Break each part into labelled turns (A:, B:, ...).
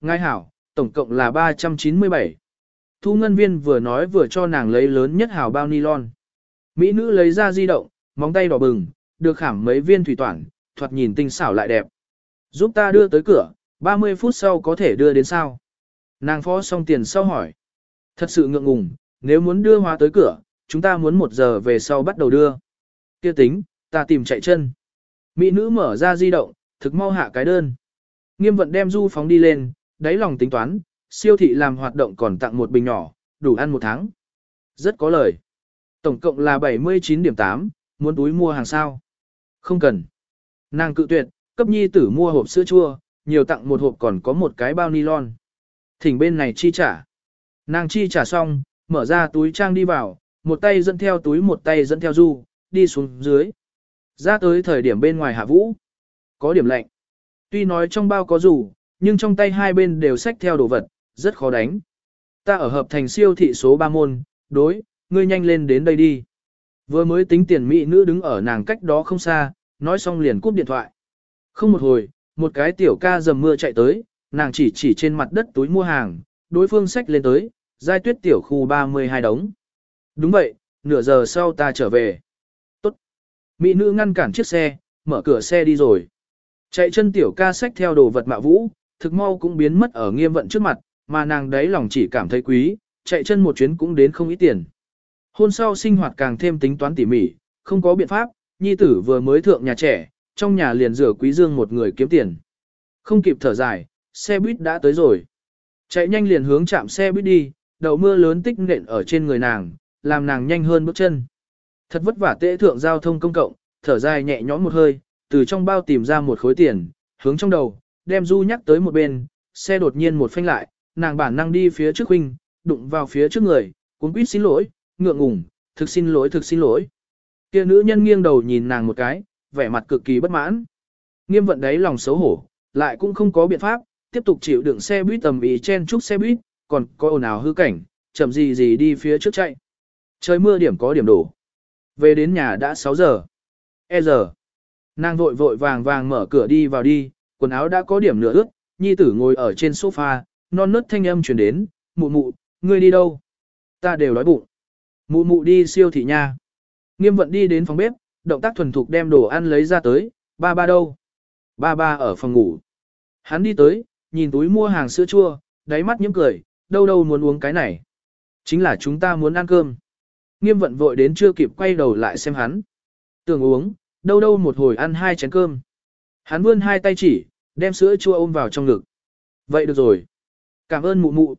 A: Ngài hảo, tổng cộng là 397. Thu ngân viên vừa nói vừa cho nàng lấy lớn nhất hảo bao nylon. Mỹ nữ lấy ra di động, móng tay đỏ bừng, được khảm mấy viên thủy toản, thoạt nhìn tinh xảo lại đẹp. Giúp ta đưa tới cửa, 30 phút sau có thể đưa đến sao? Nàng phó xong tiền sau hỏi. Thật sự ngượng ngùng, nếu muốn đưa hóa tới cửa, chúng ta muốn một giờ về sau bắt đầu đưa. Kia tính, ta tìm chạy chân. Mỹ nữ mở ra di động, thực mau hạ cái đơn. Nghiêm vận đem du phóng đi lên, đáy lòng tính toán, siêu thị làm hoạt động còn tặng một bình nhỏ, đủ ăn một tháng. Rất có lời. Tổng cộng là 79 điểm 8, muốn túi mua hàng sao. Không cần. Nàng cự tuyệt, cấp nhi tử mua hộp sữa chua, nhiều tặng một hộp còn có một cái bao nylon. Thỉnh bên này chi trả. Nàng chi trả xong, mở ra túi trang đi vào, một tay dẫn theo túi một tay dẫn theo du, đi xuống dưới. Ra tới thời điểm bên ngoài hạ vũ. Có điểm lạnh. Tuy nói trong bao có dù, nhưng trong tay hai bên đều xách theo đồ vật, rất khó đánh. Ta ở hợp thành siêu thị số 3 môn, đối, ngươi nhanh lên đến đây đi. Vừa mới tính tiền mỹ nữ đứng ở nàng cách đó không xa, nói xong liền cúp điện thoại. Không một hồi, một cái tiểu ca dầm mưa chạy tới, nàng chỉ chỉ trên mặt đất túi mua hàng, đối phương xách lên tới, giai tuyết tiểu khu 32 đống. Đúng vậy, nửa giờ sau ta trở về. Tốt. Mỹ nữ ngăn cản chiếc xe, mở cửa xe đi rồi. Chạy chân tiểu ca xách theo đồ vật mạ vũ, thực mau cũng biến mất ở nghiêm vận trước mặt, mà nàng đấy lòng chỉ cảm thấy quý, chạy chân một chuyến cũng đến không ít tiền. Hôn sau sinh hoạt càng thêm tính toán tỉ mỉ, không có biện pháp, nhi tử vừa mới thượng nhà trẻ, trong nhà liền rửa quý dương một người kiếm tiền. Không kịp thở dài, xe buýt đã tới rồi. Chạy nhanh liền hướng chạm xe buýt đi, đầu mưa lớn tích nện ở trên người nàng, làm nàng nhanh hơn bước chân. Thật vất vả tệ thượng giao thông công cộng, thở dài nhẹ nhõm một hơi, từ trong bao tìm ra một khối tiền, hướng trong đầu, đem du nhắc tới một bên, xe đột nhiên một phanh lại, nàng bản năng đi phía trước huynh, đụng vào phía trước người, cuốn quýt xin lỗi, ngượng ngùng, thực xin lỗi thực xin lỗi. Kia nữ nhân nghiêng đầu nhìn nàng một cái, vẻ mặt cực kỳ bất mãn. Nghiêm vận đấy lòng xấu hổ, lại cũng không có biện pháp, tiếp tục chịu đựng xe buýt tầm ý chen chúc xe buýt, còn có ồn ào hư cảnh, chậm gì gì đi phía trước chạy. Trời mưa điểm có điểm đổ. Về đến nhà đã 6 giờ. E giờ. Nàng vội vội vàng vàng mở cửa đi vào đi, quần áo đã có điểm nửa ướt, nhi tử ngồi ở trên sofa, non nớt thanh âm truyền đến, mụ mụ, ngươi đi đâu? Ta đều đói bụng. Mụ mụ đi siêu thị nha. Nghiêm vận đi đến phòng bếp, động tác thuần thục đem đồ ăn lấy ra tới, ba ba đâu? Ba ba ở phòng ngủ. Hắn đi tới, nhìn túi mua hàng sữa chua, đáy mắt nhếch cười, đâu đâu muốn uống cái này. Chính là chúng ta muốn ăn cơm. Nghiêm vận vội đến chưa kịp quay đầu lại xem hắn. Tưởng uống, đâu đâu một hồi ăn hai chén cơm. Hắn vươn hai tay chỉ, đem sữa chua ôm vào trong ngực. Vậy được rồi. Cảm ơn mụ mụ.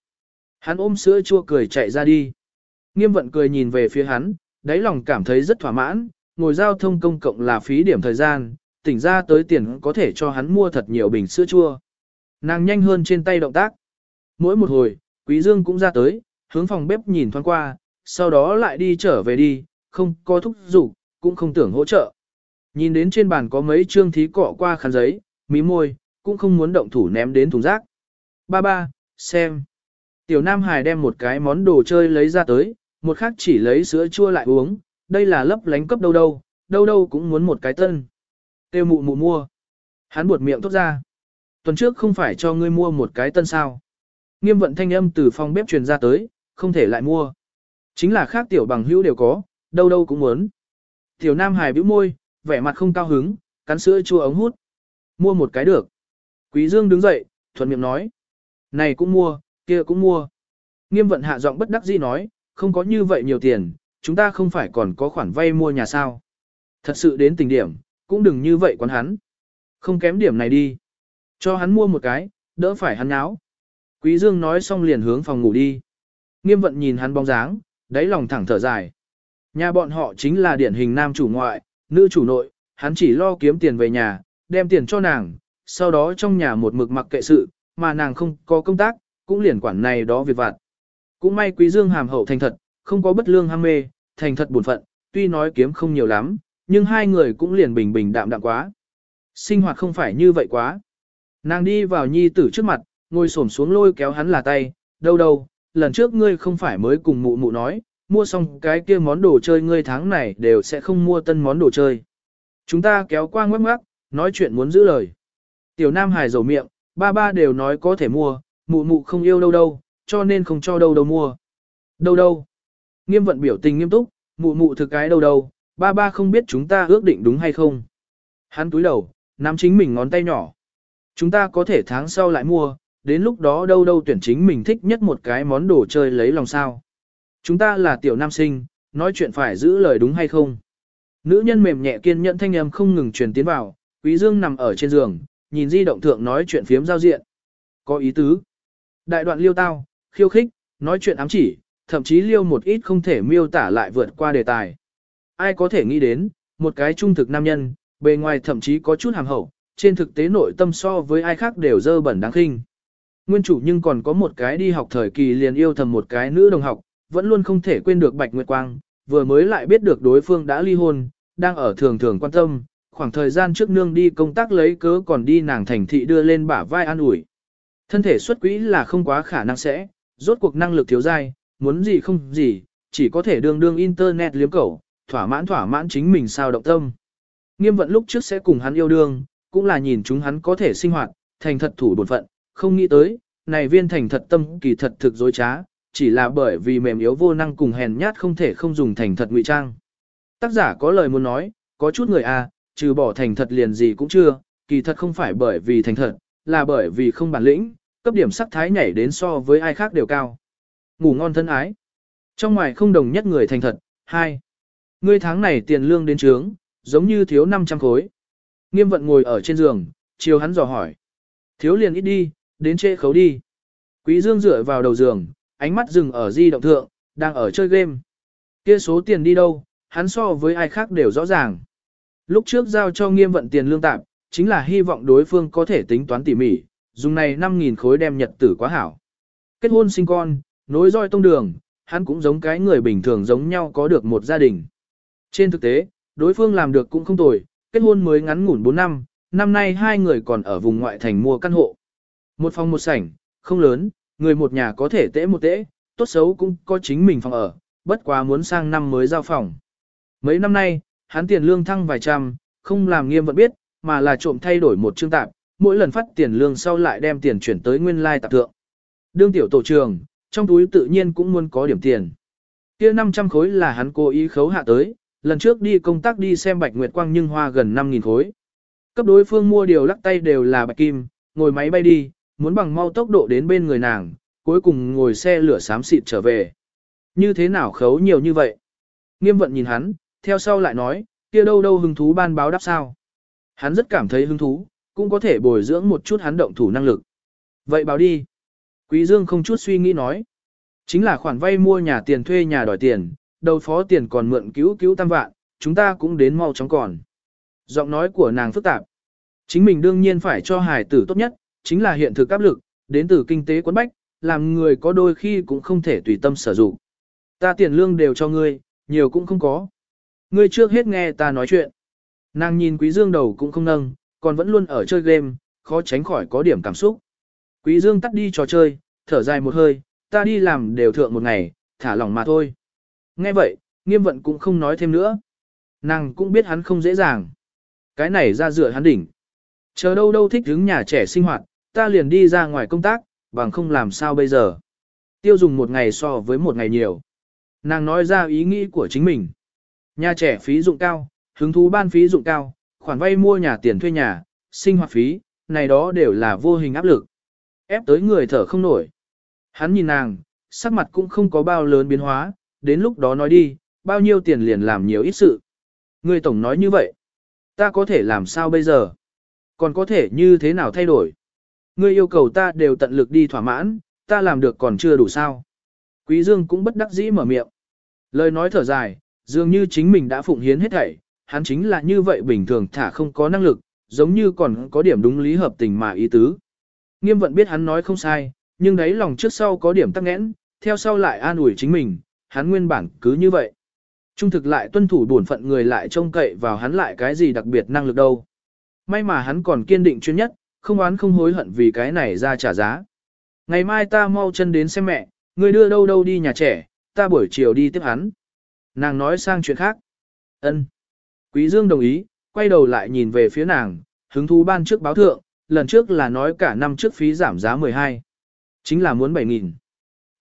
A: Hắn ôm sữa chua cười chạy ra đi. Nghiêm vận cười nhìn về phía hắn, đáy lòng cảm thấy rất thỏa mãn, ngồi giao thông công cộng là phí điểm thời gian, tỉnh ra tới tiền có thể cho hắn mua thật nhiều bình sữa chua. Nàng nhanh hơn trên tay động tác. Mỗi một hồi, Quý Dương cũng ra tới, hướng phòng bếp nhìn thoáng qua, sau đó lại đi trở về đi, không có thúc giục, cũng không tưởng hỗ trợ. Nhìn đến trên bàn có mấy trương thí cọ qua khăn giấy, mí môi, cũng không muốn động thủ ném đến thùng rác. Ba ba, xem. Tiểu Nam Hải đem một cái món đồ chơi lấy ra tới, một khác chỉ lấy sữa chua lại uống, đây là lấp lánh cấp đâu đâu, đâu đâu cũng muốn một cái tân. Tiêu mụ mụ mua. Hắn buột miệng thốt ra. Tuần trước không phải cho ngươi mua một cái tân sao. Nghiêm vận thanh âm từ phòng bếp truyền ra tới, không thể lại mua. Chính là khác tiểu bằng hữu đều có, đâu đâu cũng muốn. Tiểu Nam Hải bĩu môi, vẻ mặt không cao hứng, cắn sữa chua ống hút. Mua một cái được. Quý Dương đứng dậy, thuận miệng nói. Này cũng mua, kia cũng mua. Nghiêm vận hạ giọng bất đắc dĩ nói, không có như vậy nhiều tiền, chúng ta không phải còn có khoản vay mua nhà sao. Thật sự đến tình điểm, cũng đừng như vậy quán hắn. Không kém điểm này đi. Cho hắn mua một cái, đỡ phải hắn áo. Quý Dương nói xong liền hướng phòng ngủ đi. Nghiêm vận nhìn hắn bóng dáng, đáy lòng thẳng thở dài. Nhà bọn họ chính là điển hình nam chủ ngoại, nữ chủ nội, hắn chỉ lo kiếm tiền về nhà, đem tiền cho nàng, sau đó trong nhà một mực mặc kệ sự, mà nàng không có công tác, cũng liền quản này đó việc vặt. Cũng may quý dương hàm hậu thành thật, không có bất lương ham mê, thành thật buồn phận, tuy nói kiếm không nhiều lắm, nhưng hai người cũng liền bình bình đạm đạm quá. Sinh hoạt không phải như vậy quá. Nàng đi vào nhi tử trước mặt, ngồi xổm xuống lôi kéo hắn là tay, đâu đâu, lần trước ngươi không phải mới cùng mụ mụ nói, mua xong cái kia món đồ chơi ngươi tháng này đều sẽ không mua tân món đồ chơi. Chúng ta kéo qua ngoắc ngoắc, nói chuyện muốn giữ lời. Tiểu Nam Hải dầu miệng, ba ba đều nói có thể mua, mụ mụ không yêu đâu đâu, cho nên không cho đâu đâu mua. Đâu đâu. Nghiêm vận biểu tình nghiêm túc, mụ mụ thực cái đâu đâu, ba ba không biết chúng ta ước định đúng hay không. Hắn túi đầu, nắm chính mình ngón tay nhỏ. Chúng ta có thể tháng sau lại mua, đến lúc đó đâu đâu tuyển chính mình thích nhất một cái món đồ chơi lấy lòng sao. Chúng ta là tiểu nam sinh, nói chuyện phải giữ lời đúng hay không. Nữ nhân mềm nhẹ kiên nhẫn thanh âm không ngừng truyền tiến vào, Quý Dương nằm ở trên giường, nhìn di động thượng nói chuyện phiếm giao diện. Có ý tứ. Đại đoạn liêu tao, khiêu khích, nói chuyện ám chỉ, thậm chí liêu một ít không thể miêu tả lại vượt qua đề tài. Ai có thể nghĩ đến, một cái trung thực nam nhân, bề ngoài thậm chí có chút hàm hậu, trên thực tế nội tâm so với ai khác đều dơ bẩn đáng khinh. Nguyên chủ nhưng còn có một cái đi học thời kỳ liền yêu thầm một cái nữ đồng học, vẫn luôn không thể quên được Bạch Nguyệt Quang, vừa mới lại biết được đối phương đã ly hôn, đang ở thường thường quan tâm, khoảng thời gian trước nương đi công tác lấy cớ còn đi nàng thành thị đưa lên bả vai an ủi. Thân thể xuất quỹ là không quá khả năng sẽ, rốt cuộc năng lực thiếu dai, muốn gì không gì, chỉ có thể đương đương internet liếm cẩu, thỏa mãn thỏa mãn chính mình sao động tâm. Nghiêm vận lúc trước sẽ cùng hắn yêu đương, cũng là nhìn chúng hắn có thể sinh hoạt, thành thật thủ bổn phận, không nghĩ tới, này viên thành thật tâm kỳ thật thực dối trá, chỉ là bởi vì mềm yếu vô năng cùng hèn nhát không thể không dùng thành thật ngụy trang. Tác giả có lời muốn nói, có chút người à, trừ bỏ thành thật liền gì cũng chưa, kỳ thật không phải bởi vì thành thật, là bởi vì không bản lĩnh, cấp điểm sắc thái nhảy đến so với ai khác đều cao. Ngủ ngon thân ái. Trong ngoài không đồng nhất người thành thật. 2. Ngươi tháng này tiền lương đến trướng, giống như thiếu 500 khối. Nghiêm vận ngồi ở trên giường, chiều hắn dò hỏi. Thiếu liền ít đi, đến trễ khấu đi. Quý Dương dựa vào đầu giường, ánh mắt dừng ở di động thượng, đang ở chơi game. Kia số tiền đi đâu, hắn so với ai khác đều rõ ràng. Lúc trước giao cho nghiêm vận tiền lương tạm, chính là hy vọng đối phương có thể tính toán tỉ mỉ, dùng này 5.000 khối đem nhật tử quá hảo. Kết hôn sinh con, nối roi tông đường, hắn cũng giống cái người bình thường giống nhau có được một gia đình. Trên thực tế, đối phương làm được cũng không tồi, kết hôn mới ngắn ngủn 4 năm, năm nay hai người còn ở vùng ngoại thành mua căn hộ. Một phòng một sảnh, không lớn, người một nhà có thể tễ một tễ, tốt xấu cũng có chính mình phòng ở, bất quá muốn sang năm mới giao phòng. Mấy năm nay, hắn tiền lương thăng vài trăm, không làm nghiêm vẫn biết, mà là trộm thay đổi một chương tạp, mỗi lần phát tiền lương sau lại đem tiền chuyển tới nguyên lai like tạp thượng. Đương tiểu tổ trường, trong túi tự nhiên cũng muốn có điểm tiền. Kia 500 khối là hắn cố ý khấu hạ tới, lần trước đi công tác đi xem Bạch Nguyệt Quang nhưng hoa gần 5.000 khối. Cấp đối phương mua điều lắc tay đều là bạch kim, ngồi máy bay đi, muốn bằng mau tốc độ đến bên người nàng, cuối cùng ngồi xe lửa xám xịt trở về. Như thế nào khấu nhiều như vậy? Nghiêm vận nhìn hắn, theo sau lại nói, kia đâu đâu hứng thú ban báo đáp sao. Hắn rất cảm thấy hứng thú, cũng có thể bồi dưỡng một chút hắn động thủ năng lực. Vậy báo đi. Quý Dương không chút suy nghĩ nói. Chính là khoản vay mua nhà tiền thuê nhà đòi tiền, đầu phó tiền còn mượn cứu cứu tam vạn, chúng ta cũng đến mau chóng còn. Giọng nói của nàng phức tạp. Chính mình đương nhiên phải cho hài tử tốt nhất, chính là hiện thực áp lực, đến từ kinh tế quấn bách, làm người có đôi khi cũng không thể tùy tâm sử dụng. Ta tiền lương đều cho ngươi, nhiều cũng không có. Ngươi trước hết nghe ta nói chuyện. Nàng nhìn Quý Dương đầu cũng không nâng, còn vẫn luôn ở chơi game, khó tránh khỏi có điểm cảm xúc. Quý Dương tắt đi trò chơi, thở dài một hơi, ta đi làm đều thượng một ngày, thả lỏng mà thôi. Nghe vậy, nghiêm vận cũng không nói thêm nữa. Nàng cũng biết hắn không dễ dàng. Cái này ra dựa hắn đỉnh. Chờ đâu đâu thích đứng nhà trẻ sinh hoạt, ta liền đi ra ngoài công tác, bằng không làm sao bây giờ. Tiêu dùng một ngày so với một ngày nhiều. Nàng nói ra ý nghĩ của chính mình. Nhà trẻ phí dụng cao, hứng thú ban phí dụng cao, khoản vay mua nhà tiền thuê nhà, sinh hoạt phí, này đó đều là vô hình áp lực. Ép tới người thở không nổi. Hắn nhìn nàng, sắc mặt cũng không có bao lớn biến hóa, đến lúc đó nói đi, bao nhiêu tiền liền làm nhiều ít sự. Người tổng nói như vậy, ta có thể làm sao bây giờ? Còn có thể như thế nào thay đổi? Ngươi yêu cầu ta đều tận lực đi thỏa mãn, ta làm được còn chưa đủ sao? Quý Dương cũng bất đắc dĩ mở miệng. Lời nói thở dài, dường như chính mình đã phụng hiến hết thảy, hắn chính là như vậy bình thường thả không có năng lực, giống như còn có điểm đúng lý hợp tình mà ý tứ. Nghiêm vận biết hắn nói không sai, nhưng đấy lòng trước sau có điểm tắc nghẽn, theo sau lại an ủi chính mình, hắn nguyên bản cứ như vậy. Trung thực lại tuân thủ bổn phận người lại trông cậy vào hắn lại cái gì đặc biệt năng lực đâu. May mà hắn còn kiên định chuyên nhất, không oán không hối hận vì cái này ra trả giá. Ngày mai ta mau chân đến xem mẹ, người đưa đâu đâu đi nhà trẻ, ta buổi chiều đi tiếp hắn. Nàng nói sang chuyện khác. ân Quý Dương đồng ý, quay đầu lại nhìn về phía nàng, hứng thú ban trước báo thượng, lần trước là nói cả năm trước phí giảm giá 12. Chính là muốn 7.000.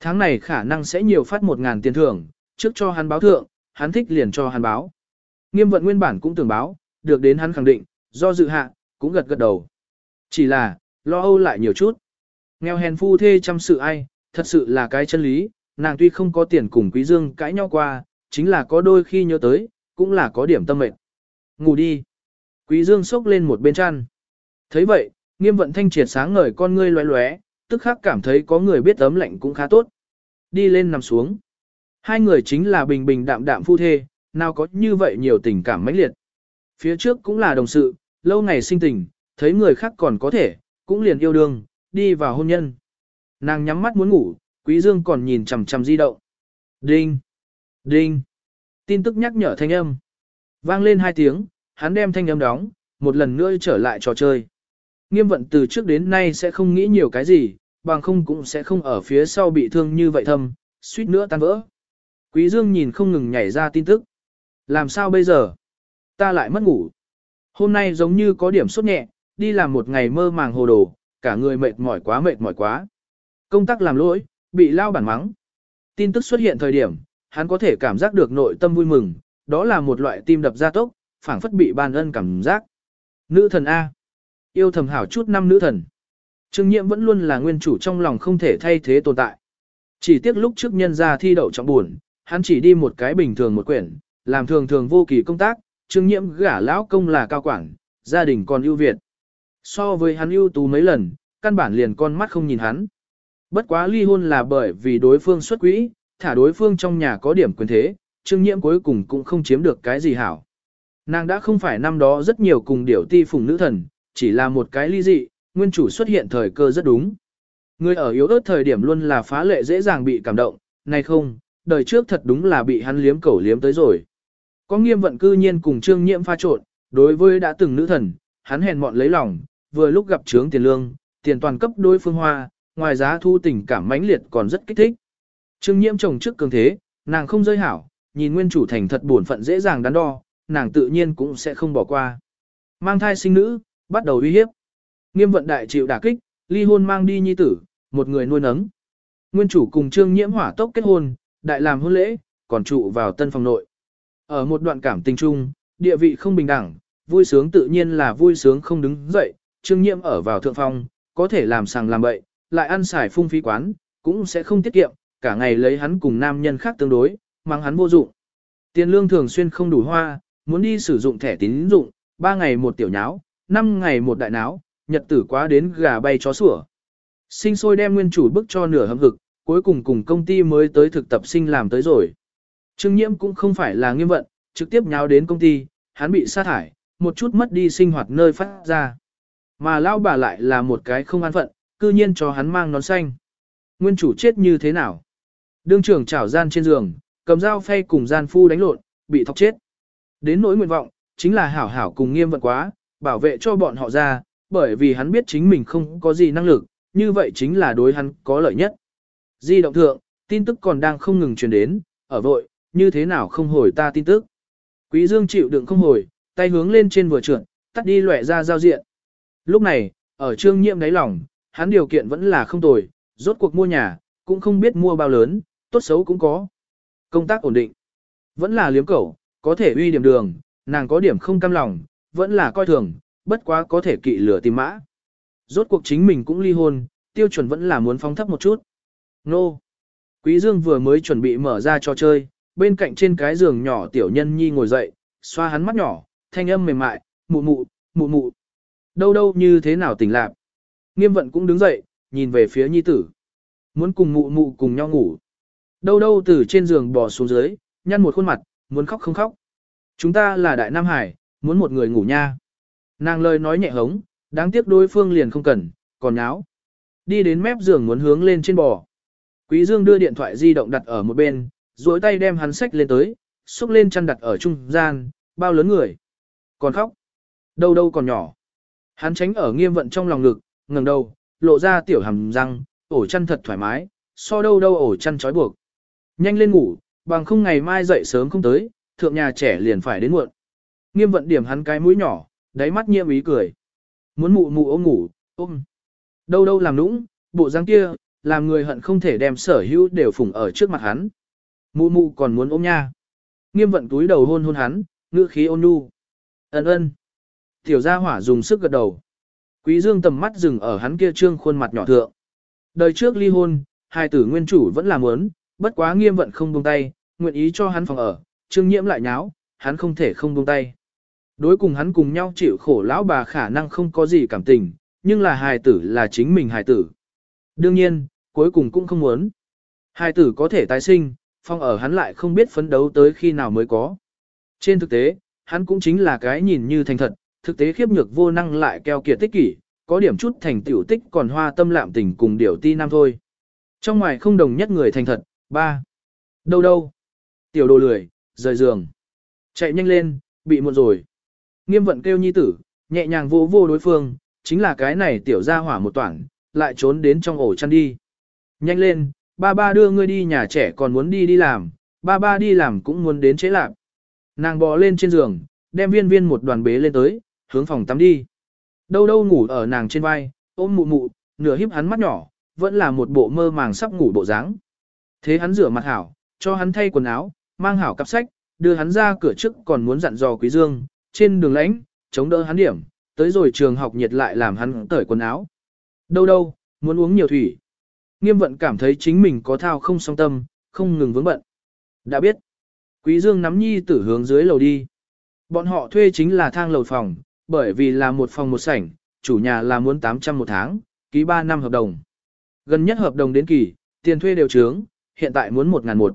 A: Tháng này khả năng sẽ nhiều phát 1.000 tiền thưởng, trước cho hắn báo thượng, hắn thích liền cho hắn báo. Nghiêm vận nguyên bản cũng tưởng báo, được đến hắn khẳng định, do dự hạ, cũng gật gật đầu. Chỉ là, lo âu lại nhiều chút. Nghèo hèn phu thê chăm sự ai, thật sự là cái chân lý, nàng tuy không có tiền cùng quý dương cãi nhau qua, chính là có đôi khi nhớ tới, cũng là có điểm tâm mệnh. Ngủ đi. Quý dương sốc lên một bên chăn. thấy vậy, nghiêm vận thanh triệt sáng ngời con ngươi loé loé, tức khắc cảm thấy có người biết ấm lạnh cũng khá tốt. Đi lên nằm xuống. Hai người chính là bình bình đạm đạm phu thê, nào có như vậy nhiều tình cảm mãnh liệt. Phía trước cũng là đồng sự, lâu ngày sinh tình, thấy người khác còn có thể, cũng liền yêu đương, đi vào hôn nhân. Nàng nhắm mắt muốn ngủ, Quý Dương còn nhìn chằm chằm di động. Đinh! Đinh! Tin tức nhắc nhở thanh âm. Vang lên hai tiếng, hắn đem thanh âm đóng, một lần nữa trở lại trò chơi. Nghiêm vận từ trước đến nay sẽ không nghĩ nhiều cái gì, bằng không cũng sẽ không ở phía sau bị thương như vậy thâm, suýt nữa tan vỡ. Quý Dương nhìn không ngừng nhảy ra tin tức. Làm sao bây giờ? Ta lại mất ngủ. Hôm nay giống như có điểm sốt nhẹ, đi làm một ngày mơ màng hồ đồ, cả người mệt mỏi quá mệt mỏi quá. Công tác làm lỗi, bị lao bản mắng. Tin tức xuất hiện thời điểm, hắn có thể cảm giác được nội tâm vui mừng, đó là một loại tim đập gia tốc, phảng phất bị ban ân cảm giác. Nữ thần A. Yêu thầm hảo chút năm nữ thần. Trương Nhiệm vẫn luôn là nguyên chủ trong lòng không thể thay thế tồn tại. Chỉ tiếc lúc trước nhân ra thi đậu trọng buồn, hắn chỉ đi một cái bình thường một quyển, làm thường thường vô kỳ công tác, Trương Nhiệm gả lão công là cao quản, gia đình còn ưu việt. So với hắn ưu tú mấy lần, căn bản liền con mắt không nhìn hắn. Bất quá ly hôn là bởi vì đối phương xuất quỹ, thả đối phương trong nhà có điểm quyền thế, Trương Nhiễm cuối cùng cũng không chiếm được cái gì hảo. Nàng đã không phải năm đó rất nhiều cùng điểu ti phùng nữ thần, chỉ là một cái ly dị, nguyên chủ xuất hiện thời cơ rất đúng. Người ở yếu ớt thời điểm luôn là phá lệ dễ dàng bị cảm động, này không, đời trước thật đúng là bị hắn liếm cẩu liếm tới rồi. Có nghiêm vận cư nhiên cùng trương nhiễm pha trộn, đối với đã từng nữ thần, hắn hèn mọn lấy lòng, vừa lúc gặp trướng tiền lương, tiền toàn cấp đối phương hoa, ngoài giá thu tình cảm mãnh liệt còn rất kích thích. Trương nhiễm chồng trước cường thế, nàng không rơi hảo, nhìn nguyên chủ thành thật buồn phận dễ dàng đắn đo, nàng tự nhiên cũng sẽ không bỏ qua. Mang thai sinh nữ, bắt đầu uy hiếp. Nghiêm vận đại chịu đả kích, ly hôn mang đi nhi tử, một người nuôi nấng. Nguyên chủ cùng trương nhiễm hỏa tốc kết hôn, đại làm hôn lễ, còn trụ vào tân phòng nội. Ở một đoạn cảm tình chung, địa vị không bình đẳng, vui sướng tự nhiên là vui sướng không đứng dậy, trương nhiễm ở vào thượng phong, có thể làm sàng làm bậy, lại ăn xài phung phí quán, cũng sẽ không tiết kiệm, cả ngày lấy hắn cùng nam nhân khác tương đối, mang hắn vô dụng. Tiền lương thường xuyên không đủ hoa, muốn đi sử dụng thẻ tín dụng, 3 ngày một tiểu nháo, 5 ngày một đại náo, nhật tử quá đến gà bay chó sủa. Sinh sôi đem nguyên chủ bức cho nửa hâm hực, cuối cùng cùng công ty mới tới thực tập sinh làm tới rồi. Trương nhiễm cũng không phải là nghiêm vận, trực tiếp nháo đến công ty, hắn bị sát thải, một chút mất đi sinh hoạt nơi phát ra. Mà lao bà lại là một cái không an phận, cư nhiên cho hắn mang nón xanh. Nguyên chủ chết như thế nào? Đương trưởng trảo gian trên giường, cầm dao phay cùng gian phu đánh lộn, bị thọc chết. Đến nỗi nguyện vọng, chính là hảo hảo cùng nghiêm vận quá, bảo vệ cho bọn họ ra, bởi vì hắn biết chính mình không có gì năng lực, như vậy chính là đối hắn có lợi nhất. Di động thượng, tin tức còn đang không ngừng truyền đến, ở vội, như thế nào không hồi ta tin tức. Quý Dương chịu đựng không hồi, tay hướng lên trên vừa trượt, tắt đi lẻ ra giao diện. Lúc này, ở trương nhiệm đáy lòng, hắn điều kiện vẫn là không tồi, rốt cuộc mua nhà, cũng không biết mua bao lớn, tốt xấu cũng có. Công tác ổn định, vẫn là liếm cẩu, có thể uy điểm đường, nàng có điểm không cam lòng, vẫn là coi thường, bất quá có thể kỵ lửa tìm mã. Rốt cuộc chính mình cũng ly hôn, tiêu chuẩn vẫn là muốn phóng thấp một chút. Nô! Quý Dương vừa mới chuẩn bị mở ra cho chơi, bên cạnh trên cái giường nhỏ tiểu nhân nhi ngồi dậy, xoa hắn mắt nhỏ, thanh âm mềm mại, mụ mụ, mụ mụ. Đâu đâu như thế nào tỉnh lạc. Nghiêm vận cũng đứng dậy, nhìn về phía nhi tử. Muốn cùng mụ mụ cùng nhau ngủ. Đâu đâu từ trên giường bò xuống dưới, nhăn một khuôn mặt, muốn khóc không khóc. Chúng ta là đại Nam Hải, muốn một người ngủ nha. Nàng lời nói nhẹ hống, đáng tiếc đối phương liền không cần, còn nháo. Đi đến mép giường muốn hướng lên trên bò. Quý Dương đưa điện thoại di động đặt ở một bên, duỗi tay đem hắn sách lên tới, xúc lên chăn đặt ở trung gian, bao lớn người. Còn khóc. Đâu đâu còn nhỏ. Hắn tránh ở nghiêm vận trong lòng ngực, ngẩng đầu, lộ ra tiểu hàm răng, ổ chăn thật thoải mái, so đâu đâu ổ chăn trói buộc. Nhanh lên ngủ, bằng không ngày mai dậy sớm không tới, thượng nhà trẻ liền phải đến muộn. Nghiêm vận điểm hắn cái mũi nhỏ, đáy mắt nhiễm ý cười. Muốn mụ mụ ôm ngủ, ôm. Đâu đâu làm nũng, bộ dáng kia, làm người hận không thể đem sở hữu đều phủng ở trước mặt hắn. Mụ mụ còn muốn ôm nha. Nghiêm vận túi đầu hôn hôn hắn, ngữ khí ôn nhu. Ấn ơn. Tiểu gia hỏa dùng sức gật đầu. Quý dương tầm mắt dừng ở hắn kia trương khuôn mặt nhỏ thượng. Đời trước ly hôn, hai tử nguyên chủ vẫn là muốn, bất quá nghiêm vận không buông tay, nguyện ý cho hắn phòng ở, trương nhiễm lại nháo, hắn không thể không buông tay. Đối cùng hắn cùng nhau chịu khổ lão bà khả năng không có gì cảm tình, nhưng là hài tử là chính mình hài tử. Đương nhiên, cuối cùng cũng không muốn. Hài tử có thể tái sinh, phong ở hắn lại không biết phấn đấu tới khi nào mới có. Trên thực tế, hắn cũng chính là cái nhìn như thành thật, thực tế khiếp nhược vô năng lại keo kiệt tích kỷ, có điểm chút thành tiểu tích còn hoa tâm lạm tình cùng điều ti nam thôi. Trong ngoài không đồng nhất người thành thật, ba. Đâu đâu? Tiểu đồ lười, rời giường. Chạy nhanh lên, bị muộn rồi. Nghiêm vận kêu nhi tử, nhẹ nhàng vô vô đối phương, chính là cái này tiểu ra hỏa một toảng, lại trốn đến trong ổ chăn đi. Nhanh lên, ba ba đưa ngươi đi nhà trẻ còn muốn đi đi làm, ba ba đi làm cũng muốn đến chế lạc. Nàng bò lên trên giường, đem viên viên một đoàn bế lên tới, hướng phòng tắm đi. Đâu đâu ngủ ở nàng trên vai, ôm mụ mụ, nửa híp hắn mắt nhỏ, vẫn là một bộ mơ màng sắp ngủ bộ dáng. Thế hắn rửa mặt hảo, cho hắn thay quần áo, mang hảo cặp sách, đưa hắn ra cửa trước còn muốn dặn dò quý dương, trên đường lãnh, chống đỡ hắn điểm, tới rồi trường học nhiệt lại làm hắn tởi quần áo. Đâu đâu, muốn uống nhiều thủy. Nghiêm vận cảm thấy chính mình có thao không song tâm, không ngừng vướng bận. Đã biết. Quý Dương nắm nhi tử hướng dưới lầu đi. Bọn họ thuê chính là thang lầu phòng, bởi vì là một phòng một sảnh, chủ nhà là muốn 800 một tháng, ký 3 năm hợp đồng. Gần nhất hợp đồng đến kỳ, tiền thuê đều trướng, hiện tại muốn 1 ngàn một.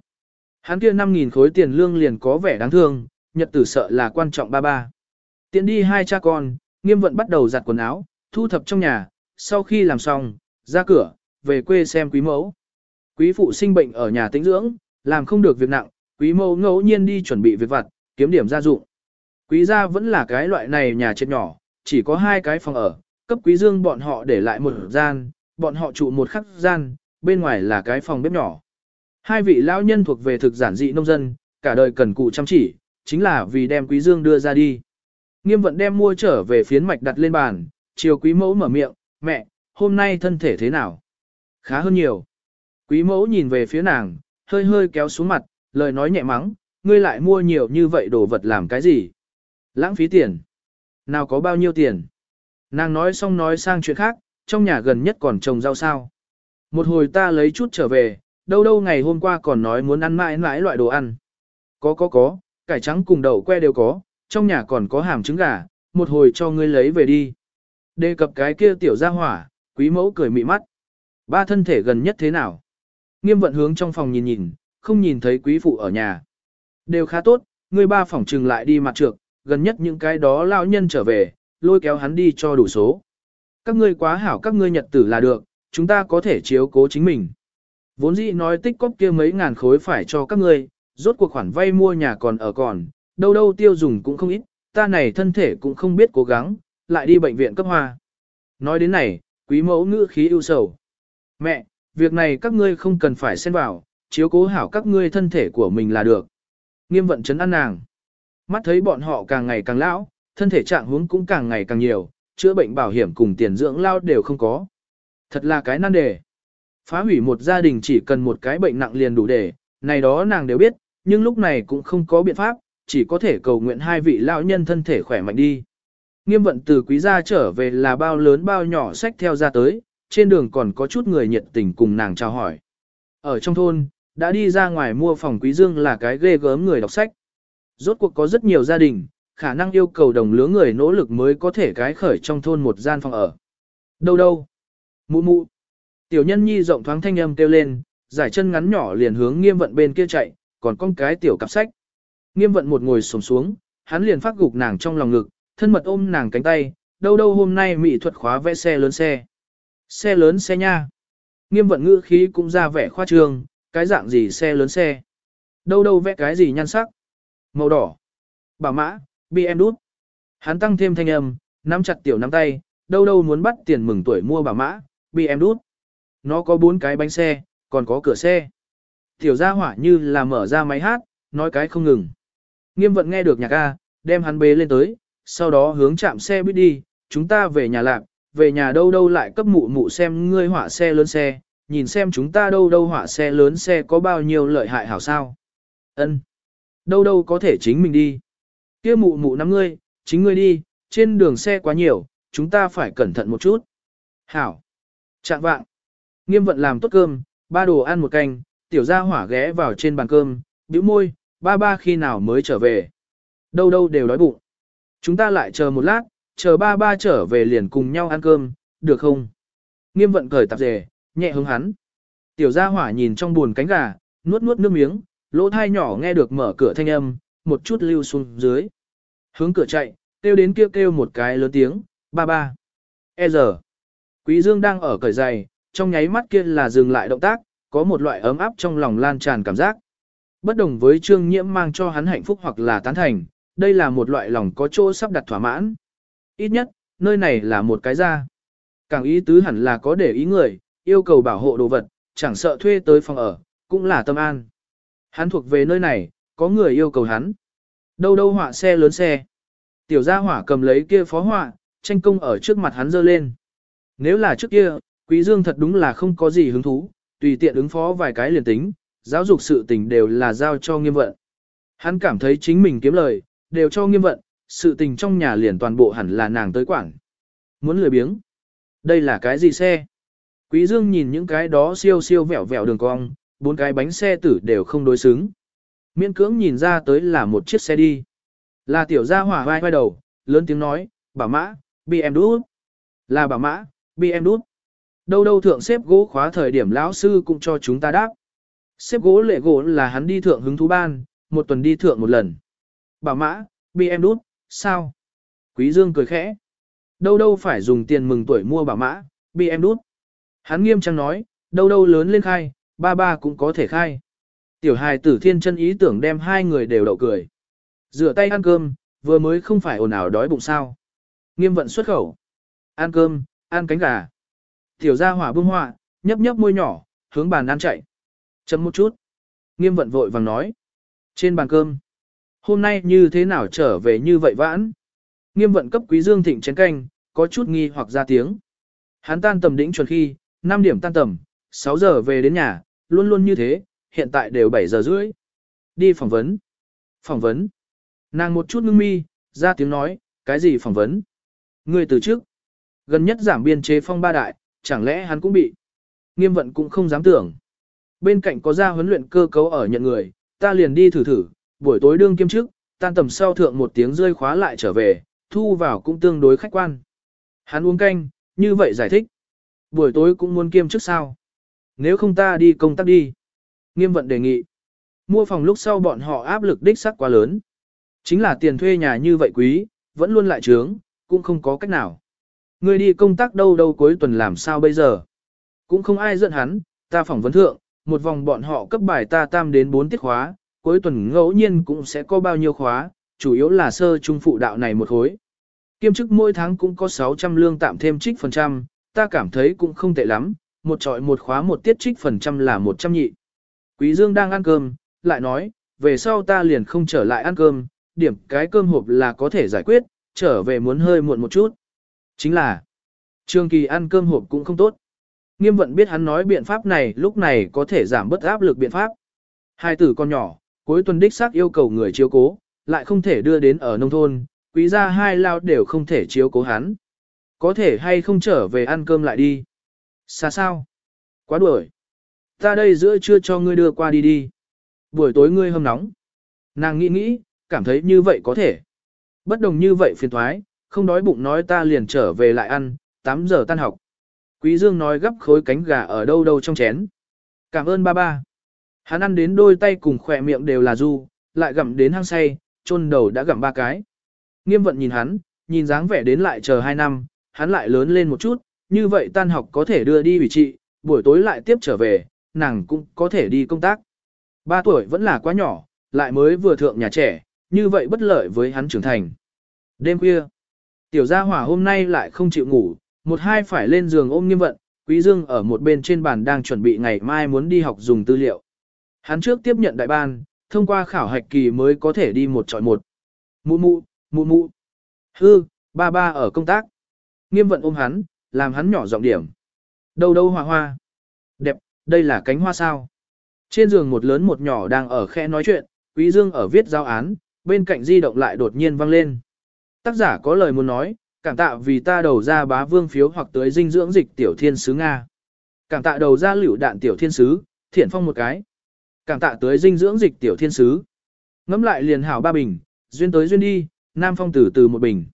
A: Hắn kia 5.000 khối tiền lương liền có vẻ đáng thương, nhật tử sợ là quan trọng ba ba. Tiến đi hai cha con, nghiêm vận bắt đầu giặt quần áo, thu thập trong nhà, sau khi làm xong, ra cửa, về quê xem quý mẫu. Quý phụ sinh bệnh ở nhà tĩnh dưỡng, làm không được việc nặng, quý mẫu ngẫu nhiên đi chuẩn bị việc vặt, kiếm điểm gia dụng. Quý gia vẫn là cái loại này nhà chết nhỏ, chỉ có hai cái phòng ở, cấp quý dương bọn họ để lại một gian, bọn họ trụ một khắc gian, bên ngoài là cái phòng bếp nhỏ. Hai vị lão nhân thuộc về thực giản dị nông dân, cả đời cần cù chăm chỉ, chính là vì đem quý dương đưa ra đi. Nghiêm vận đem mua trở về phiến mạch đặt lên bàn, chiều quý mẫu mở miệng, mẹ, hôm nay thân thể thế nào? Khá hơn nhiều. Quý mẫu nhìn về phía nàng, hơi hơi kéo xuống mặt, lời nói nhẹ mắng, ngươi lại mua nhiều như vậy đồ vật làm cái gì? Lãng phí tiền. Nào có bao nhiêu tiền? Nàng nói xong nói sang chuyện khác, trong nhà gần nhất còn trồng rau sao. Một hồi ta lấy chút trở về, đâu đâu ngày hôm qua còn nói muốn ăn mãi mãi loại đồ ăn. Có có có, cải trắng cùng đậu que đều có, trong nhà còn có hàm trứng gà, một hồi cho ngươi lấy về đi. Đề cập cái kia tiểu gia hỏa, quý mẫu cười mị mắt. Ba thân thể gần nhất thế nào? Nghiêm vận hướng trong phòng nhìn nhìn, không nhìn thấy quý phụ ở nhà. Đều khá tốt, ngươi ba phòng trừng lại đi mặt trược, gần nhất những cái đó lao nhân trở về, lôi kéo hắn đi cho đủ số. Các ngươi quá hảo các ngươi nhật tử là được, chúng ta có thể chiếu cố chính mình. Vốn dĩ nói tích cóp kia mấy ngàn khối phải cho các ngươi, rốt cuộc khoản vay mua nhà còn ở còn, đâu đâu tiêu dùng cũng không ít, ta này thân thể cũng không biết cố gắng, lại đi bệnh viện cấp hoa. Nói đến này, quý mẫu ngữ khí ưu sầu. Mẹ, việc này các ngươi không cần phải xen vào, chiếu cố hảo các ngươi thân thể của mình là được. Nghiêm vận chấn an nàng. Mắt thấy bọn họ càng ngày càng lão, thân thể trạng huống cũng càng ngày càng nhiều, chữa bệnh bảo hiểm cùng tiền dưỡng lao đều không có. Thật là cái nan đề. Phá hủy một gia đình chỉ cần một cái bệnh nặng liền đủ để, này đó nàng đều biết, nhưng lúc này cũng không có biện pháp, chỉ có thể cầu nguyện hai vị lão nhân thân thể khỏe mạnh đi. Nghiêm vận từ quý gia trở về là bao lớn bao nhỏ sách theo ra tới, trên đường còn có chút người nhiệt tình cùng nàng chào hỏi. Ở trong thôn, đã đi ra ngoài mua phòng quý dương là cái ghê gớm người đọc sách. Rốt cuộc có rất nhiều gia đình, khả năng yêu cầu đồng lứa người nỗ lực mới có thể cái khởi trong thôn một gian phòng ở. Đâu đâu? Mụ mụ. Tiểu nhân nhi rộng thoáng thanh âm kêu lên, giải chân ngắn nhỏ liền hướng nghiêm vận bên kia chạy, còn con cái tiểu cặp sách. Nghiêm vận một ngồi sổm xuống, hắn liền phát gục nàng trong lòng ngực, thân mật ôm nàng cánh tay, đâu đâu hôm nay mỹ thuật khóa vẽ xe lớn xe. Xe lớn xe nha. Nghiêm vận ngữ khí cũng ra vẻ khoa trương, cái dạng gì xe lớn xe. Đâu đâu vẽ cái gì nhan sắc. Màu đỏ. Bảo mã, BM đút. Hắn tăng thêm thanh âm, nắm chặt tiểu nắm tay, đâu đâu muốn bắt tiền mừng tuổi mua bảo mã, BM đút. Nó có bốn cái bánh xe, còn có cửa xe. Tiểu gia hỏa như là mở ra máy hát, nói cái không ngừng. Nghiêm vận nghe được nhạc A, đem hắn bế lên tới, sau đó hướng chạm xe buýt đi, chúng ta về nhà lạc, về nhà đâu đâu lại cấp mụ mụ xem ngươi hỏa xe lớn xe, nhìn xem chúng ta đâu đâu hỏa xe lớn xe có bao nhiêu lợi hại hảo sao. Ân, Đâu đâu có thể chính mình đi. Kia mụ mụ nắm ngươi, chính ngươi đi, trên đường xe quá nhiều, chúng ta phải cẩn thận một chút. Hảo. Chạm vạng. Nghiêm vận làm tốt cơm, ba đồ ăn một canh, tiểu gia hỏa ghé vào trên bàn cơm, bĩu môi, ba ba khi nào mới trở về. Đâu đâu đều đói bụng. Chúng ta lại chờ một lát, chờ ba ba trở về liền cùng nhau ăn cơm, được không? Nghiêm vận cởi tạp dề, nhẹ hướng hắn. Tiểu gia hỏa nhìn trong buồn cánh gà, nuốt nuốt nước miếng, lỗ thai nhỏ nghe được mở cửa thanh âm, một chút lưu xuống dưới. Hướng cửa chạy, kêu đến kêu kêu một cái lớn tiếng, ba ba. E giờ. Quý Dương đang ở cởi giày, trong nháy mắt kia là dừng lại động tác, có một loại ấm áp trong lòng lan tràn cảm giác. Bất đồng với trương nhiễm mang cho hắn hạnh phúc hoặc là tán thành, đây là một loại lòng có chỗ sắp đặt thỏa mãn. Ít nhất, nơi này là một cái ra. Càng ý tứ hẳn là có để ý người, yêu cầu bảo hộ đồ vật, chẳng sợ thuê tới phòng ở, cũng là tâm an. Hắn thuộc về nơi này, có người yêu cầu hắn. Đâu đâu họa xe lớn xe. Tiểu gia hỏa cầm lấy kia phó họa, tranh công ở trước mặt hắn dơ lên. Nếu là trước kia, Quý Dương thật đúng là không có gì hứng thú, tùy tiện ứng phó vài cái liền tính, giáo dục sự tình đều là giao cho nghiêm vận. Hắn cảm thấy chính mình kiếm lời, đều cho nghiêm vận, sự tình trong nhà liền toàn bộ hẳn là nàng tới quản. Muốn lười biếng. Đây là cái gì xe? Quý Dương nhìn những cái đó siêu siêu vẹo vẹo đường cong, bốn cái bánh xe tử đều không đối xứng. Miễn cưỡng nhìn ra tới là một chiếc xe đi. Là tiểu gia hỏa vai vai đầu, lớn tiếng nói, bảo mã, BM đút. Là bảo mã, BM đút. Đâu đâu thượng xếp gỗ khóa thời điểm lão sư cũng cho chúng ta đáp. Xếp gỗ lệ gỗ là hắn đi thượng hứng thú ban, một tuần đi thượng một lần. Bảo mã, bị em đút, sao? Quý Dương cười khẽ. Đâu đâu phải dùng tiền mừng tuổi mua bảo mã, bị em đút. Hắn nghiêm trang nói, đâu đâu lớn lên khai, ba ba cũng có thể khai. Tiểu hài tử thiên chân ý tưởng đem hai người đều đậu cười. Rửa tay ăn cơm, vừa mới không phải ồn ào đói bụng sao. Nghiêm vận xuất khẩu. Ăn cơm, ăn cánh gà. Tiểu gia hỏa bưng họa, nhấp nhấp môi nhỏ, hướng bàn ăn chạy. Chấm một chút. Nghiêm vận vội vàng nói. Trên bàn cơm. Hôm nay như thế nào trở về như vậy vãn? Nghiêm vận cấp quý dương thịnh chén canh, có chút nghi hoặc ra tiếng. Hắn tan tầm đỉnh chuẩn khi, 5 điểm tan tầm, 6 giờ về đến nhà, luôn luôn như thế, hiện tại đều 7 giờ rưỡi. Đi phỏng vấn. Phỏng vấn. Nàng một chút ngưng mi, ra tiếng nói, cái gì phỏng vấn? Người từ trước. Gần nhất giảm biên chế phong ba đại, chẳng lẽ hắn cũng bị. Nghiêm vận cũng không dám tưởng. Bên cạnh có ra huấn luyện cơ cấu ở nhận người, ta liền đi thử thử, buổi tối đương kiêm chức, tan tầm sau thượng một tiếng rơi khóa lại trở về, thu vào cũng tương đối khách quan. Hắn uống canh, như vậy giải thích. Buổi tối cũng muốn kiêm chức sao? Nếu không ta đi công tác đi. Nghiêm vận đề nghị. Mua phòng lúc sau bọn họ áp lực đích sắc quá lớn. Chính là tiền thuê nhà như vậy quý, vẫn luôn lại trướng, cũng không có cách nào. Ngươi đi công tác đâu đâu cuối tuần làm sao bây giờ? Cũng không ai giận hắn, ta phỏng vấn thượng, một vòng bọn họ cấp bài ta tam đến 4 tiết khóa, cuối tuần ngẫu nhiên cũng sẽ có bao nhiêu khóa, chủ yếu là sơ trung phụ đạo này một khối. Kiêm chức mỗi tháng cũng có 600 lương tạm thêm trích phần trăm, ta cảm thấy cũng không tệ lắm, một trọi một khóa một tiết trích phần trăm là 100 nhị. Quý Dương đang ăn cơm, lại nói, về sau ta liền không trở lại ăn cơm, điểm cái cơm hộp là có thể giải quyết, trở về muốn hơi muộn một chút. Chính là, trường kỳ ăn cơm hộp cũng không tốt. Nghiêm vận biết hắn nói biện pháp này lúc này có thể giảm bớt áp lực biện pháp. Hai tử con nhỏ, cuối tuần đích xác yêu cầu người chiếu cố, lại không thể đưa đến ở nông thôn, quý gia hai lao đều không thể chiếu cố hắn. Có thể hay không trở về ăn cơm lại đi. Xa sao? Quá đuổi. Ta đây giữa trưa cho ngươi đưa qua đi đi. Buổi tối ngươi hâm nóng. Nàng nghĩ nghĩ, cảm thấy như vậy có thể. Bất đồng như vậy phiền thoái, không đói bụng nói ta liền trở về lại ăn, 8 giờ tan học. Quý Dương nói gấp khối cánh gà ở đâu đâu trong chén. Cảm ơn ba ba. Hắn ăn đến đôi tay cùng khỏe miệng đều là du, lại gặm đến hang say, chôn đầu đã gặm ba cái. Nghiêm vận nhìn hắn, nhìn dáng vẻ đến lại chờ 2 năm, hắn lại lớn lên một chút, như vậy tan học có thể đưa đi ủy trị, buổi tối lại tiếp trở về, nàng cũng có thể đi công tác. Ba tuổi vẫn là quá nhỏ, lại mới vừa thượng nhà trẻ, như vậy bất lợi với hắn trưởng thành. Đêm khuya, tiểu gia hỏa hôm nay lại không chịu ngủ, một hai phải lên giường ôm nghiêm vận, quý dương ở một bên trên bàn đang chuẩn bị ngày mai muốn đi học dùng tư liệu. Hắn trước tiếp nhận đại ban, thông qua khảo hạch kỳ mới có thể đi một chọi một. Mụ mụ, mụ mụ. Hư, ba ba ở công tác. Nghiêm vận ôm hắn, làm hắn nhỏ giọng điểm. Đâu đâu hoa hoa. Đẹp, đây là cánh hoa sao. Trên giường một lớn một nhỏ đang ở khe nói chuyện, Quý Dương ở viết giao án, bên cạnh di động lại đột nhiên vang lên. Tác giả có lời muốn nói, cảm tạ vì ta đầu ra bá vương phiếu hoặc tới dinh dưỡng dịch tiểu thiên sứ Nga. Cảm tạ đầu ra liễu đạn tiểu thiên sứ, thiện phong một cái. Cảm tạ tới dinh dưỡng dịch tiểu thiên sứ. Ngắm lại liền hảo ba bình, duyên tới duyên đi, nam phong tử từ một bình.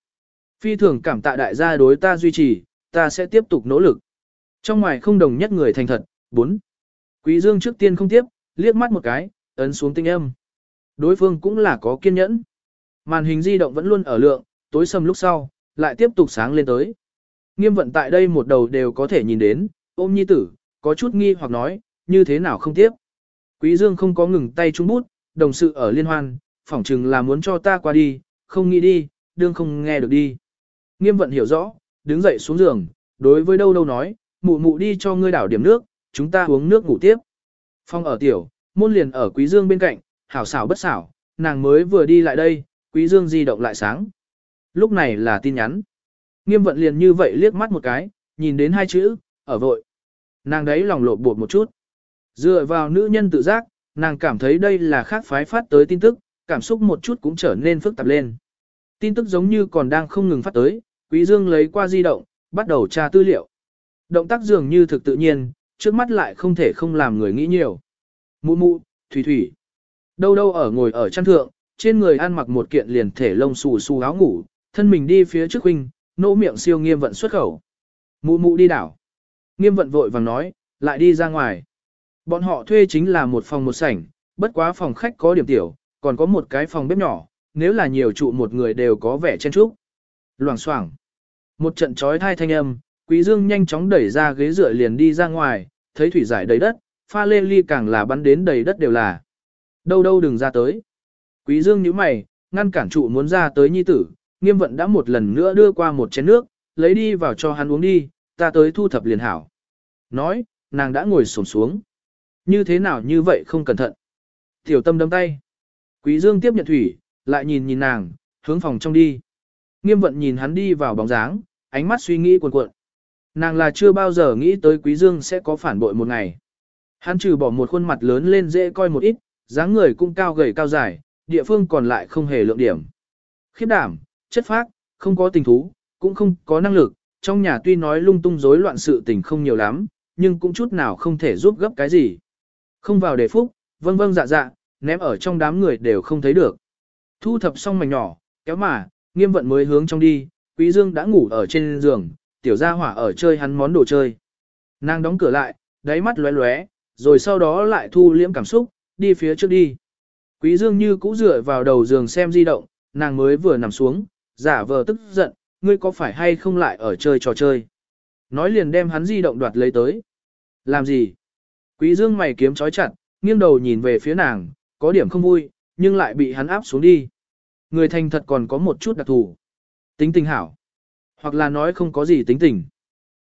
A: Phi thường cảm tạ đại gia đối ta duy trì, ta sẽ tiếp tục nỗ lực. Trong ngoài không đồng nhất người thành thật, 4. Quý Dương trước tiên không tiếp, liếc mắt một cái, ấn xuống tinh âm. Đối phương cũng là có kiên nhẫn. Màn hình di động vẫn luôn ở lượng, tối sầm lúc sau, lại tiếp tục sáng lên tới. Nghiêm vận tại đây một đầu đều có thể nhìn đến, ôm nhi tử, có chút nghi hoặc nói, như thế nào không tiếp. Quý Dương không có ngừng tay trung bút, đồng sự ở liên hoan, phỏng chừng là muốn cho ta qua đi, không nghĩ đi, đương không nghe được đi. Nghiêm vận hiểu rõ, đứng dậy xuống giường, đối với đâu đâu nói, mụ mụ đi cho ngươi đảo điểm nước, chúng ta uống nước ngủ tiếp. Phong ở tiểu, môn liền ở Quý Dương bên cạnh, hảo xảo bất xảo, nàng mới vừa đi lại đây, Quý Dương di động lại sáng. Lúc này là tin nhắn. Nghiêm vận liền như vậy liếc mắt một cái, nhìn đến hai chữ, ở vội. Nàng đấy lòng lộ bột một chút. Dựa vào nữ nhân tự giác, nàng cảm thấy đây là khác phái phát tới tin tức, cảm xúc một chút cũng trở nên phức tạp lên. Tin tức giống như còn đang không ngừng phát tới, Quý Dương lấy qua di động, bắt đầu tra tư liệu. Động tác dường như thực tự nhiên, trước mắt lại không thể không làm người nghĩ nhiều. Mụ mụ, thủy thủy. Đâu đâu ở ngồi ở chăn thượng, trên người ăn mặc một kiện liền thể lông xù xù áo ngủ, thân mình đi phía trước huynh, nỗ miệng siêu nghiêm vận xuất khẩu. Mụ mụ đi đảo. Nghiêm vận vội vàng nói, lại đi ra ngoài. Bọn họ thuê chính là một phòng một sảnh, bất quá phòng khách có điểm tiểu, còn có một cái phòng bếp nhỏ, nếu là nhiều trụ một người đều có vẻ chen trúc. Loảng xoảng. Một trận chói thai thanh âm, Quý Dương nhanh chóng đẩy ra ghế dựa liền đi ra ngoài, thấy thủy giải đầy đất, pha lê ly càng là bắn đến đầy đất đều là. Đâu đâu đừng ra tới. Quý Dương nhíu mày, ngăn cản trụ muốn ra tới nhi tử, nghiêm vận đã một lần nữa đưa qua một chén nước, lấy đi vào cho hắn uống đi, ta tới thu thập liền hảo. Nói, nàng đã ngồi xổm xuống. Như thế nào như vậy không cẩn thận. Tiểu tâm đâm tay. Quý Dương tiếp nhận thủy, lại nhìn nhìn nàng, hướng phòng trong đi. Nghiêm vận nhìn hắn đi vào bóng dáng, ánh mắt suy nghĩ cuồn cuộn. Nàng là chưa bao giờ nghĩ tới Quý Dương sẽ có phản bội một ngày. Hắn trừ bỏ một khuôn mặt lớn lên dễ coi một ít, dáng người cũng cao gầy cao dài, địa phương còn lại không hề lượng điểm. Khiếp đảm, chất phác, không có tình thú, cũng không có năng lực, trong nhà tuy nói lung tung rối loạn sự tình không nhiều lắm, nhưng cũng chút nào không thể giúp gấp cái gì. Không vào đề phúc, vâng vâng dạ dạ, ném ở trong đám người đều không thấy được. Thu thập xong mảnh nhỏ, kéo mà, nghiêm vận mới hướng trong đi, quý dương đã ngủ ở trên giường, tiểu gia hỏa ở chơi hắn món đồ chơi. Nàng đóng cửa lại, đáy mắt lóe lóe, rồi sau đó lại thu liễm cảm xúc, đi phía trước đi. Quý dương như cũ dựa vào đầu giường xem di động, nàng mới vừa nằm xuống, giả vờ tức giận, ngươi có phải hay không lại ở chơi trò chơi. Nói liền đem hắn di động đoạt lấy tới. Làm gì? Quý dương mày kiếm chói chặt, nghiêng đầu nhìn về phía nàng, có điểm không vui, nhưng lại bị hắn áp xuống đi. Người thành thật còn có một chút đặc thù. Tính tình hảo. Hoặc là nói không có gì tính tình.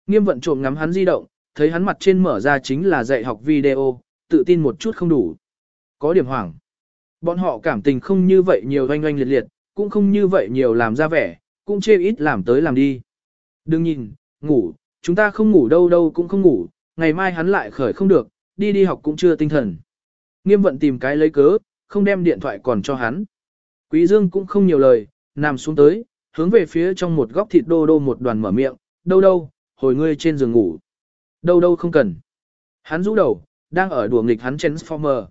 A: Nghiêm vận trộm ngắm hắn di động, thấy hắn mặt trên mở ra chính là dạy học video, tự tin một chút không đủ. Có điểm hoảng. Bọn họ cảm tình không như vậy nhiều oanh oanh liệt liệt, cũng không như vậy nhiều làm ra vẻ, cũng chê ít làm tới làm đi. Đừng nhìn, ngủ, chúng ta không ngủ đâu đâu cũng không ngủ, ngày mai hắn lại khởi không được, đi đi học cũng chưa tinh thần. Nghiêm vận tìm cái lấy cớ, không đem điện thoại còn cho hắn. Quý Dương cũng không nhiều lời, nằm xuống tới, hướng về phía trong một góc thịt đô đô một đoàn mở miệng, đâu đâu, hồi ngươi trên giường ngủ. Đâu đâu không cần. Hắn rũ đầu, đang ở đùa nghịch hắn Transformer.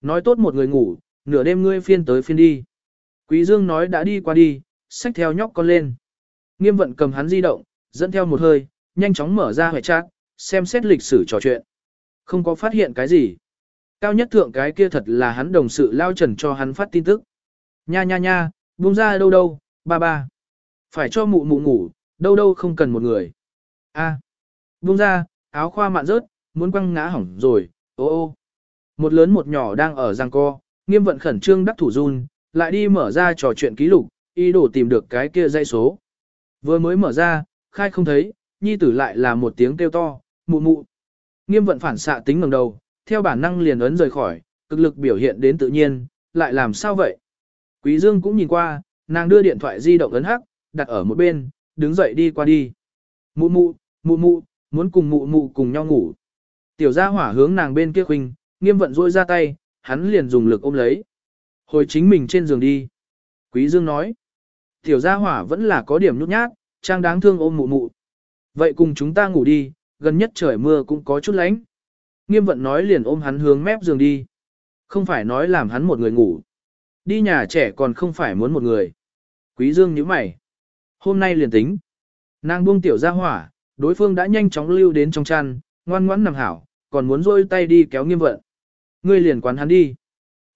A: Nói tốt một người ngủ, nửa đêm ngươi phiên tới phiên đi. Quý Dương nói đã đi qua đi, xách theo nhóc con lên. Nghiêm vận cầm hắn di động, dẫn theo một hơi, nhanh chóng mở ra hệ chat, xem xét lịch sử trò chuyện. Không có phát hiện cái gì. Cao nhất thượng cái kia thật là hắn đồng sự lao trần cho hắn phát tin tức. Nha nha nha, buông ra đâu đâu, ba ba. Phải cho mụ mụ ngủ, đâu đâu không cần một người. A, buông ra, áo khoa mạn rớt, muốn quăng ngã hỏng rồi, ô ô. Một lớn một nhỏ đang ở giang co, nghiêm vận khẩn trương đắc thủ run, lại đi mở ra trò chuyện ký lục, ý đồ tìm được cái kia dây số. Vừa mới mở ra, khai không thấy, nhi tử lại là một tiếng kêu to, mụ mụ. Nghiêm vận phản xạ tính ngẩng đầu, theo bản năng liền ấn rời khỏi, cực lực biểu hiện đến tự nhiên, lại làm sao vậy? Quý Dương cũng nhìn qua, nàng đưa điện thoại di động ấn hắc, đặt ở một bên, đứng dậy đi qua đi. Mụ mụ, mụ mụ, muốn cùng mụ mụ cùng nhau ngủ. Tiểu gia hỏa hướng nàng bên kia khinh, nghiêm vận rôi ra tay, hắn liền dùng lực ôm lấy. Hồi chính mình trên giường đi. Quý Dương nói. Tiểu gia hỏa vẫn là có điểm nhút nhát, trang đáng thương ôm mụ mụ. Vậy cùng chúng ta ngủ đi, gần nhất trời mưa cũng có chút lạnh. Nghiêm vận nói liền ôm hắn hướng mép giường đi. Không phải nói làm hắn một người ngủ. Đi nhà trẻ còn không phải muốn một người. Quý Dương nhíu mày. Hôm nay liền tính. Nàng buông tiểu gia hỏa, đối phương đã nhanh chóng lưu đến trong chăn, ngoan ngoãn nằm hảo, còn muốn rôi tay đi kéo nghiêm vận. Ngươi liền quán hắn đi.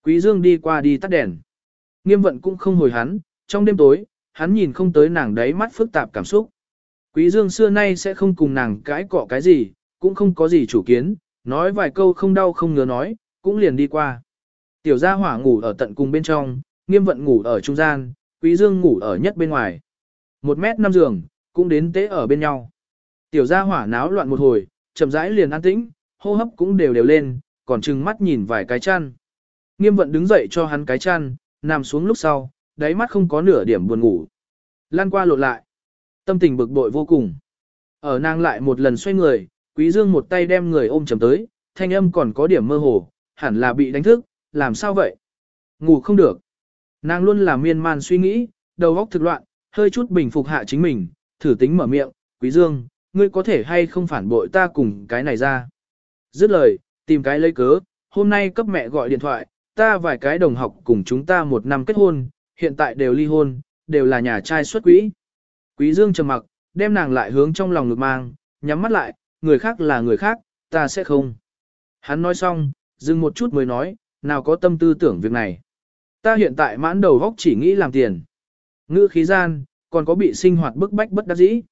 A: Quý Dương đi qua đi tắt đèn. Nghiêm vận cũng không hồi hắn, trong đêm tối, hắn nhìn không tới nàng đáy mắt phức tạp cảm xúc. Quý Dương xưa nay sẽ không cùng nàng cãi cọ cái gì, cũng không có gì chủ kiến, nói vài câu không đau không ngứa nói, cũng liền đi qua. Tiểu gia hỏa ngủ ở tận cùng bên trong, nghiêm vận ngủ ở trung gian, quý dương ngủ ở nhất bên ngoài. Một mét năm giường, cũng đến tế ở bên nhau. Tiểu gia hỏa náo loạn một hồi, chậm rãi liền an tĩnh, hô hấp cũng đều đều lên, còn trừng mắt nhìn vài cái chăn. Nghiêm vận đứng dậy cho hắn cái chăn, nằm xuống lúc sau, đáy mắt không có nửa điểm buồn ngủ. Lan qua lộn lại. Tâm tình bực bội vô cùng. Ở nàng lại một lần xoay người, quý dương một tay đem người ôm chầm tới, thanh âm còn có điểm mơ hồ, hẳn là bị đánh thức, làm sao vậy? Ngủ không được. Nàng luôn là miên man suy nghĩ, đầu óc thực loạn, hơi chút bình phục hạ chính mình, thử tính mở miệng, quý dương, ngươi có thể hay không phản bội ta cùng cái này ra. Dứt lời, tìm cái lấy cớ, hôm nay cấp mẹ gọi điện thoại, ta vài cái đồng học cùng chúng ta một năm kết hôn, hiện tại đều ly hôn, đều là nhà trai xuất quỹ. Quý dương trầm mặc, đem nàng lại hướng trong lòng ngực mang, nhắm mắt lại, người khác là người khác, ta sẽ không. Hắn nói xong, dừng một chút mới nói, nào có tâm tư tưởng việc này. Ta hiện tại mãn đầu góc chỉ nghĩ làm tiền. Ngữ khí gian, còn có bị sinh hoạt bức bách bất đắc dĩ.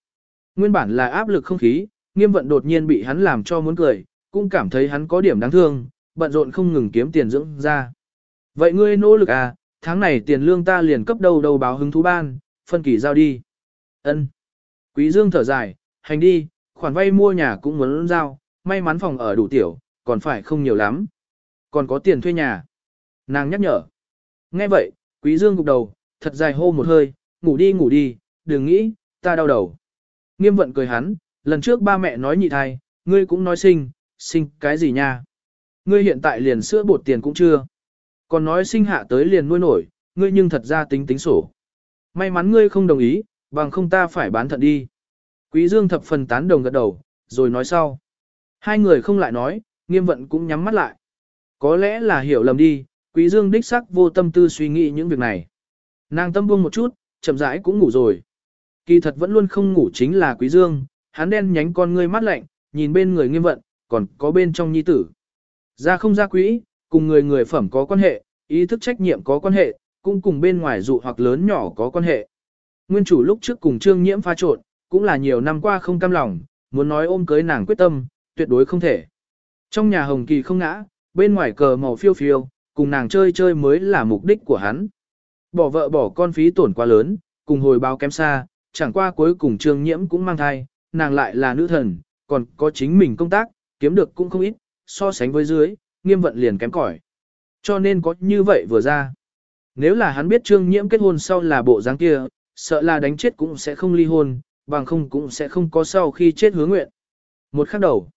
A: Nguyên bản là áp lực không khí, nghiêm vận đột nhiên bị hắn làm cho muốn cười, cũng cảm thấy hắn có điểm đáng thương, bận rộn không ngừng kiếm tiền dưỡng ra. Vậy ngươi nỗ lực à, tháng này tiền lương ta liền cấp đầu đầu báo hứng thú ban, phân kỳ giao đi. Ân. Quý Dương thở dài, hành đi, khoản vay mua nhà cũng muốn giao, may mắn phòng ở đủ tiểu, còn phải không nhiều lắm. Còn có tiền thuê nhà. Nàng nhắc nhở. Nghe vậy, Quý Dương gục đầu, thật dài hô một hơi, ngủ đi ngủ đi, đừng nghĩ, ta đau đầu. Nghiêm vận cười hắn, lần trước ba mẹ nói nhị thai, ngươi cũng nói sinh, sinh cái gì nha. Ngươi hiện tại liền sữa bột tiền cũng chưa. Còn nói sinh hạ tới liền nuôi nổi, ngươi nhưng thật ra tính tính sổ. May mắn ngươi không đồng ý, bằng không ta phải bán thận đi. Quý Dương thập phần tán đồng gật đầu, rồi nói sau. Hai người không lại nói, nghiêm vận cũng nhắm mắt lại. Có lẽ là hiểu lầm đi, Quý Dương đích sắc vô tâm tư suy nghĩ những việc này. Nàng tâm buông một chút, chậm rãi cũng ngủ rồi. Kỳ thật vẫn luôn không ngủ chính là Quý Dương, hắn đen nhánh con ngươi mắt lạnh, nhìn bên người nghiêm vận, còn có bên trong nhi tử. Ra không ra quý, cùng người người phẩm có quan hệ, ý thức trách nhiệm có quan hệ, cũng cùng bên ngoài dụ hoặc lớn nhỏ có quan hệ. Nguyên chủ lúc trước cùng trương nhiễm pha trộn, cũng là nhiều năm qua không cam lòng, muốn nói ôm cưới nàng quyết tâm, tuyệt đối không thể. Trong nhà hồng kỳ không ngã, bên ngoài cờ màu phiêu phiêu, cùng nàng chơi chơi mới là mục đích của hắn. Bỏ vợ bỏ con phí tổn quá lớn, cùng hồi báo kém xa, chẳng qua cuối cùng trương nhiễm cũng mang thai, nàng lại là nữ thần, còn có chính mình công tác, kiếm được cũng không ít, so sánh với dưới, nghiêm vận liền kém cỏi. Cho nên có như vậy vừa ra. Nếu là hắn biết trương nhiễm kết hôn sau là bộ dáng kia, sợ là đánh chết cũng sẽ không ly hôn, bằng không cũng sẽ không có sau khi chết hứa nguyện. Một khắc đầu,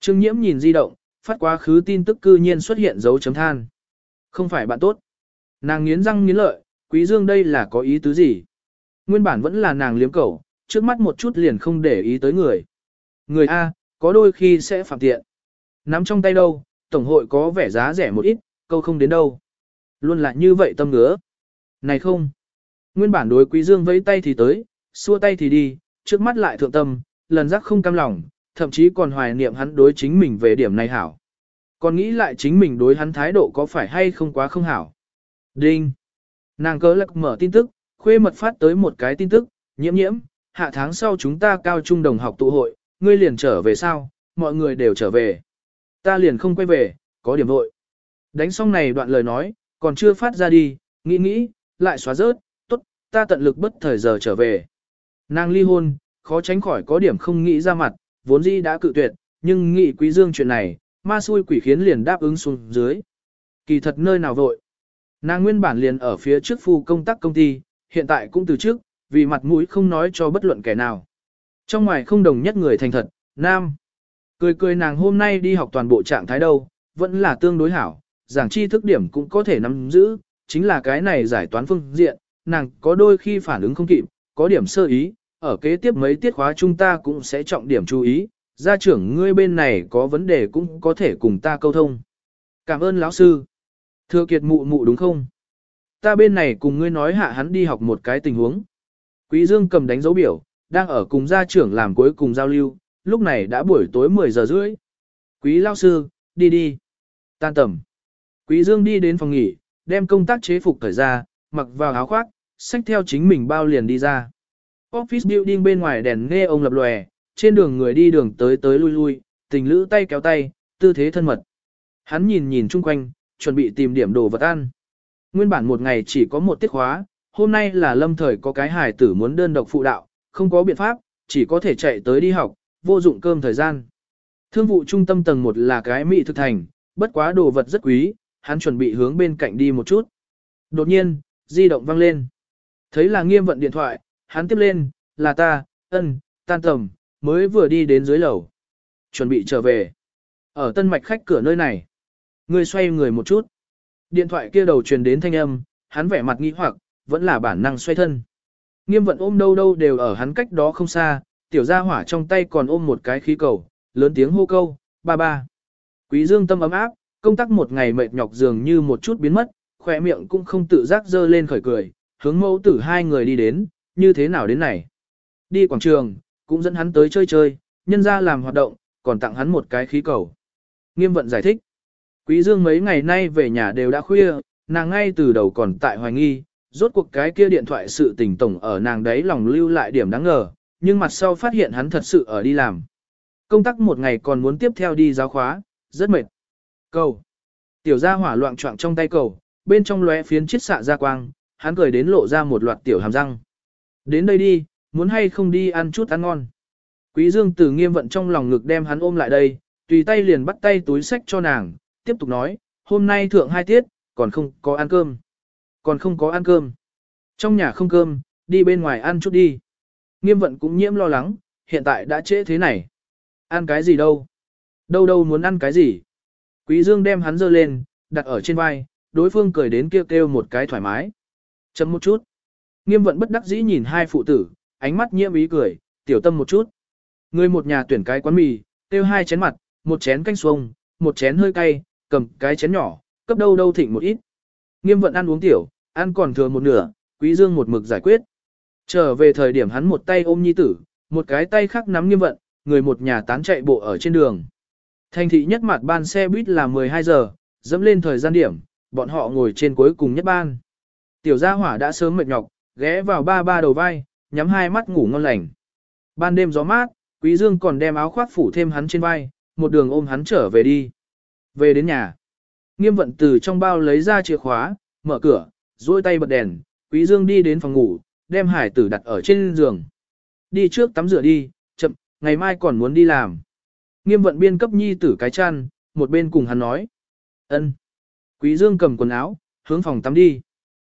A: trương nhiễm nhìn di động, phát quá khứ tin tức cư nhiên xuất hiện dấu chấm than. Không phải bạn tốt. Nàng nghiến răng nghiến lợi, quý dương đây là có ý tứ gì? Nguyên bản vẫn là nàng liếm cẩu, trước mắt một chút liền không để ý tới người. Người A, có đôi khi sẽ phạm tiện. Nắm trong tay đâu, tổng hội có vẻ giá rẻ một ít, câu không đến đâu. Luôn là như vậy tâm ngứa. Này không. Nguyên bản đối quý dương vẫy tay thì tới, xua tay thì đi, trước mắt lại thượng tâm, lần giác không cam lòng, thậm chí còn hoài niệm hắn đối chính mình về điểm này hảo. Còn nghĩ lại chính mình đối hắn thái độ có phải hay không quá không hảo. Đinh. Nàng cớ lạc mở tin tức, khuê mật phát tới một cái tin tức, nhiễm nhiễm, hạ tháng sau chúng ta cao trung đồng học tụ hội, ngươi liền trở về sao, mọi người đều trở về. Ta liền không quay về, có điểm vội. Đánh xong này đoạn lời nói, còn chưa phát ra đi, nghĩ nghĩ, lại xóa rớt, tốt, ta tận lực bất thời giờ trở về. Nàng ly hôn, khó tránh khỏi có điểm không nghĩ ra mặt, vốn dĩ đã cự tuyệt, nhưng nghĩ quý dương chuyện này, ma xui quỷ khiến liền đáp ứng xuống dưới. Kỳ thật nơi nào vội. Nàng nguyên bản liền ở phía trước phu công tác công ty, hiện tại cũng từ trước, vì mặt mũi không nói cho bất luận kẻ nào. Trong ngoài không đồng nhất người thành thật, nam. Cười cười nàng hôm nay đi học toàn bộ trạng thái đâu, vẫn là tương đối hảo, giảng chi thức điểm cũng có thể nắm giữ, chính là cái này giải toán phương diện, nàng có đôi khi phản ứng không kịp, có điểm sơ ý, ở kế tiếp mấy tiết khóa chúng ta cũng sẽ trọng điểm chú ý, gia trưởng ngươi bên này có vấn đề cũng có thể cùng ta câu thông. Cảm ơn lão sư. Thừa kiệt mụ mụ đúng không? Ta bên này cùng ngươi nói hạ hắn đi học một cái tình huống. Quý Dương cầm đánh dấu biểu, đang ở cùng gia trưởng làm cuối cùng giao lưu, lúc này đã buổi tối 10 giờ rưỡi. Quý lao sư, đi đi. Tan tầm. Quý Dương đi đến phòng nghỉ, đem công tác chế phục thời ra, mặc vào áo khoác, xách theo chính mình bao liền đi ra. Office building bên ngoài đèn nghe ông lập lòe, trên đường người đi đường tới tới lui lui, tình lữ tay kéo tay, tư thế thân mật. Hắn nhìn nhìn chung quanh, chuẩn bị tìm điểm đồ vật ăn. Nguyên bản một ngày chỉ có một tiết khóa, hôm nay là lâm thời có cái hài tử muốn đơn độc phụ đạo, không có biện pháp, chỉ có thể chạy tới đi học, vô dụng cơm thời gian. Thương vụ trung tâm tầng 1 là cái mỹ thực thành, bất quá đồ vật rất quý, hắn chuẩn bị hướng bên cạnh đi một chút. Đột nhiên, di động vang lên. Thấy là nghiêm vận điện thoại, hắn tiếp lên, là ta, ân, tan tầm, mới vừa đi đến dưới lầu. Chuẩn bị trở về. Ở tân mạch khách cửa nơi này. Người xoay người một chút. Điện thoại kia đầu truyền đến thanh âm, hắn vẻ mặt nghi hoặc, vẫn là bản năng xoay thân. Nghiêm vận ôm đâu đâu đều ở hắn cách đó không xa, tiểu gia hỏa trong tay còn ôm một cái khí cầu, lớn tiếng hô câu, ba ba. Quý dương tâm ấm áp, công tác một ngày mệt nhọc dường như một chút biến mất, khỏe miệng cũng không tự giác dơ lên khởi cười, hướng mẫu tử hai người đi đến, như thế nào đến này. Đi quảng trường, cũng dẫn hắn tới chơi chơi, nhân ra làm hoạt động, còn tặng hắn một cái khí cầu. Nghiêm vận giải thích. Quý Dương mấy ngày nay về nhà đều đã khuya, nàng ngay từ đầu còn tại hoài nghi, rốt cuộc cái kia điện thoại sự tình tổng ở nàng đấy lòng lưu lại điểm đáng ngờ, nhưng mặt sau phát hiện hắn thật sự ở đi làm. Công tác một ngày còn muốn tiếp theo đi giáo khóa, rất mệt. Cầu. Tiểu gia hỏa loạn trọng trong tay cầu, bên trong lóe phiến chiết xạ ra quang, hắn cười đến lộ ra một loạt tiểu hàm răng. Đến đây đi, muốn hay không đi ăn chút ăn ngon. Quý Dương Tử nghiêm vận trong lòng ngực đem hắn ôm lại đây, tùy tay liền bắt tay túi sách cho nàng, tiếp tục nói, hôm nay thượng hai tiết, còn không có ăn cơm. Còn không có ăn cơm. Trong nhà không cơm, đi bên ngoài ăn chút đi. Nghiêm vận cũng nhiễm lo lắng, hiện tại đã trễ thế này. Ăn cái gì đâu? Đâu đâu muốn ăn cái gì? Quý Dương đem hắn dơ lên, đặt ở trên vai, đối phương cười đến kêu kêu một cái thoải mái. Chấm một chút. Nghiêm vận bất đắc dĩ nhìn hai phụ tử, ánh mắt nhiễm ý cười, tiểu tâm một chút. Người một nhà tuyển cái quán mì, tiêu hai chén mặt, một chén canh xuông, một chén hơi cay, cầm cái chén nhỏ, cấp đâu đâu thịnh một ít. Nghiêm vận ăn uống tiểu, ăn còn thừa một nửa, quý dương một mực giải quyết. Trở về thời điểm hắn một tay ôm nhi tử, một cái tay khác nắm nghiêm vận, người một nhà tán chạy bộ ở trên đường. Thành thị nhất mặt ban xe buýt là 12 giờ, dẫm lên thời gian điểm, bọn họ ngồi trên cuối cùng nhất ban. Tiểu gia hỏa đã sớm mệt nhọc, ghé vào ba ba đầu vai, nhắm hai mắt ngủ ngon lành. Ban đêm gió mát, Quý Dương còn đem áo khoác phủ thêm hắn trên vai, một đường ôm hắn trở về đi. Về đến nhà, nghiêm vận từ trong bao lấy ra chìa khóa, mở cửa, duỗi tay bật đèn, Quý Dương đi đến phòng ngủ, đem hải tử đặt ở trên giường. Đi trước tắm rửa đi, chậm, ngày mai còn muốn đi làm. Nghiêm vận biên cấp nhi tử cái chăn, một bên cùng hắn nói. ân. Quý Dương cầm quần áo, hướng phòng tắm đi.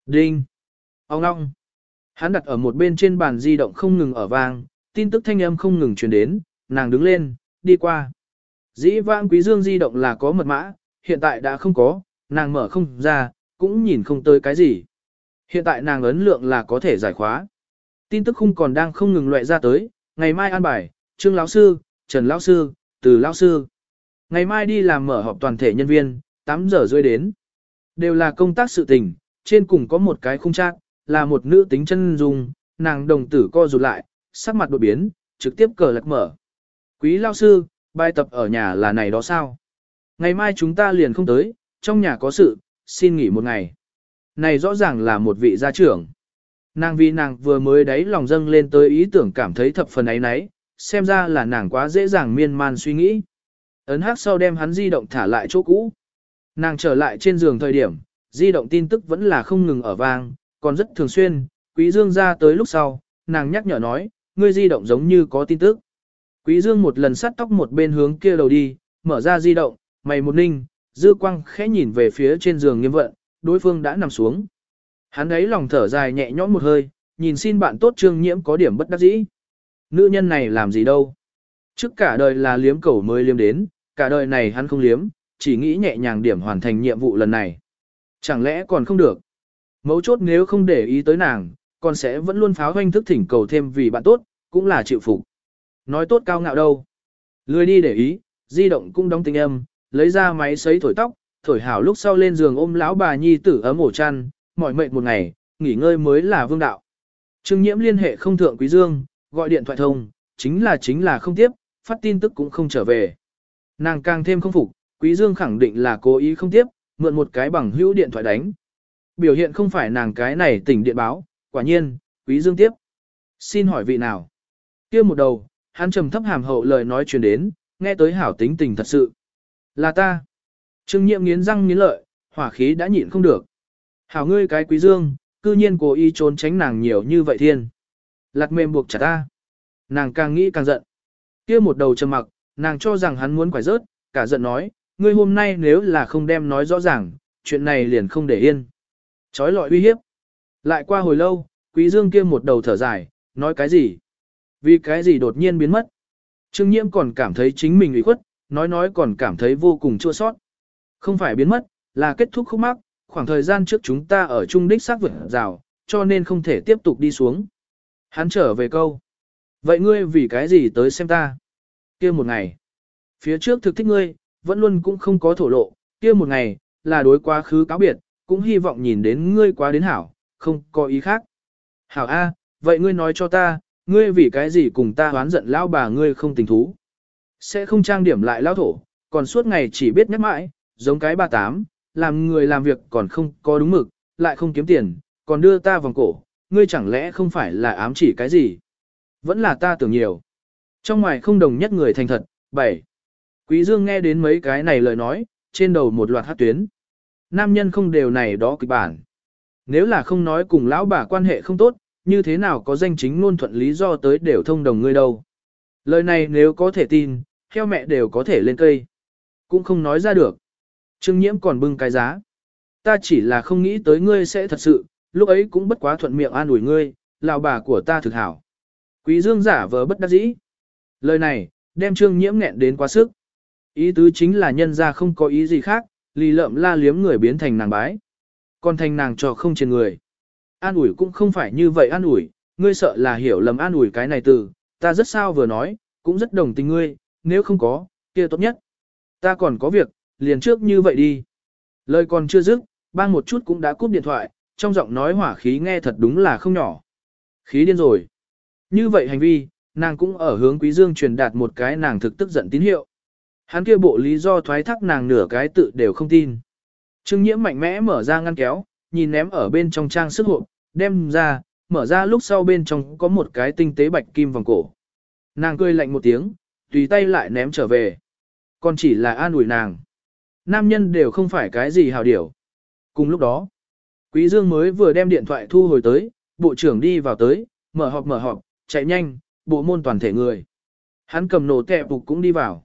A: Đinh. Ông long Hắn đặt ở một bên trên bàn di động không ngừng ở vang, tin tức thanh âm không ngừng truyền đến, nàng đứng lên, đi qua. Dĩ vãng quý dương di động là có mật mã, hiện tại đã không có, nàng mở không ra, cũng nhìn không tới cái gì. Hiện tại nàng ấn lượng là có thể giải khóa. Tin tức khung còn đang không ngừng loại ra tới, ngày mai an bài, Trương lão sư, Trần lão sư, Từ lão sư. Ngày mai đi làm mở họp toàn thể nhân viên, 8 giờ rưỡi đến. Đều là công tác sự tình, trên cùng có một cái khung trạng, là một nữ tính chân dung, nàng đồng tử co rụt lại, sắc mặt đột biến, trực tiếp cờ lật mở. Quý lão sư, bài tập ở nhà là này đó sao? Ngày mai chúng ta liền không tới, trong nhà có sự, xin nghỉ một ngày. Này rõ ràng là một vị gia trưởng. Nàng vì nàng vừa mới đấy lòng dâng lên tới ý tưởng cảm thấy thập phần ấy nấy, xem ra là nàng quá dễ dàng miên man suy nghĩ. Ấn hát sau đem hắn di động thả lại chỗ cũ. Nàng trở lại trên giường thời điểm, di động tin tức vẫn là không ngừng ở vang, còn rất thường xuyên, Quý Dương ra tới lúc sau, nàng nhắc nhở nói, ngươi di động giống như có tin tức. Quý Dương một lần sắt tóc một bên hướng kia đầu đi, mở ra di động, mày một ninh, dư quang khẽ nhìn về phía trên giường nghiêm vận, đối phương đã nằm xuống. Hắn ấy lòng thở dài nhẹ nhõm một hơi, nhìn xin bạn tốt trương nhiễm có điểm bất đắc dĩ. Nữ nhân này làm gì đâu? Trước cả đời là liếm cầu mới liếm đến, cả đời này hắn không liếm, chỉ nghĩ nhẹ nhàng điểm hoàn thành nhiệm vụ lần này. Chẳng lẽ còn không được? Mấu chốt nếu không để ý tới nàng, còn sẽ vẫn luôn pháo hoanh thức thỉnh cầu thêm vì bạn tốt, cũng là chịu phục. Nói tốt cao ngạo đâu. Lười đi để ý, di động cũng đóng tình âm, lấy ra máy sấy thổi tóc, thổi hảo lúc sau lên giường ôm lão bà nhi tử ấm ổ chăn, mỏi mệt một ngày, nghỉ ngơi mới là vương đạo. Trương Nhiễm liên hệ không thượng Quý Dương, gọi điện thoại thông, chính là chính là không tiếp, phát tin tức cũng không trở về. Nàng càng thêm không phục, Quý Dương khẳng định là cố ý không tiếp, mượn một cái bằng hữu điện thoại đánh. Biểu hiện không phải nàng cái này tỉnh điện báo, quả nhiên, Quý Dương tiếp. Xin hỏi vị nào? kia một đầu, hắn trầm thấp hàm hậu lời nói truyền đến, nghe tới hảo tính tình thật sự. Là ta. Trương Nhiệm nghiến răng nghiến lợi, hỏa khí đã nhịn không được. Hảo ngươi cái Quý Dương, cư nhiên cố ý trốn tránh nàng nhiều như vậy thiên. Lạt mềm buộc chặt ta. Nàng càng nghĩ càng giận. kia một đầu trầm mặc, nàng cho rằng hắn muốn quải rớt, cả giận nói, ngươi hôm nay nếu là không đem nói rõ ràng, chuyện này liền không để yên. Chói lọi uy hiếp. Lại qua hồi lâu, quý dương kia một đầu thở dài, nói cái gì? Vì cái gì đột nhiên biến mất? Trương nhiễm còn cảm thấy chính mình ủy khuất, nói nói còn cảm thấy vô cùng chua xót. Không phải biến mất, là kết thúc khúc mắc, khoảng thời gian trước chúng ta ở trung đích xác vượt rào, cho nên không thể tiếp tục đi xuống. Hắn trở về câu. Vậy ngươi vì cái gì tới xem ta? kia một ngày. Phía trước thực thích ngươi, vẫn luôn cũng không có thổ lộ, kia một ngày, là đối quá khứ cáo biệt, cũng hy vọng nhìn đến ngươi quá đến hảo, không có ý khác. Hảo A, vậy ngươi nói cho ta, ngươi vì cái gì cùng ta hoán giận lão bà ngươi không tình thú. Sẽ không trang điểm lại lão thổ, còn suốt ngày chỉ biết nhắc mãi, giống cái bà tám, làm người làm việc còn không có đúng mực, lại không kiếm tiền, còn đưa ta vòng cổ, ngươi chẳng lẽ không phải là ám chỉ cái gì? Vẫn là ta tưởng nhiều. Trong ngoài không đồng nhất người thành thật, 7. Quý Dương nghe đến mấy cái này lời nói, trên đầu một loạt hát tuyến. Nam nhân không đều này đó kịch bản. Nếu là không nói cùng lão bà quan hệ không tốt, như thế nào có danh chính ngôn thuận lý do tới đều thông đồng ngươi đâu. Lời này nếu có thể tin, theo mẹ đều có thể lên cây. Cũng không nói ra được. Trương nhiễm còn bưng cái giá. Ta chỉ là không nghĩ tới ngươi sẽ thật sự, lúc ấy cũng bất quá thuận miệng an ủi ngươi, lão bà của ta thực hảo. Quý dương giả vờ bất đắc dĩ. Lời này, đem trương nhiễm nghẹn đến quá sức. Ý tứ chính là nhân gia không có ý gì khác, lì lợm la liếm người biến thành nàng bái. Còn thành nàng trò không trên người. An ủi cũng không phải như vậy an ủi, ngươi sợ là hiểu lầm an ủi cái này từ, ta rất sao vừa nói, cũng rất đồng tình ngươi, nếu không có, kia tốt nhất. Ta còn có việc, liền trước như vậy đi. Lời còn chưa dứt, bang một chút cũng đã cúp điện thoại, trong giọng nói hỏa khí nghe thật đúng là không nhỏ. Khí điên rồi. Như vậy hành vi, nàng cũng ở hướng Quý Dương truyền đạt một cái nàng thực tức giận tín hiệu. Hắn kia bộ lý do thoái thác nàng nửa cái tự đều không tin. Trương Nhiễm mạnh mẽ mở ra ngăn kéo, nhìn ném ở bên trong trang sức hộp, đem ra, mở ra lúc sau bên trong có một cái tinh tế bạch kim vòng cổ. Nàng cười lạnh một tiếng, tùy tay lại ném trở về. Còn chỉ là an ủi nàng. Nam nhân đều không phải cái gì hào điểu. Cùng lúc đó, Quý Dương mới vừa đem điện thoại thu hồi tới, bộ trưởng đi vào tới, mở họp mở họp, chạy nhanh, bộ môn toàn thể người. Hắn cầm nổ tẹp phục cũng đi vào.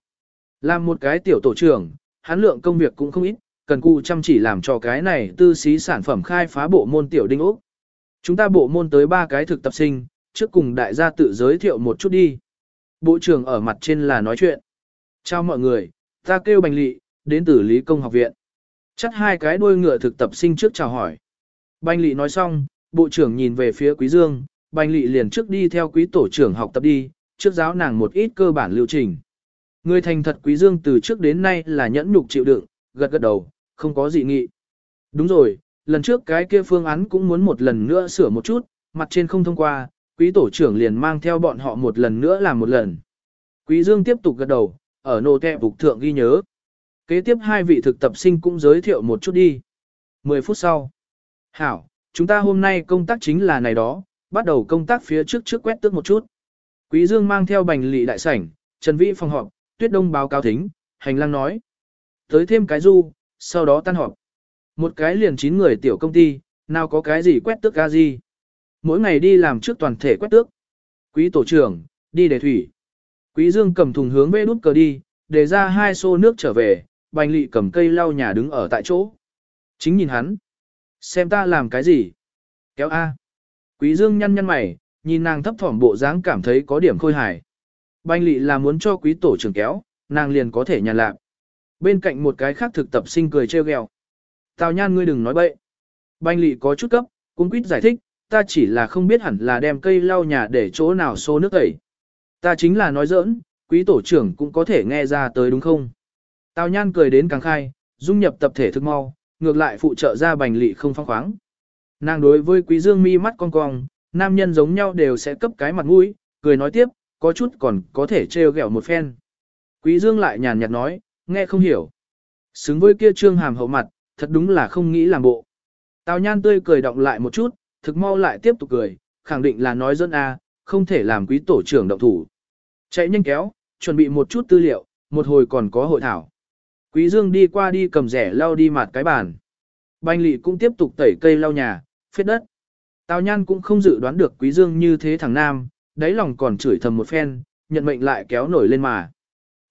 A: Làm một cái tiểu tổ trưởng, hắn lượng công việc cũng không ít, cần cù chăm chỉ làm cho cái này tư xí sản phẩm khai phá bộ môn tiểu đinh ốc. Chúng ta bộ môn tới ba cái thực tập sinh, trước cùng đại gia tự giới thiệu một chút đi. Bộ trưởng ở mặt trên là nói chuyện. Chào mọi người, ta kêu Bành Lị, đến từ Lý Công học viện. Chắt hai cái đuôi ngựa thực tập sinh trước chào hỏi. Bành Lị nói xong, bộ trưởng nhìn về phía Quý Dương, Bành Lị liền trước đi theo quý tổ trưởng học tập đi, trước giáo nàng một ít cơ bản lưu trình. Người thành thật Quý Dương từ trước đến nay là nhẫn nhục chịu đựng, gật gật đầu, không có gì nghị. Đúng rồi, lần trước cái kia phương án cũng muốn một lần nữa sửa một chút, mặt trên không thông qua, quý tổ trưởng liền mang theo bọn họ một lần nữa làm một lần. Quý Dương tiếp tục gật đầu, ở nô tệ phục thượng ghi nhớ. Kế tiếp hai vị thực tập sinh cũng giới thiệu một chút đi. 10 phút sau. Hảo, chúng ta hôm nay công tác chính là này đó, bắt đầu công tác phía trước trước quét tước một chút. Quý Dương mang theo bành lị đại sảnh, Trần Vĩ phòng họp, Tuyết Đông báo cáo thính, hành lang nói. Tới thêm cái du, sau đó tan họp. Một cái liền chín người tiểu công ty, nào có cái gì quét tước ca gì. Mỗi ngày đi làm trước toàn thể quét tước. Quý tổ trưởng, đi để thủy. Quý Dương cầm thùng hướng về nút cờ đi, để ra hai xô nước trở về, bành lị cầm cây lau nhà đứng ở tại chỗ. Chính nhìn hắn. Xem ta làm cái gì? Kéo A. Quý Dương nhăn nhăn mày, nhìn nàng thấp thỏm bộ dáng cảm thấy có điểm khôi hài. Banh lị là muốn cho quý tổ trưởng kéo, nàng liền có thể nhàn lạc. Bên cạnh một cái khác thực tập sinh cười treo gheo. Tào nhan ngươi đừng nói bậy. Banh lị có chút cấp, cũng quýt giải thích, ta chỉ là không biết hẳn là đem cây lau nhà để chỗ nào xô nước tẩy. Ta chính là nói giỡn, quý tổ trưởng cũng có thể nghe ra tới đúng không? Tào nhan cười đến càng khai, dung nhập tập thể thức mau, ngược lại phụ trợ ra bành lị không phong khoáng. Nàng đối với quý dương mi mắt cong cong, nam nhân giống nhau đều sẽ cấp cái mặt mũi, cười nói tiếp, có chút còn có thể trêu ghẹo một phen. Quý dương lại nhàn nhạt nói, nghe không hiểu. Xứng với kia trương hàm hậu mặt, thật đúng là không nghĩ làm bộ. Tào nhan tươi cười động lại một chút, thực mau lại tiếp tục cười, khẳng định là nói dân a, không thể làm quý tổ trưởng động thủ. Chạy nhanh kéo, chuẩn bị một chút tư liệu, một hồi còn có hội thảo. Quý Dương đi qua đi cầm rẻ lau đi mặt cái bàn. Banh lị cũng tiếp tục tẩy cây lau nhà, phết đất. Tào nhan cũng không dự đoán được Quý Dương như thế thằng nam, đáy lòng còn chửi thầm một phen, nhận mệnh lại kéo nổi lên mà.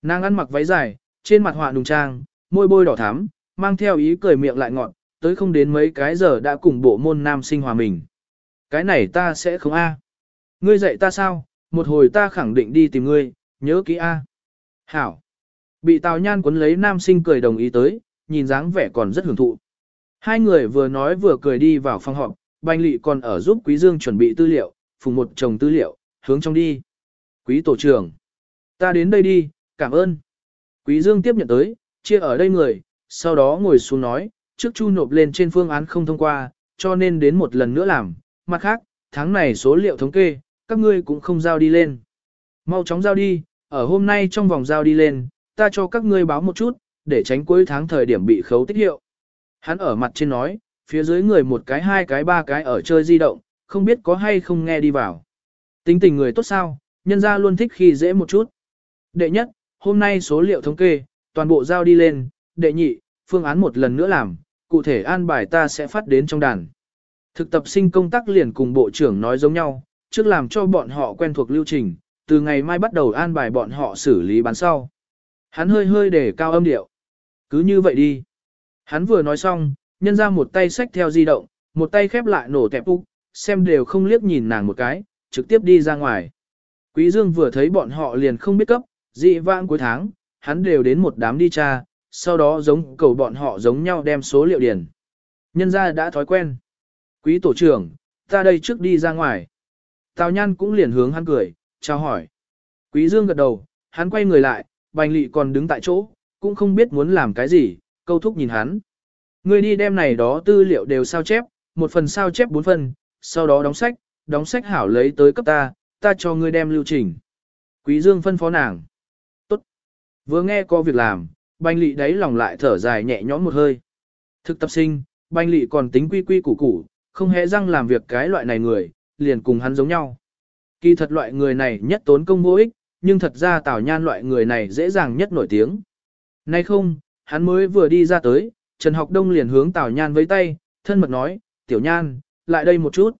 A: Nàng ăn mặc váy dài, trên mặt họa nùng trang, môi bôi đỏ thắm, mang theo ý cười miệng lại ngọt, tới không đến mấy cái giờ đã cùng bộ môn nam sinh hòa mình. Cái này ta sẽ không a. Ngươi dạy ta sao, một hồi ta khẳng định đi tìm ngươi, nhớ kỹ a. Hảo. Bị Tào Nhan cuốn lấy nam sinh cười đồng ý tới, nhìn dáng vẻ còn rất hưởng thụ. Hai người vừa nói vừa cười đi vào phòng họp, Bành Lị còn ở giúp Quý Dương chuẩn bị tư liệu, phùng một chồng tư liệu, hướng trong đi. Quý tổ trưởng, ta đến đây đi, cảm ơn. Quý Dương tiếp nhận tới, chia ở đây người, sau đó ngồi xuống nói, trước chu nộp lên trên phương án không thông qua, cho nên đến một lần nữa làm. Mặt khác, tháng này số liệu thống kê, các ngươi cũng không giao đi lên. Mau chóng giao đi, ở hôm nay trong vòng giao đi lên, ta cho các ngươi báo một chút, để tránh cuối tháng thời điểm bị khấu tích hiệu. Hắn ở mặt trên nói, phía dưới người một cái hai cái ba cái ở chơi di động, không biết có hay không nghe đi vào. Tính tình người tốt sao, nhân ra luôn thích khi dễ một chút. Đệ nhất, hôm nay số liệu thống kê, toàn bộ giao đi lên, đệ nhị, phương án một lần nữa làm, cụ thể an bài ta sẽ phát đến trong đàn. Thực tập sinh công tác liền cùng bộ trưởng nói giống nhau, trước làm cho bọn họ quen thuộc lưu trình, từ ngày mai bắt đầu an bài bọn họ xử lý bán sau. Hắn hơi hơi để cao âm điệu. Cứ như vậy đi. Hắn vừa nói xong, nhân ra một tay xách theo di động, một tay khép lại nổ tẹp úc, xem đều không liếc nhìn nàng một cái, trực tiếp đi ra ngoài. Quý Dương vừa thấy bọn họ liền không biết cấp, dị vãng cuối tháng, hắn đều đến một đám đi tra, sau đó giống cầu bọn họ giống nhau đem số liệu điền. Nhân gia đã thói quen. Quý tổ trưởng, ta đây trước đi ra ngoài. Tào Nhan cũng liền hướng hắn cười, chào hỏi. Quý Dương gật đầu, hắn quay người lại, Bành Lị còn đứng tại chỗ, cũng không biết muốn làm cái gì, câu thúc nhìn hắn. Ngươi đi đem này đó tư liệu đều sao chép, một phần sao chép bốn phần, sau đó đóng sách, đóng sách hảo lấy tới cấp ta, ta cho ngươi đem lưu trình. Quý Dương phân phó nàng. Tốt. Vừa nghe có việc làm, Bành Lị đáy lòng lại thở dài nhẹ nhõm một hơi. Thực tập sinh, Bành Lị còn tính quy quy củ củ, không hề răng làm việc cái loại này người, liền cùng hắn giống nhau. Kỳ thật loại người này nhất tốn công vô ích, nhưng thật ra Tào Nhan loại người này dễ dàng nhất nổi tiếng. Nay không, hắn mới vừa đi ra tới, Trần Học Đông liền hướng Tào Nhan với tay, thân mật nói, Tiểu Nhan, lại đây một chút.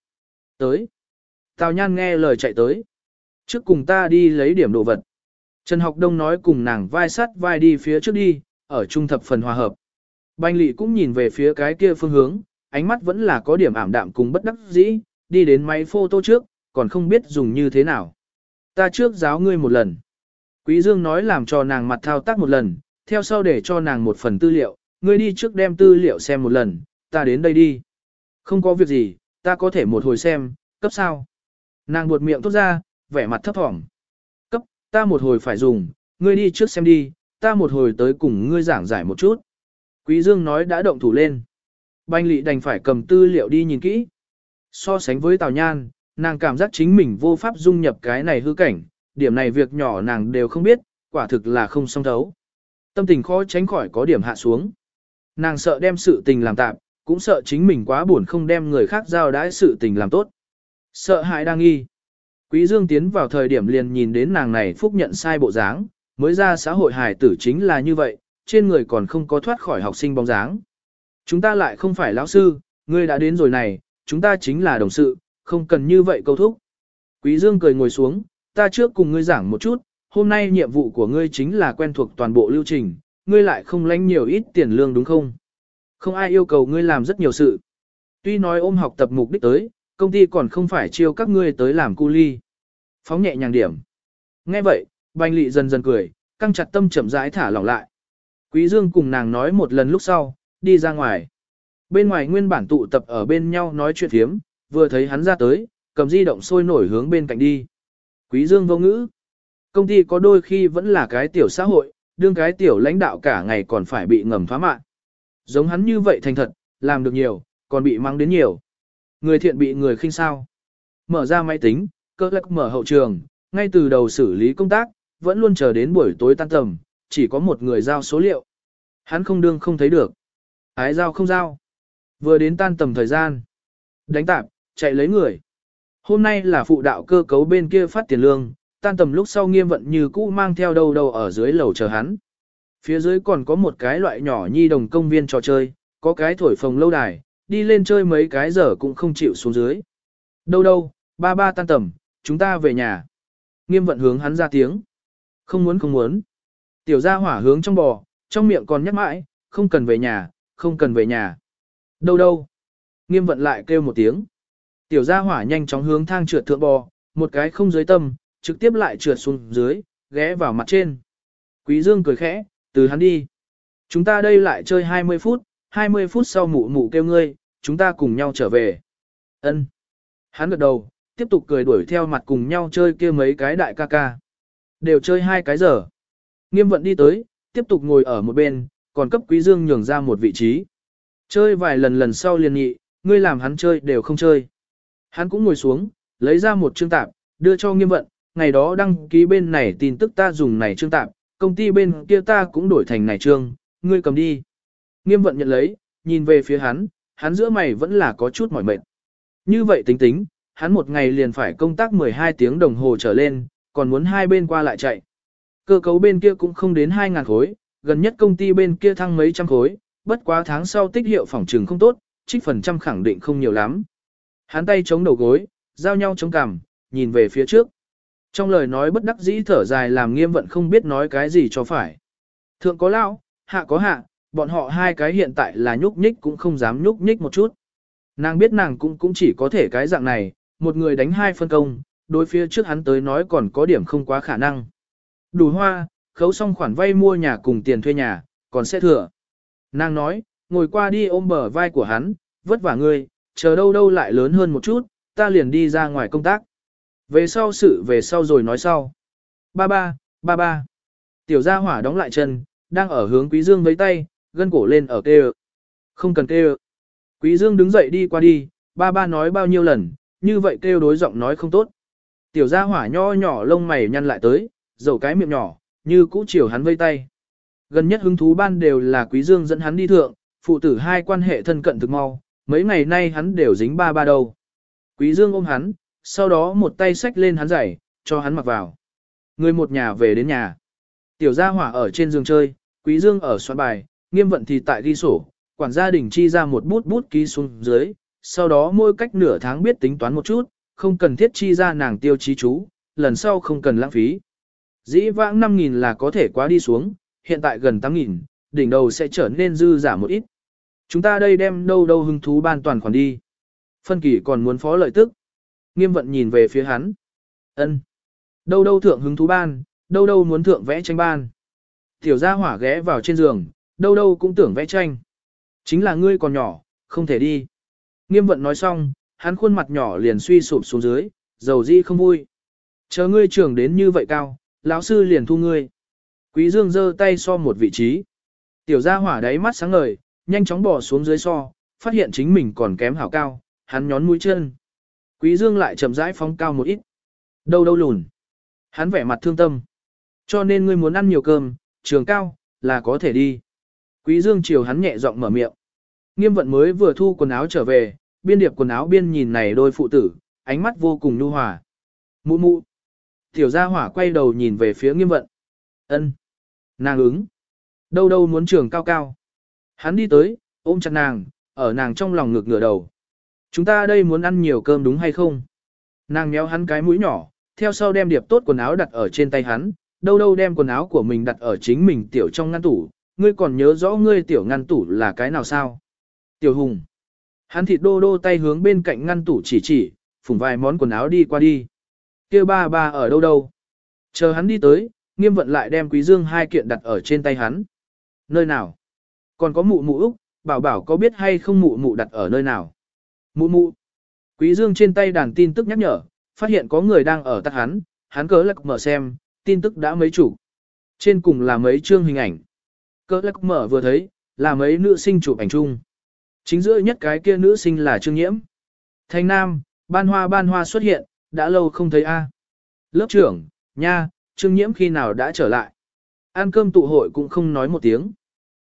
A: Tới. Tào Nhan nghe lời chạy tới. Trước cùng ta đi lấy điểm đồ vật. Trần Học Đông nói cùng nàng vai sắt vai đi phía trước đi, ở trung thập phần hòa hợp. Banh Lị cũng nhìn về phía cái kia phương hướng, ánh mắt vẫn là có điểm ảm đạm cùng bất đắc dĩ, đi đến máy photo trước, còn không biết dùng như thế nào. Ta trước giáo ngươi một lần. Quý Dương nói làm cho nàng mặt thao tác một lần, theo sau để cho nàng một phần tư liệu, ngươi đi trước đem tư liệu xem một lần, ta đến đây đi. Không có việc gì, ta có thể một hồi xem, cấp sao. Nàng buột miệng tốt ra, vẻ mặt thấp thỏm. Cấp, ta một hồi phải dùng, ngươi đi trước xem đi, ta một hồi tới cùng ngươi giảng giải một chút. Quý Dương nói đã động thủ lên. Banh lị đành phải cầm tư liệu đi nhìn kỹ. So sánh với Tào Nhan, nàng cảm giác chính mình vô pháp dung nhập cái này hư cảnh, điểm này việc nhỏ nàng đều không biết, quả thực là không song thấu. Tâm tình khó tránh khỏi có điểm hạ xuống. Nàng sợ đem sự tình làm tạm, cũng sợ chính mình quá buồn không đem người khác giao đãi sự tình làm tốt. Sợ hãi đang nghi. Quý Dương tiến vào thời điểm liền nhìn đến nàng này phúc nhận sai bộ dáng, mới ra xã hội hài tử chính là như vậy, trên người còn không có thoát khỏi học sinh bóng dáng. Chúng ta lại không phải lão sư, ngươi đã đến rồi này, chúng ta chính là đồng sự, không cần như vậy câu thúc. Quý Dương cười ngồi xuống, ta trước cùng ngươi giảng một chút, hôm nay nhiệm vụ của ngươi chính là quen thuộc toàn bộ lưu trình, ngươi lại không lãnh nhiều ít tiền lương đúng không? Không ai yêu cầu ngươi làm rất nhiều sự. Tuy nói ôm học tập mục đích tới, công ty còn không phải chiêu các ngươi tới làm cu ly. Phóng nhẹ nhàng điểm. Nghe vậy, banh lị dần dần cười, căng chặt tâm chậm rãi thả lỏng lại. Quý Dương cùng nàng nói một lần lúc sau, đi ra ngoài. Bên ngoài nguyên bản tụ tập ở bên nhau nói chuyện thiếm, vừa thấy hắn ra tới, cầm di động sôi nổi hướng bên cạnh đi. Quý Dương vô ngữ. Công ty có đôi khi vẫn là cái tiểu xã hội, đương cái tiểu lãnh đạo cả ngày còn phải bị ngầm phá mạng. Giống hắn như vậy thành thật, làm được nhiều, còn bị mang đến nhiều. Người thiện bị người khinh sao. Mở ra máy tính, cơ lắc mở hậu trường, ngay từ đầu xử lý công tác, vẫn luôn chờ đến buổi tối tan tầm, chỉ có một người giao số liệu. Hắn không đương không thấy được. Ái giao không giao. Vừa đến tan tầm thời gian. Đánh tạp, chạy lấy người. Hôm nay là phụ đạo cơ cấu bên kia phát tiền lương, tan tầm lúc sau nghiêm vận như cũ mang theo đầu đầu ở dưới lầu chờ hắn. Phía dưới còn có một cái loại nhỏ nhi đồng công viên trò chơi, có cái thổi phồng lâu đài, đi lên chơi mấy cái giờ cũng không chịu xuống dưới. Đâu đâu, ba ba tan tầm, chúng ta về nhà. Nghiêm vận hướng hắn ra tiếng. Không muốn không muốn. Tiểu gia hỏa hướng trong bò, trong miệng còn nhắc mãi, không cần về nhà, không cần về nhà. Đâu đâu. Nghiêm vận lại kêu một tiếng. Tiểu gia hỏa nhanh chóng hướng thang trượt thượng bò, một cái không dưới tâm, trực tiếp lại trượt xuống dưới, ghé vào mặt trên. Quý Dương cười khẽ, từ hắn đi. Chúng ta đây lại chơi 20 phút, 20 phút sau mụ mụ kêu ngươi, chúng ta cùng nhau trở về. Ân. Hắn gật đầu, tiếp tục cười đuổi theo mặt cùng nhau chơi kia mấy cái đại ca ca. Đều chơi hai cái giờ. Nghiêm vận đi tới, tiếp tục ngồi ở một bên, còn cấp quý dương nhường ra một vị trí. Chơi vài lần lần sau liền nhị, ngươi làm hắn chơi đều không chơi. Hắn cũng ngồi xuống, lấy ra một chương tạp, đưa cho nghiêm vận, ngày đó đăng ký bên này tin tức ta dùng này chương tạp, công ty bên kia ta cũng đổi thành này chương, ngươi cầm đi. Nghiêm vận nhận lấy, nhìn về phía hắn, hắn giữa mày vẫn là có chút mỏi mệt. Như vậy tính tính, hắn một ngày liền phải công tác 12 tiếng đồng hồ trở lên, còn muốn hai bên qua lại chạy. Cơ cấu bên kia cũng không đến 2.000 khối, gần nhất công ty bên kia thăng mấy trăm khối, bất quá tháng sau tích hiệu phòng trừng không tốt, trích phần trăm khẳng định không nhiều lắm. Hắn tay chống đầu gối, giao nhau chống cằm, nhìn về phía trước. Trong lời nói bất đắc dĩ thở dài làm nghiêm vận không biết nói cái gì cho phải. Thượng có lao, hạ có hạ, bọn họ hai cái hiện tại là nhúc nhích cũng không dám nhúc nhích một chút. Nàng biết nàng cũng cũng chỉ có thể cái dạng này, một người đánh hai phân công, đối phía trước hắn tới nói còn có điểm không quá khả năng. Đủ hoa, khấu xong khoản vay mua nhà cùng tiền thuê nhà, còn sẽ thừa. Nàng nói, ngồi qua đi ôm bờ vai của hắn, vất vả ngươi, chờ đâu đâu lại lớn hơn một chút, ta liền đi ra ngoài công tác. Về sau sự về sau rồi nói sau. Ba ba, ba ba. Tiểu gia hỏa đóng lại chân, đang ở hướng quý dương với tay, gân cổ lên ở kêu. Không cần kêu. Quý dương đứng dậy đi qua đi, ba ba nói bao nhiêu lần, như vậy kêu đối giọng nói không tốt. Tiểu gia hỏa nho nhỏ lông mày nhăn lại tới, dầu cái miệng nhỏ, như cũ chiều hắn vây tay. Gần nhất hứng thú ban đều là quý dương dẫn hắn đi thượng, phụ tử hai quan hệ thân cận thực mau, mấy ngày nay hắn đều dính ba ba đầu. Quý dương ôm hắn, sau đó một tay xách lên hắn giày, cho hắn mặc vào. Người một nhà về đến nhà. Tiểu gia hỏa ở trên giường chơi, quý dương ở soạn bài, nghiêm vận thì tại ghi sổ, quản gia đình chi ra một bút bút ký xuống dưới, sau đó mỗi cách nửa tháng biết tính toán một chút, không cần thiết chi ra nàng tiêu chí chú, lần sau không cần lãng phí. Dĩ vãng 5.000 là có thể quá đi xuống, hiện tại gần 8.000, đỉnh đầu sẽ trở nên dư giả một ít. Chúng ta đây đem đâu đâu hứng thú ban toàn khoản đi. Phân kỳ còn muốn phó lợi tức. Nghiêm vận nhìn về phía hắn. ân Đâu đâu thượng hứng thú ban, đâu đâu muốn thượng vẽ tranh ban. Tiểu gia hỏa ghé vào trên giường, đâu đâu cũng tưởng vẽ tranh. Chính là ngươi còn nhỏ, không thể đi. Nghiêm vận nói xong, hắn khuôn mặt nhỏ liền suy sụp xuống dưới, dầu di không vui. Chờ ngươi trưởng đến như vậy cao, lão sư liền thu ngươi. Quý Dương giơ tay so một vị trí. Tiểu gia hỏa đáy mắt sáng ngời, nhanh chóng bỏ xuống dưới so, phát hiện chính mình còn kém hảo cao, hắn nhón mũi chân. Quý Dương lại chậm rãi phóng cao một ít. Đâu đâu lùn. Hắn vẻ mặt thương tâm. Cho nên ngươi muốn ăn nhiều cơm, trường cao, là có thể đi. Quý Dương chiều hắn nhẹ giọng mở miệng. Nghiêm vận mới vừa thu quần áo trở về, biên điệp quần áo biên nhìn này đôi phụ tử, ánh mắt vô cùng nhu hòa. Mụ mụ. Tiểu gia hỏa quay đầu nhìn về phía nghiêm vận. ân Nàng ứng. Đâu đâu muốn trường cao cao. Hắn đi tới, ôm chặt nàng, ở nàng trong lòng ngực ngửa đầu. Chúng ta đây muốn ăn nhiều cơm đúng hay không? Nàng méo hắn cái mũi nhỏ, theo sau đem điệp tốt quần áo đặt ở trên tay hắn, đâu đâu đem quần áo của mình đặt ở chính mình tiểu trong ngăn tủ, ngươi còn nhớ rõ ngươi tiểu ngăn tủ là cái nào sao? Tiểu Hùng. Hắn thịt đô đô tay hướng bên cạnh ngăn tủ chỉ chỉ, phủng vài món quần áo đi qua đi. kia ba ba ở đâu đâu? Chờ hắn đi tới, nghiêm vận lại đem quý dương hai kiện đặt ở trên tay hắn. Nơi nào? Còn có mụ mụ Úc, bảo bảo có biết hay không mụ mụ đặt ở nơi nào? Mụ mụ. Quý dương trên tay đàn tin tức nhắc nhở, phát hiện có người đang ở tắt hắn, hắn cớ lắc mở xem, tin tức đã mấy chủ. Trên cùng là mấy chương hình ảnh. Cớ lắc mở vừa thấy, là mấy nữ sinh chụp ảnh chung. Chính giữa nhất cái kia nữ sinh là Trương Nhiễm. Thanh Nam, ban hoa ban hoa xuất hiện, đã lâu không thấy a. Lớp trưởng, nha, Trương Nhiễm khi nào đã trở lại. Ăn cơm tụ hội cũng không nói một tiếng.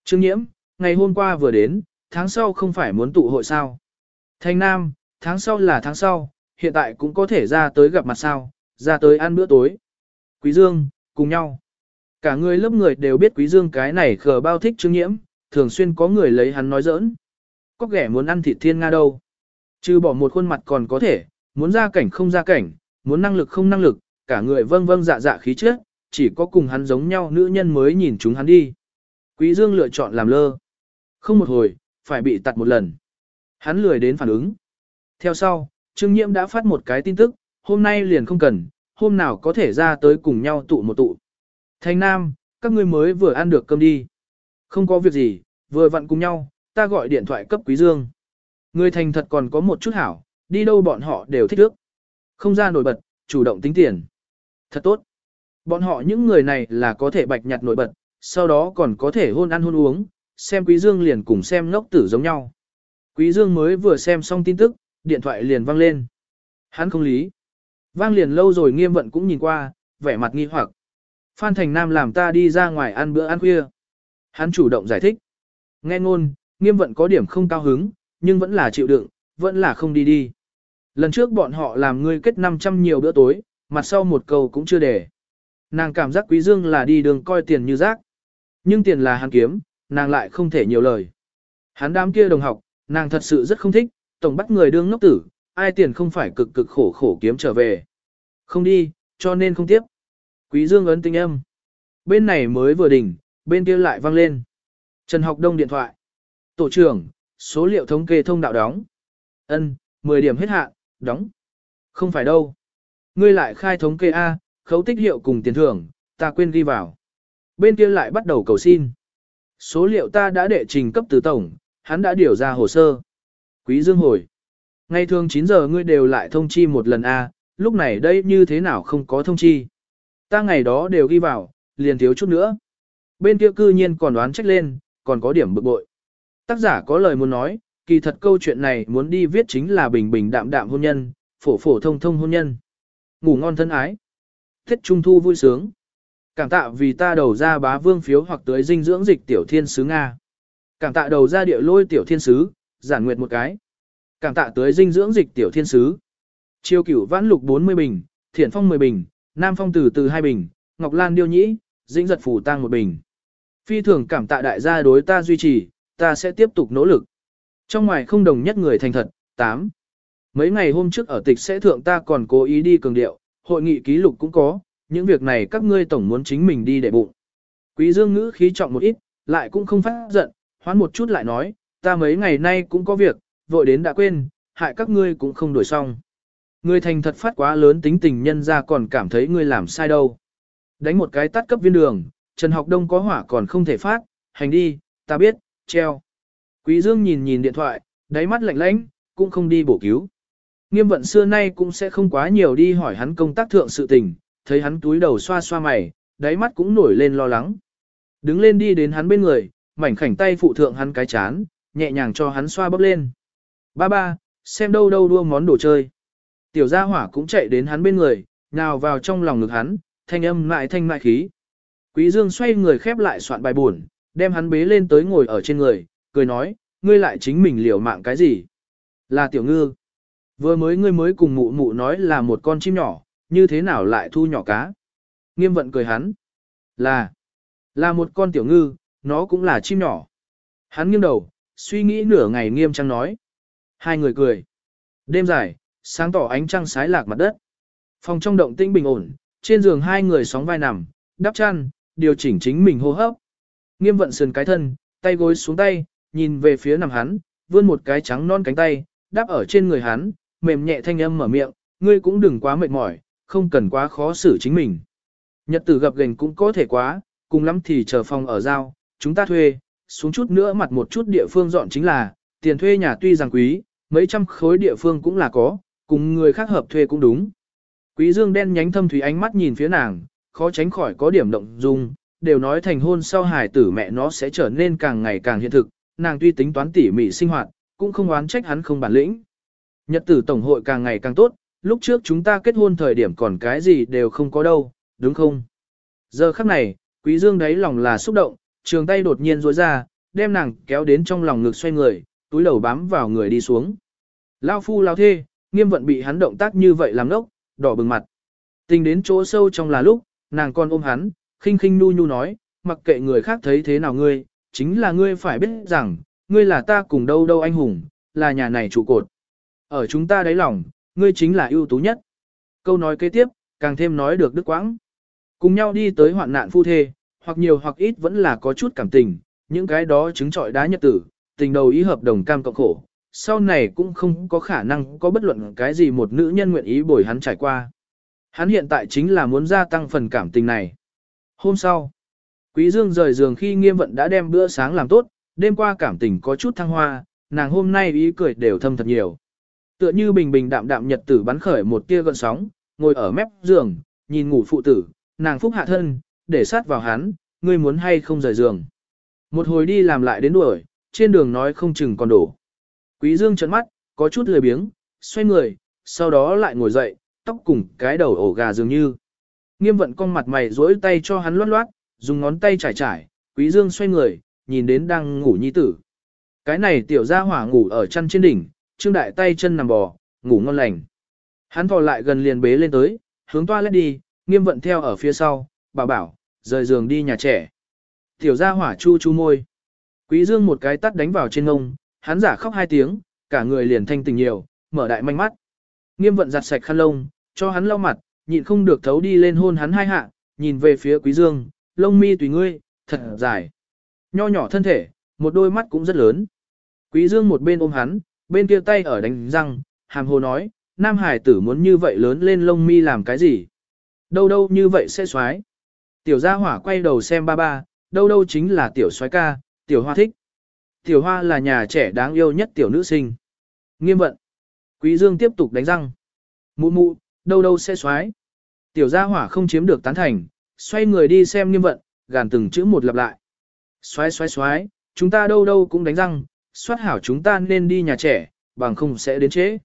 A: Trương Nhiễm, ngày hôm qua vừa đến, tháng sau không phải muốn tụ hội sao. Thanh Nam, tháng sau là tháng sau, hiện tại cũng có thể ra tới gặp mặt sao, ra tới ăn bữa tối. Quý Dương, cùng nhau. Cả người lớp người đều biết Quý Dương cái này khờ bao thích chứng Nhiễm, thường xuyên có người lấy hắn nói giỡn. Có ghẻ muốn ăn thịt thiên Nga đâu. Chứ bỏ một khuôn mặt còn có thể, muốn ra cảnh không ra cảnh, muốn năng lực không năng lực, cả người vâng vâng dạ dạ khí chất, chỉ có cùng hắn giống nhau nữ nhân mới nhìn chúng hắn đi. Quý Dương lựa chọn làm lơ. Không một hồi, phải bị tặt một lần. Hắn lười đến phản ứng. Theo sau, Trương Nhiễm đã phát một cái tin tức, hôm nay liền không cần, hôm nào có thể ra tới cùng nhau tụ một tụ. Thành Nam, các ngươi mới vừa ăn được cơm đi. Không có việc gì, vừa vặn cùng nhau, ta gọi điện thoại cấp Quý Dương. Người thành thật còn có một chút hảo, đi đâu bọn họ đều thích ước. Không ra nổi bật, chủ động tính tiền. Thật tốt. Bọn họ những người này là có thể bạch nhặt nổi bật, sau đó còn có thể hôn ăn hôn uống, xem Quý Dương liền cùng xem ngốc tử giống nhau. Quý Dương mới vừa xem xong tin tức, điện thoại liền vang lên. Hắn không lý. Vang liền lâu rồi nghiêm vận cũng nhìn qua, vẻ mặt nghi hoặc. Phan Thành Nam làm ta đi ra ngoài ăn bữa ăn khuya. Hắn chủ động giải thích. Nghe ngôn, nghiêm vận có điểm không cao hứng, nhưng vẫn là chịu đựng, vẫn là không đi đi. Lần trước bọn họ làm ngươi kết 500 nhiều bữa tối, mặt sau một câu cũng chưa để. Nàng cảm giác quý dương là đi đường coi tiền như rác. Nhưng tiền là hắn kiếm, nàng lại không thể nhiều lời. Hắn đám kia đồng học, nàng thật sự rất không thích, tổng bắt người đương ngốc tử, ai tiền không phải cực cực khổ khổ kiếm trở về. Không đi, cho nên không tiếp. Quý dương ấn tinh âm. Bên này mới vừa đỉnh, bên kia lại vang lên. Trần học đông điện thoại. Tổ trưởng, số liệu thống kê thông đạo đóng. Ân, 10 điểm hết hạn, đóng. Không phải đâu. Ngươi lại khai thống kê A, khấu tích hiệu cùng tiền thưởng, ta quên ghi vào. Bên kia lại bắt đầu cầu xin. Số liệu ta đã đệ trình cấp từ tổng, hắn đã điều ra hồ sơ. Quý Dương hồi. Ngày thường 9 giờ ngươi đều lại thông chi một lần A, lúc này đây như thế nào không có thông chi. Ta ngày đó đều ghi vào, liền thiếu chút nữa. Bên kia cư nhiên còn đoán trách lên, còn có điểm bực bội. Tác giả có lời muốn nói, kỳ thật câu chuyện này muốn đi viết chính là bình bình đạm đạm hôn nhân, phổ phổ thông thông hôn nhân. Ngủ ngon thân ái. Tết Trung Thu vui sướng. Cảm tạ vì ta đầu ra bá vương phiếu hoặc tới dinh dưỡng dịch tiểu thiên sứ Nga. Cảm tạ đầu ra địa lôi tiểu thiên sứ, giản nguyệt một cái. Cảm tạ tới dinh dưỡng dịch tiểu thiên sứ. Chiêu cửu vãn lục 40 bình, thiển phong 10 bình, nam phong từ từ 2 bình, ngọc lan điêu nhĩ, dĩnh giật phủ tăng một bình. Phi thường cảm tạ đại gia đối ta duy trì, ta sẽ tiếp tục nỗ lực. Trong ngoài không đồng nhất người thành thật, 8. Mấy ngày hôm trước ở tịch sẽ thượng ta còn cố ý đi cường điệu, hội nghị ký lục cũng có, những việc này các ngươi tổng muốn chính mình đi để bụng. Quý dương ngữ khí trọng một ít, lại cũng không phát giận, hoán một chút lại nói, ta mấy ngày nay cũng có việc, vội đến đã quên, hại các ngươi cũng không đổi xong. Ngươi thành thật phát quá lớn tính tình nhân ra còn cảm thấy ngươi làm sai đâu. Đánh một cái tắt cấp viên đường, Trần Học Đông có hỏa còn không thể phát, hành đi, ta biết, treo. Quý Dương nhìn nhìn điện thoại, đáy mắt lạnh lãnh, cũng không đi bổ cứu. Nghiêm vận xưa nay cũng sẽ không quá nhiều đi hỏi hắn công tác thượng sự tình, thấy hắn túi đầu xoa xoa mày, đáy mắt cũng nổi lên lo lắng. Đứng lên đi đến hắn bên người, mảnh khảnh tay phụ thượng hắn cái chán, nhẹ nhàng cho hắn xoa bóp lên. Ba ba, xem đâu đâu đua món đồ chơi. Tiểu gia hỏa cũng chạy đến hắn bên người, nào vào trong lòng ngực hắn, thanh âm lại thanh mại khí. Quý Dương xoay người khép lại soạn bài buồn, đem hắn bế lên tới ngồi ở trên người, cười nói, ngươi lại chính mình liều mạng cái gì? Là tiểu ngư. Vừa mới ngươi mới cùng mụ mụ nói là một con chim nhỏ, như thế nào lại thu nhỏ cá? Nghiêm vận cười hắn. Là, là một con tiểu ngư, nó cũng là chim nhỏ. Hắn nghiêng đầu, suy nghĩ nửa ngày nghiêm trang nói. Hai người cười. Đêm dài, sáng tỏ ánh trăng sái lạc mặt đất. Phòng trong động tĩnh bình ổn, trên giường hai người sóng vai nằm, đắp chăn, điều chỉnh chính mình hô hấp. Nghiêm vận sườn cái thân, tay gối xuống tay, nhìn về phía nằm hắn, vươn một cái trắng non cánh tay, đắp ở trên người hắn, mềm nhẹ thanh âm mở miệng, ngươi cũng đừng quá mệt mỏi, không cần quá khó xử chính mình. Nhật tử gặp gành cũng có thể quá, cùng lắm thì chờ phòng ở giao, chúng ta thuê, xuống chút nữa mặt một chút địa phương dọn chính là, tiền thuê nhà tuy rằng quý, mấy trăm khối địa phương cũng là có, cùng người khác hợp thuê cũng đúng. Quý Dương đen nhánh thâm thủy ánh mắt nhìn phía nàng, khó tránh khỏi có điểm động dung, đều nói thành hôn sau hài tử mẹ nó sẽ trở nên càng ngày càng hiện thực, nàng tuy tính toán tỉ mỉ sinh hoạt, cũng không oán trách hắn không bản lĩnh. Nhật tử tổng hội càng ngày càng tốt, lúc trước chúng ta kết hôn thời điểm còn cái gì đều không có đâu, đúng không? Giờ khắc này, Quý Dương đấy lòng là xúc động, trường tay đột nhiên rối ra, đem nàng kéo đến trong lòng ngực xoay người, túi đầu bám vào người đi xuống. Lao phu lao thê, nghiêm vận bị hắn động tác như vậy làm nốc, đỏ bừng mặt. Tình đến chỗ sâu trong là lúc, nàng còn ôm hắn, khinh khinh nu nu nói, mặc kệ người khác thấy thế nào ngươi, chính là ngươi phải biết rằng, ngươi là ta cùng đâu đâu anh hùng, là nhà này trụ cột. Ở chúng ta đáy lòng, ngươi chính là ưu tú nhất. Câu nói kế tiếp, càng thêm nói được đức quãng. Cùng nhau đi tới hoạn nạn phu thê, hoặc nhiều hoặc ít vẫn là có chút cảm tình, những cái đó chứng trọi đá nhật tử, tình đầu ý hợp đồng cam cộng khổ, sau này cũng không có khả năng có bất luận cái gì một nữ nhân nguyện ý bồi hắn trải qua. Hắn hiện tại chính là muốn gia tăng phần cảm tình này. Hôm sau, Quý Dương rời giường khi nghiêm vận đã đem bữa sáng làm tốt, đêm qua cảm tình có chút thăng hoa, nàng hôm nay ý cười đều thâm thật nhiều. Tựa như bình bình đạm đạm nhật tử bắn khởi một tia gợn sóng, ngồi ở mép giường, nhìn ngủ phụ tử, nàng phúc hạ thân, để sát vào hắn, ngươi muốn hay không rời giường. Một hồi đi làm lại đến đuổi, trên đường nói không chừng còn đổ. Quý Dương trợn mắt, có chút lười biếng, xoay người, sau đó lại ngồi dậy, tóc cùng cái đầu ổ gà dường như. Nghiêm vận con mặt mày duỗi tay cho hắn loát loát, dùng ngón tay trải trải, Quý Dương xoay người, nhìn đến đang ngủ nhi tử. Cái này tiểu gia hỏa ngủ ở chân trên đỉnh, trương đại tay chân nằm bò, ngủ ngon lành. Hắn thò lại gần liền bế lên tới, hướng toa lét đi, nghiêm vận theo ở phía sau, bảo bảo, rời giường đi nhà trẻ. Tiểu gia hỏa chu chu môi. Quý dương một cái tắt đánh vào trên ngông, hắn giả khóc hai tiếng, cả người liền thanh tình nhiều, mở đại manh mắt. Nghiêm vận giặt sạch khăn lông, cho hắn lau mặt, nhịn không được thấu đi lên hôn hắn hai hạ, nhìn về phía quý dương, lông mi tùy ngươi, thật dài. Nho nhỏ thân thể, một đôi mắt cũng rất lớn. Quý dương một bên ôm hắn, bên kia tay ở đánh răng, hàm hồ nói, nam hải tử muốn như vậy lớn lên lông mi làm cái gì? Đâu đâu như vậy sẽ xoái. Tiểu gia hỏa quay đầu xem ba ba, đâu đâu chính là tiểu xoái ca, tiểu hoa thích. Tiểu hoa là nhà trẻ đáng yêu nhất tiểu nữ sinh. Nghiêm vận. Quý dương tiếp tục đánh răng. Mụ mụ, đâu đâu sẽ xoái. Tiểu gia hỏa không chiếm được tán thành, xoay người đi xem nghiêm vận, gàn từng chữ một lặp lại. Xoái xoái xoái, chúng ta đâu đâu cũng đánh răng, soát hảo chúng ta nên đi nhà trẻ, bằng không sẽ đến trễ.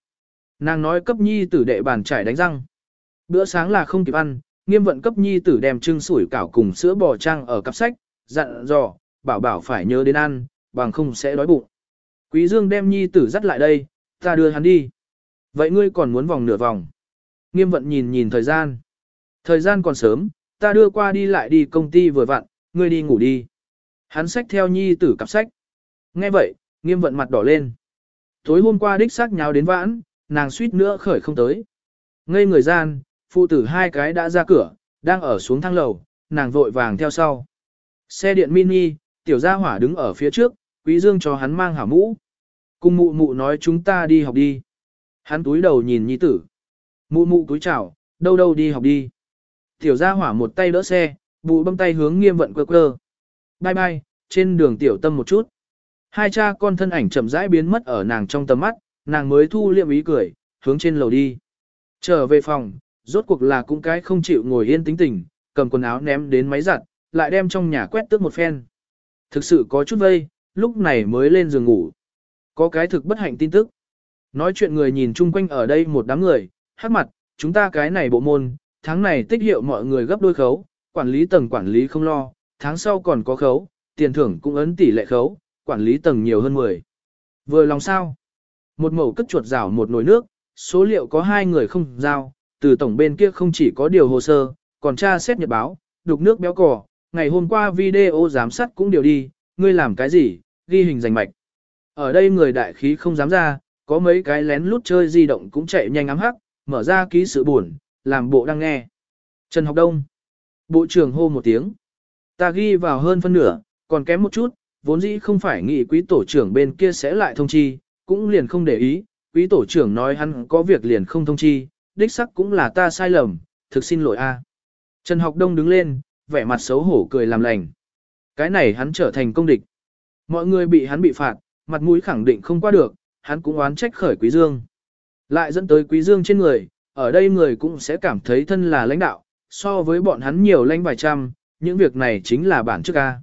A: Nàng nói cấp nhi tử đệ bàn trải đánh răng. Bữa sáng là không kịp ăn, nghiêm vận cấp nhi tử đem trưng sủi cảo cùng sữa bò trang ở cặp sách, dặn dò, bảo bảo phải nhớ đến ăn, bằng không sẽ đói bụng. Quý Dương đem nhi tử dắt lại đây, ta đưa hắn đi. Vậy ngươi còn muốn vòng nửa vòng. Nghiêm vận nhìn nhìn thời gian. Thời gian còn sớm, ta đưa qua đi lại đi công ty vừa vặn, ngươi đi ngủ đi. Hắn xách theo nhi tử cặp sách. Nghe vậy, nghiêm vận mặt đỏ lên. Tối hôm qua đích xác nháo đến vãn, nàng suýt nữa khởi không tới. Ngây người gian, phụ tử hai cái đã ra cửa, đang ở xuống thang lầu, nàng vội vàng theo sau. Xe điện mini, tiểu gia hỏa đứng ở phía trước, quý dương cho hắn mang hảo mũ. Cùng mụ mụ nói chúng ta đi học đi. Hắn túi đầu nhìn nhi tử. Mụ mụ túi chào, đâu đâu đi học đi. Tiểu gia hỏa một tay đỡ xe, bụ bâm tay hướng nghiêm vận quơ quơ. Bye bye, trên đường tiểu tâm một chút. Hai cha con thân ảnh chậm rãi biến mất ở nàng trong tầm mắt, nàng mới thu liệm ý cười, hướng trên lầu đi. Trở về phòng, rốt cuộc là cũng cái không chịu ngồi yên tính tình, cầm quần áo ném đến máy giặt, lại đem trong nhà quét tước một phen. Thực sự có chút vây, lúc này mới lên giường ngủ. Có cái thực bất hạnh tin tức. Nói chuyện người nhìn chung quanh ở đây một đám người, hát mặt, chúng ta cái này bộ môn, tháng này tích hiệu mọi người gấp đôi khấu, quản lý tầng quản lý không lo, tháng sau còn có khấu, tiền thưởng cũng ấn tỷ lệ khấu, quản lý tầng nhiều hơn 10. Vừa lòng sao? Một mẫu cất chuột rảo một nồi nước, số liệu có hai người không giao, từ tổng bên kia không chỉ có điều hồ sơ, còn tra xét nhật báo, đục nước béo cỏ, ngày hôm qua video giám sát cũng điều đi, ngươi làm cái gì, ghi hình rành mạch. Ở đây người đại khí không dám ra, có mấy cái lén lút chơi di động cũng chạy nhanh ám hắc, mở ra ký sự buồn, làm bộ đang nghe. Trần Học Đông. Bộ trưởng hô một tiếng. Ta ghi vào hơn phân nửa, còn kém một chút, vốn dĩ không phải nghĩ quý tổ trưởng bên kia sẽ lại thông chi, cũng liền không để ý, quý tổ trưởng nói hắn có việc liền không thông chi, đích sắc cũng là ta sai lầm, thực xin lỗi a. Trần Học Đông đứng lên, vẻ mặt xấu hổ cười làm lành. Cái này hắn trở thành công địch. Mọi người bị hắn bị phạt, mặt mũi khẳng định không qua được, hắn cũng oán trách khởi Quý Dương. Lại dẫn tới Quý Dương trên người, ở đây người cũng sẽ cảm thấy thân là lãnh đạo, so với bọn hắn nhiều lãnh vài trăm, những việc này chính là bản chức A.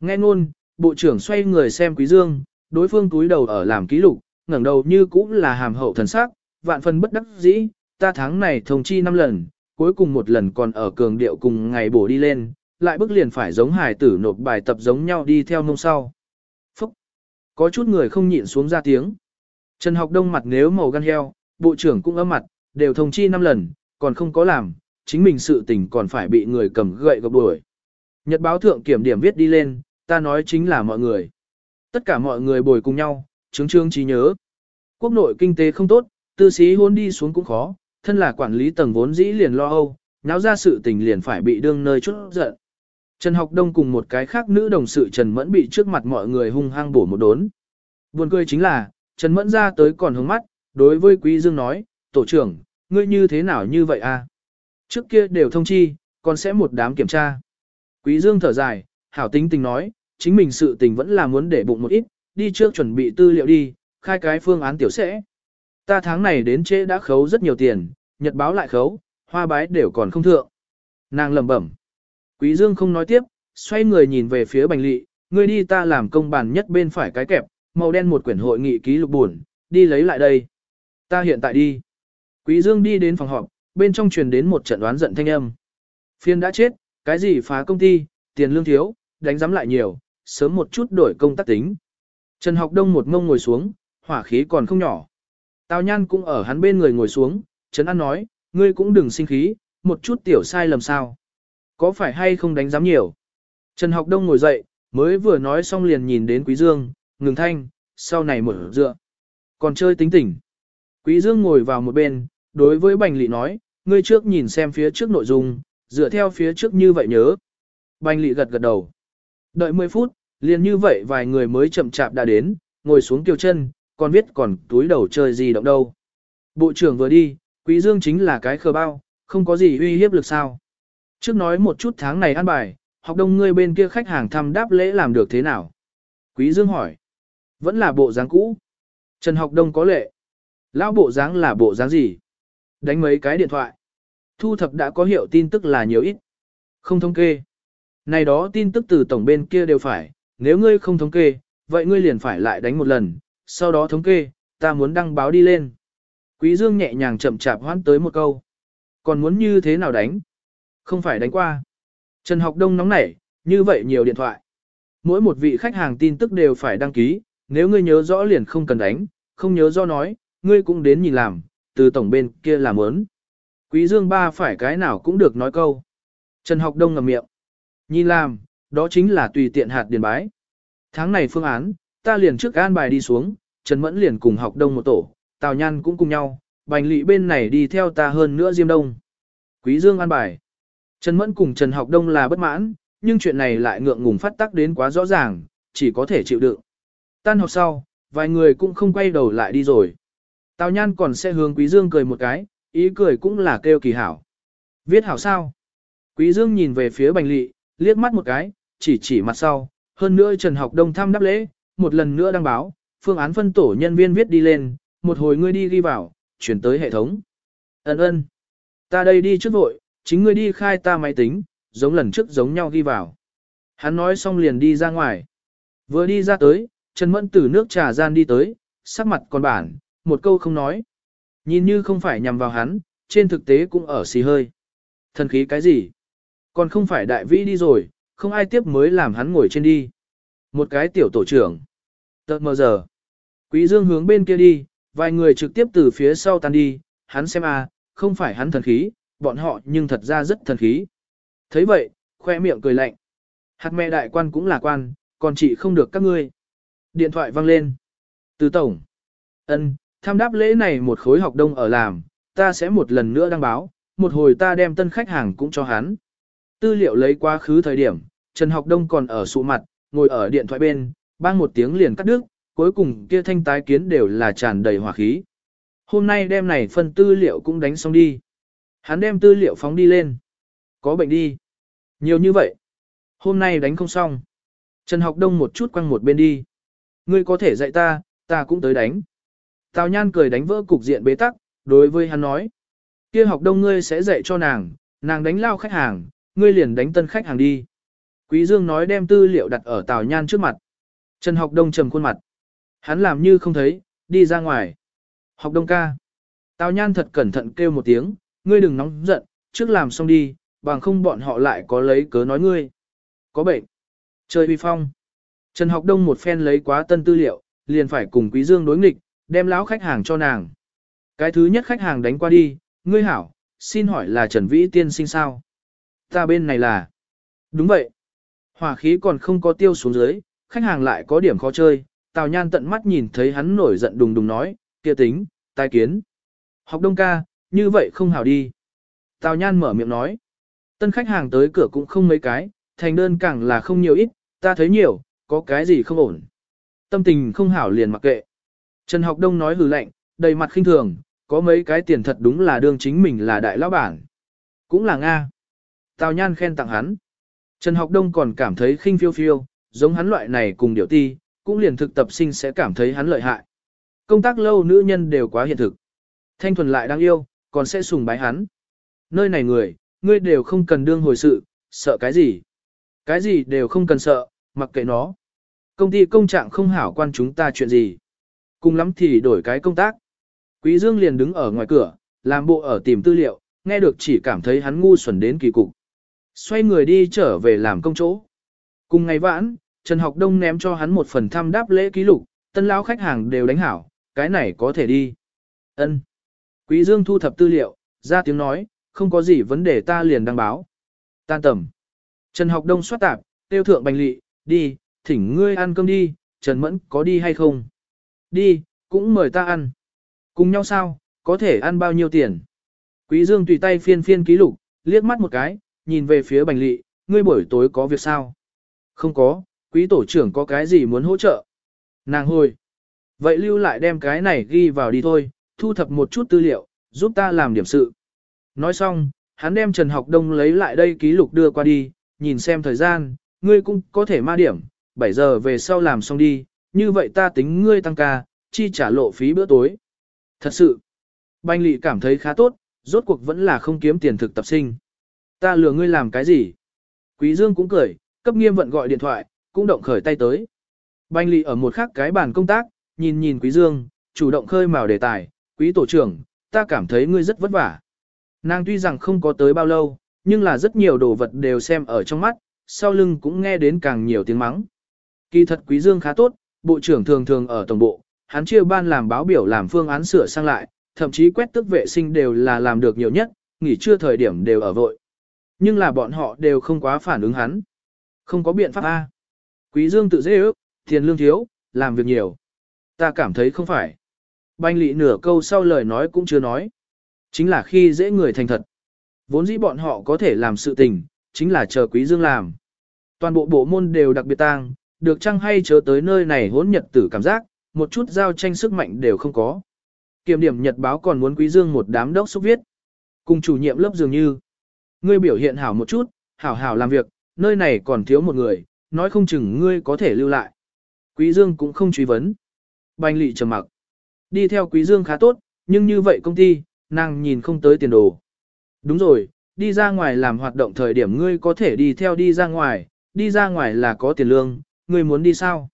A: Nghe ngôn, bộ trưởng xoay người xem Quý Dương, đối phương túi đầu ở làm ký lục, ngẩng đầu như cũng là hàm hậu thần sắc, vạn phần bất đắc dĩ, ta tháng này thông chi 5 lần, cuối cùng một lần còn ở cường điệu cùng ngày bổ đi lên, lại bức liền phải giống hải tử nộp bài tập giống nhau đi theo nông sau. Phúc! Có chút người không nhịn xuống ra tiếng. Trần học đông mặt nếu màu gan heo, bộ trưởng cũng ấm mặt, đều thông chi 5 lần, còn không có làm, chính mình sự tình còn phải bị người cầm gậy gộc đuổi. Nhật báo thượng kiểm điểm viết đi lên, ta nói chính là mọi người. Tất cả mọi người bồi cùng nhau, chứng trương trí nhớ. Quốc nội kinh tế không tốt, tư sĩ hôn đi xuống cũng khó, thân là quản lý tầng vốn dĩ liền lo âu, náo ra sự tình liền phải bị đương nơi chút giận. Trần Học Đông cùng một cái khác nữ đồng sự Trần Mẫn bị trước mặt mọi người hung hăng bổ một đốn. Buồn cười chính là, Trần Mẫn ra tới còn hướng mắt, đối với Quý Dương nói, tổ trưởng, ngươi như thế nào như vậy a? À? Trước kia đều thông chi, còn sẽ một đám kiểm tra. Quý Dương thở dài, hảo tính tình nói, chính mình sự tình vẫn là muốn để bụng một ít, đi trước chuẩn bị tư liệu đi, khai cái phương án tiểu sẽ. Ta tháng này đến trễ đã khấu rất nhiều tiền, nhật báo lại khấu, hoa bái đều còn không thượng. Nàng lẩm bẩm. Quý Dương không nói tiếp, xoay người nhìn về phía Bành Lị, ngươi đi ta làm công bàn nhất bên phải cái kẹp, màu đen một quyển hội nghị ký lục buồn, đi lấy lại đây. Ta hiện tại đi. Quý Dương đi đến phòng họp, bên trong truyền đến một trận đoán giận thanh âm. Phiên đã chết, cái gì phá công ty, tiền lương thiếu, đánh giám lại nhiều, sớm một chút đổi công tác tính. Trần Học Đông một ngông ngồi xuống, hỏa khí còn không nhỏ. Tào Nhan cũng ở hắn bên người ngồi xuống, Trấn An nói, ngươi cũng đừng sinh khí, một chút tiểu sai lầm sao. Có phải hay không đánh giám nhiều? Trần Học Đông ngồi dậy, mới vừa nói xong liền nhìn đến Quý Dương, ngừng thanh, sau này mở dựa. Còn chơi tính tỉnh. Quý Dương ngồi vào một bên, đối với Bành Lị nói, ngươi trước nhìn xem phía trước nội dung, dựa theo phía trước như vậy nhớ. Bành Lị gật gật đầu. Đợi 10 phút, liền như vậy vài người mới chậm chạp đã đến, ngồi xuống kiều chân, còn biết còn túi đầu chơi gì động đâu. Bộ trưởng vừa đi, Quý Dương chính là cái khờ bao, không có gì uy hiếp lực sao. Trước nói một chút tháng này ăn bài, học đông ngươi bên kia khách hàng thăm đáp lễ làm được thế nào? Quý Dương hỏi. Vẫn là bộ dáng cũ. Trần học đông có lệ. Lão bộ dáng là bộ dáng gì? Đánh mấy cái điện thoại. Thu thập đã có hiệu tin tức là nhiều ít. Không thống kê. Này đó tin tức từ tổng bên kia đều phải, nếu ngươi không thống kê, vậy ngươi liền phải lại đánh một lần, sau đó thống kê, ta muốn đăng báo đi lên. Quý Dương nhẹ nhàng chậm chạp hoãn tới một câu. Còn muốn như thế nào đánh? Không phải đánh qua. Trần Học Đông nóng nảy, như vậy nhiều điện thoại. Mỗi một vị khách hàng tin tức đều phải đăng ký, nếu ngươi nhớ rõ liền không cần đánh, không nhớ rõ nói, ngươi cũng đến nhìn làm, từ tổng bên kia làm ớn. Quý Dương ba phải cái nào cũng được nói câu. Trần Học Đông ngậm miệng. Nhìn làm, đó chính là tùy tiện hạt điền bái. Tháng này phương án, ta liền trước an bài đi xuống, Trần Mẫn liền cùng học đông một tổ, Tào Nhan cũng cùng nhau, Bành Lị bên này đi theo ta hơn nữa Diêm Đông. Quý Dương an bài. Trần Mẫn cùng Trần Học Đông là bất mãn, nhưng chuyện này lại ngượng ngùng phát tác đến quá rõ ràng, chỉ có thể chịu đựng. Tan học sau, vài người cũng không quay đầu lại đi rồi. Tào Nhan còn sẽ hướng Quý Dương cười một cái, ý cười cũng là kêu kỳ hảo. Viết hảo sao? Quý Dương nhìn về phía Bành Lị, liếc mắt một cái, chỉ chỉ mặt sau, hơn nữa Trần Học Đông thăm đáp lễ, một lần nữa đăng báo, phương án phân tổ nhân viên viết đi lên, một hồi ngươi đi ghi vào, chuyển tới hệ thống. Ấn ơn. Ta đây đi trước vội, chính ngươi đi khai ta máy tính, giống lần trước giống nhau ghi vào. Hắn nói xong liền đi ra ngoài. Vừa đi ra tới, Trần Mẫn từ nước trà gian đi tới, sắc mặt còn bản, một câu không nói. Nhìn như không phải nhằm vào hắn, trên thực tế cũng ở xì hơi. Thần khí cái gì? Còn không phải đại vĩ đi rồi, không ai tiếp mới làm hắn ngồi trên đi. Một cái tiểu tổ trưởng. Tợt mờ giờ. Quý dương hướng bên kia đi, vài người trực tiếp từ phía sau tan đi, hắn xem a, không phải hắn thần khí, bọn họ nhưng thật ra rất thần khí. thấy vậy, khoe miệng cười lạnh. Hạt mẹ đại quan cũng là quan, còn chị không được các ngươi. Điện thoại vang lên. Từ tổng. ân, tham đáp lễ này một khối học đông ở làm, ta sẽ một lần nữa đăng báo, một hồi ta đem tân khách hàng cũng cho hắn. Tư liệu lấy quá khứ thời điểm, Trần Học Đông còn ở sụ mặt, ngồi ở điện thoại bên, bang một tiếng liền cắt đứt, cuối cùng kia thanh tái kiến đều là tràn đầy hỏa khí. Hôm nay đem này phần tư liệu cũng đánh xong đi. Hắn đem tư liệu phóng đi lên. Có bệnh đi. Nhiều như vậy. Hôm nay đánh không xong. Trần học đông một chút quăng một bên đi. Ngươi có thể dạy ta, ta cũng tới đánh. Tào Nhan cười đánh vỡ cục diện bế tắc, đối với hắn nói. Kia học đông ngươi sẽ dạy cho nàng, nàng đánh lao khách hàng, ngươi liền đánh tân khách hàng đi. Quý Dương nói đem tư liệu đặt ở Tào Nhan trước mặt. Trần học đông trầm khuôn mặt. Hắn làm như không thấy, đi ra ngoài. Học đông ca. Tào Nhan thật cẩn thận kêu một tiếng, ngươi đừng nóng giận, trước làm xong đi, bằng không bọn họ lại có lấy cớ nói ngươi. Có bệnh. Chơi uy phong. Trần học đông một phen lấy quá tân tư liệu, liền phải cùng Quý Dương đối nghịch, đem lão khách hàng cho nàng. Cái thứ nhất khách hàng đánh qua đi, ngươi hảo, xin hỏi là Trần Vĩ tiên sinh sao? Ta bên này là... Đúng vậy. Hỏa khí còn không có tiêu xuống dưới, khách hàng lại có điểm khó chơi, Tào Nhan tận mắt nhìn thấy hắn nổi giận đùng đùng nói, kia tính, tai kiến. Học đông ca, như vậy không hảo đi. Tào Nhan mở miệng nói, tân khách hàng tới cửa cũng không mấy cái, thành đơn càng là không nhiều ít, ta thấy nhiều, có cái gì không ổn. Tâm tình không hảo liền mặc kệ. Trần Học Đông nói hừ lạnh, đầy mặt khinh thường, có mấy cái tiền thật đúng là đương chính mình là đại lão bản. Cũng là Nga. Tào Nhan khen tặng hắn. Trần Học Đông còn cảm thấy khinh phiêu phiêu, giống hắn loại này cùng điều ti, cũng liền thực tập sinh sẽ cảm thấy hắn lợi hại. Công tác lâu nữ nhân đều quá hiện thực. Thanh thuần lại đang yêu, còn sẽ sùng bái hắn. Nơi này người, ngươi đều không cần đương hồi sự, sợ cái gì? Cái gì đều không cần sợ, mặc kệ nó. Công ty công trạng không hảo quan chúng ta chuyện gì. Cùng lắm thì đổi cái công tác. Quý Dương liền đứng ở ngoài cửa, làm bộ ở tìm tư liệu, nghe được chỉ cảm thấy hắn ngu xuẩn đến kỳ cục. Xoay người đi trở về làm công chỗ. Cùng ngày vãn, Trần Học Đông ném cho hắn một phần thăm đáp lễ ký lục, tân lão khách hàng đều đánh hảo, cái này có thể đi. Ân. Quý Dương thu thập tư liệu, ra tiếng nói, không có gì vấn đề ta liền đăng báo. Tan tầm. Trần Học Đông xoát tạp, tiêu thượng bành lị, đi, thỉnh ngươi ăn cơm đi, Trần Mẫn có đi hay không? Đi, cũng mời ta ăn. Cùng nhau sao, có thể ăn bao nhiêu tiền? Quý Dương tùy tay phiên phiên ký lục, liếc mắt một cái, nhìn về phía bành lị, ngươi buổi tối có việc sao? Không có, quý tổ trưởng có cái gì muốn hỗ trợ? Nàng hồi. Vậy lưu lại đem cái này ghi vào đi thôi, thu thập một chút tư liệu, giúp ta làm điểm sự. Nói xong, hắn đem Trần Học Đông lấy lại đây ký lục đưa qua đi, nhìn xem thời gian, ngươi cũng có thể ma điểm, 7 giờ về sau làm xong đi, như vậy ta tính ngươi tăng ca, chi trả lộ phí bữa tối. Thật sự, Banh Lị cảm thấy khá tốt, rốt cuộc vẫn là không kiếm tiền thực tập sinh. Ta lừa ngươi làm cái gì? Quý Dương cũng cười, cấp nghiêm vận gọi điện thoại, cũng động khởi tay tới. Banh Lị ở một khác cái bàn công tác, nhìn nhìn Quý Dương, chủ động khơi mào đề tài, Quý tổ trưởng, ta cảm thấy ngươi rất vất vả. Nàng tuy rằng không có tới bao lâu, nhưng là rất nhiều đồ vật đều xem ở trong mắt, sau lưng cũng nghe đến càng nhiều tiếng mắng. Kỳ thật Quý Dương khá tốt, bộ trưởng thường thường ở tổng bộ, hắn chia ban làm báo biểu làm phương án sửa sang lại, thậm chí quét tước vệ sinh đều là làm được nhiều nhất, nghỉ trưa thời điểm đều ở vội. Nhưng là bọn họ đều không quá phản ứng hắn. Không có biện pháp A. Quý Dương tự dễ ước, tiền lương thiếu, làm việc nhiều. Ta cảm thấy không phải. Banh lị nửa câu sau lời nói cũng chưa nói. Chính là khi dễ người thành thật. Vốn dĩ bọn họ có thể làm sự tình, chính là chờ quý dương làm. Toàn bộ bộ môn đều đặc biệt tang, được chăng hay chớ tới nơi này hỗn nhật tử cảm giác, một chút giao tranh sức mạnh đều không có. Kiểm điểm nhật báo còn muốn quý dương một đám đốc xúc viết. Cùng chủ nhiệm lớp dường như. Ngươi biểu hiện hảo một chút, hảo hảo làm việc, nơi này còn thiếu một người, nói không chừng ngươi có thể lưu lại. Quý dương cũng không truy vấn. Bành lị trầm mặc. Đi theo quý dương khá tốt, nhưng như vậy công ty, nàng nhìn không tới tiền đồ. Đúng rồi, đi ra ngoài làm hoạt động thời điểm ngươi có thể đi theo đi ra ngoài, đi ra ngoài là có tiền lương, ngươi muốn đi sao?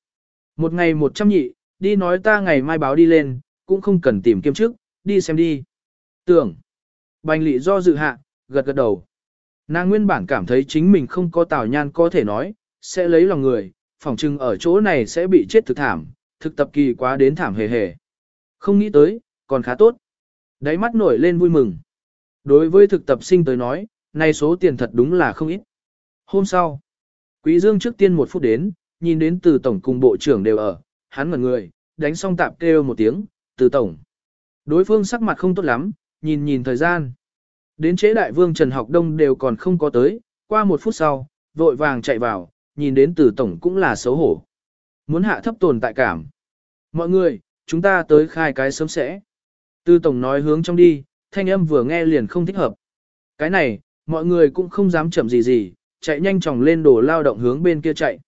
A: Một ngày một trăm nhị, đi nói ta ngày mai báo đi lên, cũng không cần tìm kiếm trước, đi xem đi. Tưởng. Bành lị do dự hạ, gật gật đầu. Nàng nguyên bản cảm thấy chính mình không có tào nhan có thể nói, sẽ lấy lòng người, phỏng chừng ở chỗ này sẽ bị chết thực thảm, thực tập kỳ quá đến thảm hề hề. Không nghĩ tới, còn khá tốt. Đáy mắt nổi lên vui mừng. Đối với thực tập sinh tới nói, này số tiền thật đúng là không ít. Hôm sau, Quý Dương trước tiên một phút đến, nhìn đến từ tổng cùng bộ trưởng đều ở, hắn ngẩn người, đánh xong tạp kêu một tiếng, từ tổng. Đối phương sắc mặt không tốt lắm, nhìn nhìn thời gian. Đến chế đại vương Trần Học Đông đều còn không có tới, qua một phút sau, vội vàng chạy vào, nhìn đến tử tổng cũng là xấu hổ. Muốn hạ thấp tồn tại cảm. Mọi người, chúng ta tới khai cái sớm sẽ. tư tổng nói hướng trong đi, thanh âm vừa nghe liền không thích hợp. Cái này, Mọi người cũng không dám chậm gì gì, chạy nhanh chóng lên đồ lao động hướng bên kia chạy.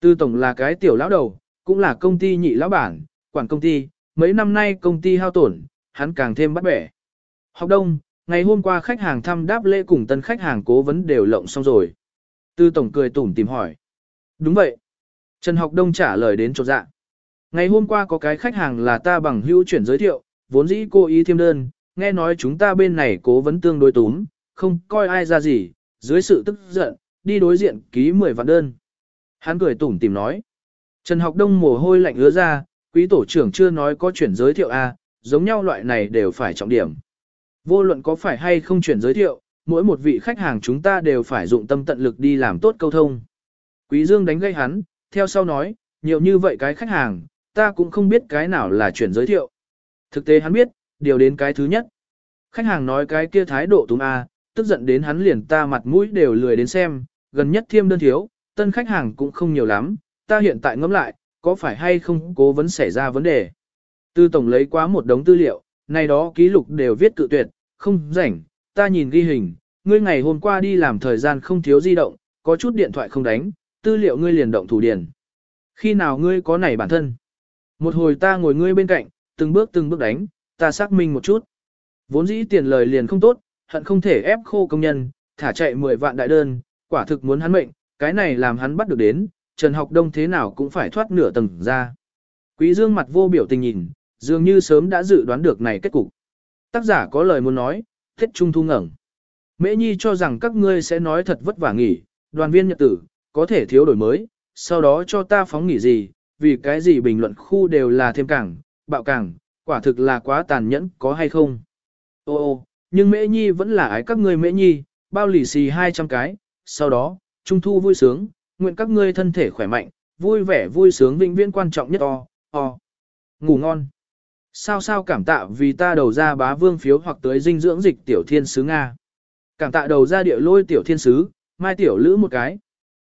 A: Tư tổng là cái tiểu lão đầu, cũng là công ty nhị lão bản, quản công ty, mấy năm nay công ty hao tổn, hắn càng thêm bắt bẻ. Học đông, ngày hôm qua khách hàng thăm đáp lễ cùng tân khách hàng cố vấn đều lộng xong rồi. Tư tổng cười tủm tìm hỏi. Đúng vậy. Trần Học Đông trả lời đến chột dạ. Ngày hôm qua có cái khách hàng là ta bằng hữu chuyển giới thiệu, vốn dĩ cô ý thêm đơn, nghe nói chúng ta bên này cố vấn tương đối túm, không coi ai ra gì, dưới sự tức giận, đi đối diện ký 10 vạn đơn. Hắn cười tủm tìm nói. Trần Học Đông mồ hôi lạnh ứa ra, quý tổ trưởng chưa nói có chuyển giới thiệu A, giống nhau loại này đều phải trọng điểm. Vô luận có phải hay không chuyển giới thiệu, mỗi một vị khách hàng chúng ta đều phải dụng tâm tận lực đi làm tốt câu thông. Quý Dương đánh gây hắn, theo sau nói, nhiều như vậy cái khách hàng, ta cũng không biết cái nào là chuyển giới thiệu. Thực tế hắn biết, điều đến cái thứ nhất. Khách hàng nói cái kia thái độ túng A, tức giận đến hắn liền ta mặt mũi đều lười đến xem, gần nhất thiêm đơn thiếu, tân khách hàng cũng không nhiều lắm, ta hiện tại ngẫm lại, có phải hay không cố vấn xảy ra vấn đề. Tư tổng lấy quá một đống tư liệu, này đó ký lục đều viết cự tuyệt, không rảnh, ta nhìn ghi hình, ngươi ngày hôm qua đi làm thời gian không thiếu di động, có chút điện thoại không đánh, tư liệu ngươi liền động thủ điền. Khi nào ngươi có nảy bản thân? Một hồi ta ngồi ngươi bên cạnh, từng bước từng bước đánh, ta xác minh một chút. Vốn dĩ tiền lời liền không tốt, hận không thể ép khô công nhân, thả chạy 10 vạn đại đơn, quả thực muốn hắn mệnh, cái này làm hắn bắt được đến, Trần Học Đông thế nào cũng phải thoát nửa tầng ra. Quý Dương mặt vô biểu tình nhìn, dường như sớm đã dự đoán được này kết cục. Tác giả có lời muốn nói, thiết trung thu ngẩng. Mễ Nhi cho rằng các ngươi sẽ nói thật vất vả nghỉ, đoàn viên nhật tử, có thể thiếu đổi mới, sau đó cho ta phóng nghỉ gì, vì cái gì bình luận khu đều là thêm cảng, bạo cảng, quả thực là quá tàn nhẫn, có hay không? Ô ô, nhưng Mễ Nhi vẫn là ái các ngươi Mễ Nhi, bao lì xì 200 cái, sau đó, trung thu vui sướng, nguyện các ngươi thân thể khỏe mạnh, vui vẻ vui sướng vĩnh viễn quan trọng nhất o, o. Ngủ ngon. Sao sao cảm tạ vì ta đầu ra bá vương phiếu hoặc tới dinh dưỡng dịch tiểu thiên sứ Nga. Cảm tạ đầu ra địa lôi tiểu thiên sứ, mai tiểu lữ một cái.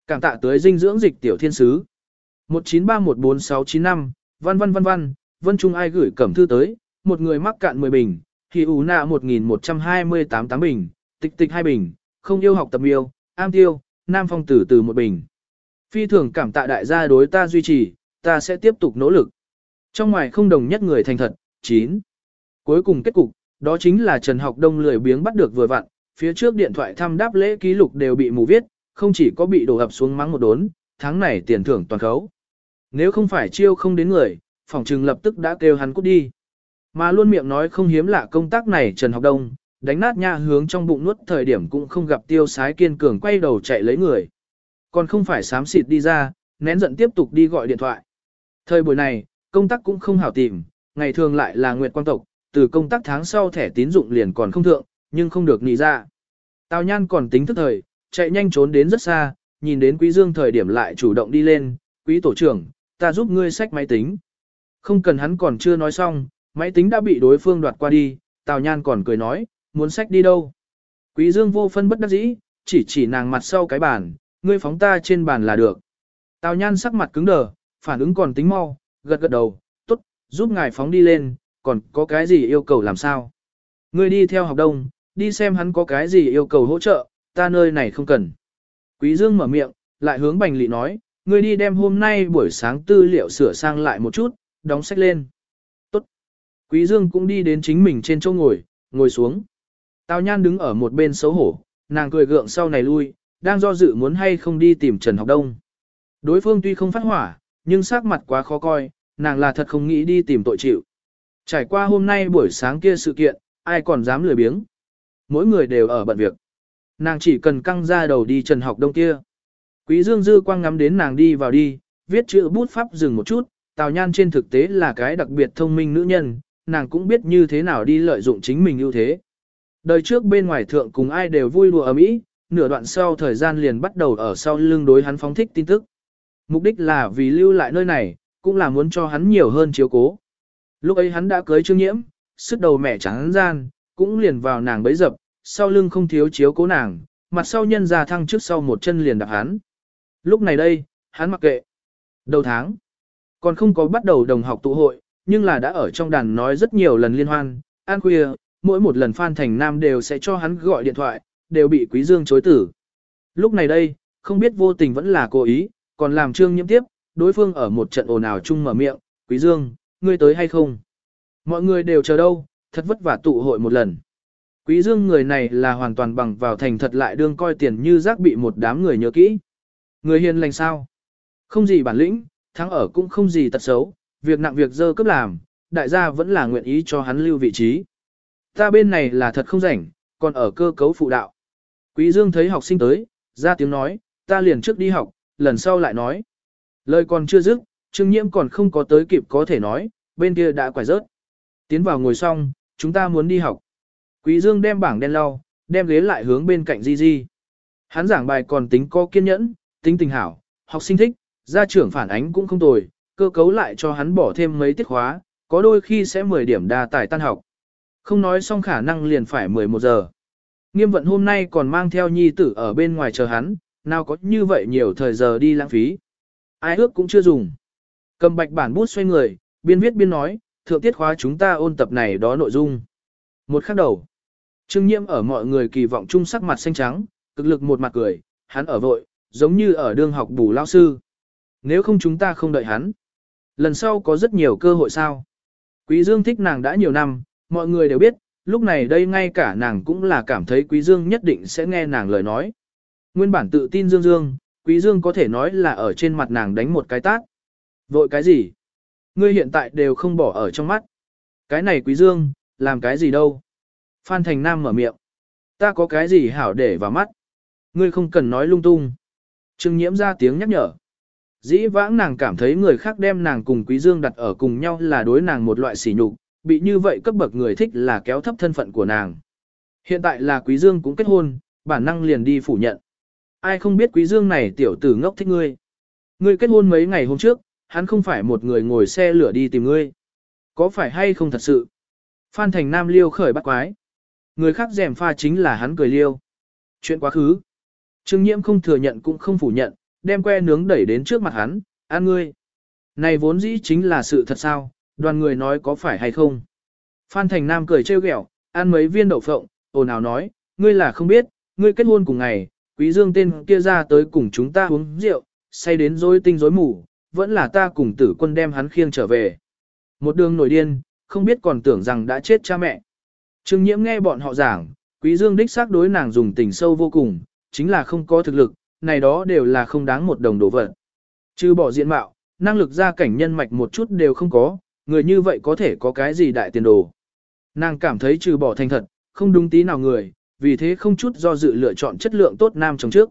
A: Cảm tạ tới dinh dưỡng dịch tiểu thiên sứ. 193144695, văn văn văn văn, vân trung ai gửi cẩm thư tới, một người mắc cạn 10 bình, thì ủ nạ 1128 tám bình, tịch tịch hai bình, không yêu học tập yêu, am tiêu, nam phong tử từ một bình. Phi thường cảm tạ đại gia đối ta duy trì, ta sẽ tiếp tục nỗ lực. Trong ngoài không đồng nhất người thành thật, 9. Cuối cùng kết cục, đó chính là Trần Học Đông lười biếng bắt được vừa vặn, phía trước điện thoại thăm đáp lễ ký lục đều bị mù viết, không chỉ có bị đổ ập xuống mắng một đốn, tháng này tiền thưởng toàn khấu. Nếu không phải chiêu không đến người, phòng trừng lập tức đã kêu hắn cút đi. Mà luôn miệng nói không hiếm lạ công tác này Trần Học Đông, đánh nát nha hướng trong bụng nuốt thời điểm cũng không gặp tiêu sái kiên cường quay đầu chạy lấy người. Còn không phải sám xịt đi ra, nén giận tiếp tục đi gọi điện thoại. Thời buổi này, công tác cũng không hảo tìm, ngày thường lại là nguyệt quan tộc, từ công tác tháng sau thẻ tín dụng liền còn không thượng, nhưng không được nị ra. Tào Nhan còn tính thức thời, chạy nhanh trốn đến rất xa, nhìn đến Quý Dương thời điểm lại chủ động đi lên, Quý tổ trưởng, ta giúp ngươi xách máy tính. Không cần hắn còn chưa nói xong, máy tính đã bị đối phương đoạt qua đi, Tào Nhan còn cười nói, muốn xách đi đâu. Quý Dương vô phân bất đắc dĩ, chỉ chỉ nàng mặt sau cái bàn, ngươi phóng ta trên bàn là được. Tào Nhan sắc mặt cứng đờ, phản ứng còn tính mau, gật gật đầu, tốt, giúp ngài phóng đi lên, còn có cái gì yêu cầu làm sao. Ngươi đi theo học đông, đi xem hắn có cái gì yêu cầu hỗ trợ, ta nơi này không cần. Quý Dương mở miệng, lại hướng Bành Lị nói, ngươi đi đem hôm nay buổi sáng tư liệu sửa sang lại một chút, đóng sách lên. Tốt. Quý Dương cũng đi đến chính mình trên chỗ ngồi, ngồi xuống. Tào Nhan đứng ở một bên xấu hổ, nàng cười gượng sau này lui, đang do dự muốn hay không đi tìm Trần Học Đông. Đối phương tuy không phát hỏa, nhưng sắc mặt quá khó coi, nàng là thật không nghĩ đi tìm tội chịu. Trải qua hôm nay buổi sáng kia sự kiện, ai còn dám lười biếng. Mỗi người đều ở bận việc. Nàng chỉ cần căng ra đầu đi Trần Học Đông kia. Quý Dương Dư quang ngắm đến nàng đi vào đi, viết chữ bút pháp dừng một chút, Tào Nhan trên thực tế là cái đặc biệt thông minh nữ nhân, nàng cũng biết như thế nào đi lợi dụng chính mình ưu thế. Đời trước bên ngoài thượng cùng ai đều vui đùa ấm ý, nửa đoạn sau thời gian liền bắt đầu ở sau lưng đối hắn phóng thích tin tức. Mục đích là vì lưu lại nơi này, cũng là muốn cho hắn nhiều hơn chiếu cố. Lúc ấy hắn đã cưới Trương Nhiễm, sức đầu mẹ trắng gian, cũng liền vào nàng bấy dập, sau lưng không thiếu chiếu cố nàng, mặt sau nhân ra thăng trước sau một chân liền đạp hắn. Lúc này đây, hắn mặc kệ. Đầu tháng, còn không có bắt đầu đồng học tụ hội, nhưng là đã ở trong đàn nói rất nhiều lần liên hoan, an khuya, mỗi một lần Phan Thành Nam đều sẽ cho hắn gọi điện thoại, đều bị Quý Dương chối tử. Lúc này đây, không biết vô tình vẫn là cố ý, còn làm trương nhiễm tiếp, đối phương ở một trận ồn ào chung mở miệng, Quý Dương, ngươi tới hay không? Mọi người đều chờ đâu, thật vất vả tụ hội một lần. Quý Dương người này là hoàn toàn bằng vào thành thật lại đương coi tiền như rác bị một đám người nhớ kỹ. Người hiền lành sao? Không gì bản lĩnh, thắng ở cũng không gì tật xấu, việc nặng việc dơ cấp làm, đại gia vẫn là nguyện ý cho hắn lưu vị trí. Ta bên này là thật không rảnh, còn ở cơ cấu phụ đạo. Quý Dương thấy học sinh tới, ra tiếng nói, ta liền trước đi học, lần sau lại nói. Lời còn chưa dứt, Trương Nhiễm còn không có tới kịp có thể nói, bên kia đã quải rớt. Tiến vào ngồi xong, chúng ta muốn đi học. Quý Dương đem bảng đen lau, đem ghế lại hướng bên cạnh Di Di. Hắn giảng bài còn tính có kiên nhẫn, tính tình hảo, học sinh thích, gia trưởng phản ánh cũng không tồi, cơ cấu lại cho hắn bỏ thêm mấy tiết khóa, có đôi khi sẽ 10 điểm đa tài tan học. Không nói xong khả năng liền phải 11 giờ. Nghiêm vận hôm nay còn mang theo nhi tử ở bên ngoài chờ hắn, nào có như vậy nhiều thời giờ đi lãng phí. Ai ước cũng chưa dùng. Cầm bạch bản bút xoay người, biên viết biên nói, thượng tiết khóa chúng ta ôn tập này đó nội dung. Một khắc đầu. Trương nhiễm ở mọi người kỳ vọng chung sắc mặt xanh trắng, cực lực một mặt cười, hắn ở vội, giống như ở đương học bù lao sư. Nếu không chúng ta không đợi hắn. Lần sau có rất nhiều cơ hội sao. Quý Dương thích nàng đã nhiều năm, mọi người đều biết, lúc này đây ngay cả nàng cũng là cảm thấy Quý Dương nhất định sẽ nghe nàng lời nói. Nguyên bản tự tin Dương Dương, Quý Dương có thể nói là ở trên mặt nàng đánh một cái tát. Vội cái gì? Ngươi hiện tại đều không bỏ ở trong mắt. Cái này Quý Dương, làm cái gì đâu? Phan Thành Nam mở miệng. Ta có cái gì hảo để vào mắt? Ngươi không cần nói lung tung. Trương nhiễm ra tiếng nhắc nhở. Dĩ vãng nàng cảm thấy người khác đem nàng cùng Quý Dương đặt ở cùng nhau là đối nàng một loại sỉ nhục, bị như vậy cấp bậc người thích là kéo thấp thân phận của nàng. Hiện tại là Quý Dương cũng kết hôn, bản năng liền đi phủ nhận. Ai không biết Quý Dương này tiểu tử ngốc thích ngươi. Ngươi kết hôn mấy ngày hôm trước, hắn không phải một người ngồi xe lửa đi tìm ngươi. Có phải hay không thật sự? Phan Thành Nam liêu khởi bắt quái. Người khác dèm pha chính là hắn cười liêu. Chuyện quá khứ. Trương Nhiễm không thừa nhận cũng không phủ nhận, đem que nướng đẩy đến trước mặt hắn, ăn ngươi. Này vốn dĩ chính là sự thật sao, đoàn người nói có phải hay không. Phan Thành Nam cười trêu ghẹo, ăn mấy viên đậu phộng, ồn ào nói, ngươi là không biết, ngươi kết hôn cùng ngày, quý dương tên kia ra tới cùng chúng ta uống rượu, say đến rối tinh rối mù, vẫn là ta cùng tử quân đem hắn khiêng trở về. Một đường nổi điên, không biết còn tưởng rằng đã chết cha mẹ. Trương Nhiễm nghe bọn họ giảng, quý dương đích xác đối nàng dùng tình sâu vô cùng, chính là không có thực lực, này đó đều là không đáng một đồng đồ vật. Trừ bỏ diện mạo, năng lực gia cảnh nhân mạch một chút đều không có, người như vậy có thể có cái gì đại tiền đồ. Nàng cảm thấy trừ bỏ thành thật, không đúng tí nào người, vì thế không chút do dự lựa chọn chất lượng tốt nam trong trước.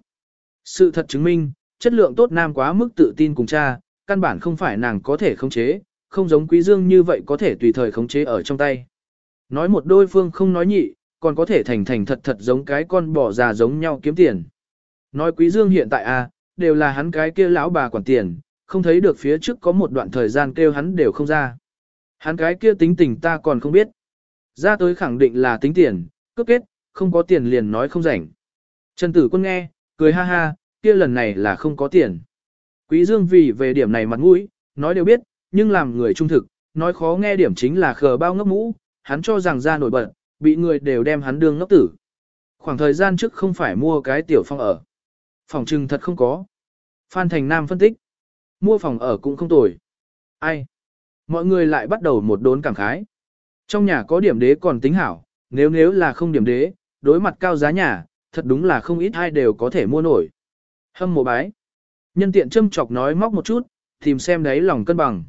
A: Sự thật chứng minh, chất lượng tốt nam quá mức tự tin cùng cha, căn bản không phải nàng có thể khống chế, không giống quý dương như vậy có thể tùy thời khống chế ở trong tay. Nói một đôi phương không nói nhị, còn có thể thành thành thật thật giống cái con bò già giống nhau kiếm tiền. Nói quý dương hiện tại à, đều là hắn cái kia lão bà quản tiền, không thấy được phía trước có một đoạn thời gian kêu hắn đều không ra. Hắn cái kia tính tình ta còn không biết. Ra tới khẳng định là tính tiền, cướp kết, không có tiền liền nói không rảnh. Trần tử quân nghe, cười ha ha, kia lần này là không có tiền. Quý dương vì về điểm này mặt mũi, nói đều biết, nhưng làm người trung thực, nói khó nghe điểm chính là khờ bao ngốc mũ, hắn cho rằng ra nổi bật, bị người đều đem hắn đương ngốc tử. Khoảng thời gian trước không phải mua cái tiểu phong ở. Phòng trừng thật không có. Phan Thành Nam phân tích. Mua phòng ở cũng không tồi. Ai? Mọi người lại bắt đầu một đốn cảm khái. Trong nhà có điểm đế còn tính hảo, nếu nếu là không điểm đế, đối mặt cao giá nhà, thật đúng là không ít ai đều có thể mua nổi. Hâm mộ bái. Nhân tiện châm chọc nói móc một chút, tìm xem đấy lòng cân bằng.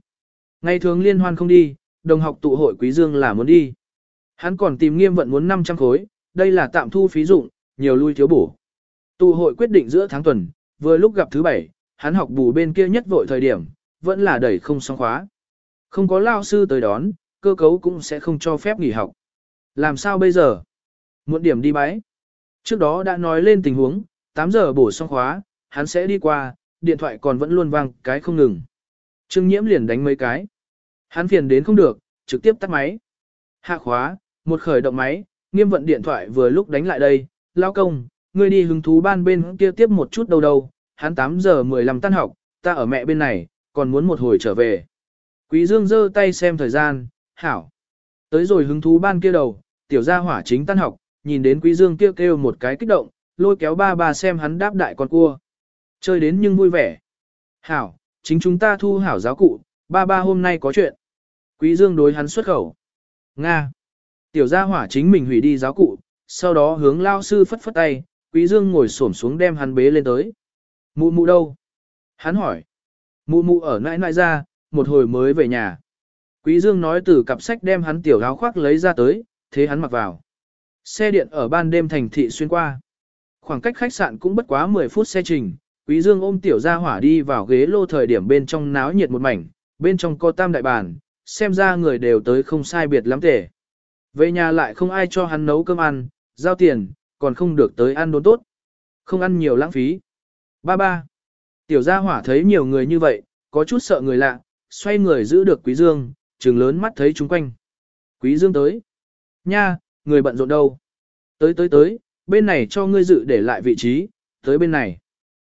A: Ngày thường liên hoan không đi, đồng học tụ hội quý dương là muốn đi. Hắn còn tìm nghiêm vận muốn 500 khối, đây là tạm thu phí dụng, nhiều lui thiếu bổ. Tụ hội quyết định giữa tháng tuần, vừa lúc gặp thứ bảy, hắn học bù bên kia nhất vội thời điểm, vẫn là đẩy không xong khóa. Không có lao sư tới đón, cơ cấu cũng sẽ không cho phép nghỉ học. Làm sao bây giờ? Muộn điểm đi bái. Trước đó đã nói lên tình huống, 8 giờ bổ xong khóa, hắn sẽ đi qua, điện thoại còn vẫn luôn vang cái không ngừng. Trương nhiễm liền đánh mấy cái. Hắn phiền đến không được, trực tiếp tắt máy. Hạ khóa, một khởi động máy, nghiêm vận điện thoại vừa lúc đánh lại đây, lao công, ngươi đi hứng thú ban bên kia tiếp một chút đâu đâu, hắn 8 giờ 15 tan học, ta ở mẹ bên này, còn muốn một hồi trở về. Quý Dương giơ tay xem thời gian, hảo. Tới rồi hứng thú ban kia đầu, tiểu gia hỏa chính tan học, nhìn đến Quý Dương kêu kêu một cái kích động, lôi kéo ba ba xem hắn đáp đại con cua. Chơi đến nhưng vui vẻ. Hảo, chính chúng ta thu hảo giáo cụ, ba ba hôm nay có chuyện. Quý Dương đối hắn xuất khẩu. Nga. Tiểu gia hỏa chính mình hủy đi giáo cụ, sau đó hướng lao sư phất phất tay, Quý Dương ngồi xổm xuống đem hắn bế lên tới. Mụ mụ đâu? Hắn hỏi. Mụ mụ ở nãi nãi ra, một hồi mới về nhà. Quý Dương nói từ cặp sách đem hắn tiểu áo khoác lấy ra tới, thế hắn mặc vào. Xe điện ở ban đêm thành thị xuyên qua. Khoảng cách khách sạn cũng bất quá 10 phút xe trình, Quý Dương ôm tiểu gia hỏa đi vào ghế lô thời điểm bên trong náo nhiệt một mảnh, bên trong có tam đại bàn, xem ra người đều tới không sai biệt lắm tể. Về nhà lại không ai cho hắn nấu cơm ăn, giao tiền, còn không được tới ăn đốn tốt. Không ăn nhiều lãng phí. Ba ba. Tiểu gia hỏa thấy nhiều người như vậy, có chút sợ người lạ, xoay người giữ được Quý Dương, trừng lớn mắt thấy chúng quanh. Quý Dương tới. Nha, người bận rộn đâu? Tới tới tới, bên này cho ngươi dự để lại vị trí, tới bên này.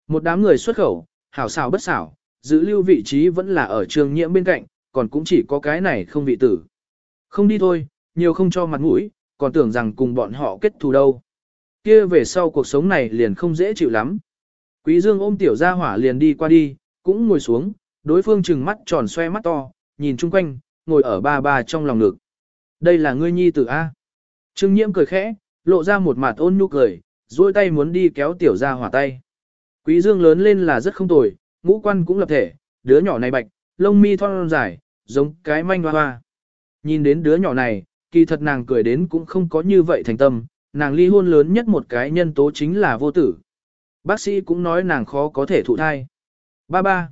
A: Một đám người xuất khẩu, hảo xảo bất xảo, giữ lưu vị trí vẫn là ở trường nhiễm bên cạnh, còn cũng chỉ có cái này không vị tử. Không đi thôi, nhiều không cho mặt mũi, còn tưởng rằng cùng bọn họ kết thù đâu. Kia về sau cuộc sống này liền không dễ chịu lắm. Quý Dương ôm tiểu gia hỏa liền đi qua đi, cũng ngồi xuống, đối phương trừng mắt tròn xoe mắt to, nhìn chung quanh, ngồi ở ba ba trong lòng ngực. Đây là ngươi nhi tử A. Trương nhiễm cười khẽ, lộ ra một mặt ôn nhu cười, duỗi tay muốn đi kéo tiểu gia hỏa tay. Quý dương lớn lên là rất không tồi, ngũ quan cũng lập thể, đứa nhỏ này bạch, lông mi thon dài, giống cái manh hoa hoa. Nhìn đến đứa nhỏ này, kỳ thật nàng cười đến cũng không có như vậy thành tâm, nàng ly hôn lớn nhất một cái nhân tố chính là vô tử. Bác sĩ cũng nói nàng khó có thể thụ thai. Ba ba.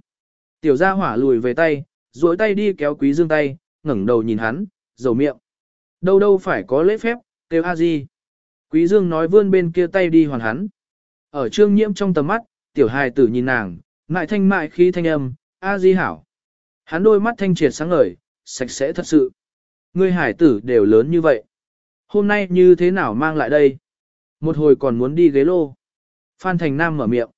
A: Tiểu gia hỏa lùi về tay, duỗi tay đi kéo quý dương tay, ngẩng đầu nhìn hắn, dầu miệng. Đâu đâu phải có lễ phép, kêu a di. Quý dương nói vươn bên kia tay đi hoàn hắn. Ở trương nhiễm trong tầm mắt, tiểu hài tử nhìn nàng, ngại thanh mại khi thanh âm, a di hảo. Hắn đôi mắt thanh triệt sáng ngời, sạch sẽ thật sự. Ngươi hải tử đều lớn như vậy. Hôm nay như thế nào mang lại đây? Một hồi còn muốn đi ghế lô. Phan Thành Nam mở miệng.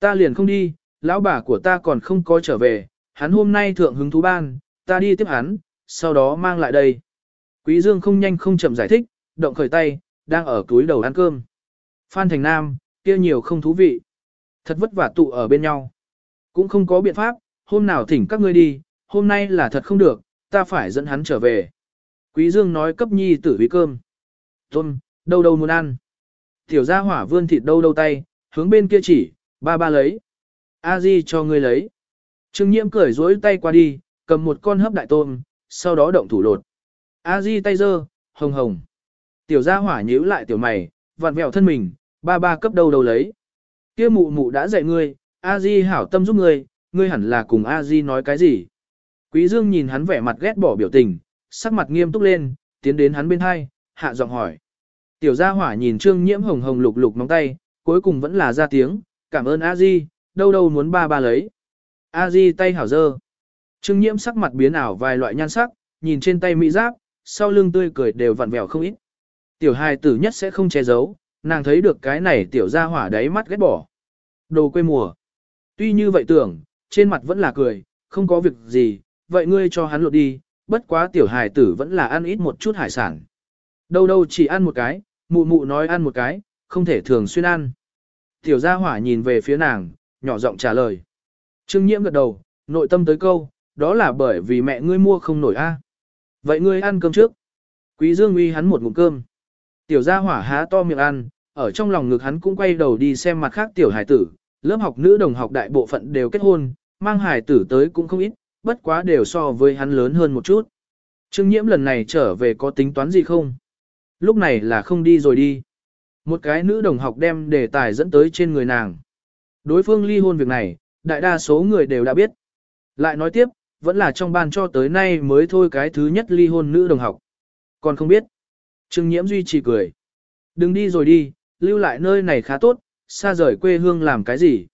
A: Ta liền không đi, lão bà của ta còn không có trở về, hắn hôm nay thượng hứng thú ban, ta đi tiếp hắn, sau đó mang lại đây. Quý Dương không nhanh không chậm giải thích, động khởi tay, đang ở túi đầu ăn cơm. Phan Thành Nam, kia nhiều không thú vị. Thật vất vả tụ ở bên nhau. Cũng không có biện pháp, hôm nào thỉnh các ngươi đi, hôm nay là thật không được, ta phải dẫn hắn trở về. Quý Dương nói cấp nhi tử vì cơm. Tôn đâu đâu muốn ăn. Tiểu gia hỏa vươn thịt đâu đâu tay, hướng bên kia chỉ, ba ba lấy. A Di cho ngươi lấy. Trương Nhiễm cười dối tay qua đi, cầm một con hấp đại tôm, sau đó động thủ lột. A Di tay dơ, hồng hồng. Tiểu gia hỏa nhíu lại tiểu mày, vặn vẹo thân mình, ba ba cấp đâu đâu lấy. Kia mụ mụ đã dạy ngươi, A Di hảo tâm giúp ngươi, ngươi hẳn là cùng A Di nói cái gì. Quý Dương nhìn hắn vẻ mặt ghét bỏ biểu tình, sắc mặt nghiêm túc lên, tiến đến hắn bên hai, hạ giọng hỏi. Tiểu gia hỏa nhìn Trương Nhiễm hồng hồng lục lục móng tay, cuối cùng vẫn là ra tiếng, cảm ơn A Di, đâu đâu muốn ba ba lấy. A Di tay hảo dơ. Trương Nhiễm sắc mặt biến ảo vài loại nhan sắc, nhìn trên tay mỹ giáp, sau lưng tươi cười đều vặn vẹo không ít. Tiểu hài tử nhất sẽ không che giấu, nàng thấy được cái này tiểu gia hỏa đáy mắt ghét bỏ. Đồ quê mùa. Tuy như vậy tưởng, trên mặt vẫn là cười, không có việc gì, vậy ngươi cho hắn lột đi, bất quá tiểu hài tử vẫn là ăn ít một chút hải sản. Đâu đâu chỉ ăn một cái, mụ mụ nói ăn một cái, không thể thường xuyên ăn. Tiểu gia hỏa nhìn về phía nàng, nhỏ giọng trả lời. Trương nhiễm gật đầu, nội tâm tới câu, đó là bởi vì mẹ ngươi mua không nổi a. Vậy ngươi ăn cơm trước. Quý Dương uy hắn một ngụm cơm. Tiểu gia hỏa há to miệng ăn, ở trong lòng ngực hắn cũng quay đầu đi xem mặt khác tiểu hải tử, lớp học nữ đồng học đại bộ phận đều kết hôn, mang hải tử tới cũng không ít, bất quá đều so với hắn lớn hơn một chút. Trương nhiễm lần này trở về có tính toán gì không? Lúc này là không đi rồi đi. Một cái nữ đồng học đem đề tài dẫn tới trên người nàng. Đối phương ly hôn việc này, đại đa số người đều đã biết. Lại nói tiếp, vẫn là trong ban cho tới nay mới thôi cái thứ nhất ly hôn nữ đồng học. Còn không biết. Trương nhiễm duy trì cười. Đừng đi rồi đi, lưu lại nơi này khá tốt, xa rời quê hương làm cái gì.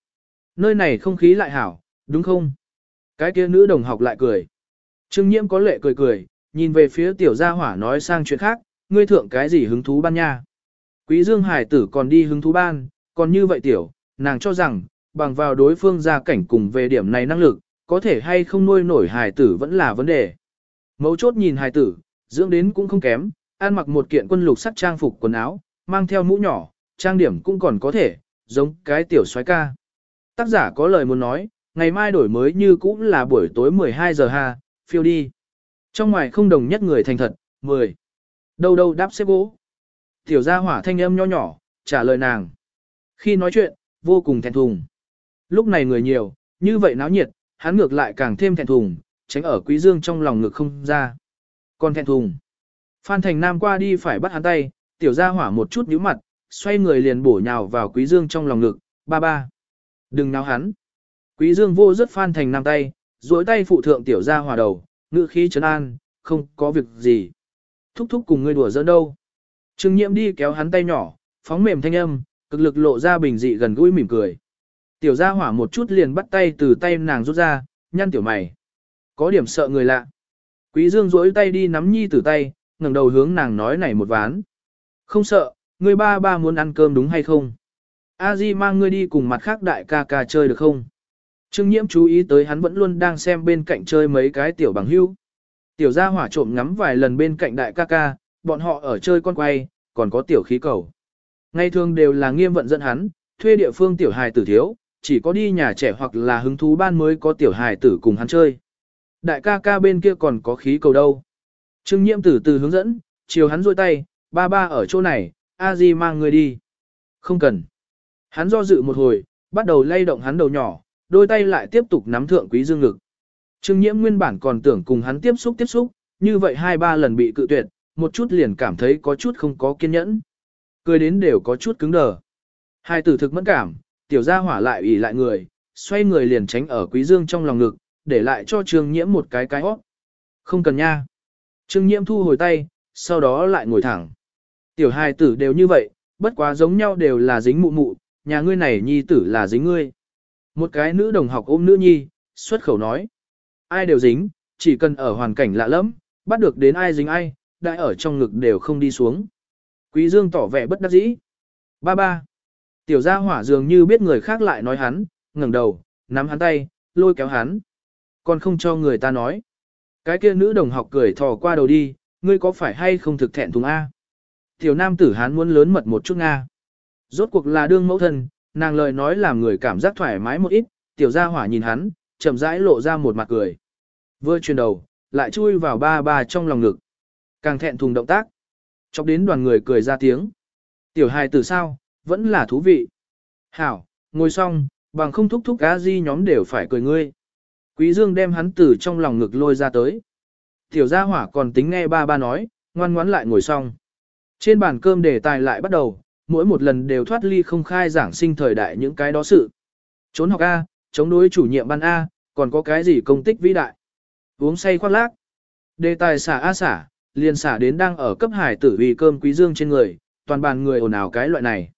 A: Nơi này không khí lại hảo, đúng không? Cái kia nữ đồng học lại cười. Trương nhiễm có lệ cười cười, nhìn về phía tiểu gia hỏa nói sang chuyện khác, ngươi thượng cái gì hứng thú ban nha. Quý dương hải tử còn đi hứng thú ban, còn như vậy tiểu, nàng cho rằng, bằng vào đối phương gia cảnh cùng về điểm này năng lực, có thể hay không nuôi nổi Hải tử vẫn là vấn đề. Mấu chốt nhìn Hải tử, dưỡng đến cũng không kém, ăn mặc một kiện quân lục sắc trang phục quần áo, mang theo mũ nhỏ, trang điểm cũng còn có thể, giống cái tiểu soái ca. Tác giả có lời muốn nói, ngày mai đổi mới như cũng là buổi tối 12 giờ ha, phiêu đi. Trong ngoài không đồng nhất người thành thật, 10. Đâu đâu đáp xếp gỗ. Tiểu gia hỏa thanh âm nho nhỏ, trả lời nàng. Khi nói chuyện, vô cùng thẹn thùng. Lúc này người nhiều, như vậy náo nhiệt, hắn ngược lại càng thêm thẹn thùng, tránh ở quý dương trong lòng ngực không ra. Còn thẹn thùng. Phan Thành Nam qua đi phải bắt hắn tay, tiểu gia hỏa một chút nhíu mặt, xoay người liền bổ nhào vào quý dương trong lòng ngực, ba ba. Đừng náo hắn. Quý dương vô rất Phan Thành Nam tay, duỗi tay phụ thượng tiểu gia hỏa đầu, ngữ khí trấn an, không có việc gì. Thúc thúc cùng ngươi đùa giỡn đâu. Trương nhiễm đi kéo hắn tay nhỏ, phóng mềm thanh âm, cực lực lộ ra bình dị gần gũi mỉm cười. Tiểu gia hỏa một chút liền bắt tay từ tay nàng rút ra, nhăn tiểu mày. Có điểm sợ người lạ. Quý dương duỗi tay đi nắm nhi tử tay, ngẩng đầu hướng nàng nói này một ván. Không sợ, ngươi ba ba muốn ăn cơm đúng hay không? A Di mang ngươi đi cùng mặt khác đại ca ca chơi được không? Trương Nhiễm chú ý tới hắn vẫn luôn đang xem bên cạnh chơi mấy cái tiểu bằng hữu. Tiểu gia hỏa trộm ngắm vài lần bên cạnh đại ca ca, bọn họ ở chơi con quay, còn có tiểu khí cầu. Ngày thường đều là nghiêm vận dẫn hắn, thuê địa phương tiểu hài tử thiếu, chỉ có đi nhà trẻ hoặc là hứng thú ban mới có tiểu hài tử cùng hắn chơi. Đại ca ca bên kia còn có khí cầu đâu. Trương nhiễm từ từ hướng dẫn, chiều hắn rôi tay, ba ba ở chỗ này, a di mang người đi. Không cần. Hắn do dự một hồi, bắt đầu lay động hắn đầu nhỏ, đôi tay lại tiếp tục nắm thượng quý dương ngực. Trương nhiễm nguyên bản còn tưởng cùng hắn tiếp xúc tiếp xúc, như vậy hai ba lần bị cự tuyệt, một chút liền cảm thấy có chút không có kiên nhẫn. Cười đến đều có chút cứng đờ. Hai tử thực mẫn cảm, tiểu gia hỏa lại ủy lại người, xoay người liền tránh ở quý dương trong lòng ngực, để lại cho trương nhiễm một cái cái hót. Không cần nha. Trương nhiễm thu hồi tay, sau đó lại ngồi thẳng. Tiểu hai tử đều như vậy, bất quá giống nhau đều là dính mụ mụ, nhà ngươi này nhi tử là dính ngươi. Một cái nữ đồng học ôm nữ nhi, xuất khẩu nói. Ai đều dính, chỉ cần ở hoàn cảnh lạ lẫm, bắt được đến ai dính ai, đại ở trong ngực đều không đi xuống. Quý Dương tỏ vẻ bất đắc dĩ. Ba ba. Tiểu gia hỏa dường như biết người khác lại nói hắn, ngẩng đầu, nắm hắn tay, lôi kéo hắn. Còn không cho người ta nói. Cái kia nữ đồng học cười thò qua đầu đi, ngươi có phải hay không thực thẹn thùng A? Tiểu nam tử hắn muốn lớn mật một chút Nga. Rốt cuộc là đương mẫu thân, nàng lời nói làm người cảm giác thoải mái một ít, tiểu gia hỏa nhìn hắn, chậm rãi lộ ra một mặt cười. Vừa chuyển đầu, lại chui vào ba ba trong lòng ngực. Càng thẹn thùng động tác. Chọc đến đoàn người cười ra tiếng. Tiểu hài tử sao, vẫn là thú vị. Hảo, ngồi xong, bằng không thúc thúc cá di nhóm đều phải cười ngươi. Quý Dương đem hắn từ trong lòng ngực lôi ra tới. Tiểu gia hỏa còn tính nghe ba ba nói, ngoan ngoãn lại ngồi xong. Trên bàn cơm đề tài lại bắt đầu, mỗi một lần đều thoát ly không khai giảng sinh thời đại những cái đó sự. Trốn học A, chống đối chủ nhiệm ban A, còn có cái gì công tích vĩ đại. Uống say khoác lác. Đề tài xả A xả, liền xả đến đang ở cấp hải tử vì cơm quý dương trên người, toàn bàn người ồn ào cái loại này.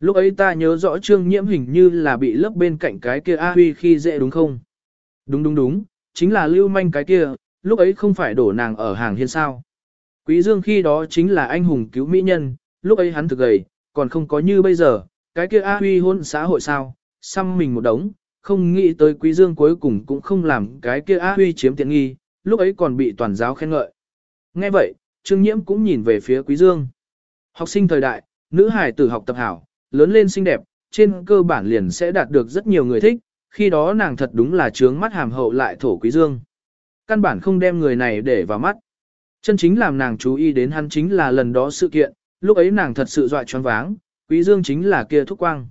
A: Lúc ấy ta nhớ rõ trương nhiễm hình như là bị lớp bên cạnh cái kia A Huy khi dễ đúng không? Đúng đúng đúng, chính là lưu manh cái kia, lúc ấy không phải đổ nàng ở hàng hiên sao. Quý dương khi đó chính là anh hùng cứu mỹ nhân, lúc ấy hắn thực gầy, còn không có như bây giờ, cái kia A Huy hôn xã hội sao, xăm mình một đống, không nghĩ tới quý dương cuối cùng cũng không làm cái kia A Huy chiếm tiện nghi, lúc ấy còn bị toàn giáo khen ngợi. Nghe vậy, Trương Nhiễm cũng nhìn về phía quý dương. Học sinh thời đại, nữ hài tử học tập hảo, lớn lên xinh đẹp, trên cơ bản liền sẽ đạt được rất nhiều người thích, khi đó nàng thật đúng là trướng mắt hàm hậu lại thổ quý dương. Căn bản không đem người này để vào mắt. Chân chính làm nàng chú ý đến hắn chính là lần đó sự kiện, lúc ấy nàng thật sự dọa choáng váng, quý dương chính là kia thúc quang.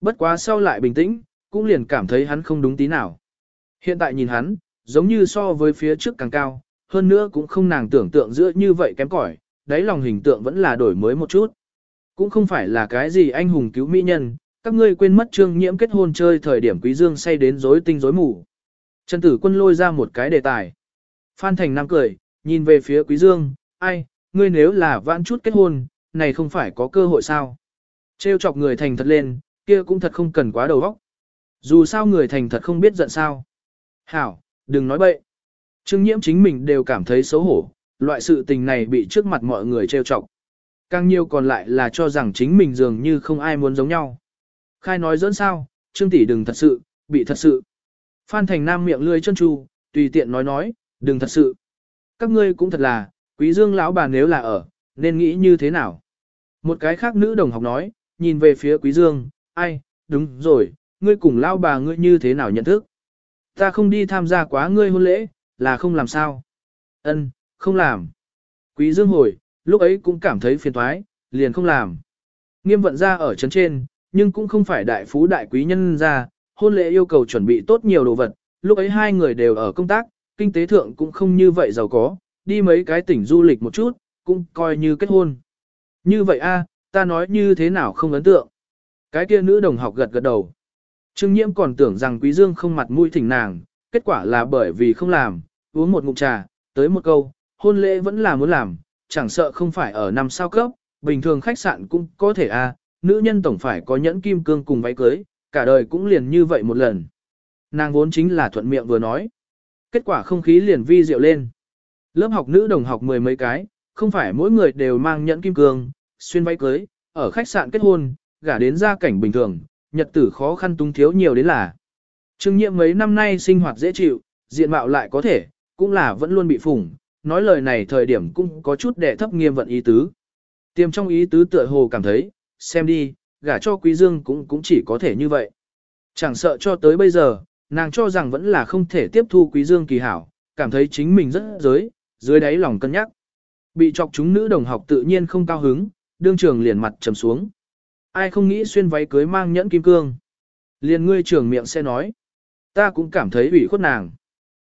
A: Bất quá sau lại bình tĩnh, cũng liền cảm thấy hắn không đúng tí nào. Hiện tại nhìn hắn, giống như so với phía trước càng cao, hơn nữa cũng không nàng tưởng tượng giữa như vậy kém cỏi, đáy lòng hình tượng vẫn là đổi mới một chút. Cũng không phải là cái gì anh hùng cứu mỹ nhân, các ngươi quên mất trương nhiễm kết hôn chơi thời điểm quý dương say đến rối tinh rối mù. Trần tử quân lôi ra một cái đề tài. Phan Thành Nam cười, nhìn về phía quý dương, ai, ngươi nếu là vãn chút kết hôn, này không phải có cơ hội sao. Trêu chọc người thành thật lên, kia cũng thật không cần quá đầu óc. Dù sao người thành thật không biết giận sao. Hảo, đừng nói bậy. Trương nhiễm chính mình đều cảm thấy xấu hổ, loại sự tình này bị trước mặt mọi người trêu chọc. Càng nhiều còn lại là cho rằng chính mình dường như không ai muốn giống nhau. Khai nói dẫn sao, Trương tỷ đừng thật sự, bị thật sự. Phan Thành Nam miệng lươi chân tru, tùy tiện nói nói, đừng thật sự. Các ngươi cũng thật là, quý dương lão bà nếu là ở, nên nghĩ như thế nào? Một cái khác nữ đồng học nói, nhìn về phía Quý Dương, ai, đúng rồi, ngươi cùng lão bà ngươi như thế nào nhận thức? Ta không đi tham gia quá ngươi hôn lễ, là không làm sao? Ân, không làm. Quý Dương hồi, lúc ấy cũng cảm thấy phiền toái, liền không làm. Nghiêm vận ra ở trấn trên, nhưng cũng không phải đại phú đại quý nhân ra, hôn lễ yêu cầu chuẩn bị tốt nhiều đồ vật, lúc ấy hai người đều ở công tác, kinh tế thượng cũng không như vậy giàu có, đi mấy cái tỉnh du lịch một chút, cũng coi như kết hôn. Như vậy a, ta nói như thế nào không ấn tượng. Cái kia nữ đồng học gật gật đầu. Trương Nhiễm còn tưởng rằng Quý Dương không mặt mũi thỉnh nàng, kết quả là bởi vì không làm, uống một ngụm trà, tới một câu, hôn lễ vẫn là muốn làm, chẳng sợ không phải ở năm sao cấp, bình thường khách sạn cũng có thể a, nữ nhân tổng phải có nhẫn kim cương cùng váy cưới, cả đời cũng liền như vậy một lần. Nàng vốn chính là thuận miệng vừa nói. Kết quả không khí liền vi diệu lên. Lớp học nữ đồng học mười mấy cái, không phải mỗi người đều mang nhẫn kim cương, xuyên váy cưới, ở khách sạn kết hôn, gả đến gia cảnh bình thường, nhật tử khó khăn tung thiếu nhiều đến là. Trương nhiệm mấy năm nay sinh hoạt dễ chịu, diện mạo lại có thể, cũng là vẫn luôn bị phủng, nói lời này thời điểm cũng có chút đệ thấp nghiêm vận ý tứ. Tiêm trong ý tứ tựa hồ cảm thấy, xem đi, gả cho quý dương cũng cũng chỉ có thể như vậy. Chẳng sợ cho tới bây giờ, nàng cho rằng vẫn là không thể tiếp thu quý dương kỳ hảo, cảm thấy chính mình rất giới, dưới đáy lòng cân nhắc. Bị chọc chúng nữ đồng học tự nhiên không cao hứng, đương trường liền mặt trầm xuống. Ai không nghĩ xuyên váy cưới mang nhẫn kim cương. Liền ngươi trưởng miệng sẽ nói. Ta cũng cảm thấy ủy khuất nàng.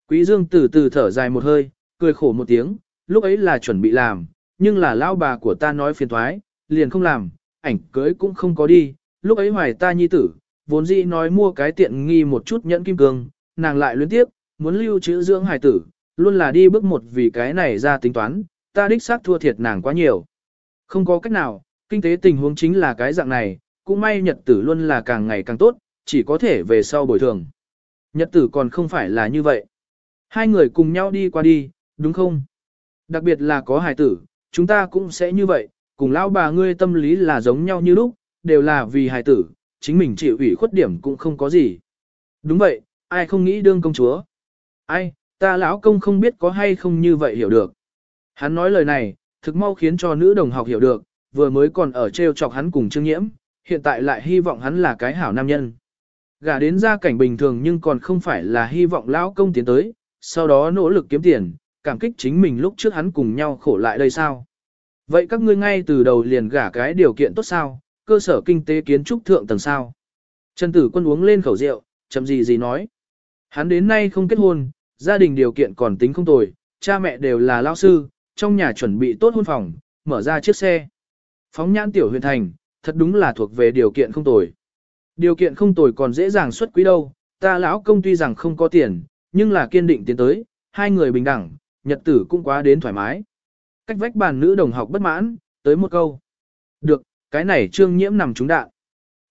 A: Quý dương từ từ thở dài một hơi, cười khổ một tiếng, lúc ấy là chuẩn bị làm, nhưng là lão bà của ta nói phiền toái, liền không làm, ảnh cưới cũng không có đi, lúc ấy hoài ta nhi tử, vốn dĩ nói mua cái tiện nghi một chút nhẫn kim cương, nàng lại luyến tiếp, muốn lưu trữ dưỡng hài tử, luôn là đi bước một vì cái này ra tính toán, ta đích xác thua thiệt nàng quá nhiều. Không có cách nào, kinh tế tình huống chính là cái dạng này, cũng may nhật tử luôn là càng ngày càng tốt, chỉ có thể về sau bồi thường. Nhật tử còn không phải là như vậy. Hai người cùng nhau đi qua đi, đúng không? Đặc biệt là có hài tử, chúng ta cũng sẽ như vậy, cùng lão bà ngươi tâm lý là giống nhau như lúc, đều là vì hài tử, chính mình chịu ủy khuất điểm cũng không có gì. Đúng vậy, ai không nghĩ đương công chúa? Ai, ta lão công không biết có hay không như vậy hiểu được. Hắn nói lời này, thực mau khiến cho nữ đồng học hiểu được, vừa mới còn ở treo chọc hắn cùng Trương Nhiễm, hiện tại lại hy vọng hắn là cái hảo nam nhân. Gả đến gia cảnh bình thường nhưng còn không phải là hy vọng lão công tiến tới, sau đó nỗ lực kiếm tiền, cảm kích chính mình lúc trước hắn cùng nhau khổ lại đây sao. Vậy các ngươi ngay từ đầu liền gả cái điều kiện tốt sao, cơ sở kinh tế kiến trúc thượng tầng sao. Trần tử quân uống lên khẩu rượu, chậm gì gì nói. Hắn đến nay không kết hôn, gia đình điều kiện còn tính không tồi, cha mẹ đều là lao sư, trong nhà chuẩn bị tốt hôn phòng, mở ra chiếc xe. Phóng nhãn tiểu huyền thành, thật đúng là thuộc về điều kiện không tồi. Điều kiện không tồi còn dễ dàng xuất quý đâu, ta lão công tuy rằng không có tiền, nhưng là kiên định tiến tới, hai người bình đẳng, nhật tử cũng quá đến thoải mái. Cách vách bàn nữ đồng học bất mãn, tới một câu. Được, cái này trương nhiễm nằm trúng đạn.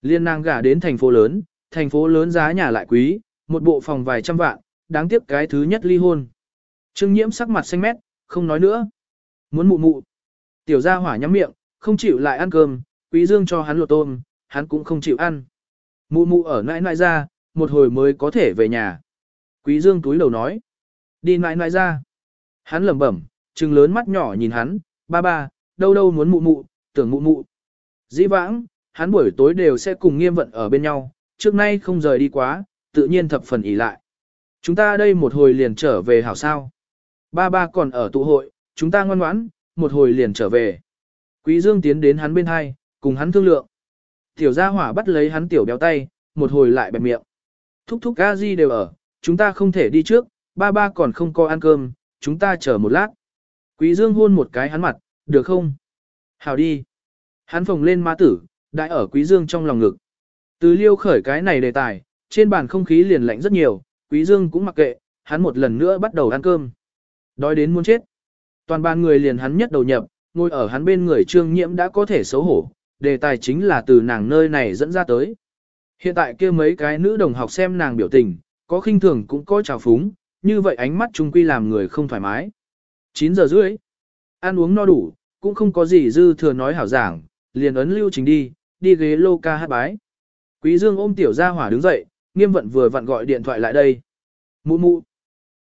A: Liên nàng gả đến thành phố lớn, thành phố lớn giá nhà lại quý, một bộ phòng vài trăm vạn, đáng tiếc cái thứ nhất ly hôn. Trương nhiễm sắc mặt xanh mét, không nói nữa. Muốn mụ mụ. Tiểu gia hỏa nhắm miệng, không chịu lại ăn cơm, quý dương cho hắn lột tôm, hắn cũng không chịu ăn. Mụ mụ ở nãi nãi ra, một hồi mới có thể về nhà. Quý dương túi đầu nói. Đi nãi nãi ra. Hắn lẩm bẩm, trừng lớn mắt nhỏ nhìn hắn, ba ba, đâu đâu muốn mụ mụ, tưởng mụ mụ. Dĩ vãng, hắn buổi tối đều sẽ cùng nghiêm vận ở bên nhau, trước nay không rời đi quá, tự nhiên thập phần ỉ lại. Chúng ta đây một hồi liền trở về hảo sao. Ba ba còn ở tụ hội, chúng ta ngoan ngoãn, một hồi liền trở về. Quý Dương tiến đến hắn bên hai, cùng hắn thương lượng. Tiểu gia hỏa bắt lấy hắn tiểu béo tay, một hồi lại bẹp miệng. Thúc thúc a di đều ở, chúng ta không thể đi trước, ba ba còn không có ăn cơm, chúng ta chờ một lát. Quý Dương hôn một cái hắn mặt, được không? Hảo đi. Hắn phồng lên má tử, đại ở Quý Dương trong lòng ngực. Từ liêu khởi cái này đề tài, trên bàn không khí liền lạnh rất nhiều, Quý Dương cũng mặc kệ, hắn một lần nữa bắt đầu ăn cơm. Đói đến muốn chết. Toàn bàn người liền hắn nhất đầu nhập, ngồi ở hắn bên người trương nhiễm đã có thể xấu hổ, đề tài chính là từ nàng nơi này dẫn ra tới. Hiện tại kia mấy cái nữ đồng học xem nàng biểu tình, có khinh thường cũng có trào phúng, như vậy ánh mắt trung quy làm người không thoải mái. 9 giờ rưỡi, ăn uống no đủ, cũng không có gì dư thừa nói hảo giảng, liền ấn lưu trình đi, đi ghế lô ca hát bái. Quý Dương ôm tiểu gia hỏa đứng dậy, nghiêm vận vừa vặn gọi điện thoại lại đây. Mụ mụ.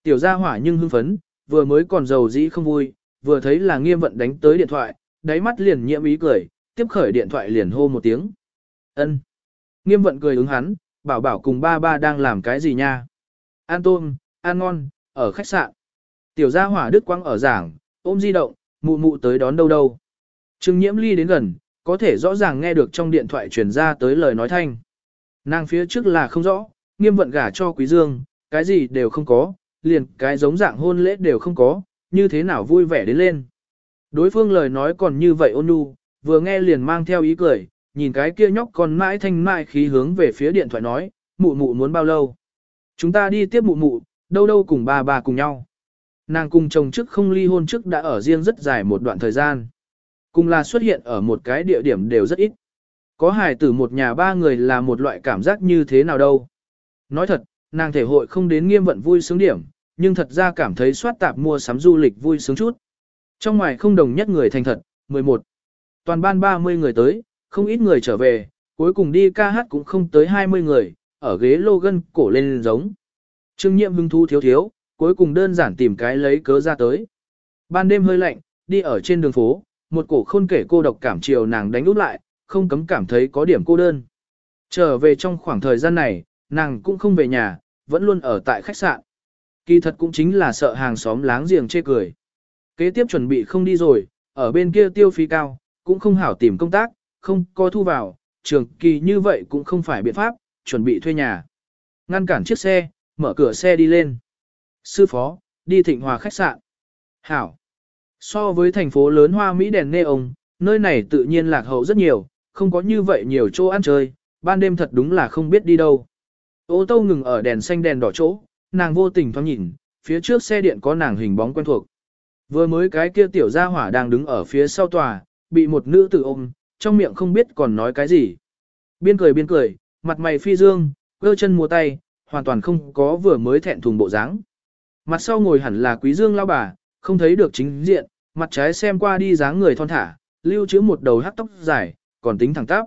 A: Tiểu gia hỏa nhưng hưng phấn, vừa mới còn giàu dĩ không vui, vừa thấy là nghiêm vận đánh tới điện thoại, đáy mắt liền nhiễm ý cười, tiếp khởi điện thoại liền hô một tiếng. ân Nghiêm vận cười ứng hắn, bảo bảo cùng ba ba đang làm cái gì nha. An tôm, an ngon, ở khách sạn. Tiểu gia hỏa đức quang ở giảng, ôm di động, mụ mụ tới đón đâu đâu. Trương nhiễm ly đến gần, có thể rõ ràng nghe được trong điện thoại truyền ra tới lời nói thanh. Nàng phía trước là không rõ, nghiêm vận gả cho quý dương, cái gì đều không có, liền cái giống dạng hôn lễ đều không có, như thế nào vui vẻ đến lên. Đối phương lời nói còn như vậy ôn nhu, vừa nghe liền mang theo ý cười, nhìn cái kia nhóc còn mãi thanh mãi khí hướng về phía điện thoại nói, mụ mụ muốn bao lâu. Chúng ta đi tiếp mụ mụ, đâu đâu cùng ba bà cùng nhau. Nàng cùng chồng trước không ly hôn trước đã ở riêng rất dài một đoạn thời gian. Cùng là xuất hiện ở một cái địa điểm đều rất ít. Có hài tử một nhà ba người là một loại cảm giác như thế nào đâu. Nói thật, nàng thể hội không đến nghiêm vận vui sướng điểm, nhưng thật ra cảm thấy soát tạp mua sắm du lịch vui sướng chút. Trong ngoài không đồng nhất người thành thật, 11. Toàn ban 30 người tới, không ít người trở về, cuối cùng đi ca hát cũng không tới 20 người, ở ghế lô gân cổ lên giống. Trương nhiệm hứng thú thiếu thiếu, cuối cùng đơn giản tìm cái lấy cớ ra tới. Ban đêm hơi lạnh, đi ở trên đường phố, một cổ khôn kể cô độc cảm chiều nàng đánh út lại, không cấm cảm thấy có điểm cô đơn. Trở về trong khoảng thời gian này, nàng cũng không về nhà, vẫn luôn ở tại khách sạn. Kỳ thật cũng chính là sợ hàng xóm láng giềng chê cười. Kế tiếp chuẩn bị không đi rồi, ở bên kia tiêu phí cao, cũng không hảo tìm công tác, không có thu vào, trường kỳ như vậy cũng không phải biện pháp, chuẩn bị thuê nhà. Ngăn cản chiếc xe, mở cửa xe đi lên. Sư phó, đi thịnh hòa khách sạn. Hảo. So với thành phố lớn hoa Mỹ đèn nê ông, nơi này tự nhiên lạc hậu rất nhiều, không có như vậy nhiều chỗ ăn chơi, ban đêm thật đúng là không biết đi đâu. Ô tô ngừng ở đèn xanh đèn đỏ chỗ, nàng vô tình thoáng nhìn, phía trước xe điện có nàng hình bóng quen thuộc. Vừa mới cái kia tiểu gia hỏa đang đứng ở phía sau tòa, bị một nữ tử ôm, trong miệng không biết còn nói cái gì. Biên cười biên cười, mặt mày phi dương, cơ chân múa tay, hoàn toàn không có vừa mới thẹn thùng bộ dáng. Mặt sau ngồi hẳn là quý dương lao bà, không thấy được chính diện, mặt trái xem qua đi dáng người thon thả, lưu trữ một đầu hắc tóc dài, còn tính thẳng tắp.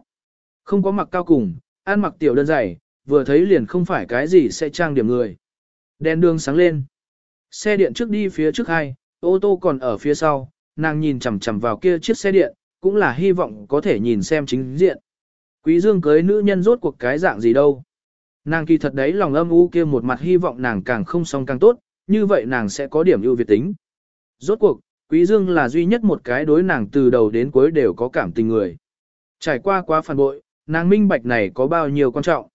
A: Không có mặc cao cùng, ăn mặc tiểu đơn giản, vừa thấy liền không phải cái gì sẽ trang điểm người. Đèn đường sáng lên. Xe điện trước đi phía trước hai, ô tô còn ở phía sau, nàng nhìn chằm chằm vào kia chiếc xe điện, cũng là hy vọng có thể nhìn xem chính diện. Quý dương cưới nữ nhân rốt cuộc cái dạng gì đâu. Nàng kỳ thật đấy lòng âm u kia một mặt hy vọng nàng càng không xong càng tốt, như vậy nàng sẽ có điểm ưu việt tính. Rốt cuộc, Quý Dương là duy nhất một cái đối nàng từ đầu đến cuối đều có cảm tình người. Trải qua quá phản bội, nàng minh bạch này có bao nhiêu quan trọng.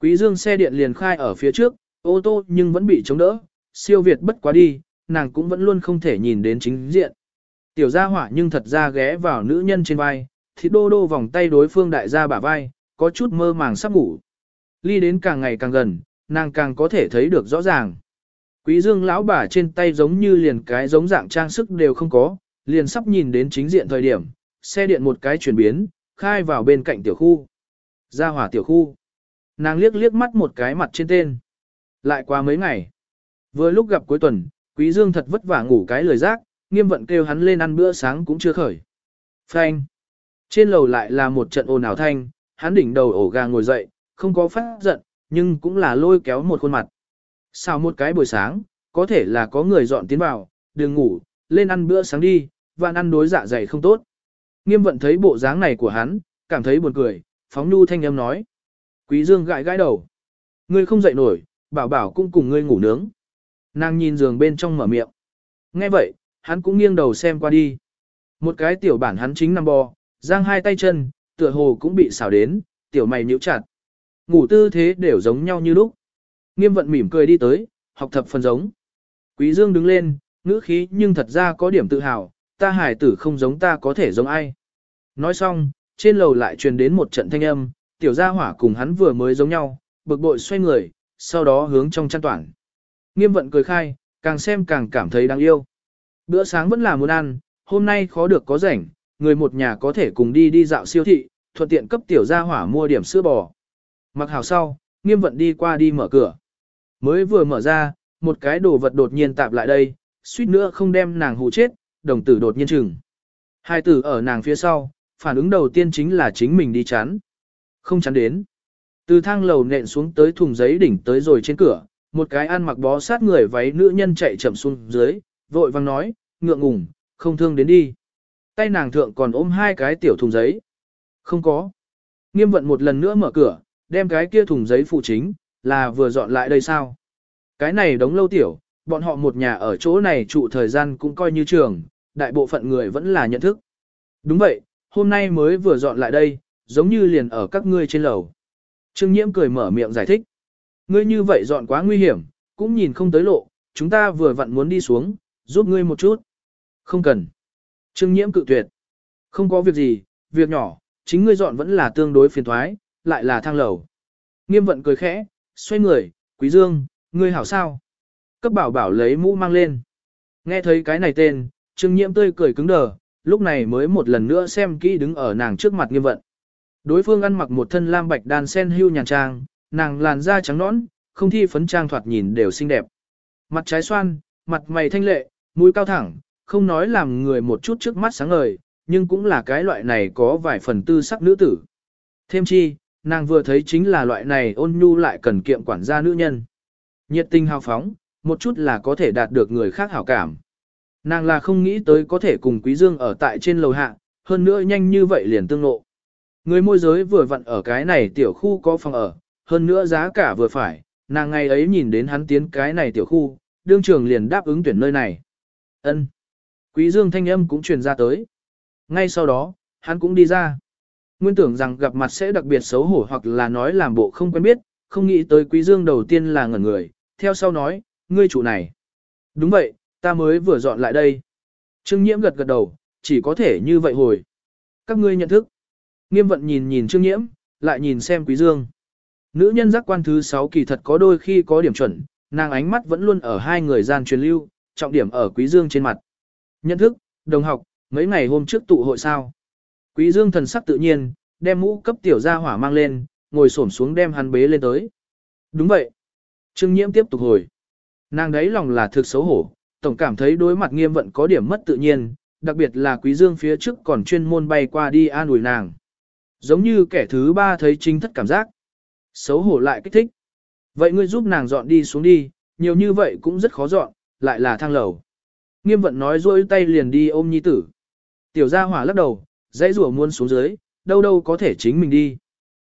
A: Quý Dương xe điện liền khai ở phía trước, ô tô nhưng vẫn bị chống đỡ, siêu việt bất quá đi, nàng cũng vẫn luôn không thể nhìn đến chính diện. Tiểu gia hỏa nhưng thật ra ghé vào nữ nhân trên vai, thì đô đô vòng tay đối phương đại gia bả vai, có chút mơ màng sắp ngủ. Ly đến càng ngày càng gần, nàng càng có thể thấy được rõ ràng. Quý dương lão bà trên tay giống như liền cái giống dạng trang sức đều không có, liền sắp nhìn đến chính diện thời điểm, xe điện một cái chuyển biến, khai vào bên cạnh tiểu khu. Ra hỏa tiểu khu. Nàng liếc liếc mắt một cái mặt trên tên. Lại qua mấy ngày. Vừa lúc gặp cuối tuần, Quý Dương thật vất vả ngủ cái lời giác, nghiêm vận kêu hắn lên ăn bữa sáng cũng chưa khởi. Phanh. Trên lầu lại là một trận ồn ào thanh, hắn đỉnh đầu ổ gà ngồi dậy, không có phát giận, nhưng cũng là lôi kéo một khuôn mặt. Sao một cái buổi sáng, có thể là có người dọn tiến vào, đừng ngủ, lên ăn bữa sáng đi, vạn ăn đối dạ dày không tốt. Nghiêm vận thấy bộ dáng này của hắn, cảm thấy buồn cười, phóng nu thanh âm nói. Quý Dương gãi gãi đầu. Ngươi không dậy nổi, bảo bảo cũng cùng ngươi ngủ nướng. Nàng nhìn giường bên trong mở miệng. Nghe vậy, hắn cũng nghiêng đầu xem qua đi. Một cái tiểu bản hắn chính nằm bò, giang hai tay chân, tựa hồ cũng bị xào đến, tiểu mày nhíu chặt. Ngủ tư thế đều giống nhau như lúc. Nghiêm vận mỉm cười đi tới, học thập phần giống. Quý Dương đứng lên, ngữ khí nhưng thật ra có điểm tự hào, ta hải tử không giống ta có thể giống ai. Nói xong, trên lầu lại truyền đến một trận thanh âm, tiểu gia hỏa cùng hắn vừa mới giống nhau, bực bội xoay người, sau đó hướng trong chăn toàn. Nghiêm vận cười khai, càng xem càng cảm thấy đáng yêu. Bữa sáng vẫn là muốn ăn, hôm nay khó được có rảnh, người một nhà có thể cùng đi đi dạo siêu thị, thuận tiện cấp tiểu gia hỏa mua điểm sữa bò. Mặc hào sau, nghiêm vận đi qua đi mở cửa. Mới vừa mở ra, một cái đồ vật đột nhiên tạp lại đây, suýt nữa không đem nàng hù chết, đồng tử đột nhiên chừng. Hai tử ở nàng phía sau, phản ứng đầu tiên chính là chính mình đi chắn. Không chắn đến. Từ thang lầu nện xuống tới thùng giấy đỉnh tới rồi trên cửa, một cái ăn mặc bó sát người váy nữ nhân chạy chậm xuống dưới, vội vang nói, ngượng ngùng, không thương đến đi. Tay nàng thượng còn ôm hai cái tiểu thùng giấy, Không có. Nghiêm vận một lần nữa mở cửa, đem cái kia thùng giấy phụ chính, là vừa dọn lại đây sao? Cái này đống lâu tiểu, bọn họ một nhà ở chỗ này trụ thời gian cũng coi như trường, đại bộ phận người vẫn là nhận thức. Đúng vậy, hôm nay mới vừa dọn lại đây, giống như liền ở các ngươi trên lầu. Trương Nhiễm cười mở miệng giải thích. Ngươi như vậy dọn quá nguy hiểm, cũng nhìn không tới lộ, chúng ta vừa vặn muốn đi xuống, giúp ngươi một chút. Không cần. Trương Nhiễm cự tuyệt. Không có việc gì, việc nhỏ, chính ngươi dọn vẫn là tương đối phiền thoái, lại là thang lầu. Nghiêm vận cười khẽ, xoay người, quý dương, ngươi hảo sao? Cấp bảo bảo lấy mũ mang lên. Nghe thấy cái này tên, Trương Nhiễm tươi cười cứng đờ, lúc này mới một lần nữa xem kỹ đứng ở nàng trước mặt nghiêm vận. Đối phương ăn mặc một thân lam bạch đan sen hưu nhàn trang, nàng làn da trắng nõn, không thi phấn trang thoạt nhìn đều xinh đẹp. Mặt trái xoan, mặt mày thanh lệ, mũi cao thẳng, không nói làm người một chút trước mắt sáng ngời, nhưng cũng là cái loại này có vài phần tư sắc nữ tử. Thêm chi, nàng vừa thấy chính là loại này ôn nhu lại cần kiệm quản gia nữ nhân. Nhiệt tình hào phóng, một chút là có thể đạt được người khác hảo cảm. Nàng là không nghĩ tới có thể cùng Quý Dương ở tại trên lầu hạ, hơn nữa nhanh như vậy liền tương lộ. Người môi giới vừa vặn ở cái này tiểu khu có phòng ở, hơn nữa giá cả vừa phải, nàng ngày ấy nhìn đến hắn tiến cái này tiểu khu, đương trường liền đáp ứng tuyển nơi này. Ân. Quý Dương thanh âm cũng truyền ra tới. Ngay sau đó, hắn cũng đi ra. Nguyên tưởng rằng gặp mặt sẽ đặc biệt xấu hổ hoặc là nói làm bộ không quen biết, không nghĩ tới Quý Dương đầu tiên là ngẩn người, theo sau nói, ngươi chủ này. Đúng vậy, ta mới vừa dọn lại đây. Trương Nhiễm gật gật đầu, chỉ có thể như vậy hồi. Các ngươi nhận thức. Nghiêm vận nhìn nhìn Trương Nhiễm, lại nhìn xem Quý Dương. Nữ nhân giác quan thứ 6 kỳ thật có đôi khi có điểm chuẩn, nàng ánh mắt vẫn luôn ở hai người gian truyền lưu, trọng điểm ở Quý Dương trên mặt. Nhận thức, đồng học, mấy ngày hôm trước tụ hội sao. Quý Dương thần sắc tự nhiên, đem mũ cấp tiểu gia hỏa mang lên, ngồi xổm xuống đem hắn bế lên tới. Đúng vậy. Trương Nhiễm tiếp tục hồi. Nàng đấy lòng là thực xấu hổ, tổng cảm thấy đối mặt nghiêm vận có điểm mất tự nhiên, đặc biệt là Quý Dương phía trước còn chuyên môn bay qua đi an ủi nàng. Giống như kẻ thứ ba thấy chính thất cảm giác. Xấu hổ lại kích thích. Vậy ngươi giúp nàng dọn đi xuống đi, nhiều như vậy cũng rất khó dọn, lại là thang lầu. Nghiêm vận nói rôi tay liền đi ôm nhi tử. Tiểu gia hỏa lắc đầu, dãy rủa muôn xuống dưới, đâu đâu có thể chính mình đi.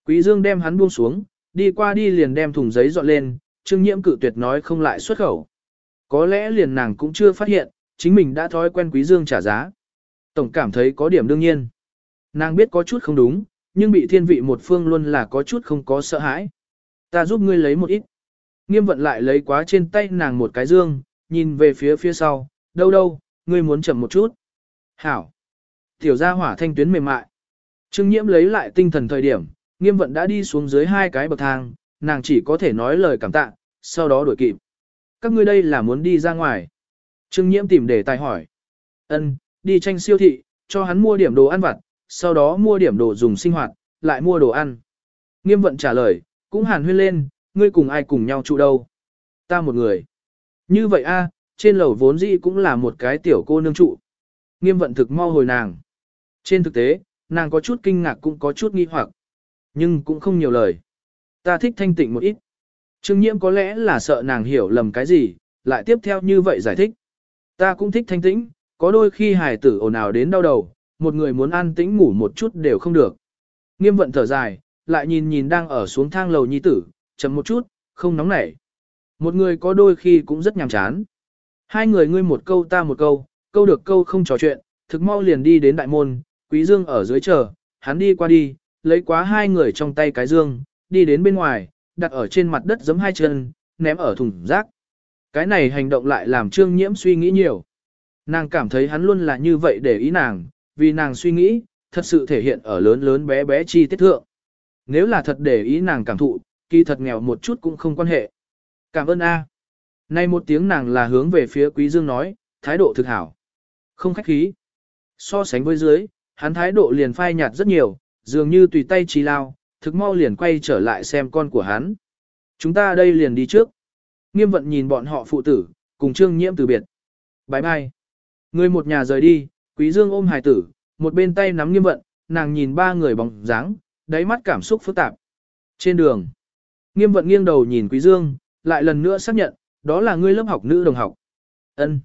A: Quý dương đem hắn buông xuống, đi qua đi liền đem thùng giấy dọn lên, trương nhiễm cự tuyệt nói không lại xuất khẩu. Có lẽ liền nàng cũng chưa phát hiện, chính mình đã thói quen quý dương trả giá. Tổng cảm thấy có điểm đương nhiên. Nàng biết có chút không đúng, nhưng bị thiên vị một phương luôn là có chút không có sợ hãi. Ta giúp ngươi lấy một ít. Nghiêm vận lại lấy quá trên tay nàng một cái dương, nhìn về phía phía sau, đâu đâu, ngươi muốn chậm một chút. Hảo. Tiểu gia hỏa thanh tuyến mềm mại. Trương nhiễm lấy lại tinh thần thời điểm, nghiêm vận đã đi xuống dưới hai cái bậc thang, nàng chỉ có thể nói lời cảm tạ, sau đó đuổi kịp. Các ngươi đây là muốn đi ra ngoài. Trương nhiễm tìm để tài hỏi. Ân, đi tranh siêu thị, cho hắn mua điểm đồ ăn vặt, sau đó mua điểm đồ dùng sinh hoạt, lại mua đồ ăn. Nghiêm vận trả lời, cũng hàn huyên lên, ngươi cùng ai cùng nhau trụ đâu? Ta một người. Như vậy a, trên lầu vốn dĩ cũng là một cái tiểu cô nương trụ. Nghiêm vận thực mau hồi nàng. Trên thực tế, nàng có chút kinh ngạc cũng có chút nghi hoặc. Nhưng cũng không nhiều lời. Ta thích thanh tịnh một ít. Trương nhiễm có lẽ là sợ nàng hiểu lầm cái gì, lại tiếp theo như vậy giải thích. Ta cũng thích thanh tĩnh, có đôi khi hài tử ồn ào đến đau đầu, một người muốn an tĩnh ngủ một chút đều không được. Nghiêm vận thở dài, lại nhìn nhìn đang ở xuống thang lầu nhi tử, chậm một chút, không nóng nảy. Một người có đôi khi cũng rất nhàm chán. Hai người ngươi một câu ta một câu, câu được câu không trò chuyện, thực mau liền đi đến đại môn, quý dương ở dưới chờ, hắn đi qua đi, lấy quá hai người trong tay cái dương, đi đến bên ngoài, đặt ở trên mặt đất giấm hai chân, ném ở thùng rác. Cái này hành động lại làm trương nhiễm suy nghĩ nhiều. Nàng cảm thấy hắn luôn là như vậy để ý nàng, vì nàng suy nghĩ, thật sự thể hiện ở lớn lớn bé bé chi tiết thượng. Nếu là thật để ý nàng cảm thụ, kỳ thật nghèo một chút cũng không quan hệ. Cảm ơn A. Nay một tiếng nàng là hướng về phía Quý Dương nói, thái độ thực hảo. Không khách khí. So sánh với dưới, hắn thái độ liền phai nhạt rất nhiều, dường như tùy tay trí lao, thực mau liền quay trở lại xem con của hắn. Chúng ta đây liền đi trước. Nghiêm vận nhìn bọn họ phụ tử, cùng trương nhiễm từ biệt. bái mai. Người một nhà rời đi, Quý Dương ôm hài tử, một bên tay nắm nghiêm vận, nàng nhìn ba người bóng dáng, đáy mắt cảm xúc phức tạp. Trên đường, nghiêm vận nghiêng đầu nhìn Quý Dương, lại lần nữa xác nhận, đó là ngươi lớp học nữ đồng học. Ân,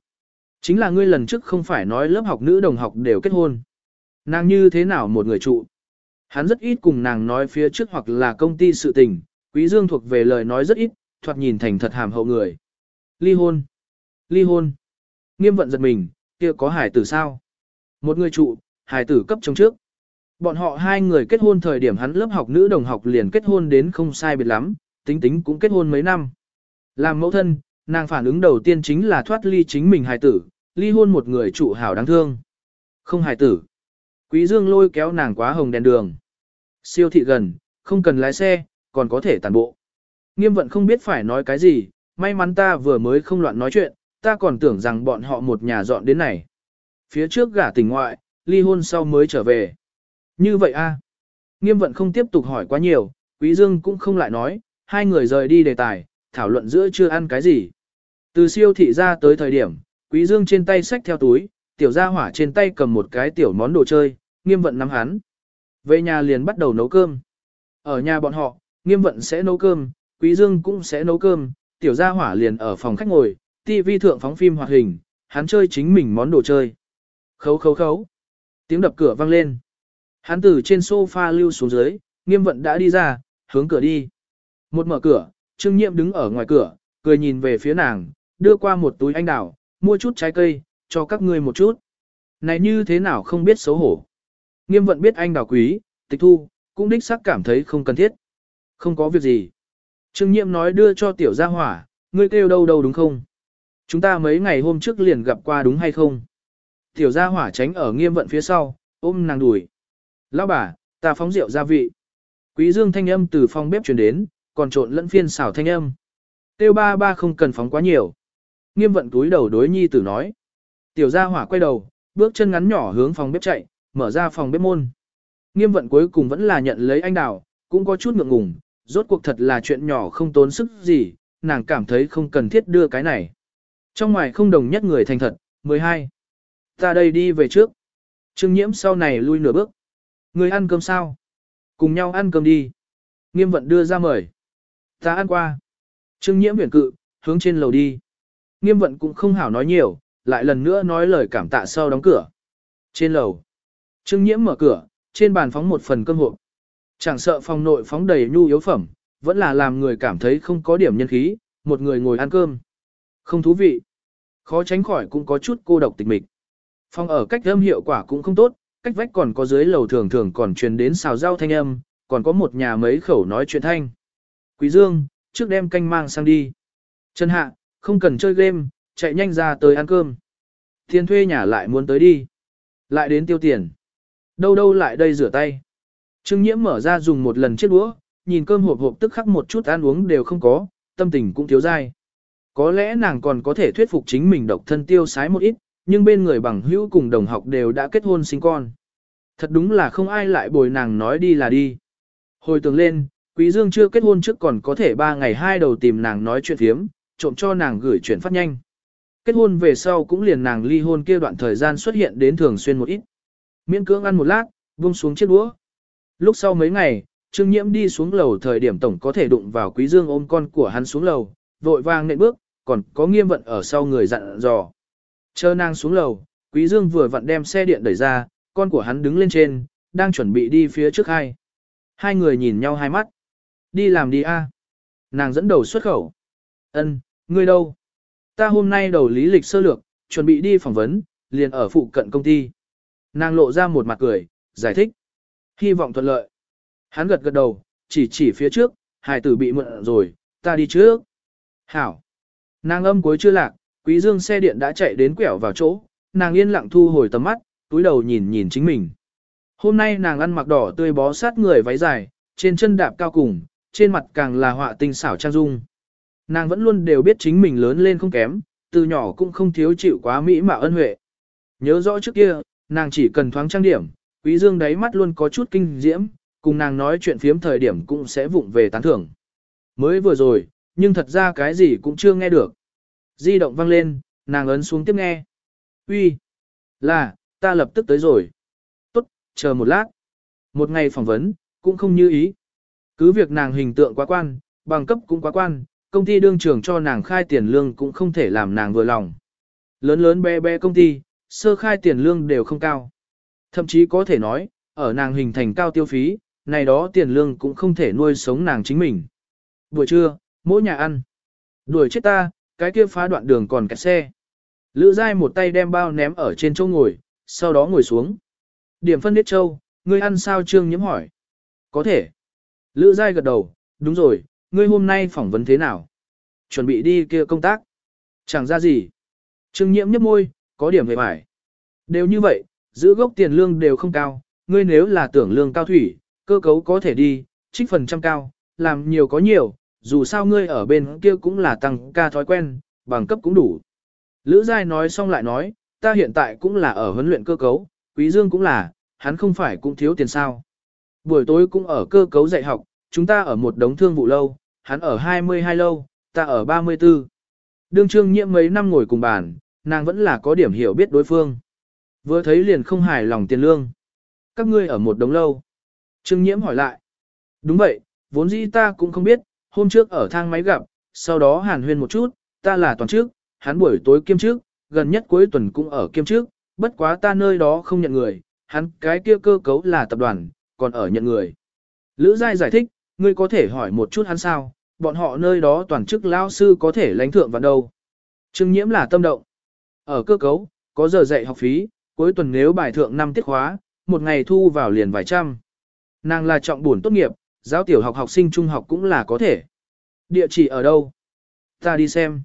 A: Chính là ngươi lần trước không phải nói lớp học nữ đồng học đều kết hôn. Nàng như thế nào một người trụ? Hắn rất ít cùng nàng nói phía trước hoặc là công ty sự tình, Quý Dương thuộc về lời nói rất ít, thoạt nhìn thành thật hàm hậu người. Ly hôn. Ly hôn. Nghiêm vận giật mình, kia có hải tử sao? Một người trụ, hải tử cấp trong trước. Bọn họ hai người kết hôn thời điểm hắn lớp học nữ đồng học liền kết hôn đến không sai biệt lắm, tính tính cũng kết hôn mấy năm. Làm mẫu thân, nàng phản ứng đầu tiên chính là thoát ly chính mình hài tử, ly hôn một người trụ hảo đáng thương. Không hài tử. Quý Dương lôi kéo nàng quá hồng đèn đường. Siêu thị gần, không cần lái xe, còn có thể tàn bộ. Nghiêm vận không biết phải nói cái gì, may mắn ta vừa mới không loạn nói chuyện, ta còn tưởng rằng bọn họ một nhà dọn đến này. Phía trước gả tỉnh ngoại, ly hôn sau mới trở về. Như vậy a Nghiêm vận không tiếp tục hỏi quá nhiều, Quý Dương cũng không lại nói, hai người rời đi đề tài, thảo luận giữa chưa ăn cái gì. Từ siêu thị ra tới thời điểm, Quý Dương trên tay xách theo túi, tiểu gia hỏa trên tay cầm một cái tiểu món đồ chơi, nghiêm vận nắm hắn. Về nhà liền bắt đầu nấu cơm. Ở nhà bọn họ, nghiêm vận sẽ nấu cơm, Quý Dương cũng sẽ nấu cơm, tiểu gia hỏa liền ở phòng khách ngồi, TV thượng phóng phim hoạt hình, hắn chơi chính mình món đồ chơi. Khấu khấu khấu. Tiếng đập cửa vang lên. Hắn từ trên sofa lưu xuống dưới, nghiêm vận đã đi ra, hướng cửa đi. Một mở cửa, Trương Nhiệm đứng ở ngoài cửa, cười nhìn về phía nàng, đưa qua một túi anh đào, mua chút trái cây, cho các ngươi một chút. Này như thế nào không biết xấu hổ. Nghiêm vận biết anh đào quý, tịch thu, cũng đích xác cảm thấy không cần thiết. Không có việc gì. Trương Nhiệm nói đưa cho tiểu gia hỏa, ngươi kêu đâu đâu đúng không? Chúng ta mấy ngày hôm trước liền gặp qua đúng hay không? Tiểu gia hỏa tránh ở nghiêm vận phía sau, ôm nàng đùi. Lão bà, ta phóng rượu gia vị. Quý dương thanh âm từ phòng bếp truyền đến, còn trộn lẫn phiên xào thanh âm. Tiêu ba ba không cần phóng quá nhiều. Nghiêm vận túi đầu đối nhi tử nói. Tiểu gia hỏa quay đầu, bước chân ngắn nhỏ hướng phòng bếp chạy, mở ra phòng bếp môn. Nghiêm vận cuối cùng vẫn là nhận lấy anh đào, cũng có chút ngượng ngùng, rốt cuộc thật là chuyện nhỏ không tốn sức gì, nàng cảm thấy không cần thiết đưa cái này. Trong ngoài không đồng nhất người thành thật, 12. Ta đây đi về trước. Trương nhiễm sau này lui nửa bước. Người ăn cơm sao? Cùng nhau ăn cơm đi. Nghiêm vận đưa ra mời. Ta ăn qua. Trương nhiễm huyền cự, hướng trên lầu đi. Nghiêm vận cũng không hảo nói nhiều, lại lần nữa nói lời cảm tạ sau đóng cửa. Trên lầu. Trương nhiễm mở cửa, trên bàn phóng một phần cơm hộp. Chẳng sợ phòng nội phóng đầy nhu yếu phẩm, vẫn là làm người cảm thấy không có điểm nhân khí, một người ngồi ăn cơm. Không thú vị. Khó tránh khỏi cũng có chút cô độc tịch mịch. Phòng ở cách âm hiệu quả cũng không tốt, cách vách còn có dưới lầu thường thường còn truyền đến xào rau thanh âm, còn có một nhà mấy khẩu nói chuyện thanh. Quý Dương, trước đem canh mang sang đi. Trần Hạ, không cần chơi game, chạy nhanh ra tới ăn cơm. Tiền thuê nhà lại muốn tới đi. Lại đến tiêu tiền. Đâu đâu lại đây rửa tay. Trương Nhiễm mở ra dùng một lần chiếc đũa, nhìn cơm hộp hộp tức khắc một chút ăn uống đều không có, tâm tình cũng thiếu dai. Có lẽ nàng còn có thể thuyết phục chính mình độc thân tiêu sái một ít, nhưng bên người bằng hữu cùng đồng học đều đã kết hôn sinh con. Thật đúng là không ai lại bồi nàng nói đi là đi. Hồi tưởng lên, Quý Dương chưa kết hôn trước còn có thể ba ngày hai đầu tìm nàng nói chuyện phiếm, trộm cho nàng gửi chuyện phát nhanh. Kết hôn về sau cũng liền nàng ly hôn kia đoạn thời gian xuất hiện đến thường xuyên một ít. Miễn cưỡng ăn một lát, buông xuống chiếc đũa. Lúc sau mấy ngày, Trương Nhiễm đi xuống lầu thời điểm tổng có thể đụng vào Quý Dương ôm con của hắn xuống lầu, vội vàng nện bước, còn có nghiêm vận ở sau người dặn dò. Chờ nàng xuống lầu, Quý Dương vừa vặn đem xe điện đẩy ra, con của hắn đứng lên trên, đang chuẩn bị đi phía trước hai. Hai người nhìn nhau hai mắt. Đi làm đi a. Nàng dẫn đầu xuất khẩu. Ân, ngươi đâu? Ta hôm nay đầu lý lịch sơ lược, chuẩn bị đi phỏng vấn, liền ở phụ cận công ty. Nàng lộ ra một mặt cười, giải thích. Hy vọng thuận lợi. Hắn gật gật đầu, chỉ chỉ phía trước, hải tử bị mượn rồi, ta đi trước. Hảo. Nàng âm cuối chưa lạc, quý dương xe điện đã chạy đến quẹo vào chỗ, nàng yên lặng thu hồi tầm mắt, túi đầu nhìn nhìn chính mình. Hôm nay nàng ăn mặc đỏ tươi bó sát người váy dài, trên chân đạp cao cùng, trên mặt càng là họa tinh xảo trang dung. Nàng vẫn luôn đều biết chính mình lớn lên không kém, từ nhỏ cũng không thiếu chịu quá mỹ mạo ân huệ. Nhớ rõ trước kia, nàng chỉ cần thoáng trang điểm, quý dương đáy mắt luôn có chút kinh diễm, cùng nàng nói chuyện phiếm thời điểm cũng sẽ vụng về tán thưởng. Mới vừa rồi, nhưng thật ra cái gì cũng chưa nghe được. Di động vang lên, nàng ấn xuống tiếp nghe. Uy, là, ta lập tức tới rồi. Tốt, chờ một lát. Một ngày phỏng vấn, cũng không như ý. Cứ việc nàng hình tượng quá quan, bằng cấp cũng quá quan, công ty đương trường cho nàng khai tiền lương cũng không thể làm nàng vừa lòng. Lớn lớn bé bé công ty, sơ khai tiền lương đều không cao. Thậm chí có thể nói, ở nàng hình thành cao tiêu phí, này đó tiền lương cũng không thể nuôi sống nàng chính mình. Buổi trưa, mỗi nhà ăn. Đuổi chết ta, cái kia phá đoạn đường còn kẹt xe. Lữ dai một tay đem bao ném ở trên chỗ ngồi, sau đó ngồi xuống. Điểm phân biết châu, ngươi ăn sao trương nhiễm hỏi. Có thể. Lữ dai gật đầu, đúng rồi, ngươi hôm nay phỏng vấn thế nào? Chuẩn bị đi kia công tác. Chẳng ra gì. Trương nhiễm nhấp môi, có điểm về mải. Đều như vậy, giữ gốc tiền lương đều không cao, ngươi nếu là tưởng lương cao thủy, cơ cấu có thể đi, trích phần trăm cao, làm nhiều có nhiều, dù sao ngươi ở bên kia cũng là tăng ca thói quen, bằng cấp cũng đủ. Lữ Giai nói xong lại nói, ta hiện tại cũng là ở huấn luyện cơ cấu, Quý Dương cũng là, hắn không phải cũng thiếu tiền sao. Buổi tối cũng ở cơ cấu dạy học, chúng ta ở một đống thương vụ lâu, hắn ở 22 lâu, ta ở 34. Đương trương nhiễm mấy năm ngồi cùng bàn, nàng vẫn là có điểm hiểu biết đối phương. Vừa thấy liền không hài lòng tiền lương. Các ngươi ở một đống lâu. Trương nhiễm hỏi lại. Đúng vậy, vốn dĩ ta cũng không biết, hôm trước ở thang máy gặp, sau đó hàn huyên một chút, ta là toàn trước, hắn buổi tối kiêm trước, gần nhất cuối tuần cũng ở kiêm trước, bất quá ta nơi đó không nhận người, hắn cái kia cơ cấu là tập đoàn, còn ở nhận người. Lữ Giai giải thích, ngươi có thể hỏi một chút hắn sao, bọn họ nơi đó toàn chức lao sư có thể lãnh thượng vào đâu. Trương nhiễm là tâm động. Ở cơ cấu, có giờ dạy học phí, cuối tuần nếu bài thượng 5 tiết khóa, một ngày thu vào liền vài trăm. Nàng là trọng buồn tốt nghiệp, giáo tiểu học học sinh trung học cũng là có thể. Địa chỉ ở đâu? Ta đi xem.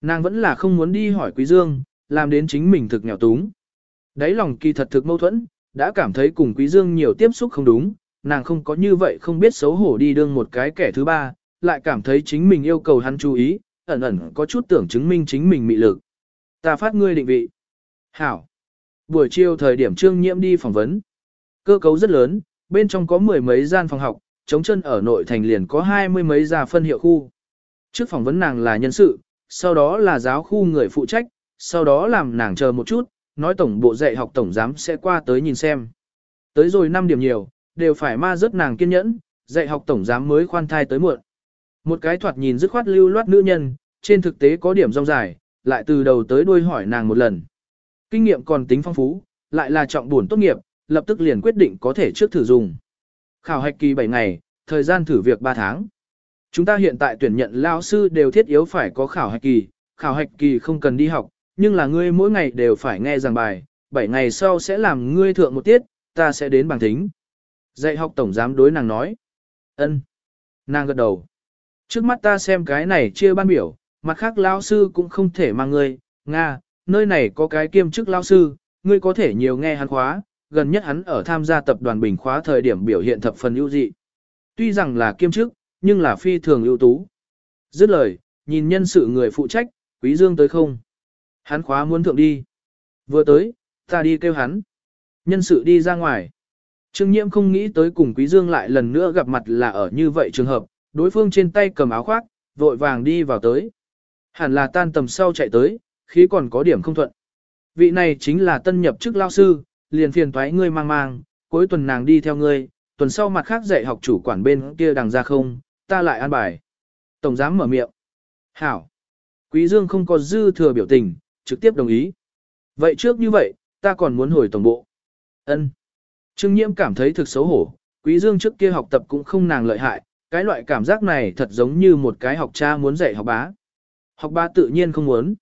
A: Nàng vẫn là không muốn đi hỏi Quý Dương, làm đến chính mình thực nghèo túng. Đấy lòng kỳ thật thực mâu thuẫn, đã cảm thấy cùng Quý Dương nhiều tiếp xúc không đúng, nàng không có như vậy không biết xấu hổ đi đương một cái kẻ thứ ba, lại cảm thấy chính mình yêu cầu hắn chú ý, ẩn ẩn có chút tưởng chứng minh chính mình mị lực. Ta phát ngươi định vị. Hảo. Buổi chiều thời điểm trương nhiễm đi phỏng vấn. Cơ cấu rất lớn, bên trong có mười mấy gian phòng học, chống chân ở nội thành liền có hai mươi mấy gia phân hiệu khu. Trước phỏng vấn nàng là nhân sự, sau đó là giáo khu người phụ trách, sau đó làm nàng chờ một chút, nói tổng bộ dạy học tổng giám sẽ qua tới nhìn xem. Tới rồi 5 điểm nhiều, đều phải ma rất nàng kiên nhẫn, dạy học tổng giám mới khoan thai tới muộn. Một cái thoạt nhìn dứt khoát lưu loát nữ nhân, trên thực tế có điểm rong dài, lại từ đầu tới đuôi hỏi nàng một lần. Kinh nghiệm còn tính phong phú, lại là trọng buồn tốt nghiệp, lập tức liền quyết định có thể trước thử dùng. Khảo hạch kỳ 7 ngày, thời gian thử việc 3 tháng. Chúng ta hiện tại tuyển nhận lao sư đều thiết yếu phải có khảo hạch kỳ, khảo hạch kỳ không cần đi học, nhưng là ngươi mỗi ngày đều phải nghe giảng bài, 7 ngày sau sẽ làm ngươi thượng một tiết, ta sẽ đến bằng tính. Dạy học tổng giám đối nàng nói. ân Nàng gật đầu. Trước mắt ta xem cái này chia ban biểu, mặt khác lao sư cũng không thể mang ngươi, Nga, nơi này có cái kiêm chức lao sư, ngươi có thể nhiều nghe hắn khóa, gần nhất hắn ở tham gia tập đoàn bình khóa thời điểm biểu hiện thập phần ưu dị. Tuy rằng là kiêm chức, nhưng là phi thường ưu tú. Dứt lời, nhìn nhân sự người phụ trách, quý dương tới không. Hắn khóa muốn thượng đi. Vừa tới, ta đi kêu hắn. Nhân sự đi ra ngoài. Trương Nhiễm không nghĩ tới cùng Quý Dương lại lần nữa gặp mặt là ở như vậy trường hợp, đối phương trên tay cầm áo khoác, vội vàng đi vào tới. Hẳn là tan tầm sau chạy tới, khí còn có điểm không thuận. Vị này chính là tân nhập chức lao sư, liền phiền toái ngươi mang mang, cuối tuần nàng đi theo ngươi, tuần sau mặt khác dạy học chủ quản bên kia đằng ra không, ta lại an bài. Tổng giám mở miệng. Hảo. Quý Dương không có dư thừa biểu tình, trực tiếp đồng ý. Vậy trước như vậy, ta còn muốn hồi tổng bộ. Ân. Trương Nhiễm cảm thấy thực xấu hổ, Quý Dương trước kia học tập cũng không nàng lợi hại, cái loại cảm giác này thật giống như một cái học cha muốn dạy học bá. Học bá tự nhiên không muốn.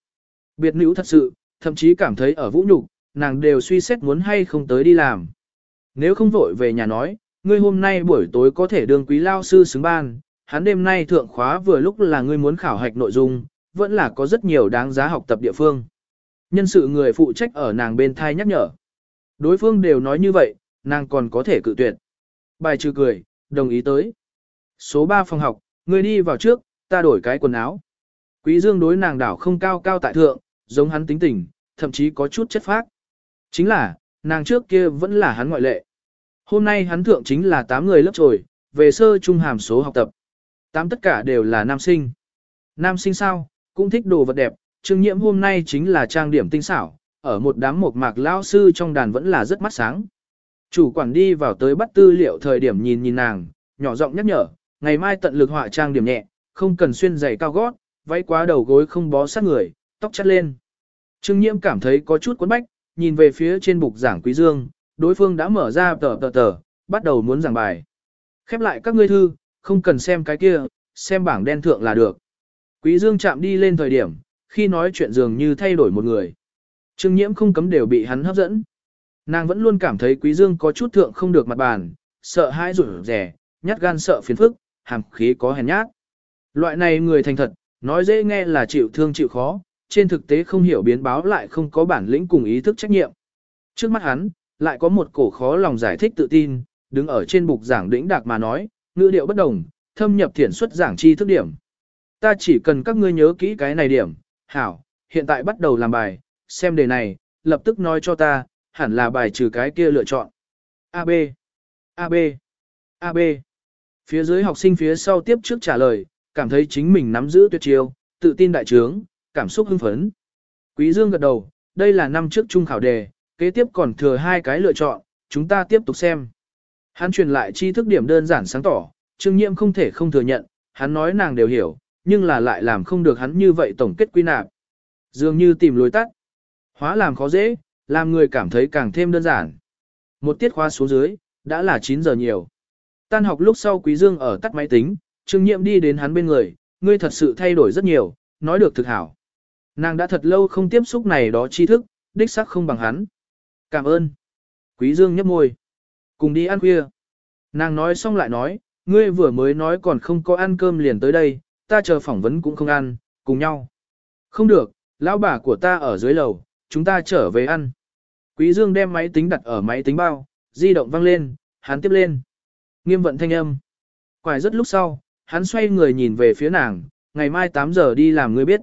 A: Biệt nữ thật sự, thậm chí cảm thấy ở vũ nhục, nàng đều suy xét muốn hay không tới đi làm. Nếu không vội về nhà nói, ngươi hôm nay buổi tối có thể đương quý lao sư xứng ban, hắn đêm nay thượng khóa vừa lúc là ngươi muốn khảo hạch nội dung, vẫn là có rất nhiều đáng giá học tập địa phương. Nhân sự người phụ trách ở nàng bên thai nhắc nhở. Đối phương đều nói như vậy, nàng còn có thể cự tuyệt. Bài trừ cười, đồng ý tới. Số 3 phòng học, ngươi đi vào trước, ta đổi cái quần áo. Quý dương đối nàng đảo không cao cao tại thượng, giống hắn tính tình, thậm chí có chút chất phác. Chính là, nàng trước kia vẫn là hắn ngoại lệ. Hôm nay hắn thượng chính là 8 người lớp trồi, về sơ trung hàm số học tập. 8 tất cả đều là nam sinh. Nam sinh sao, cũng thích đồ vật đẹp, trương nhiễm hôm nay chính là trang điểm tinh xảo, ở một đám một mạc lão sư trong đàn vẫn là rất mắt sáng. Chủ quản đi vào tới bắt tư liệu thời điểm nhìn nhìn nàng, nhỏ giọng nhắc nhở, ngày mai tận lực họa trang điểm nhẹ, không cần xuyên giày cao gót, váy quá đầu gối không bó sát người, tóc chắt lên. Trương Nhiễm cảm thấy có chút cuốn bách, nhìn về phía trên bục giảng Quý Dương, Đối phương đã mở ra tờ tờ tờ, bắt đầu muốn giảng bài. Khép lại các ngươi thư, không cần xem cái kia, xem bảng đen thượng là được. Quý Dương chạm đi lên thời điểm, khi nói chuyện dường như thay đổi một người. Trương nhiễm không cấm đều bị hắn hấp dẫn. Nàng vẫn luôn cảm thấy Quý Dương có chút thượng không được mặt bàn, sợ hãi rủi rẻ, nhát gan sợ phiền phức, hàm khí có hèn nhát. Loại này người thành thật, nói dễ nghe là chịu thương chịu khó, trên thực tế không hiểu biến báo lại không có bản lĩnh cùng ý thức trách nhiệm. Trước mắt hắn, lại có một cổ khó lòng giải thích tự tin, đứng ở trên bục giảng đỉnh đạc mà nói, ngữ điệu bất đồng, thâm nhập thiển xuất giảng chi thức điểm. Ta chỉ cần các ngươi nhớ kỹ cái này điểm, hảo, hiện tại bắt đầu làm bài, xem đề này, lập tức nói cho ta, hẳn là bài trừ cái kia lựa chọn. AB, AB, AB. Phía dưới học sinh phía sau tiếp trước trả lời, cảm thấy chính mình nắm giữ tuyệt chiêu, tự tin đại trướng, cảm xúc hưng phấn. Quý Dương gật đầu, đây là năm trước trung khảo đề, kế tiếp còn thừa hai cái lựa chọn, chúng ta tiếp tục xem. Hắn truyền lại tri thức điểm đơn giản sáng tỏ, Trương Nhiễm không thể không thừa nhận, hắn nói nàng đều hiểu, nhưng là lại làm không được hắn như vậy tổng kết quy nạp. Dường như tìm lối tắt. Hóa làm khó dễ, làm người cảm thấy càng thêm đơn giản. Một tiết khóa xuống dưới, đã là 9 giờ nhiều. Tan học lúc sau Quý Dương ở tắt máy tính, Trương Nhiệm đi đến hắn bên người, ngươi thật sự thay đổi rất nhiều, nói được thực hảo. Nàng đã thật lâu không tiếp xúc này đó tri thức, đích xác không bằng hắn. Cảm ơn. Quý Dương nhấp môi. Cùng đi ăn khuya. Nàng nói xong lại nói, ngươi vừa mới nói còn không có ăn cơm liền tới đây, ta chờ phỏng vấn cũng không ăn, cùng nhau. Không được, lão bà của ta ở dưới lầu, chúng ta trở về ăn. Quý Dương đem máy tính đặt ở máy tính bao, di động vang lên, hắn tiếp lên. Nghiêm vận thanh âm. Quải rất lúc sau, hắn xoay người nhìn về phía nàng, ngày mai 8 giờ đi làm ngươi biết.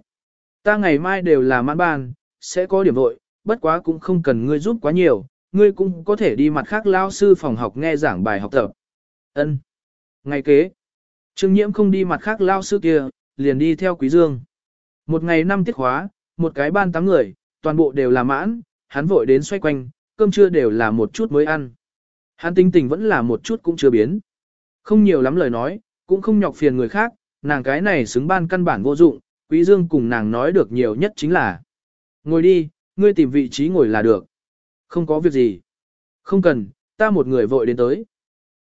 A: Ta ngày mai đều là mãn ban, sẽ có điểm vội, bất quá cũng không cần ngươi giúp quá nhiều, ngươi cũng có thể đi mặt khác lao sư phòng học nghe giảng bài học tập. Ân. Ngày kế, Trương Nhiễm không đi mặt khác lao sư kia, liền đi theo Quý Dương. Một ngày năm tiết khóa, một cái ban tám người, toàn bộ đều là mãn, hắn vội đến xoay quanh, cơm trưa đều là một chút mới ăn. Hắn tính tình vẫn là một chút cũng chưa biến. Không nhiều lắm lời nói, cũng không nhọc phiền người khác, nàng cái này xứng ban căn bản vô dụng, Quý Dương cùng nàng nói được nhiều nhất chính là Ngồi đi, ngươi tìm vị trí ngồi là được. Không có việc gì. Không cần, ta một người vội đến tới.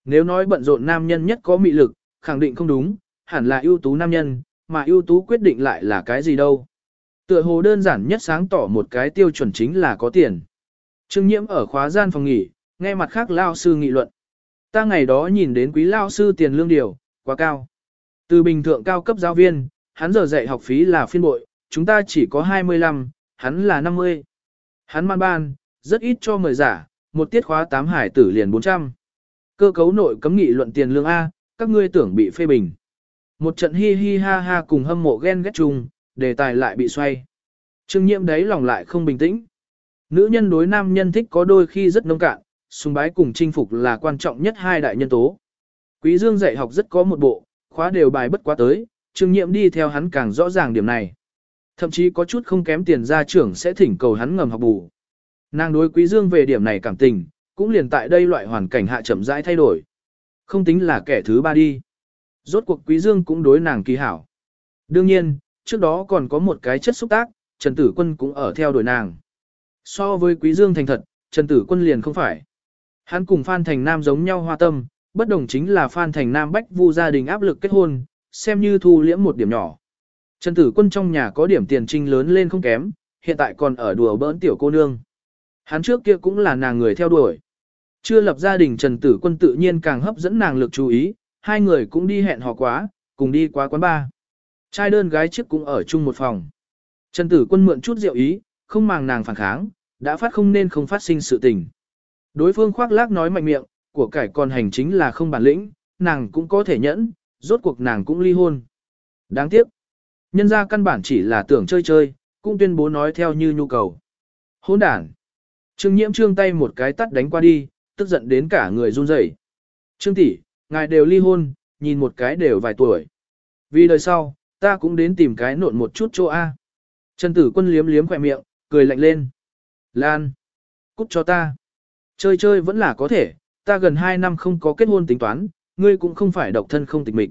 A: Nếu nói bận rộn nam nhân nhất có mị lực, khẳng định không đúng, hẳn là ưu tú nam nhân, mà ưu tú quyết định lại là cái gì đâu. Tựa hồ đơn giản nhất sáng tỏ một cái tiêu chuẩn chính là có tiền. Trương nhiễm ở khóa gian phòng nghỉ, nghe mặt khác lao sư nghị luận. Ta ngày đó nhìn đến quý lao sư tiền lương điều, quá cao. Từ bình thượng cao cấp giáo viên, hắn giờ dạy học phí là phiên bội, chúng ta chỉ có 25, hắn là 50. Hắn man ban, rất ít cho mời giả, một tiết khóa 8 hải tử liền 400. Cơ cấu nội cấm nghị luận tiền lương A, các ngươi tưởng bị phê bình. Một trận hi hi ha ha cùng hâm mộ ghen ghét chung, đề tài lại bị xoay. Trương nhiễm đấy lòng lại không bình tĩnh. Nữ nhân đối nam nhân thích có đôi khi rất nông cạn, sùng bái cùng chinh phục là quan trọng nhất hai đại nhân tố. Quý Dương dạy học rất có một bộ, khóa đều bài bất quá tới, trương nhiệm đi theo hắn càng rõ ràng điểm này. Thậm chí có chút không kém tiền gia trưởng sẽ thỉnh cầu hắn ngầm học bù. Nàng đối Quý Dương về điểm này cảm tình, cũng liền tại đây loại hoàn cảnh hạ chậm rãi thay đổi. Không tính là kẻ thứ ba đi. Rốt cuộc Quý Dương cũng đối nàng kỳ hảo. Đương nhiên, trước đó còn có một cái chất xúc tác, Trần Tử Quân cũng ở theo đuổi nàng. So với Quý Dương thành thật, Trần Tử Quân liền không phải. Hắn cùng Phan Thành Nam giống nhau hoa tâm, bất đồng chính là Phan Thành Nam bách vu gia đình áp lực kết hôn, xem như thu liễm một điểm nhỏ. Trần Tử Quân trong nhà có điểm tiền trinh lớn lên không kém, hiện tại còn ở đùa bỡn tiểu cô nương. Hắn trước kia cũng là nàng người theo đuổi. Chưa lập gia đình Trần Tử Quân tự nhiên càng hấp dẫn nàng lực chú ý, hai người cũng đi hẹn hò quá, cùng đi qua quán bar. Trai đơn gái trước cũng ở chung một phòng. Trần Tử Quân mượn chút rượu ý, không màng nàng phản kháng, đã phát không nên không phát sinh sự tình. Đối phương khoác lác nói mạnh miệng, của cải còn hành chính là không bản lĩnh, nàng cũng có thể nhẫn, rốt cuộc nàng cũng ly hôn. Đáng tiếc, nhân ra căn bản chỉ là tưởng chơi chơi, cũng tuyên bố nói theo như nhu cầu. Hôn đản. Trương nhiễm trương tay một cái tắt đánh qua đi, tức giận đến cả người run rẩy. Trương tỷ, ngài đều ly hôn, nhìn một cái đều vài tuổi. Vì đời sau, ta cũng đến tìm cái nộn một chút chỗ A. Trần tử quân liếm liếm khỏe miệng, cười lạnh lên. Lan. Cút cho ta. Chơi chơi vẫn là có thể, ta gần 2 năm không có kết hôn tính toán, ngươi cũng không phải độc thân không tịch mịch.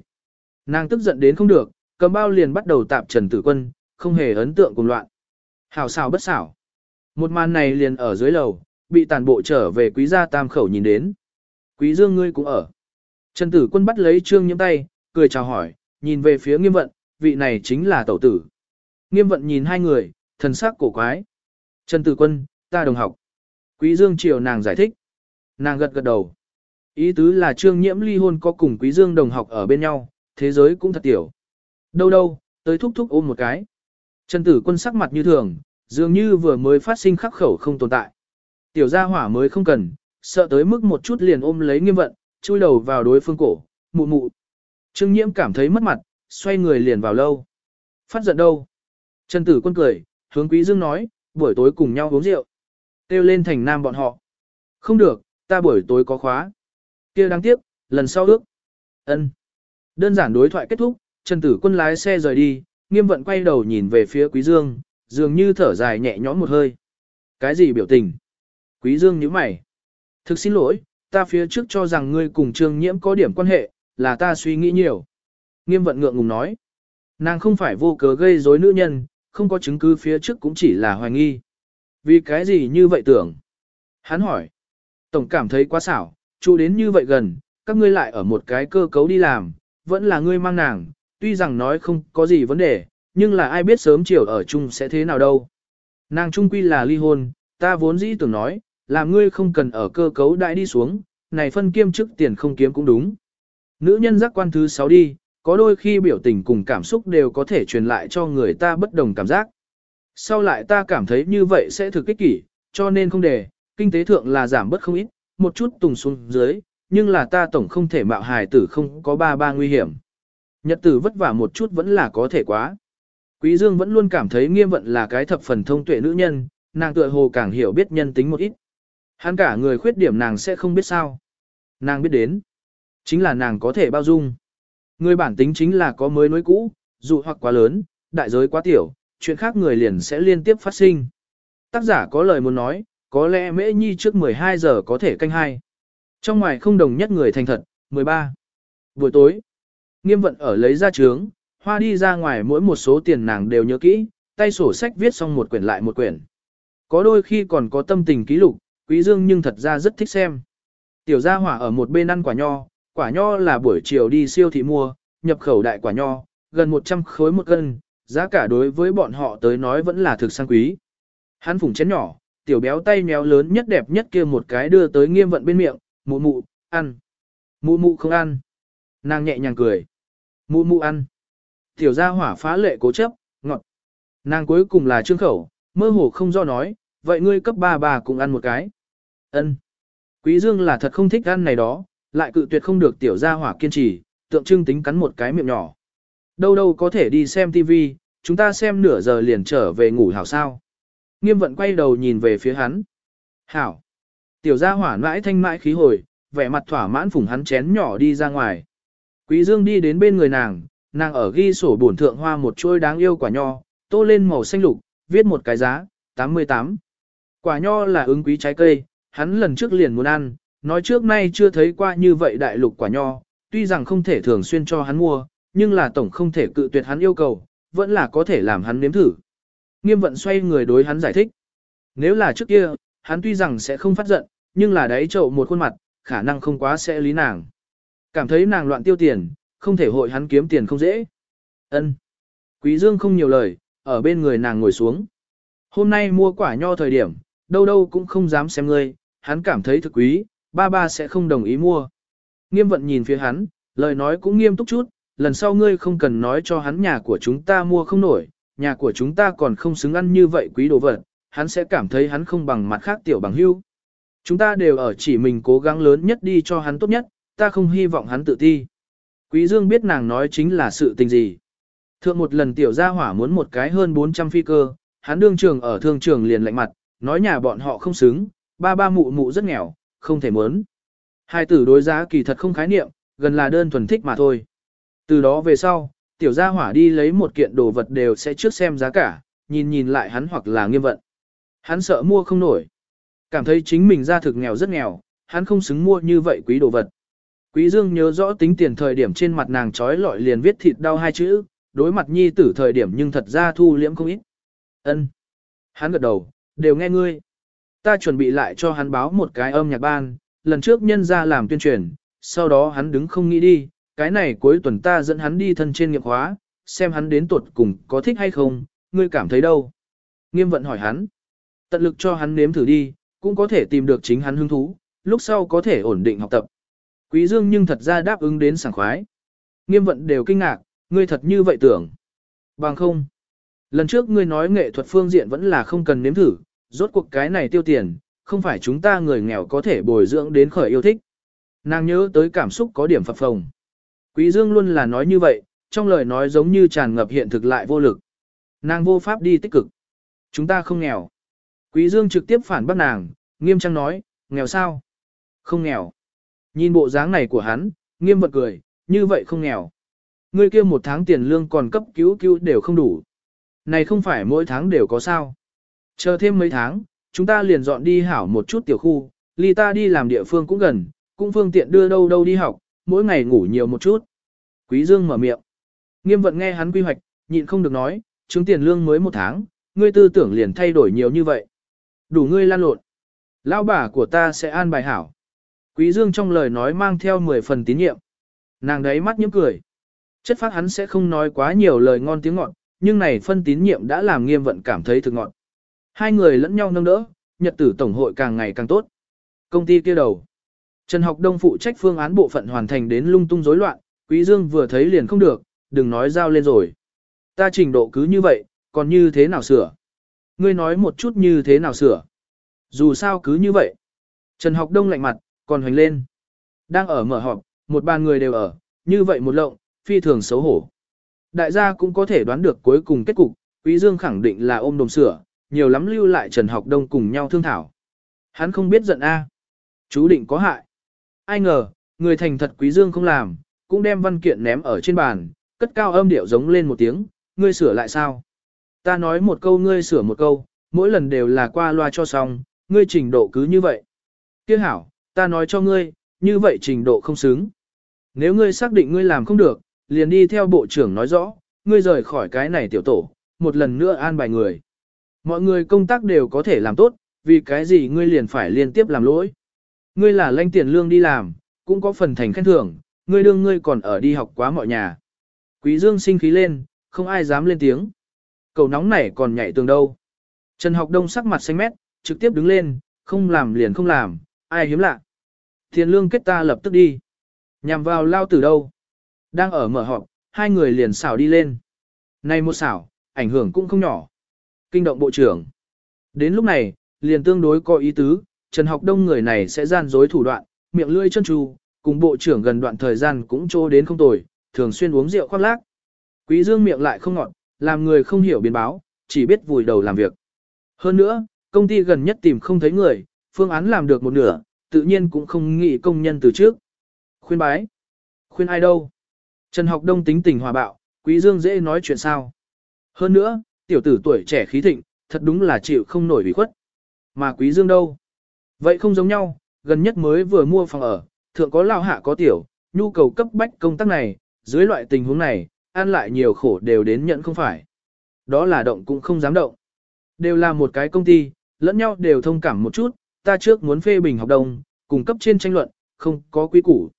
A: Nàng tức giận đến không được, cầm bao liền bắt đầu tạp Trần Tử Quân, không hề ấn tượng cùng loạn. Hảo xảo bất xảo. Một màn này liền ở dưới lầu, bị tàn bộ trở về quý gia tam khẩu nhìn đến. Quý dương ngươi cũng ở. Trần tử quân bắt lấy trương nhiễm tay, cười chào hỏi, nhìn về phía nghiêm vận, vị này chính là tẩu tử. Nghiêm vận nhìn hai người, thần sắc cổ quái. Trần tử quân, ta đồng học. Quý dương chiều nàng giải thích. Nàng gật gật đầu. Ý tứ là trương nhiễm ly hôn có cùng quý dương đồng học ở bên nhau, thế giới cũng thật tiểu. Đâu đâu, tới thúc thúc ôm một cái. Trần tử quân sắc mặt như thường, dường như vừa mới phát sinh khắc khẩu không tồn tại. Tiểu gia hỏa mới không cần, sợ tới mức một chút liền ôm lấy nghiêm vận, chui đầu vào đối phương cổ, mụ mụ. Trương nhiễm cảm thấy mất mặt, xoay người liền vào lâu. Phát giận đâu? Trần tử quân cười, hướng quý dương nói, buổi tối cùng nhau uống rượu. Kêu lên thành nam bọn họ. Không được, ta buổi tối có khóa. kia đáng tiếc, lần sau ước. ân Đơn giản đối thoại kết thúc, Trần tử quân lái xe rời đi, nghiêm vận quay đầu nhìn về phía quý dương, dường như thở dài nhẹ nhõm một hơi. Cái gì biểu tình? Quý dương nhíu mày. Thực xin lỗi, ta phía trước cho rằng ngươi cùng trương nhiễm có điểm quan hệ, là ta suy nghĩ nhiều. Nghiêm vận ngượng ngùng nói. Nàng không phải vô cớ gây rối nữ nhân, không có chứng cứ phía trước cũng chỉ là hoài nghi. Vì cái gì như vậy tưởng? Hắn hỏi. Tổng cảm thấy quá xảo, chú đến như vậy gần, các ngươi lại ở một cái cơ cấu đi làm, vẫn là ngươi mang nàng, tuy rằng nói không có gì vấn đề, nhưng là ai biết sớm chiều ở chung sẽ thế nào đâu. Nàng trung quy là ly hôn, ta vốn dĩ tưởng nói, làm ngươi không cần ở cơ cấu đại đi xuống, này phân kiêm chức tiền không kiếm cũng đúng. Nữ nhân giác quan thứ 6 đi, có đôi khi biểu tình cùng cảm xúc đều có thể truyền lại cho người ta bất đồng cảm giác. Sau lại ta cảm thấy như vậy sẽ thực kích kỷ, cho nên không để, kinh tế thượng là giảm bất không ít, một chút tùng xuống dưới, nhưng là ta tổng không thể mạo hài tử không có ba ba nguy hiểm. Nhật tử vất vả một chút vẫn là có thể quá. Quý Dương vẫn luôn cảm thấy nghiêm vận là cái thập phần thông tuệ nữ nhân, nàng tựa hồ càng hiểu biết nhân tính một ít. Hắn cả người khuyết điểm nàng sẽ không biết sao. Nàng biết đến. Chính là nàng có thể bao dung. Người bản tính chính là có mới nối cũ, dù hoặc quá lớn, đại giới quá tiểu, chuyện khác người liền sẽ liên tiếp phát sinh. Tác giả có lời muốn nói, có lẽ mễ nhi trước 12 giờ có thể canh hai. Trong ngoài không đồng nhất người thành thật, 13. Buổi tối, nghiêm vận ở lấy ra trướng, hoa đi ra ngoài mỗi một số tiền nàng đều nhớ kỹ, tay sổ sách viết xong một quyển lại một quyển. Có đôi khi còn có tâm tình ký lục, quý dương nhưng thật ra rất thích xem. Tiểu gia hỏa ở một bên ăn quả nho, quả nho là buổi chiều đi siêu thị mua, nhập khẩu đại quả nho, gần 100 khối một cân, giá cả đối với bọn họ tới nói vẫn là thực sang quý. Hắn phủng chén nhỏ, tiểu béo tay méo lớn nhất đẹp nhất kia một cái đưa tới nghiêm vận bên miệng, mụ mụ, ăn. Mụ mụ không ăn. Nàng nhẹ nhàng cười. Mụ mụ ăn. Tiểu gia hỏa phá lệ cố chấp, ngọt. Nàng cuối cùng là trương khẩu, mơ hồ không do nói, vậy ngươi cấp ba bà cũng ăn một cái. Ân. Quý Dương là thật không thích ăn này đó, lại cự tuyệt không được tiểu gia hỏa kiên trì, tượng trưng tính cắn một cái miệng nhỏ. Đâu đâu có thể đi xem TV, chúng ta xem nửa giờ liền trở về ngủ hảo sao. Nghiêm vận quay đầu nhìn về phía hắn. Hảo. Tiểu gia hỏa mãi thanh mãi khí hồi, vẻ mặt thỏa mãn phủng hắn chén nhỏ đi ra ngoài. Quý Dương đi đến bên người nàng, nàng ở ghi sổ bổn thượng hoa một chuôi đáng yêu quả nho, tô lên màu xanh lục, viết một cái giá, 88. Quả nho là ứng quý trái cây, hắn lần trước liền muốn ăn, nói trước nay chưa thấy qua như vậy đại lục quả nho, tuy rằng không thể thường xuyên cho hắn mua, nhưng là tổng không thể cự tuyệt hắn yêu cầu, vẫn là có thể làm hắn nếm thử. Nghiêm vận xoay người đối hắn giải thích. Nếu là trước kia, hắn tuy rằng sẽ không phát giận, nhưng là đấy trậu một khuôn mặt, khả năng không quá sẽ lý nàng. Cảm thấy nàng loạn tiêu tiền, không thể hội hắn kiếm tiền không dễ. Ân. Quý Dương không nhiều lời, ở bên người nàng ngồi xuống. Hôm nay mua quả nho thời điểm, đâu đâu cũng không dám xem ngươi, hắn cảm thấy thực quý, ba ba sẽ không đồng ý mua. Nghiêm vận nhìn phía hắn, lời nói cũng nghiêm túc chút, lần sau ngươi không cần nói cho hắn nhà của chúng ta mua không nổi, nhà của chúng ta còn không xứng ăn như vậy quý đồ vật, hắn sẽ cảm thấy hắn không bằng mặt khác tiểu bằng hưu. Chúng ta đều ở chỉ mình cố gắng lớn nhất đi cho hắn tốt nhất, ta không hy vọng hắn tự ti. Quý Dương biết nàng nói chính là sự tình gì. Thượng một lần tiểu gia hỏa muốn một cái hơn 400 phi cơ, hắn đương trường ở thương trường liền lạnh mặt, nói nhà bọn họ không xứng, ba ba mụ mụ rất nghèo, không thể muốn. Hai tử đối giá kỳ thật không khái niệm, gần là đơn thuần thích mà thôi. Từ đó về sau, tiểu gia hỏa đi lấy một kiện đồ vật đều sẽ trước xem giá cả, nhìn nhìn lại hắn hoặc là nghiêm vận. Hắn sợ mua không nổi. Cảm thấy chính mình ra thực nghèo rất nghèo, hắn không xứng mua như vậy quý đồ vật. Quý Dương nhớ rõ tính tiền thời điểm trên mặt nàng trói lọi liền viết thịt đau hai chữ, đối mặt nhi tử thời điểm nhưng thật ra thu liễm không ít. Ân. Hắn gật đầu, đều nghe ngươi. Ta chuẩn bị lại cho hắn báo một cái âm nhạc ban, lần trước nhân ra làm tuyên truyền, sau đó hắn đứng không nghĩ đi, cái này cuối tuần ta dẫn hắn đi thân trên nghiệp hóa, xem hắn đến tuột cùng có thích hay không, ngươi cảm thấy đâu. Nghiêm vận hỏi hắn, tận lực cho hắn nếm thử đi, cũng có thể tìm được chính hắn hứng thú, lúc sau có thể ổn định học tập. Quý Dương nhưng thật ra đáp ứng đến sảng khoái. Nghiêm vận đều kinh ngạc, ngươi thật như vậy tưởng. Bằng không. Lần trước ngươi nói nghệ thuật phương diện vẫn là không cần nếm thử, rốt cuộc cái này tiêu tiền, không phải chúng ta người nghèo có thể bồi dưỡng đến khởi yêu thích. Nàng nhớ tới cảm xúc có điểm phập phồng. Quý Dương luôn là nói như vậy, trong lời nói giống như tràn ngập hiện thực lại vô lực. Nàng vô pháp đi tích cực. Chúng ta không nghèo. Quý Dương trực tiếp phản bác nàng, nghiêm trang nói, nghèo sao? Không nghèo. Nhìn bộ dáng này của hắn, nghiêm vật cười, như vậy không nghèo. Ngươi kia một tháng tiền lương còn cấp cứu cứu đều không đủ. Này không phải mỗi tháng đều có sao. Chờ thêm mấy tháng, chúng ta liền dọn đi hảo một chút tiểu khu, ly ta đi làm địa phương cũng gần, cũng phương tiện đưa đâu đâu đi học, mỗi ngày ngủ nhiều một chút. Quý Dương mở miệng. Nghiêm vận nghe hắn quy hoạch, nhịn không được nói, chứng tiền lương mới một tháng, ngươi tư tưởng liền thay đổi nhiều như vậy. Đủ ngươi lan lộn. Lão bà của ta sẽ an bài hảo. Quý Dương trong lời nói mang theo 10 phần tín nhiệm. Nàng đấy mắt nhếch cười. Chất phát hắn sẽ không nói quá nhiều lời ngon tiếng ngọt, nhưng này phân tín nhiệm đã làm nghiêm vận cảm thấy thực ngọt. Hai người lẫn nhau nâng đỡ, nhật tử tổng hội càng ngày càng tốt. Công ty kia đầu. Trần Học Đông phụ trách phương án bộ phận hoàn thành đến lung tung rối loạn, Quý Dương vừa thấy liền không được, đừng nói giao lên rồi. Ta trình độ cứ như vậy, còn như thế nào sửa? Ngươi nói một chút như thế nào sửa? Dù sao cứ như vậy. Trần Học Đông lạnh mặt, còn hoành lên. Đang ở mở họp, một bàn người đều ở, như vậy một lộng, phi thường xấu hổ. Đại gia cũng có thể đoán được cuối cùng kết cục, Quý Dương khẳng định là ôm đồm sửa, nhiều lắm lưu lại Trần Học Đông cùng nhau thương thảo. Hắn không biết giận a, chú định có hại. Ai ngờ, người thành thật Quý Dương không làm, cũng đem văn kiện ném ở trên bàn, cất cao âm điệu giống lên một tiếng, ngươi sửa lại sao? Ta nói một câu ngươi sửa một câu, mỗi lần đều là qua loa cho xong, ngươi trình độ cứ như vậy. Tiếc hảo, ta nói cho ngươi, như vậy trình độ không xứng. Nếu ngươi xác định ngươi làm không được, liền đi theo bộ trưởng nói rõ, ngươi rời khỏi cái này tiểu tổ, một lần nữa an bài người. Mọi người công tác đều có thể làm tốt, vì cái gì ngươi liền phải liên tiếp làm lỗi. Ngươi là lãnh tiền lương đi làm, cũng có phần thành khen thưởng, ngươi đương ngươi còn ở đi học quá mọi nhà. Quý Dương sinh khí lên, không ai dám lên tiếng. Cầu nóng này còn nhảy tường đâu. Trần học đông sắc mặt xanh mét, trực tiếp đứng lên, không làm liền không làm, ai hiếm lạ. Tiền lương kết ta lập tức đi. Nhằm vào lao tử đâu. Đang ở mở họp, hai người liền xảo đi lên. Này một xảo, ảnh hưởng cũng không nhỏ. Kinh động bộ trưởng. Đến lúc này, liền tương đối có ý tứ, Trần Học Đông người này sẽ gian dối thủ đoạn, miệng lưỡi chân tru, cùng bộ trưởng gần đoạn thời gian cũng trô đến không tồi, thường xuyên uống rượu khoác lác. Quý Dương miệng lại không ngọt, làm người không hiểu biến báo, chỉ biết vùi đầu làm việc. Hơn nữa, công ty gần nhất tìm không thấy người, phương án làm được một nửa, tự nhiên cũng không nghĩ công nhân từ trước. Khuyên bái. Khuyên ai đâu? Trần Học Đông tính tình hòa bạo, Quý Dương dễ nói chuyện sao. Hơn nữa, tiểu tử tuổi trẻ khí thịnh, thật đúng là chịu không nổi bị khuất. Mà Quý Dương đâu? Vậy không giống nhau, gần nhất mới vừa mua phòng ở, thượng có lao hạ có tiểu, nhu cầu cấp bách công tác này, dưới loại tình huống này, ăn lại nhiều khổ đều đến nhận không phải. Đó là động cũng không dám động. Đều là một cái công ty, lẫn nhau đều thông cảm một chút, ta trước muốn phê bình học đồng, cung cấp trên tranh luận, không có quy củ.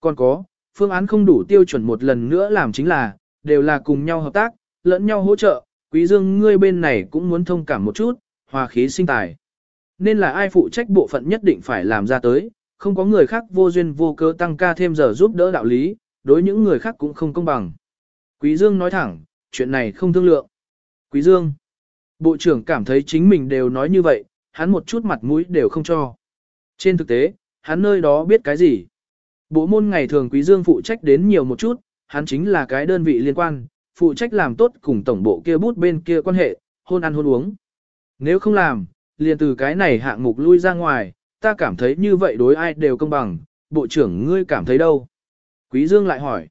A: Còn có, phương án không đủ tiêu chuẩn một lần nữa làm chính là, đều là cùng nhau hợp tác, lẫn nhau hỗ trợ, quý dương ngươi bên này cũng muốn thông cảm một chút, hòa khí sinh tài. Nên là ai phụ trách bộ phận nhất định phải làm ra tới, không có người khác vô duyên vô cớ tăng ca thêm giờ giúp đỡ đạo lý, đối những người khác cũng không công bằng. Quý Dương nói thẳng, chuyện này không thương lượng. Quý Dương, bộ trưởng cảm thấy chính mình đều nói như vậy, hắn một chút mặt mũi đều không cho. Trên thực tế, hắn nơi đó biết cái gì. Bộ môn ngày thường Quý Dương phụ trách đến nhiều một chút, hắn chính là cái đơn vị liên quan, phụ trách làm tốt cùng tổng bộ kia bút bên kia quan hệ, hôn ăn hôn uống. Nếu không làm, liền từ cái này hạng mục lui ra ngoài, ta cảm thấy như vậy đối ai đều công bằng, bộ trưởng ngươi cảm thấy đâu? Quý Dương lại hỏi.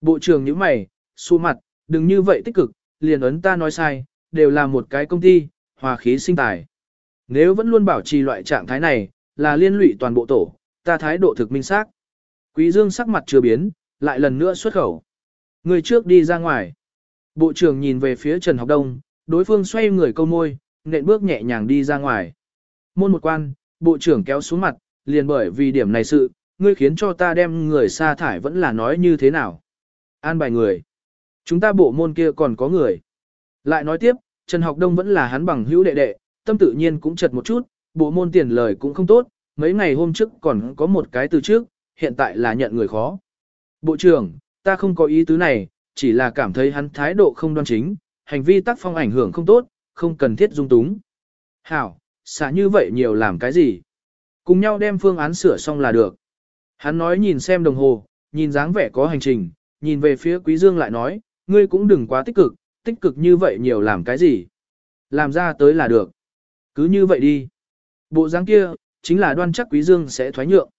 A: Bộ trưởng như mày, xu mặt, đừng như vậy tích cực, liền ấn ta nói sai, đều là một cái công ty, hòa khí sinh tài. Nếu vẫn luôn bảo trì loại trạng thái này, là liên lụy toàn bộ tổ, ta thái độ thực minh xác. Quý Dương sắc mặt chưa biến, lại lần nữa xuất khẩu. Người trước đi ra ngoài. Bộ trưởng nhìn về phía Trần Học Đông, đối phương xoay người câu môi, nện bước nhẹ nhàng đi ra ngoài. Môn một quan, bộ trưởng kéo xuống mặt, liền bởi vì điểm này sự, ngươi khiến cho ta đem người sa thải vẫn là nói như thế nào. An bài người. Chúng ta bộ môn kia còn có người. Lại nói tiếp, Trần Học Đông vẫn là hắn bằng hữu đệ đệ, tâm tự nhiên cũng chật một chút, bộ môn tiền lời cũng không tốt, mấy ngày hôm trước còn có một cái từ trước, hiện tại là nhận người khó. Bộ trưởng, ta không có ý tứ này, chỉ là cảm thấy hắn thái độ không đoan chính, hành vi tác phong ảnh hưởng không tốt, không cần thiết dung túng. Hảo, xả như vậy nhiều làm cái gì? Cùng nhau đem phương án sửa xong là được. Hắn nói nhìn xem đồng hồ, nhìn dáng vẻ có hành trình, nhìn về phía Quý Dương lại nói, ngươi cũng đừng quá tích cực, tích cực như vậy nhiều làm cái gì. Làm ra tới là được. Cứ như vậy đi. Bộ dáng kia, chính là đoan chắc Quý Dương sẽ thoái nhượng.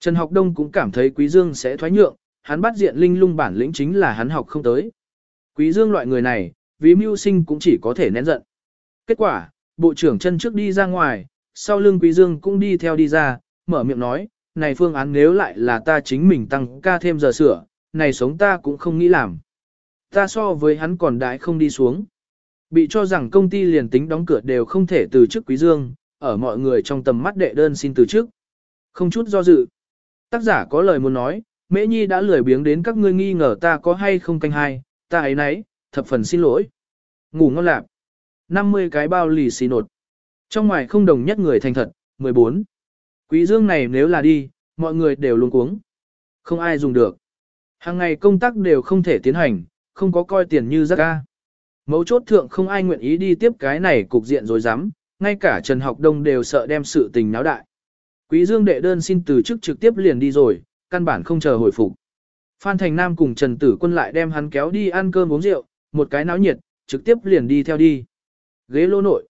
A: Trần Học Đông cũng cảm thấy Quý Dương sẽ thoái nhượng, hắn bắt diện linh lung bản lĩnh chính là hắn học không tới. Quý Dương loại người này, vì mưu sinh cũng chỉ có thể nén giận. Kết quả, bộ trưởng chân trước đi ra ngoài, sau lưng Quý Dương cũng đi theo đi ra, mở miệng nói, này phương án nếu lại là ta chính mình tăng ca thêm giờ sửa, này sống ta cũng không nghĩ làm. Ta so với hắn còn đãi không đi xuống. Bị cho rằng công ty liền tính đóng cửa đều không thể từ chức Quý Dương, ở mọi người trong tầm mắt đệ đơn xin từ chức. Không chút do dự. Tác giả có lời muốn nói, Mễ Nhi đã lười biếng đến các ngươi nghi ngờ ta có hay không canh hai, ta ấy nấy, thập phần xin lỗi. Ngủ ngon lạc. 50 cái bao lì xì nột. Trong ngoài không đồng nhất người thành thật, 14. Quý dương này nếu là đi, mọi người đều luôn cuống. Không ai dùng được. Hàng ngày công tác đều không thể tiến hành, không có coi tiền như rác ca. Mấu chốt thượng không ai nguyện ý đi tiếp cái này cục diện rồi dám, ngay cả Trần Học Đông đều sợ đem sự tình náo đại. Quý Dương đệ đơn xin từ chức trực tiếp liền đi rồi, căn bản không chờ hồi phục. Phan Thành Nam cùng Trần Tử Quân lại đem hắn kéo đi ăn cơm uống rượu, một cái náo nhiệt, trực tiếp liền đi theo đi. Ghế lô nội.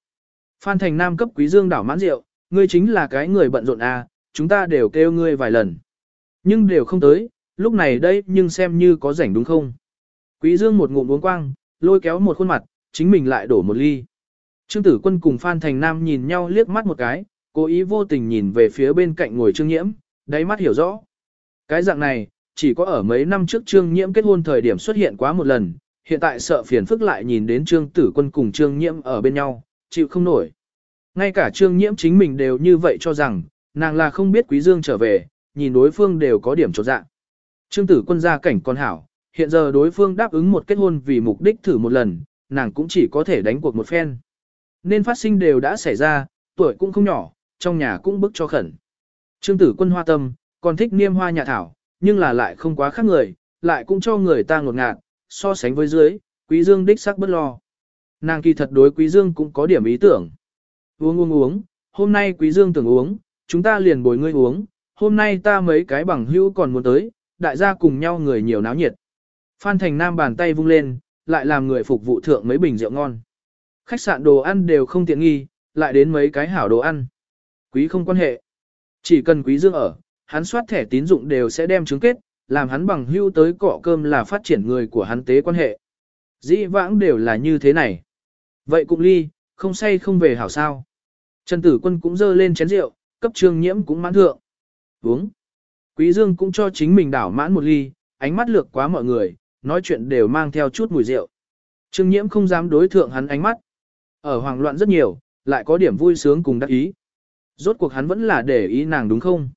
A: Phan Thành Nam cấp Quý Dương đảo mãn rượu, ngươi chính là cái người bận rộn à, chúng ta đều kêu ngươi vài lần. Nhưng đều không tới, lúc này đây nhưng xem như có rảnh đúng không? Quý Dương một ngụm uống quang, lôi kéo một khuôn mặt, chính mình lại đổ một ly. Trương Tử Quân cùng Phan Thành Nam nhìn nhau liếc mắt một cái, cố ý vô tình nhìn về phía bên cạnh ngồi Trương Nhiễm, đáy mắt hiểu rõ. Cái dạng này, chỉ có ở mấy năm trước Trương Nhiễm kết hôn thời điểm xuất hiện quá một lần, hiện tại sợ phiền phức lại nhìn đến Trương Tử Quân cùng Trương Nhiễm ở bên nhau, chịu không nổi. Ngay cả Trương Nhiễm chính mình đều như vậy cho rằng, nàng là không biết Quý Dương trở về, nhìn đối phương đều có điểm chột dạ. Trương Tử Quân ra cảnh con hảo, hiện giờ đối phương đáp ứng một kết hôn vì mục đích thử một lần, nàng cũng chỉ có thể đánh cuộc một phen. Nên phát sinh đều đã xảy ra, tuổi cũng không nhỏ, trong nhà cũng bức cho khẩn. Trương Tử Quân hoa tâm, còn thích niêm hoa nhà thảo, nhưng là lại không quá khác người, lại cũng cho người ta ngột ngạt, so sánh với dưới, Quý Dương đích sắc bất lo. Nàng kỳ thật đối Quý Dương cũng có điểm ý tưởng. Uống uống uống, hôm nay Quý Dương tưởng uống, chúng ta liền bồi ngươi uống, hôm nay ta mấy cái bằng hữu còn muốn tới, đại gia cùng nhau người nhiều náo nhiệt. Phan Thành Nam bàn tay vung lên, lại làm người phục vụ thượng mấy bình rượu ngon. Khách sạn đồ ăn đều không tiện nghi, lại đến mấy cái hảo đồ ăn. Quý không quan hệ. Chỉ cần quý dương ở, hắn soát thẻ tín dụng đều sẽ đem chứng kết, làm hắn bằng hưu tới cọ cơm là phát triển người của hắn tế quan hệ. Dĩ vãng đều là như thế này. Vậy cũng ly, không say không về hảo sao. Trần tử quân cũng dơ lên chén rượu, cấp trương nhiễm cũng mãn thượng. Uống. Quý dương cũng cho chính mình đảo mãn một ly, ánh mắt lược quá mọi người, nói chuyện đều mang theo chút mùi rượu. Trương nhiễm không dám đối thượng hắn ánh mắt. Ở hoàng loạn rất nhiều, lại có điểm vui sướng cùng đắc ý. Rốt cuộc hắn vẫn là để ý nàng đúng không?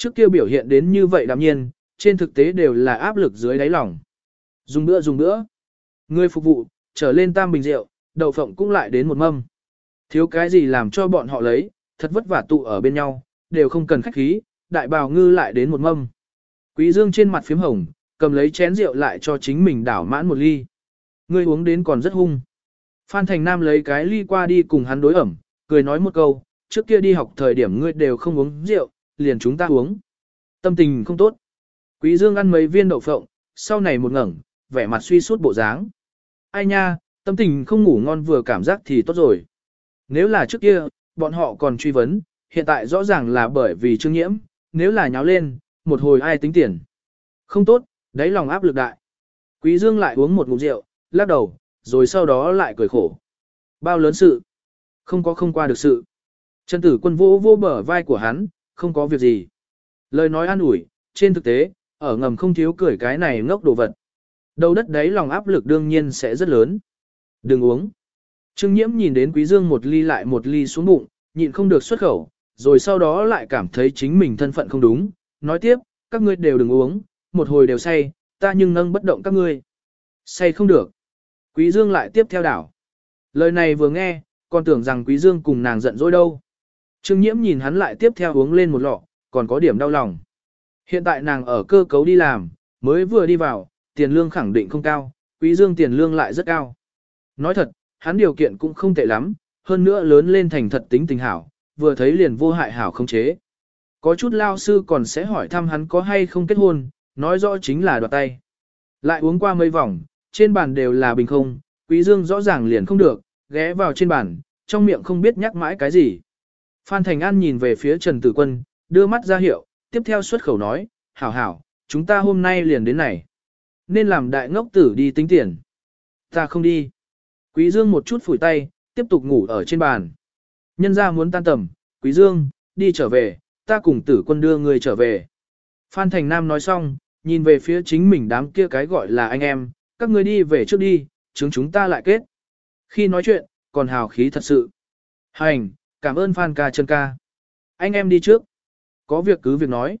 A: Trước kia biểu hiện đến như vậy đạm nhiên, trên thực tế đều là áp lực dưới đáy lòng. Dùng bữa dùng bữa. Người phục vụ, trở lên tam bình rượu, đậu phộng cũng lại đến một mâm. Thiếu cái gì làm cho bọn họ lấy, thật vất vả tụ ở bên nhau, đều không cần khách khí, đại bào ngư lại đến một mâm. Quý dương trên mặt phím hồng, cầm lấy chén rượu lại cho chính mình đảo mãn một ly. Ngươi uống đến còn rất hung. Phan Thành Nam lấy cái ly qua đi cùng hắn đối ẩm, cười nói một câu, trước kia đi học thời điểm ngươi đều không uống rượu, liền chúng ta uống. Tâm tình không tốt. Quý Dương ăn mấy viên đậu phộng, sau này một ngẩng, vẻ mặt suy sút bộ dáng. Ai nha, tâm tình không ngủ ngon vừa cảm giác thì tốt rồi. Nếu là trước kia, bọn họ còn truy vấn, hiện tại rõ ràng là bởi vì trương nhiễm, nếu là nháo lên, một hồi ai tính tiền. Không tốt, đáy lòng áp lực đại. Quý Dương lại uống một ngụm rượu, lắc đầu, rồi sau đó lại cười khổ. Bao lớn sự? Không có không qua được sự. Trần tử quân vô vô bờ vai của hắn, không có việc gì. Lời nói an ủi, trên thực tế, ở ngầm không thiếu cười cái này ngốc đồ vật. Đầu đất đấy lòng áp lực đương nhiên sẽ rất lớn. Đừng uống. Trương nhiễm nhìn đến quý dương một ly lại một ly xuống bụng, nhịn không được xuất khẩu, rồi sau đó lại cảm thấy chính mình thân phận không đúng, nói tiếp, các ngươi đều đừng uống, một hồi đều say, ta nhưng nâng bất động các ngươi. Say không được. Quý Dương lại tiếp theo đảo. Lời này vừa nghe, còn tưởng rằng Quý Dương cùng nàng giận dỗi đâu. Trương Nhiễm nhìn hắn lại tiếp theo uống lên một lọ, còn có điểm đau lòng. Hiện tại nàng ở cơ cấu đi làm, mới vừa đi vào, tiền lương khẳng định không cao, Quý Dương tiền lương lại rất cao. Nói thật, hắn điều kiện cũng không tệ lắm, hơn nữa lớn lên thành thật tính tình hảo, vừa thấy liền vô hại hảo không chế. Có chút lao sư còn sẽ hỏi thăm hắn có hay không kết hôn, nói rõ chính là đoạt tay. Lại uống qua mấy vòng, trên bàn đều là bình không, Quý Dương rõ ràng liền không được, ghé vào trên bàn, trong miệng không biết nhắc mãi cái gì. Phan Thành An nhìn về phía Trần Tử Quân, đưa mắt ra hiệu, tiếp theo xuất khẩu nói, hảo hảo, chúng ta hôm nay liền đến này. Nên làm đại ngốc tử đi tính tiền. Ta không đi. Quý Dương một chút phủi tay, tiếp tục ngủ ở trên bàn. Nhân gia muốn tan tầm, Quý Dương, đi trở về, ta cùng tử quân đưa người trở về. Phan Thành Nam nói xong, nhìn về phía chính mình đám kia cái gọi là anh em, các ngươi đi về trước đi, chứng chúng ta lại kết. Khi nói chuyện, còn hào khí thật sự. Hành, cảm ơn Phan ca chân ca. Anh em đi trước. Có việc cứ việc nói.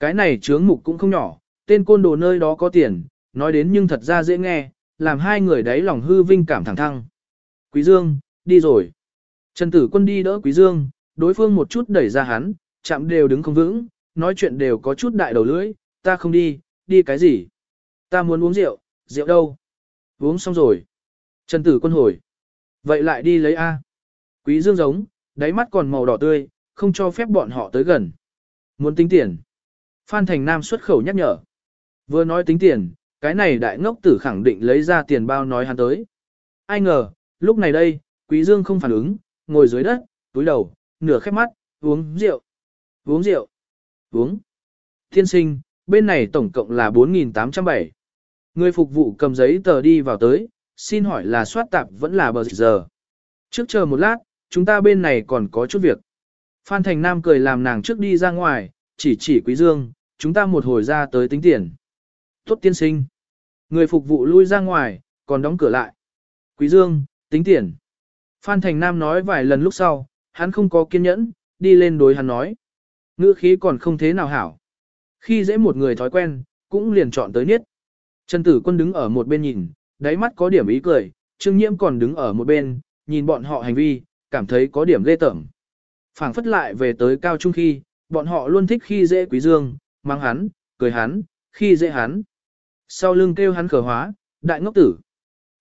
A: Cái này chướng mục cũng không nhỏ, tên côn đồ nơi đó có tiền, nói đến nhưng thật ra dễ nghe, làm hai người đấy lòng hư vinh cảm thẳng thăng. Quý Dương, đi rồi. Trần Tử Quân đi đỡ Quý Dương, đối phương một chút đẩy ra hắn, chạm đều đứng không vững, nói chuyện đều có chút đại đầu lưỡi, ta không đi, đi cái gì? Ta muốn uống rượu, rượu đâu? Uống xong rồi. Trần Tử Quân hồi. Vậy lại đi lấy A. Quý Dương giống, đáy mắt còn màu đỏ tươi, không cho phép bọn họ tới gần. Muốn tính tiền. Phan Thành Nam xuất khẩu nhắc nhở. Vừa nói tính tiền, cái này đại ngốc tử khẳng định lấy ra tiền bao nói hắn tới. Ai ngờ, lúc này đây, Quý Dương không phản ứng, ngồi dưới đất, túi đầu, nửa khép mắt, uống rượu. Uống rượu. Uống. Thiên sinh, bên này tổng cộng là 4.807. Người phục vụ cầm giấy tờ đi vào tới, xin hỏi là soát tạp vẫn là bờ giờ. Trước chờ một lát, chúng ta bên này còn có chút việc. Phan Thành Nam cười làm nàng trước đi ra ngoài, chỉ chỉ Quý Dương, chúng ta một hồi ra tới tính tiền. Tốt tiên sinh. Người phục vụ lui ra ngoài, còn đóng cửa lại. Quý Dương, tính tiền. Phan Thành Nam nói vài lần lúc sau, hắn không có kiên nhẫn, đi lên đối hắn nói. Ngữ khí còn không thế nào hảo. Khi dễ một người thói quen, cũng liền chọn tới niết. Trần Tử Quân đứng ở một bên nhìn, đáy mắt có điểm ý cười, Trương Nhiễm còn đứng ở một bên, nhìn bọn họ hành vi, cảm thấy có điểm ghê tởm. Phảng phất lại về tới cao trung khi, bọn họ luôn thích khi dễ Quý Dương, mang hắn, cười hắn, khi dễ hắn. Sau lưng kêu hắn khở hóa, đại ngốc tử.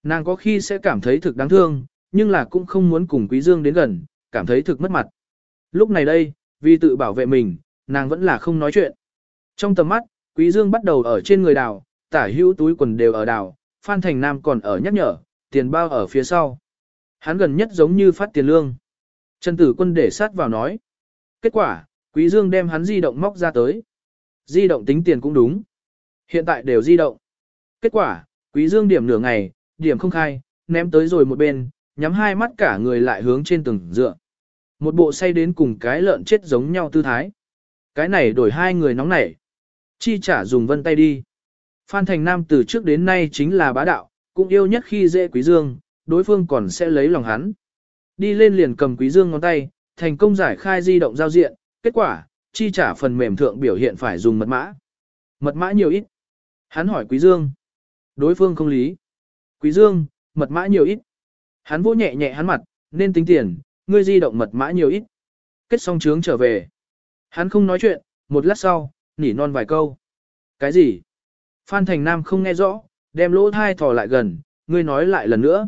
A: Nàng có khi sẽ cảm thấy thực đáng thương, nhưng là cũng không muốn cùng Quý Dương đến gần, cảm thấy thực mất mặt. Lúc này đây, vì tự bảo vệ mình, nàng vẫn là không nói chuyện. Trong tầm mắt, Quý Dương bắt đầu ở trên người đào, tả hữu túi quần đều ở đào, Phan Thành Nam còn ở nhắc nhở, tiền bao ở phía sau. Hắn gần nhất giống như phát tiền lương. Trần Tử Quân để sát vào nói. Kết quả, Quý Dương đem hắn di động móc ra tới. Di động tính tiền cũng đúng. Hiện tại đều di động. Kết quả, Quý Dương điểm nửa ngày, điểm không khai, ném tới rồi một bên, nhắm hai mắt cả người lại hướng trên tường dựa. Một bộ say đến cùng cái lợn chết giống nhau tư thái. Cái này đổi hai người nóng nảy. Chi trả dùng vân tay đi. Phan Thành Nam từ trước đến nay chính là bá đạo, cũng yêu nhất khi dễ Quý Dương, đối phương còn sẽ lấy lòng hắn. Đi lên liền cầm Quý Dương ngón tay, thành công giải khai di động giao diện, kết quả, chi trả phần mềm thượng biểu hiện phải dùng mật mã. Mật mã nhiều ít. Hắn hỏi Quý Dương. Đối phương không lý. Quý Dương, mật mã nhiều ít. Hắn vỗ nhẹ nhẹ hắn mặt, nên tính tiền, ngươi di động mật mã nhiều ít. Kết xong trướng trở về. Hắn không nói chuyện, một lát sau, nỉ non vài câu. Cái gì? Phan Thành Nam không nghe rõ, đem lỗ thai thò lại gần, ngươi nói lại lần nữa.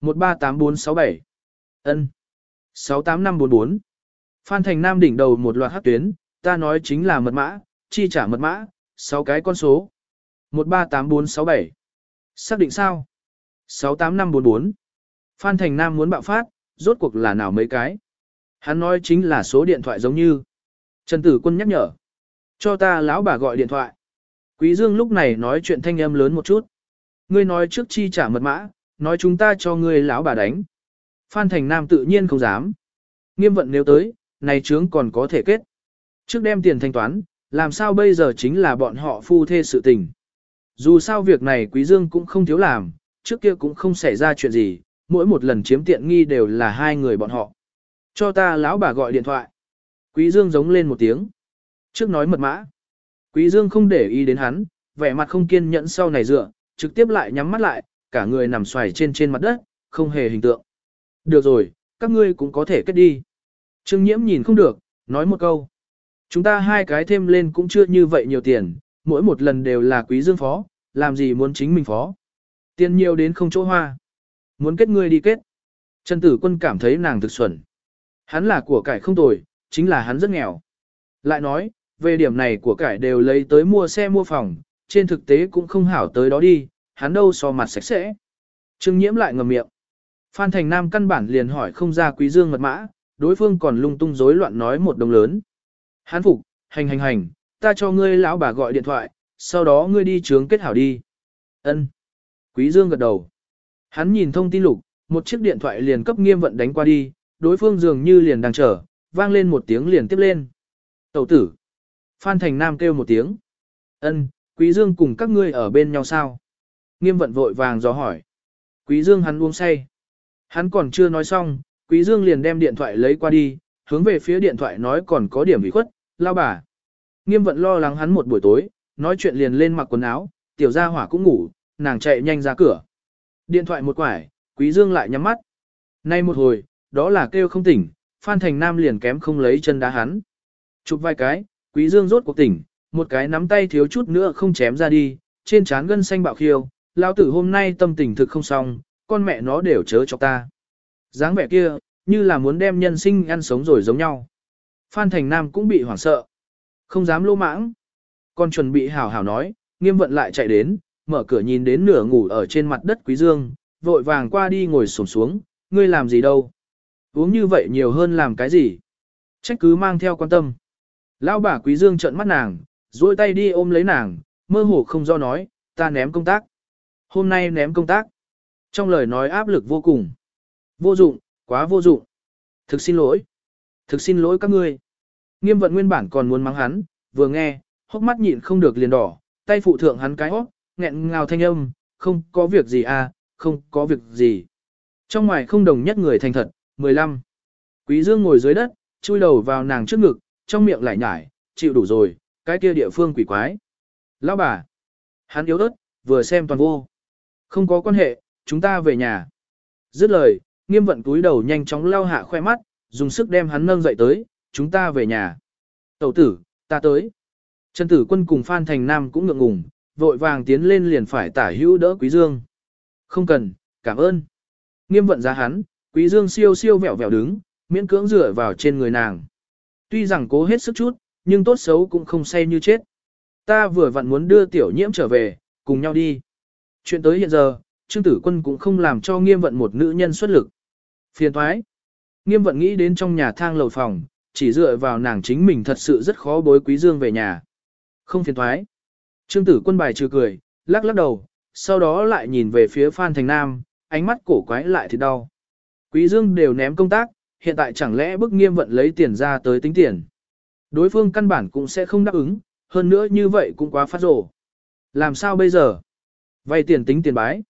A: 138467 ân 68544 Phan Thành Nam đỉnh đầu một loạt hắc tuyến, ta nói chính là mật mã, chi trả mật mã, 6 cái con số. 138467 Xác định sao? 68544 Phan Thành Nam muốn bạo phát, rốt cuộc là nào mấy cái? Hắn nói chính là số điện thoại giống như. Trần Tử Quân nhắc nhở. Cho ta lão bà gọi điện thoại. Quý Dương lúc này nói chuyện thanh âm lớn một chút. Ngươi nói trước chi trả mật mã, nói chúng ta cho ngươi lão bà đánh. Phan Thành Nam tự nhiên không dám. Nghiêm vận nếu tới, này trướng còn có thể kết. Trước đem tiền thanh toán, làm sao bây giờ chính là bọn họ phu thê sự tình. Dù sao việc này Quý Dương cũng không thiếu làm, trước kia cũng không xảy ra chuyện gì, mỗi một lần chiếm tiện nghi đều là hai người bọn họ. Cho ta lão bà gọi điện thoại. Quý Dương giống lên một tiếng. Trước nói mật mã. Quý Dương không để ý đến hắn, vẻ mặt không kiên nhẫn sau này dựa, trực tiếp lại nhắm mắt lại, cả người nằm xoài trên trên mặt đất, không hề hình tượng. Được rồi, các ngươi cũng có thể kết đi. Trương Nhiễm nhìn không được, nói một câu. Chúng ta hai cái thêm lên cũng chưa như vậy nhiều tiền, mỗi một lần đều là quý dương phó, làm gì muốn chính mình phó. Tiền nhiều đến không chỗ hoa. Muốn kết ngươi đi kết. Trần Tử Quân cảm thấy nàng thực xuẩn. Hắn là của cải không tồi, chính là hắn rất nghèo. Lại nói, về điểm này của cải đều lấy tới mua xe mua phòng, trên thực tế cũng không hảo tới đó đi, hắn đâu so mặt sạch sẽ. Trương Nhiễm lại ngậm miệng. Phan Thành Nam căn bản liền hỏi không ra quý dương mật mã, đối phương còn lung tung rối loạn nói một đồng lớn. Hắn phục, hành hành hành, ta cho ngươi lão bà gọi điện thoại, sau đó ngươi đi trướng kết hảo đi. Ân. Quý Dương gật đầu. Hắn nhìn thông tin lục, một chiếc điện thoại liền cấp nghiêm vận đánh qua đi, đối phương dường như liền đang chờ, vang lên một tiếng liền tiếp lên. Tẩu tử. Phan Thành Nam kêu một tiếng. Ân, Quý Dương cùng các ngươi ở bên nhau sao? Nghiêm vận vội vàng dò hỏi. Quý Dương hắn uống say. Hắn còn chưa nói xong, Quý Dương liền đem điện thoại lấy qua đi, hướng về phía điện thoại nói còn có điểm bị khuất, lao bà. Nghiêm vận lo lắng hắn một buổi tối, nói chuyện liền lên mặc quần áo, tiểu gia hỏa cũng ngủ, nàng chạy nhanh ra cửa. Điện thoại một quải, Quý Dương lại nhắm mắt. Nay một hồi, đó là kêu không tỉnh, Phan Thành Nam liền kém không lấy chân đá hắn. Chụp vài cái, Quý Dương rốt cuộc tỉnh, một cái nắm tay thiếu chút nữa không chém ra đi, trên trán gân xanh bạo khiêu, lão tử hôm nay tâm tình thực không xong, con mẹ nó đều chớ cho ta. dáng vẻ kia, như là muốn đem nhân sinh ăn sống rồi giống nhau. Phan Thành Nam cũng bị hoảng sợ. Không dám lô mãng. Con chuẩn bị hảo hảo nói, nghiêm vận lại chạy đến, mở cửa nhìn đến nửa ngủ ở trên mặt đất quý dương, vội vàng qua đi ngồi sổm xuống, ngươi làm gì đâu. Uống như vậy nhiều hơn làm cái gì. Trách cứ mang theo quan tâm. Lão bà quý dương trợn mắt nàng, duỗi tay đi ôm lấy nàng, mơ hồ không do nói, ta ném công tác. Hôm nay ném công tác. Trong lời nói áp lực vô cùng. Vô dụng, quá vô dụng. Thực xin lỗi. Thực xin lỗi các ngươi. Nghiêm vận nguyên bản còn muốn mắng hắn, vừa nghe, hốc mắt nhịn không được liền đỏ, tay phụ thượng hắn cái hốc, nghẹn ngào thanh âm, không có việc gì à, không có việc gì. Trong ngoài không đồng nhất người thành thật, 15. Quý Dương ngồi dưới đất, chui đầu vào nàng trước ngực, trong miệng lại nhải, chịu đủ rồi, cái kia địa phương quỷ quái. Lão bà. Hắn yếu ớt, vừa xem toàn vô. Không có quan hệ, chúng ta về nhà. Dứt lời, nghiêm vận túi đầu nhanh chóng lau hạ khoe mắt, dùng sức đem hắn nâng dậy tới, chúng ta về nhà. Tẩu tử, ta tới. Trần tử quân cùng Phan Thành Nam cũng ngượng ngùng, vội vàng tiến lên liền phải tả hữu đỡ Quý Dương. Không cần, cảm ơn. Nghiêm vận ra hắn, Quý Dương siêu siêu vẹo vẹo đứng, miễn cưỡng dựa vào trên người nàng. Tuy rằng cố hết sức chút, nhưng tốt xấu cũng không say như chết. Ta vừa vặn muốn đưa tiểu nhiễm trở về, cùng nhau đi. Chuyện tới hiện giờ, Trương Tử Quân cũng không làm cho nghiêm vận một nữ nhân xuất lực. Phiền thoái. Nghiêm vận nghĩ đến trong nhà thang lầu phòng, chỉ dựa vào nàng chính mình thật sự rất khó bối quý dương về nhà. Không phiền thoái. Trương tử quân bài trừ cười, lắc lắc đầu, sau đó lại nhìn về phía Phan Thành Nam, ánh mắt cổ quái lại thì đau. Quý dương đều ném công tác, hiện tại chẳng lẽ bức nghiêm vận lấy tiền ra tới tính tiền. Đối phương căn bản cũng sẽ không đáp ứng, hơn nữa như vậy cũng quá phát rổ. Làm sao bây giờ? Vay tiền tính tiền bái.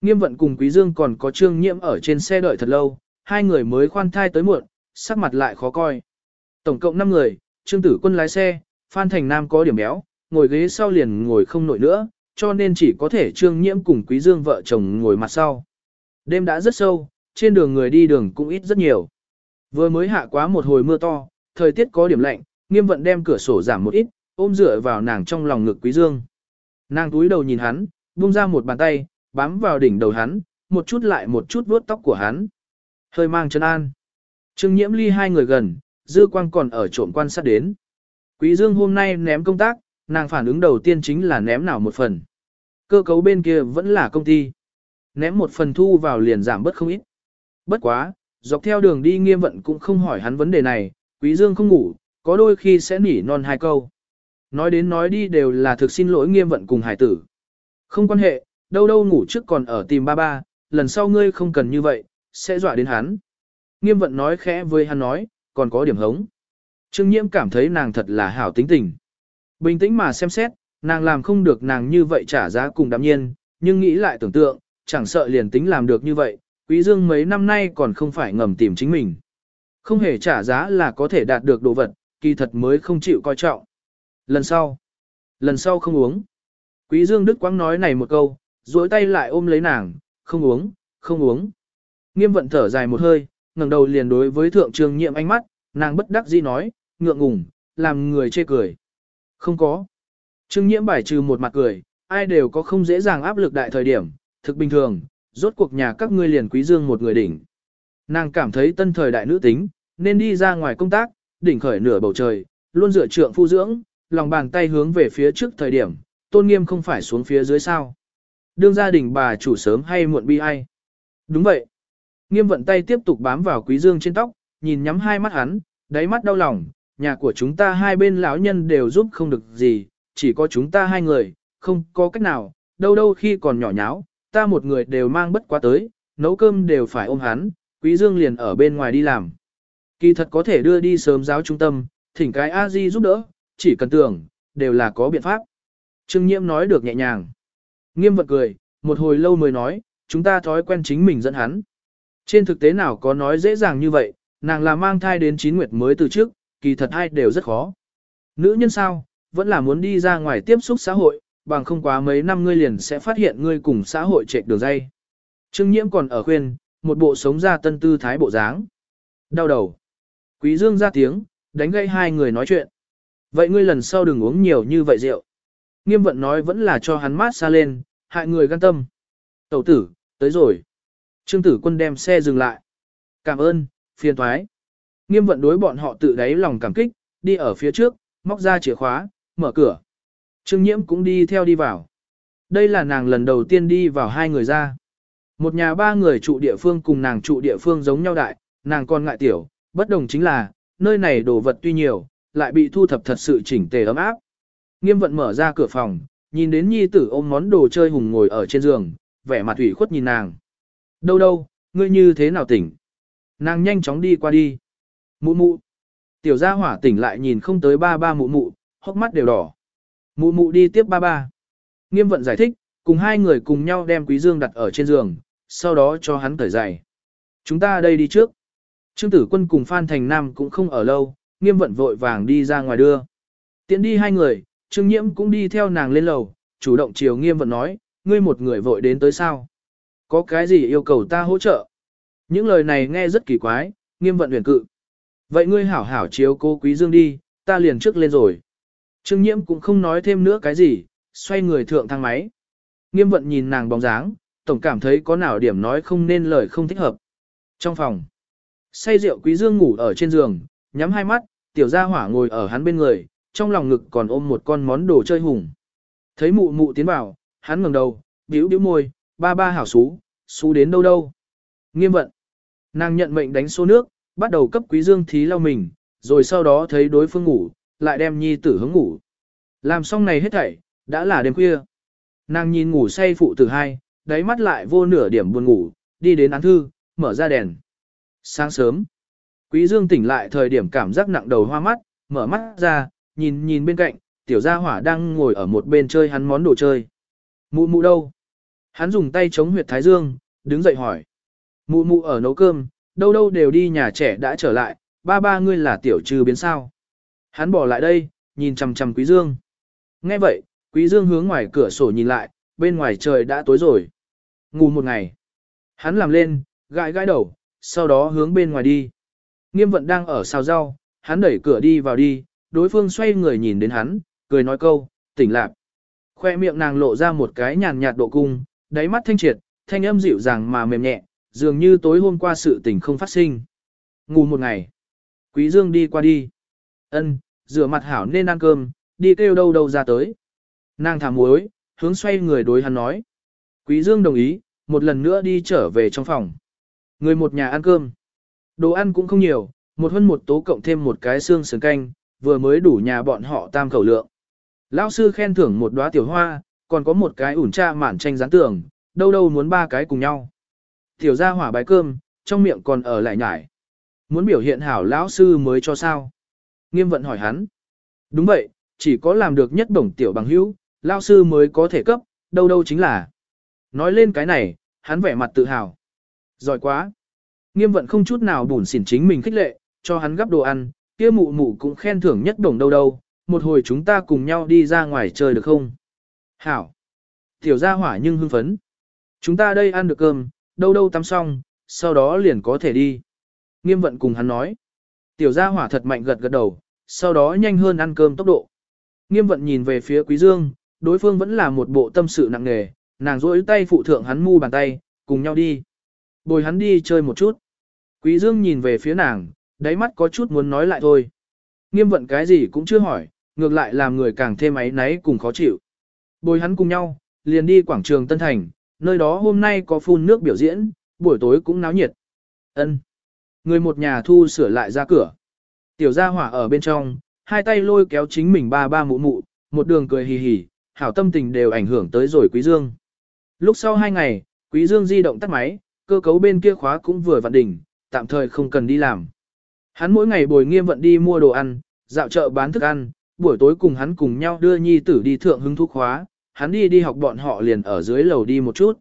A: Nghiêm vận cùng Quý Dương còn có trương nhiễm ở trên xe đợi thật lâu, hai người mới khoan thai tới muộn, sắc mặt lại khó coi. Tổng cộng 5 người, Trương Tử Quân lái xe, Phan Thành Nam có điểm béo, ngồi ghế sau liền ngồi không nổi nữa, cho nên chỉ có thể Trương Nhiễm cùng Quý Dương vợ chồng ngồi mặt sau. Đêm đã rất sâu, trên đường người đi đường cũng ít rất nhiều. Vừa mới hạ quá một hồi mưa to, thời tiết có điểm lạnh, nghiêm vận đem cửa sổ giảm một ít, ôm dựa vào nàng trong lòng ngực Quý Dương. Nàng túi đầu nhìn hắn, buông ra một bàn tay, bám vào đỉnh đầu hắn, một chút lại một chút vuốt tóc của hắn. Hơi mang chân an. Trương nhiễm ly hai người gần, dư quang còn ở trộm quan sát đến. Quý dương hôm nay ném công tác, nàng phản ứng đầu tiên chính là ném nào một phần. Cơ cấu bên kia vẫn là công ty. Ném một phần thu vào liền giảm bớt không ít. Bất quá, dọc theo đường đi nghiêm vận cũng không hỏi hắn vấn đề này, quý dương không ngủ, có đôi khi sẽ nỉ non hai câu. Nói đến nói đi đều là thực xin lỗi nghiêm vận cùng hải tử. Không quan hệ, đâu đâu ngủ trước còn ở tìm ba ba, lần sau ngươi không cần như vậy, sẽ dọa đến hắn. Nghiêm vận nói khẽ với hắn nói, còn có điểm hống. Trương nhiễm cảm thấy nàng thật là hảo tính tình. Bình tĩnh mà xem xét, nàng làm không được nàng như vậy trả giá cùng đạm nhiên, nhưng nghĩ lại tưởng tượng, chẳng sợ liền tính làm được như vậy, quý dương mấy năm nay còn không phải ngầm tìm chính mình. Không hề trả giá là có thể đạt được đồ vật, kỳ thật mới không chịu coi trọng. Lần sau, lần sau không uống. Quý Dương Đức Quang nói này một câu, duỗi tay lại ôm lấy nàng, không uống, không uống. Nghiêm vận thở dài một hơi, ngẩng đầu liền đối với thượng trường nhiệm ánh mắt, nàng bất đắc dĩ nói, ngượng ngùng, làm người chê cười. Không có. Trương nhiễm bài trừ một mặt cười, ai đều có không dễ dàng áp lực đại thời điểm, thực bình thường, rốt cuộc nhà các ngươi liền quý dương một người đỉnh. Nàng cảm thấy tân thời đại nữ tính, nên đi ra ngoài công tác, đỉnh khởi nửa bầu trời, luôn dựa trượng phu dưỡng, lòng bàn tay hướng về phía trước thời điểm, tôn nghiêm không phải xuống phía dưới sao. Đương gia đình bà chủ sớm hay muộn bi ai. Đúng vậy. Nghiêm vận tay tiếp tục bám vào quý dương trên tóc, nhìn nhắm hai mắt hắn, đáy mắt đau lòng, nhà của chúng ta hai bên lão nhân đều giúp không được gì, chỉ có chúng ta hai người, không có cách nào, đâu đâu khi còn nhỏ nháo, ta một người đều mang bất quá tới, nấu cơm đều phải ôm hắn, quý dương liền ở bên ngoài đi làm. Kỳ thật có thể đưa đi sớm giáo trung tâm, thỉnh cái A-di giúp đỡ, chỉ cần tưởng, đều là có biện pháp. Trương Nhiễm nói được nhẹ nhàng. Nghiêm vật cười, một hồi lâu mới nói, chúng ta thói quen chính mình dẫn hắn. Trên thực tế nào có nói dễ dàng như vậy, nàng là mang thai đến chín nguyệt mới từ trước, kỳ thật hai đều rất khó. Nữ nhân sao, vẫn là muốn đi ra ngoài tiếp xúc xã hội, bằng không quá mấy năm ngươi liền sẽ phát hiện ngươi cùng xã hội trệch đường dây. Trương Nhiễm còn ở khuyên, một bộ sống ra tân tư thái bộ dáng. Đau đầu. Quý Dương ra tiếng, đánh gây hai người nói chuyện. Vậy ngươi lần sau đừng uống nhiều như vậy rượu. Nghiêm vận nói vẫn là cho hắn mát xa lên, hại người gan tâm. Tẩu tử, tới rồi. Trương tử quân đem xe dừng lại. Cảm ơn, phiền thoái. Nghiêm vận đối bọn họ tự đáy lòng cảm kích, đi ở phía trước, móc ra chìa khóa, mở cửa. Trương nhiễm cũng đi theo đi vào. Đây là nàng lần đầu tiên đi vào hai người ra. Một nhà ba người trụ địa phương cùng nàng trụ địa phương giống nhau đại, nàng còn ngại tiểu, bất đồng chính là, nơi này đồ vật tuy nhiều, lại bị thu thập thật sự chỉnh tề ấm áp. Nghiêm vận mở ra cửa phòng, nhìn đến nhi tử ôm món đồ chơi hùng ngồi ở trên giường, vẻ mặt ủy khuất nhìn nàng. Đâu đâu, ngươi như thế nào tỉnh? Nàng nhanh chóng đi qua đi. Mụ mụ. Tiểu gia hỏa tỉnh lại nhìn không tới ba ba mụ mụ, hốc mắt đều đỏ. Mụ mụ đi tiếp ba ba. Nghiêm vận giải thích, cùng hai người cùng nhau đem quý dương đặt ở trên giường, sau đó cho hắn cởi giày. Chúng ta đây đi trước. Trương tử quân cùng Phan Thành Nam cũng không ở lâu, nghiêm vận vội vàng đi ra ngoài đưa. Tiến đi hai người, Trương Nhiễm cũng đi theo nàng lên lầu, chủ động chiều nghiêm vận nói, ngươi một người vội đến tới sao? Có cái gì yêu cầu ta hỗ trợ? Những lời này nghe rất kỳ quái, nghiêm vận huyền cự. Vậy ngươi hảo hảo chiếu cô quý dương đi, ta liền trước lên rồi. Trương Nhiễm cũng không nói thêm nữa cái gì, xoay người thượng thang máy. Nghiêm vận nhìn nàng bóng dáng, tổng cảm thấy có nào điểm nói không nên lời không thích hợp. Trong phòng, say rượu quý dương ngủ ở trên giường, nhắm hai mắt, tiểu gia hỏa ngồi ở hắn bên người, trong lòng ngực còn ôm một con món đồ chơi hùng. Thấy mụ mụ tiến vào, hắn ngẩng đầu, bĩu bĩu môi, ba ba hảo xú, xú đến đâu đâu. Nghiêm vận. Nàng nhận mệnh đánh số nước, bắt đầu cấp quý dương thí lau mình, rồi sau đó thấy đối phương ngủ, lại đem nhi tử hướng ngủ. Làm xong này hết thảy, đã là đêm khuya. Nàng nhìn ngủ say phụ tử hai, đáy mắt lại vô nửa điểm buồn ngủ, đi đến án thư, mở ra đèn. Sáng sớm, Quý Dương tỉnh lại thời điểm cảm giác nặng đầu hoa mắt, mở mắt ra, nhìn nhìn bên cạnh, tiểu gia hỏa đang ngồi ở một bên chơi hắn món đồ chơi. Mụ mụ đâu? Hắn dùng tay chống huyệt thái dương, đứng dậy hỏi. Mụ mụ ở nấu cơm, đâu đâu đều đi nhà trẻ đã trở lại, ba ba ngươi là tiểu trừ biến sao. Hắn bỏ lại đây, nhìn chằm chằm quý dương. Nghe vậy, quý dương hướng ngoài cửa sổ nhìn lại, bên ngoài trời đã tối rồi. Ngủ một ngày. Hắn làm lên, gãi gãi đầu, sau đó hướng bên ngoài đi. Nghiêm vận đang ở xào rau, hắn đẩy cửa đi vào đi, đối phương xoay người nhìn đến hắn, cười nói câu, tỉnh lạc. Khoe miệng nàng lộ ra một cái nhàn nhạt độ cung, đáy mắt thanh triệt, thanh âm dịu dàng mà mềm nhẹ, dường như tối hôm qua sự tình không phát sinh. Ngủ một ngày. Quý Dương đi qua đi. Ân, rửa mặt hảo nên ăn cơm, đi kêu đâu đâu ra tới. Nàng thả muối, hướng xoay người đối hắn nói. Quý Dương đồng ý, một lần nữa đi trở về trong phòng. Người một nhà ăn cơm. Đồ ăn cũng không nhiều, một hơn một tố cộng thêm một cái xương sườn canh, vừa mới đủ nhà bọn họ tam khẩu lượng. Lão sư khen thưởng một đóa tiểu hoa, còn có một cái ủn tra mản tranh gián tường, đâu đâu muốn ba cái cùng nhau. Tiểu gia hỏa bái cơm, trong miệng còn ở lại nhải. Muốn biểu hiện hảo lão sư mới cho sao? Nghiêm vận hỏi hắn. Đúng vậy, chỉ có làm được nhất bổng tiểu bằng hữu, lão sư mới có thể cấp, đâu đâu chính là. Nói lên cái này, hắn vẻ mặt tự hào. Giỏi quá. Nghiêm vận không chút nào bùn xỉn chính mình khích lệ, cho hắn gấp đồ ăn, kia mụ mụ cũng khen thưởng nhất đồng đâu đâu, một hồi chúng ta cùng nhau đi ra ngoài chơi được không? Hảo! Tiểu gia hỏa nhưng hưng phấn. Chúng ta đây ăn được cơm, đâu đâu tắm xong, sau đó liền có thể đi. Nghiêm vận cùng hắn nói. Tiểu gia hỏa thật mạnh gật gật đầu, sau đó nhanh hơn ăn cơm tốc độ. Nghiêm vận nhìn về phía quý dương, đối phương vẫn là một bộ tâm sự nặng nề, nàng rỗi tay phụ thượng hắn mu bàn tay, cùng nhau đi. Bồi hắn đi chơi một chút. Quý dương nhìn về phía nàng, đáy mắt có chút muốn nói lại thôi. Nghiêm vận cái gì cũng chưa hỏi, ngược lại làm người càng thêm ấy náy cùng khó chịu. Bồi hắn cùng nhau, liền đi quảng trường Tân Thành, nơi đó hôm nay có phun nước biểu diễn, buổi tối cũng náo nhiệt. Ân. Người một nhà thu sửa lại ra cửa. Tiểu gia hỏa ở bên trong, hai tay lôi kéo chính mình ba ba mụ mụ, một đường cười hì hì, hảo tâm tình đều ảnh hưởng tới rồi Quý Dương. Lúc sau hai ngày, Quý Dương di động tắt máy, cơ cấu bên kia khóa cũng vừa vặn đỉnh, tạm thời không cần đi làm. Hắn mỗi ngày bồi nghiêm vận đi mua đồ ăn, dạo chợ bán thức ăn, buổi tối cùng hắn cùng nhau đưa nhi tử đi thượng hứng thú khóa, hắn đi đi học bọn họ liền ở dưới lầu đi một chút.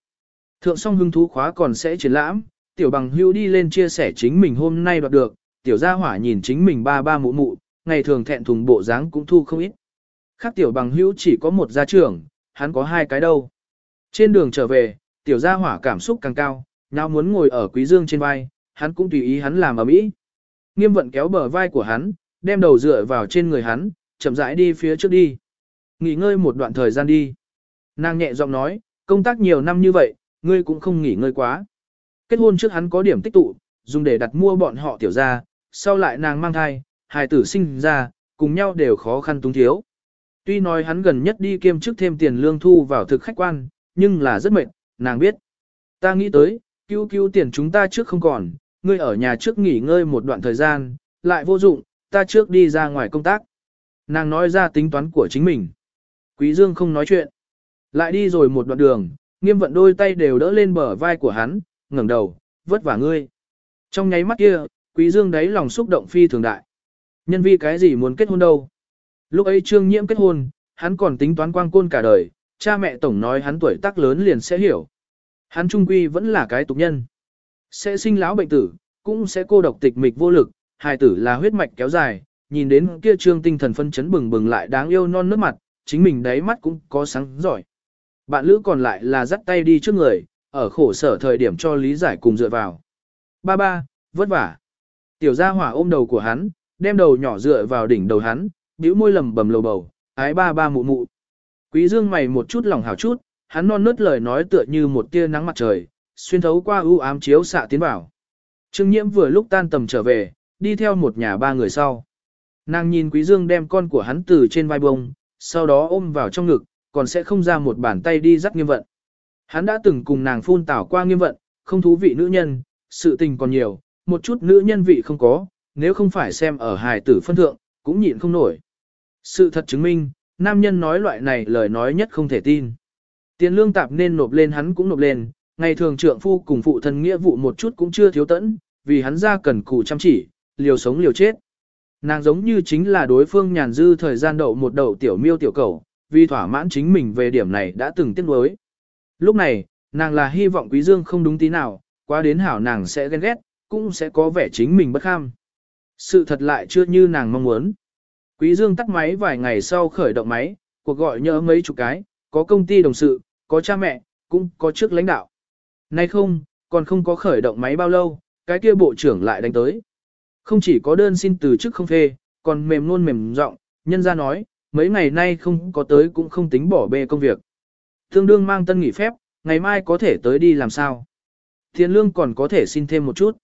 A: Thượng xong hứng thú khóa còn sẽ triển lãm, tiểu bằng hưu đi lên chia sẻ chính mình hôm nay đoạt được, tiểu gia hỏa nhìn chính mình ba ba mụ mụ, ngày thường thẹn thùng bộ dáng cũng thu không ít. Khác tiểu bằng hưu chỉ có một gia trưởng, hắn có hai cái đâu. Trên đường trở về, tiểu gia hỏa cảm xúc càng cao, nào muốn ngồi ở quý dương trên vai, hắn cũng tùy ý hắn làm ở mỹ. Nghiêm vận kéo bờ vai của hắn, đem đầu dựa vào trên người hắn, chậm rãi đi phía trước đi. Nghỉ ngơi một đoạn thời gian đi. Nàng nhẹ giọng nói, công tác nhiều năm như vậy, ngươi cũng không nghỉ ngơi quá. Kết hôn trước hắn có điểm tích tụ, dùng để đặt mua bọn họ tiểu ra, sau lại nàng mang thai, hài tử sinh ra, cùng nhau đều khó khăn túng thiếu. Tuy nói hắn gần nhất đi kiêm chức thêm tiền lương thu vào thực khách quan, nhưng là rất mệt, nàng biết. Ta nghĩ tới, cứu cứu tiền chúng ta trước không còn, ngươi ở nhà trước nghỉ ngơi một đoạn thời gian, lại vô dụng, ta trước đi ra ngoài công tác. Nàng nói ra tính toán của chính mình. Quý Dương không nói chuyện. Lại đi rồi một đoạn đường, nghiêm vận đôi tay đều đỡ lên bờ vai của hắn, ngẩng đầu, vất vả ngươi. Trong nháy mắt kia, Quý Dương đấy lòng xúc động phi thường đại. Nhân vi cái gì muốn kết hôn đâu. Lúc ấy trương nhiễm kết hôn, hắn còn tính toán quang côn cả đời, cha mẹ tổng nói hắn tuổi tác lớn liền sẽ hiểu. Hắn trung quy vẫn là cái tục nhân. Sẽ sinh lão bệnh tử, cũng sẽ cô độc tịch mịch vô lực, hài tử là huyết mạch kéo dài, nhìn đến kia trương tinh thần phân chấn bừng bừng lại đáng yêu non nước mặt, chính mình đáy mắt cũng có sáng giỏi. Bạn lữ còn lại là dắt tay đi trước người, ở khổ sở thời điểm cho lý giải cùng dựa vào. Ba ba, vất vả. Tiểu gia hỏa ôm đầu của hắn, đem đầu nhỏ dựa vào đỉnh đầu hắn, bĩu môi lầm bầm lầu bầu, ái ba ba mụ mụ. Quý dương mày một chút lòng hào chút, hắn non nớt lời nói tựa như một tia nắng mặt trời, xuyên thấu qua ưu ám chiếu xạ tiến vào. Trương nhiễm vừa lúc tan tầm trở về, đi theo một nhà ba người sau. Nàng nhìn quý dương đem con của hắn từ trên vai bông, sau đó ôm vào trong ngực, còn sẽ không ra một bàn tay đi dắt nghiêm vận. Hắn đã từng cùng nàng phun tảo qua nghiêm vận, không thú vị nữ nhân, sự tình còn nhiều, một chút nữ nhân vị không có, nếu không phải xem ở hài tử phân thượng, cũng nhịn không nổi. Sự thật chứng minh, nam nhân nói loại này lời nói nhất không thể tin. Tiền lương tạp nên nộp lên hắn cũng nộp lên, ngày thường trượng phu cùng phụ thân nghĩa vụ một chút cũng chưa thiếu tẫn, vì hắn ra cần cù chăm chỉ, liều sống liều chết. Nàng giống như chính là đối phương nhàn dư thời gian đậu một đậu tiểu miêu tiểu cầu, vì thỏa mãn chính mình về điểm này đã từng tiếc nuối. Lúc này, nàng là hy vọng quý dương không đúng tí nào, qua đến hảo nàng sẽ ghen ghét, cũng sẽ có vẻ chính mình bất kham. Sự thật lại chưa như nàng mong muốn. Quý dương tắt máy vài ngày sau khởi động máy, cuộc gọi nhớ mấy chục cái, có công ty đồng sự, có cha mẹ, cũng có trước lãnh đạo. Nay không, còn không có khởi động máy bao lâu, cái kia bộ trưởng lại đánh tới. Không chỉ có đơn xin từ chức không phê, còn mềm luôn mềm giọng, nhân ra nói, mấy ngày nay không có tới cũng không tính bỏ bê công việc. Tương đương mang tân nghỉ phép, ngày mai có thể tới đi làm sao. Thiên lương còn có thể xin thêm một chút.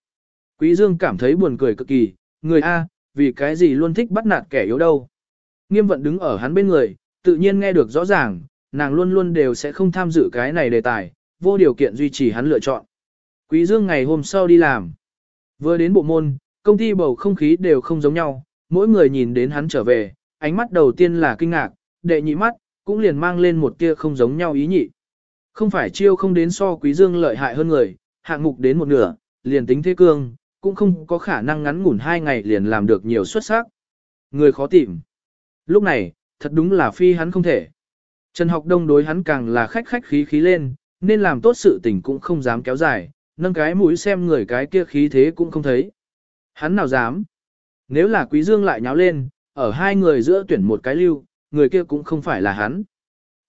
A: Quý Dương cảm thấy buồn cười cực kỳ, người A, vì cái gì luôn thích bắt nạt kẻ yếu đâu. Nghiêm vận đứng ở hắn bên người, tự nhiên nghe được rõ ràng, nàng luôn luôn đều sẽ không tham dự cái này đề tài, vô điều kiện duy trì hắn lựa chọn. Quý Dương ngày hôm sau đi làm. Vừa đến bộ môn, công ty bầu không khí đều không giống nhau, mỗi người nhìn đến hắn trở về, ánh mắt đầu tiên là kinh ngạc, đệ nhị mắt, cũng liền mang lên một tia không giống nhau ý nhị. Không phải chiêu không đến so quý dương lợi hại hơn người, hạng mục đến một nửa, liền tính thế cương, cũng không có khả năng ngắn ngủn hai ngày liền làm được nhiều xuất sắc. Người khó tìm. Lúc này, thật đúng là phi hắn không thể. Trần học đông đối hắn càng là khách khách khí khí lên, nên làm tốt sự tình cũng không dám kéo dài, nâng cái mũi xem người cái kia khí thế cũng không thấy. Hắn nào dám. Nếu là Quý Dương lại nháo lên, ở hai người giữa tuyển một cái lưu, người kia cũng không phải là hắn.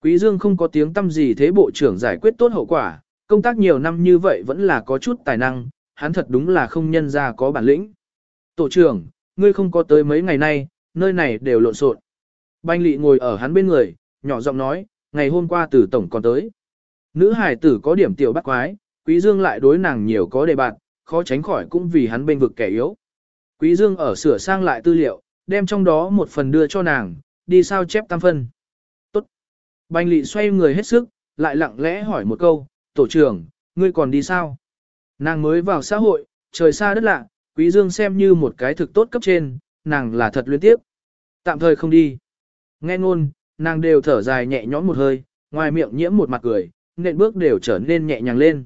A: Quý Dương không có tiếng tâm gì thế bộ trưởng giải quyết tốt hậu quả, công tác nhiều năm như vậy vẫn là có chút tài năng, hắn thật đúng là không nhân ra có bản lĩnh. Tổ trưởng, ngươi không có tới mấy ngày nay, nơi này đều lộn xộn. Banh lị ngồi ở hắn bên người, nhỏ giọng nói, ngày hôm qua tử tổng còn tới. Nữ hải tử có điểm tiểu bắt quái, quý dương lại đối nàng nhiều có đề bạn, khó tránh khỏi cũng vì hắn bên vực kẻ yếu. Quý dương ở sửa sang lại tư liệu, đem trong đó một phần đưa cho nàng, đi sao chép tam phân. Tốt. Bành lị xoay người hết sức, lại lặng lẽ hỏi một câu, tổ trưởng, ngươi còn đi sao? Nàng mới vào xã hội, trời xa đất lạ, quý dương xem như một cái thực tốt cấp trên, nàng là thật luyến tiếp. Tạm thời không đi. Nghe ngôn, nàng đều thở dài nhẹ nhõm một hơi, ngoài miệng nhiễm một mặt cười, nên bước đều trở nên nhẹ nhàng lên.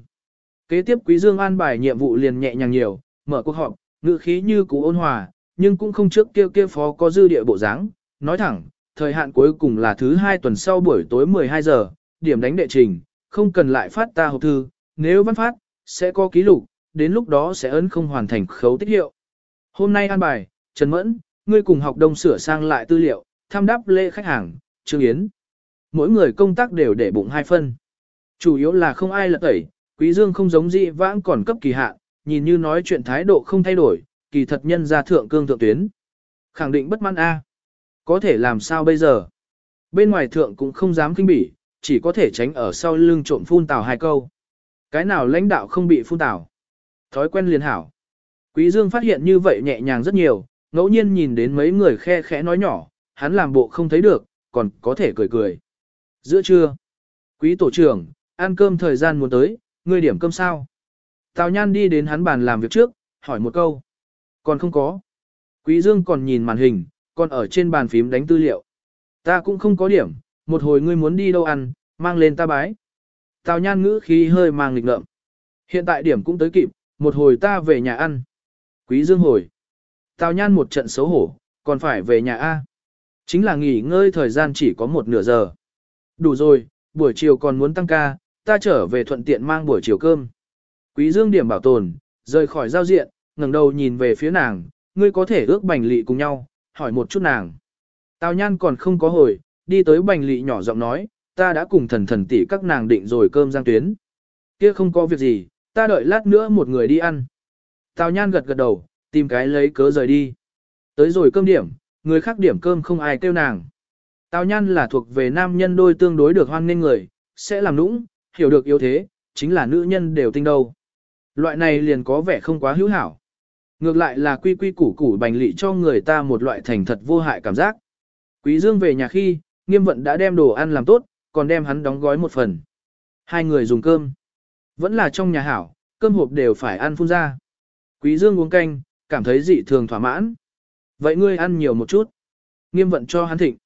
A: Kế tiếp quý dương an bài nhiệm vụ liền nhẹ nhàng nhiều, mở cuộc họp, ngữ khí như cũ ôn hòa, nhưng cũng không trước kia kia phó có dư địa bộ dáng, nói thẳng, thời hạn cuối cùng là thứ hai tuần sau buổi tối 12 giờ, điểm đánh đệ trình, không cần lại phát ta hộp thư, nếu văn phát, sẽ có ký lục, đến lúc đó sẽ ấn không hoàn thành khấu tích hiệu. Hôm nay an bài, Trần Mẫn, ngươi cùng học đông sửa sang lại tư liệu, tham đáp lễ khách hàng, Trương Yến. Mỗi người công tác đều để bụng hai phân. Chủ yếu là không ai lật tẩy, Quý Dương không giống dị vãng còn cấp kỳ hạn, nhìn như nói chuyện thái độ không thay đổi, kỳ thật nhân ra thượng cương thượng tuyến. Khẳng định bất mãn A. Có thể làm sao bây giờ? Bên ngoài thượng cũng không dám kinh bỉ, chỉ có thể tránh ở sau lưng trộm phun tào hai câu. Cái nào lãnh đạo không bị phun tào? Thói quen liền hảo. Quý Dương phát hiện như vậy nhẹ nhàng rất nhiều, ngẫu nhiên nhìn đến mấy người khe khẽ nói nhỏ, hắn làm bộ không thấy được, còn có thể cười cười. Giữa trưa, quý tổ trưởng, ăn cơm thời gian muốn tới, ngươi điểm cơm sao? Tào Nhan đi đến hắn bàn làm việc trước, hỏi một câu. Còn không có. Quý Dương còn nhìn màn hình, còn ở trên bàn phím đánh tư liệu. Ta cũng không có điểm, một hồi ngươi muốn đi đâu ăn, mang lên ta bái. Tào Nhan ngữ khí hơi mang lịch ngợm. Hiện tại điểm cũng tới kịp, một hồi ta về nhà ăn. Quý Dương hồi. Tào Nhan một trận xấu hổ, còn phải về nhà A. Chính là nghỉ ngơi thời gian chỉ có một nửa giờ. Đủ rồi, buổi chiều còn muốn tăng ca, ta trở về thuận tiện mang buổi chiều cơm. Quý Dương điểm bảo tồn, rời khỏi giao diện, ngẩng đầu nhìn về phía nàng, ngươi có thể ước bành lị cùng nhau, hỏi một chút nàng. Tào nhan còn không có hồi, đi tới bành lị nhỏ giọng nói, ta đã cùng thần thần tỷ các nàng định rồi cơm giang tuyến. Kia không có việc gì, ta đợi lát nữa một người đi ăn. Tào nhan gật gật đầu, tìm cái lấy cớ rời đi. Tới rồi cơm điểm, người khác điểm cơm không ai kêu nàng. Tào nhan là thuộc về nam nhân đôi tương đối được hoan nghênh người, sẽ làm nũng, hiểu được yếu thế, chính là nữ nhân đều tinh đâu. Loại này liền có vẻ không quá hữu hảo. Ngược lại là quy quy củ củ bành lị cho người ta một loại thành thật vô hại cảm giác. Quý Dương về nhà khi, nghiêm vận đã đem đồ ăn làm tốt, còn đem hắn đóng gói một phần. Hai người dùng cơm. Vẫn là trong nhà hảo, cơm hộp đều phải ăn phun ra. Quý Dương uống canh, cảm thấy dị thường thỏa mãn. Vậy ngươi ăn nhiều một chút. Nghiêm vận cho hắn thịnh.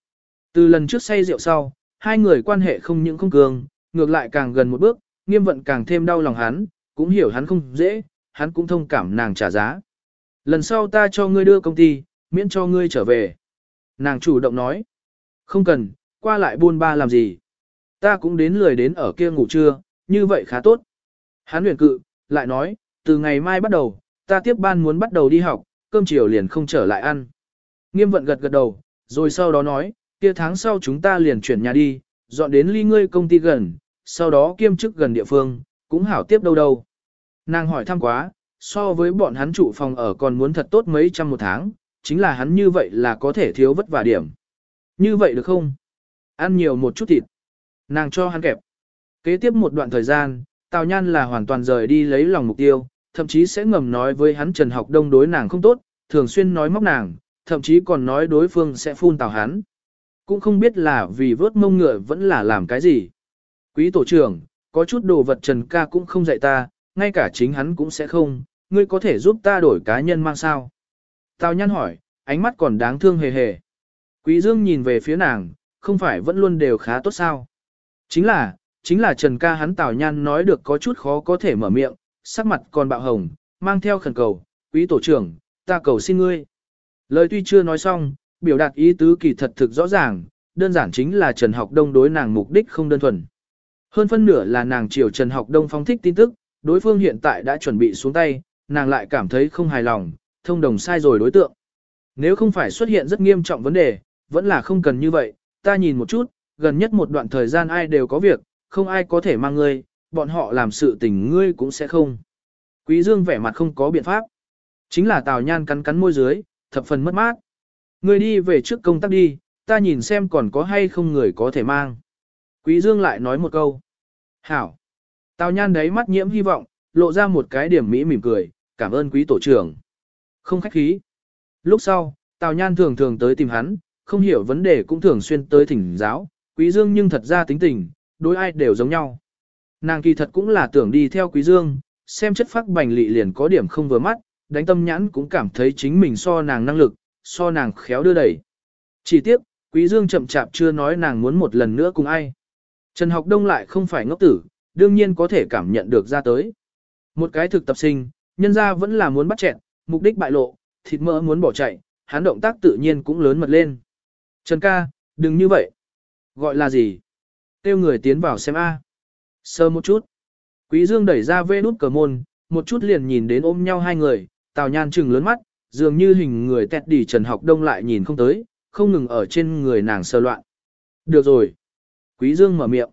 A: Từ lần trước say rượu sau, hai người quan hệ không những không cường, ngược lại càng gần một bước, nghiêm vận càng thêm đau lòng hắn, cũng hiểu hắn không dễ, hắn cũng thông cảm nàng trả giá. Lần sau ta cho ngươi đưa công ty, miễn cho ngươi trở về. Nàng chủ động nói. Không cần, qua lại buôn ba làm gì. Ta cũng đến lười đến ở kia ngủ trưa, như vậy khá tốt. Hắn huyền cự, lại nói, từ ngày mai bắt đầu, ta tiếp ban muốn bắt đầu đi học, cơm chiều liền không trở lại ăn. Nghiêm vận gật gật đầu, rồi sau đó nói, kia tháng sau chúng ta liền chuyển nhà đi, dọn đến ly ngươi công ty gần, sau đó kiêm chức gần địa phương, cũng hảo tiếp đâu đâu. Nàng hỏi thăm quá, so với bọn hắn trụ phòng ở còn muốn thật tốt mấy trăm một tháng, chính là hắn như vậy là có thể thiếu vất vả điểm. Như vậy được không? Ăn nhiều một chút thịt. Nàng cho hắn kẹp. Kế tiếp một đoạn thời gian, Tào Nhan là hoàn toàn rời đi lấy lòng mục tiêu, thậm chí sẽ ngầm nói với hắn Trần Học Đông đối nàng không tốt, thường xuyên nói móc nàng, thậm chí còn nói đối phương sẽ phun Tào hắn. Cũng không biết là vì vớt mông ngựa vẫn là làm cái gì. Quý tổ trưởng, có chút đồ vật Trần ca cũng không dạy ta, ngay cả chính hắn cũng sẽ không, ngươi có thể giúp ta đổi cá nhân mang sao? Tào nhăn hỏi, ánh mắt còn đáng thương hề hề. Quý Dương nhìn về phía nàng, không phải vẫn luôn đều khá tốt sao? Chính là, chính là Trần ca hắn Tào Nhan nói được có chút khó có thể mở miệng, sắc mặt còn bạo hồng, mang theo khẩn cầu, quý tổ trưởng, ta cầu xin ngươi. Lời tuy chưa nói xong, biểu đạt ý tứ kỳ thật thực rõ ràng, đơn giản chính là Trần Học Đông đối nàng mục đích không đơn thuần. Hơn phân nửa là nàng chiều Trần Học Đông phong thích tin tức, đối phương hiện tại đã chuẩn bị xuống tay, nàng lại cảm thấy không hài lòng, thông đồng sai rồi đối tượng. Nếu không phải xuất hiện rất nghiêm trọng vấn đề, vẫn là không cần như vậy, ta nhìn một chút, gần nhất một đoạn thời gian ai đều có việc, không ai có thể mang ngươi, bọn họ làm sự tình ngươi cũng sẽ không. Quý Dương vẻ mặt không có biện pháp. Chính là Tào Nhan cắn cắn môi dưới, thập phần mất mát. Ngươi đi về trước công tác đi, ta nhìn xem còn có hay không người có thể mang. Quý Dương lại nói một câu. Hảo. Tào Nhan đấy mắt nhiễm hy vọng, lộ ra một cái điểm mỹ mỉm cười, cảm ơn quý tổ trưởng. Không khách khí. Lúc sau, Tào Nhan thường thường tới tìm hắn, không hiểu vấn đề cũng thường xuyên tới thỉnh giáo, Quý Dương nhưng thật ra tính tình, đối ai đều giống nhau. Nàng kỳ thật cũng là tưởng đi theo Quý Dương, xem chất phác bành lị liền có điểm không vừa mắt, đánh tâm nhãn cũng cảm thấy chính mình so nàng năng lực, so nàng khéo đưa đẩy. Chỉ tiếc, Quý Dương chậm chạp chưa nói nàng muốn một lần nữa cùng ai. Trần Học Đông lại không phải ngốc tử, đương nhiên có thể cảm nhận được ra tới. Một cái thực tập sinh, nhân ra vẫn là muốn bắt chẹn, mục đích bại lộ, thịt mỡ muốn bỏ chạy, hắn động tác tự nhiên cũng lớn mật lên. Trần ca, đừng như vậy. Gọi là gì? Tiêu người tiến vào xem A. Sơ một chút. Quý Dương đẩy ra vê nút cờ môn, một chút liền nhìn đến ôm nhau hai người, tào nhan trừng lớn mắt, dường như hình người tẹt đi Trần Học Đông lại nhìn không tới, không ngừng ở trên người nàng sơ loạn. Được rồi. Quý Dương mở miệng.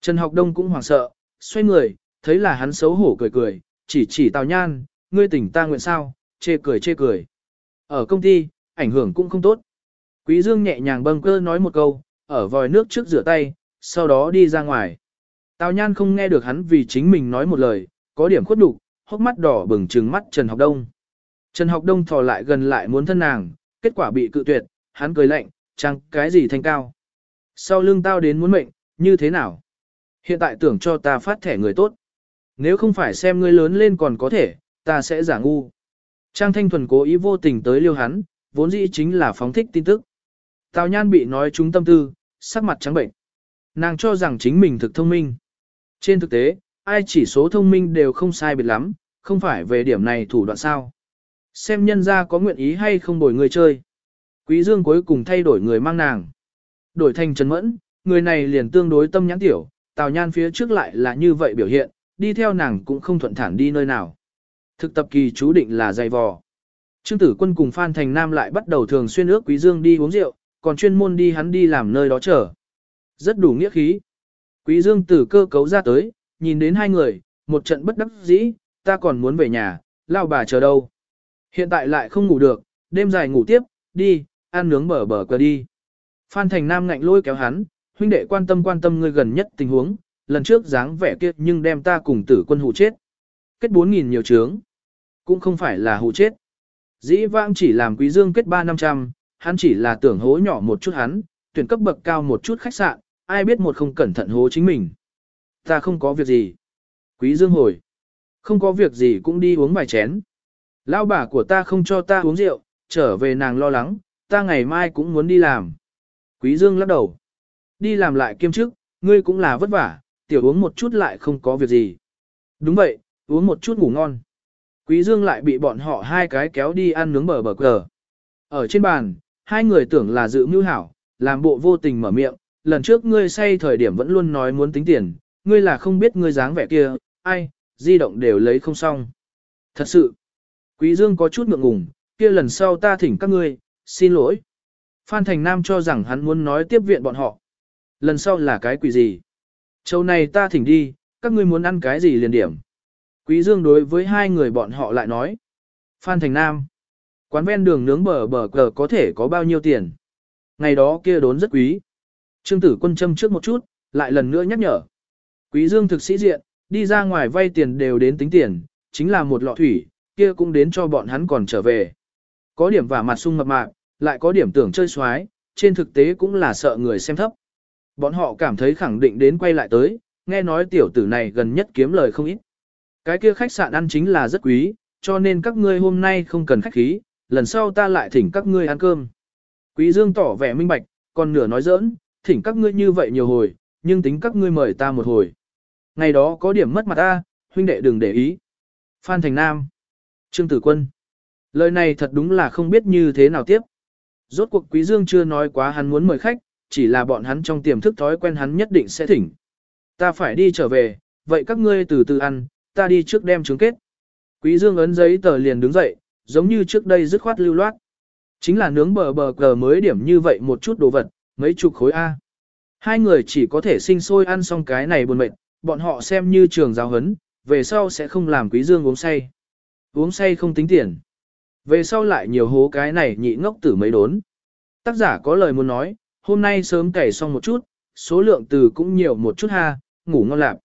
A: Trần Học Đông cũng hoảng sợ, xoay người, thấy là hắn xấu hổ cười cười, chỉ chỉ tào nhan, ngươi tỉnh ta nguyện sao, chê cười chê cười. Ở công ty, ảnh hưởng cũng không tốt. Quý Dương nhẹ nhàng bâng cơ nói một câu, ở vòi nước trước rửa tay, sau đó đi ra ngoài. Tào Nhan không nghe được hắn vì chính mình nói một lời, có điểm khuất đục, hốc mắt đỏ bừng trừng mắt Trần Học Đông. Trần Học Đông thò lại gần lại muốn thân nàng, kết quả bị cự tuyệt, hắn cười lạnh, chẳng cái gì thanh cao. Sau lưng tao đến muốn mệnh, như thế nào? Hiện tại tưởng cho ta phát thẻ người tốt. Nếu không phải xem ngươi lớn lên còn có thể, ta sẽ giả ngu. Trang Thanh Thuần cố ý vô tình tới liêu hắn, vốn dĩ chính là phóng thích tin tức. Tào Nhan bị nói trúng tâm tư, sắc mặt trắng bệnh. Nàng cho rằng chính mình thực thông minh. Trên thực tế, ai chỉ số thông minh đều không sai biệt lắm, không phải về điểm này thủ đoạn sao. Xem nhân ra có nguyện ý hay không bồi người chơi. Quý Dương cuối cùng thay đổi người mang nàng. Đổi thành Trần Mẫn, người này liền tương đối tâm nhãn tiểu, Tào Nhan phía trước lại là như vậy biểu hiện, đi theo nàng cũng không thuận thản đi nơi nào. Thực tập kỳ chú định là dày vò. Trương Tử Quân cùng Phan Thành Nam lại bắt đầu thường xuyên ước Quý Dương đi uống rượu, còn chuyên môn đi hắn đi làm nơi đó chờ. Rất đủ nghĩa khí. Quý Dương từ cơ cấu ra tới, nhìn đến hai người, một trận bất đắc dĩ, ta còn muốn về nhà, lao bà chờ đâu. Hiện tại lại không ngủ được, đêm dài ngủ tiếp, đi, ăn nướng bờ bờ cờ đi. Phan Thành Nam ngạnh lôi kéo hắn, huynh đệ quan tâm quan tâm ngươi gần nhất tình huống, lần trước dáng vẻ kia nhưng đem ta cùng tử quân hụ chết. Kết 4.000 nhiều trướng, cũng không phải là hụ chết. Dĩ vãng chỉ làm quý dương kết 3 năm trăm, hắn chỉ là tưởng hố nhỏ một chút hắn, tuyển cấp bậc cao một chút khách sạn, ai biết một không cẩn thận hố chính mình. Ta không có việc gì. Quý Dương hồi. Không có việc gì cũng đi uống vài chén. Lão bà của ta không cho ta uống rượu, trở về nàng lo lắng, ta ngày mai cũng muốn đi làm. Quý Dương lắc đầu. Đi làm lại kiêm chức, ngươi cũng là vất vả, tiểu uống một chút lại không có việc gì. Đúng vậy, uống một chút ngủ ngon. Quý Dương lại bị bọn họ hai cái kéo đi ăn nướng bờ bờ cờ. Ở trên bàn, hai người tưởng là dự mưu hảo, làm bộ vô tình mở miệng, lần trước ngươi say thời điểm vẫn luôn nói muốn tính tiền, ngươi là không biết ngươi dáng vẻ kia, ai, di động đều lấy không xong. Thật sự, Quý Dương có chút ngượng ngùng, kia lần sau ta thỉnh các ngươi, xin lỗi. Phan Thành Nam cho rằng hắn muốn nói tiếp viện bọn họ. Lần sau là cái quỷ gì? Châu này ta thỉnh đi, các ngươi muốn ăn cái gì liền điểm. Quý Dương đối với hai người bọn họ lại nói. Phan Thành Nam. Quán ven đường nướng bờ bờ cờ có thể có bao nhiêu tiền? Ngày đó kia đốn rất quý. Trương tử quân châm trước một chút, lại lần nữa nhắc nhở. Quý dương thực sĩ diện, đi ra ngoài vay tiền đều đến tính tiền, chính là một lọ thủy, kia cũng đến cho bọn hắn còn trở về. Có điểm vả mặt sung mập mạp, lại có điểm tưởng chơi xoái, trên thực tế cũng là sợ người xem thấp. Bọn họ cảm thấy khẳng định đến quay lại tới, nghe nói tiểu tử này gần nhất kiếm lời không ít. Cái kia khách sạn ăn chính là rất quý, cho nên các ngươi hôm nay không cần khách khí, lần sau ta lại thỉnh các ngươi ăn cơm. Quý Dương tỏ vẻ minh bạch, còn nửa nói giỡn, thỉnh các ngươi như vậy nhiều hồi, nhưng tính các ngươi mời ta một hồi. Ngày đó có điểm mất mặt ta, huynh đệ đừng để ý. Phan Thành Nam. Trương Tử Quân. Lời này thật đúng là không biết như thế nào tiếp. Rốt cuộc Quý Dương chưa nói quá hắn muốn mời khách, chỉ là bọn hắn trong tiềm thức thói quen hắn nhất định sẽ thỉnh. Ta phải đi trở về, vậy các ngươi từ từ ăn, ta đi trước đem trứng kết. Quý Dương ấn giấy tờ liền đứng dậy, giống như trước đây dứt khoát lưu loát. Chính là nướng bờ bờ cờ mới điểm như vậy một chút đồ vật, mấy chục khối A. Hai người chỉ có thể sinh sôi ăn xong cái này buồn mệt, bọn họ xem như trường giáo hấn, về sau sẽ không làm quý dương uống say. Uống say không tính tiền. Về sau lại nhiều hố cái này nhị ngốc tử mấy đốn. Tác giả có lời muốn nói, hôm nay sớm cày xong một chút, số lượng từ cũng nhiều một chút ha, ngủ ngon lạc.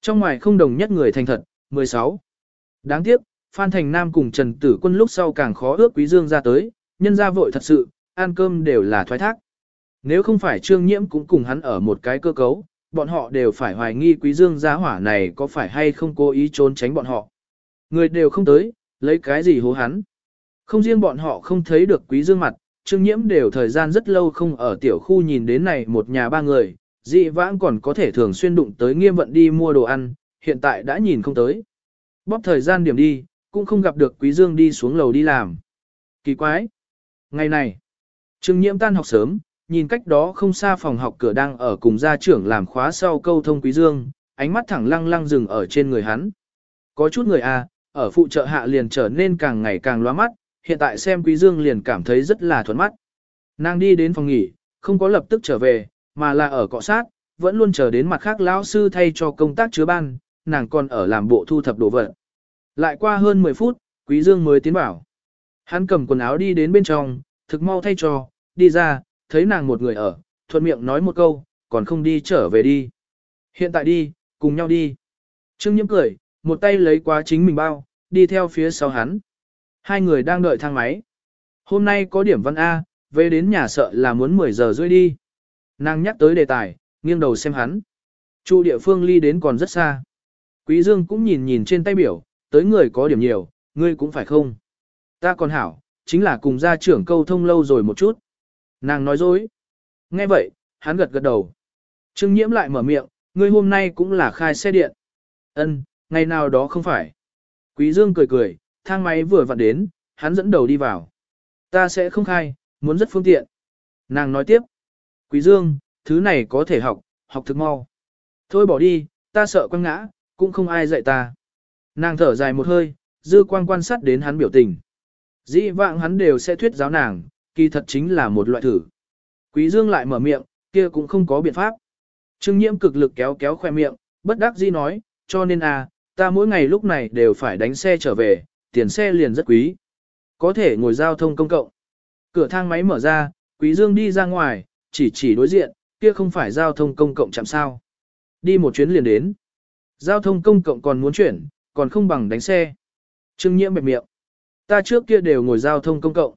A: Trong ngoài không đồng nhất người thành thật, 16. Đáng tiếc, Phan Thành Nam cùng Trần Tử Quân lúc sau càng khó ước Quý Dương ra tới, nhân ra vội thật sự, ăn cơm đều là thoái thác. Nếu không phải Trương Nhiễm cũng cùng hắn ở một cái cơ cấu, bọn họ đều phải hoài nghi Quý Dương gia hỏa này có phải hay không cố ý trốn tránh bọn họ. Người đều không tới, lấy cái gì hố hắn. Không riêng bọn họ không thấy được Quý Dương mặt, Trương Nhiễm đều thời gian rất lâu không ở tiểu khu nhìn đến này một nhà ba người, dị vãng còn có thể thường xuyên đụng tới nghiêm vận đi mua đồ ăn, hiện tại đã nhìn không tới. Bóp thời gian điểm đi, cũng không gặp được Quý Dương đi xuống lầu đi làm. Kỳ quái! Ngày này, Trương Nhiễm tan học sớm, nhìn cách đó không xa phòng học cửa đang ở cùng gia trưởng làm khóa sau câu thông Quý Dương, ánh mắt thẳng lăng lăng dừng ở trên người hắn. Có chút người à, ở phụ trợ hạ liền trở nên càng ngày càng loa mắt, hiện tại xem Quý Dương liền cảm thấy rất là thuận mắt. Nàng đi đến phòng nghỉ, không có lập tức trở về, mà là ở cọ sát, vẫn luôn chờ đến mặt khác lão sư thay cho công tác chứa ban, nàng còn ở làm bộ thu thập đồ vật. Lại qua hơn 10 phút, Quý Dương mới tiến vào. Hắn cầm quần áo đi đến bên trong, thực mau thay cho, đi ra, thấy nàng một người ở, thuận miệng nói một câu, còn không đi trở về đi. Hiện tại đi, cùng nhau đi. Trương Nhiễm cười, một tay lấy quá chính mình bao, đi theo phía sau hắn. Hai người đang đợi thang máy. Hôm nay có điểm văn A, về đến nhà sợ là muốn 10 giờ rưỡi đi. Nàng nhắc tới đề tài, nghiêng đầu xem hắn. Chu địa phương ly đến còn rất xa. Quý Dương cũng nhìn nhìn trên tay biểu, tới người có điểm nhiều, ngươi cũng phải không? Ta còn hảo, chính là cùng gia trưởng câu thông lâu rồi một chút. Nàng nói dối. Nghe vậy, hắn gật gật đầu. Trương nhiễm lại mở miệng, ngươi hôm nay cũng là khai xe điện. Ân, ngày nào đó không phải. Quý Dương cười cười, thang máy vừa vặn đến, hắn dẫn đầu đi vào. Ta sẽ không khai, muốn rất phương tiện. Nàng nói tiếp. Quý Dương, thứ này có thể học, học thực mau. Thôi bỏ đi, ta sợ quăng ngã, cũng không ai dạy ta. Nàng thở dài một hơi, dư quang quan sát đến hắn biểu tình. Dĩ vãng hắn đều sẽ thuyết giáo nàng, kỳ thật chính là một loại thử. Quý Dương lại mở miệng, kia cũng không có biện pháp. Trương nhiễm cực lực kéo kéo khoe miệng, bất đắc dĩ nói, cho nên à, ta mỗi ngày lúc này đều phải đánh xe trở về, tiền xe liền rất quý. Có thể ngồi giao thông công cộng. Cửa thang máy mở ra, Quý Dương đi ra ngoài, chỉ chỉ đối diện, kia không phải giao thông công cộng chạm sao. Đi một chuyến liền đến. Giao thông công cộng còn muốn chuyển, còn không bằng đánh xe. Trương nhiễm bẹp miệng. Ta trước kia đều ngồi giao thông công cộng.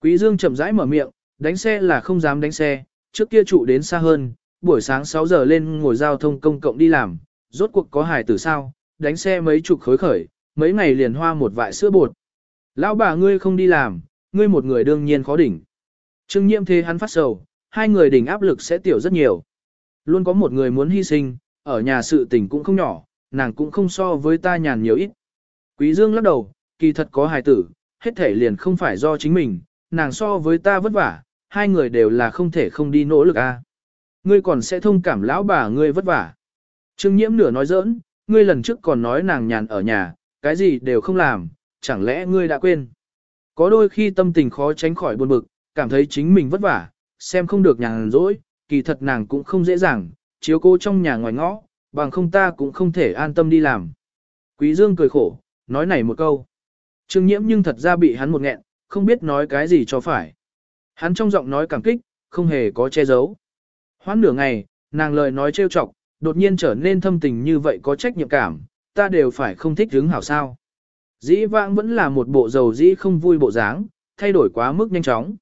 A: Quý Dương chậm rãi mở miệng, đánh xe là không dám đánh xe, trước kia trụ đến xa hơn, buổi sáng 6 giờ lên ngồi giao thông công cộng đi làm, rốt cuộc có hài tử sao, đánh xe mấy chục khối khởi, mấy ngày liền hoa một vại sữa bột. Lão bà ngươi không đi làm, ngươi một người đương nhiên khó đỉnh. Trương nhiễm thế hắn phát sầu, hai người đỉnh áp lực sẽ tiểu rất nhiều. Luôn có một người muốn hy sinh, ở nhà sự tình cũng không nhỏ, nàng cũng không so với ta nhàn nhiều ít. Quý Dương lắc đầu, kỳ thật có hài tử, hết thể liền không phải do chính mình, nàng so với ta vất vả, hai người đều là không thể không đi nỗ lực a. Ngươi còn sẽ thông cảm lão bà ngươi vất vả. Trương nhiễm nửa nói giỡn, ngươi lần trước còn nói nàng nhàn ở nhà, cái gì đều không làm, chẳng lẽ ngươi đã quên. Có đôi khi tâm tình khó tránh khỏi buồn bực, cảm thấy chính mình vất vả, xem không được nhàn rỗi, kỳ thật nàng cũng không dễ dàng, chiếu cô trong nhà ngoài ngõ, bằng không ta cũng không thể an tâm đi làm. Quý Dương cười khổ, nói này một câu. Trương nhiễm nhưng thật ra bị hắn một nghẹn, không biết nói cái gì cho phải. Hắn trong giọng nói cảm kích, không hề có che giấu. Hoãn nửa ngày, nàng lời nói trêu chọc, đột nhiên trở nên thâm tình như vậy có trách nhiệm cảm, ta đều phải không thích hứng hảo sao. Dĩ vãng vẫn là một bộ dầu dĩ không vui bộ dáng, thay đổi quá mức nhanh chóng.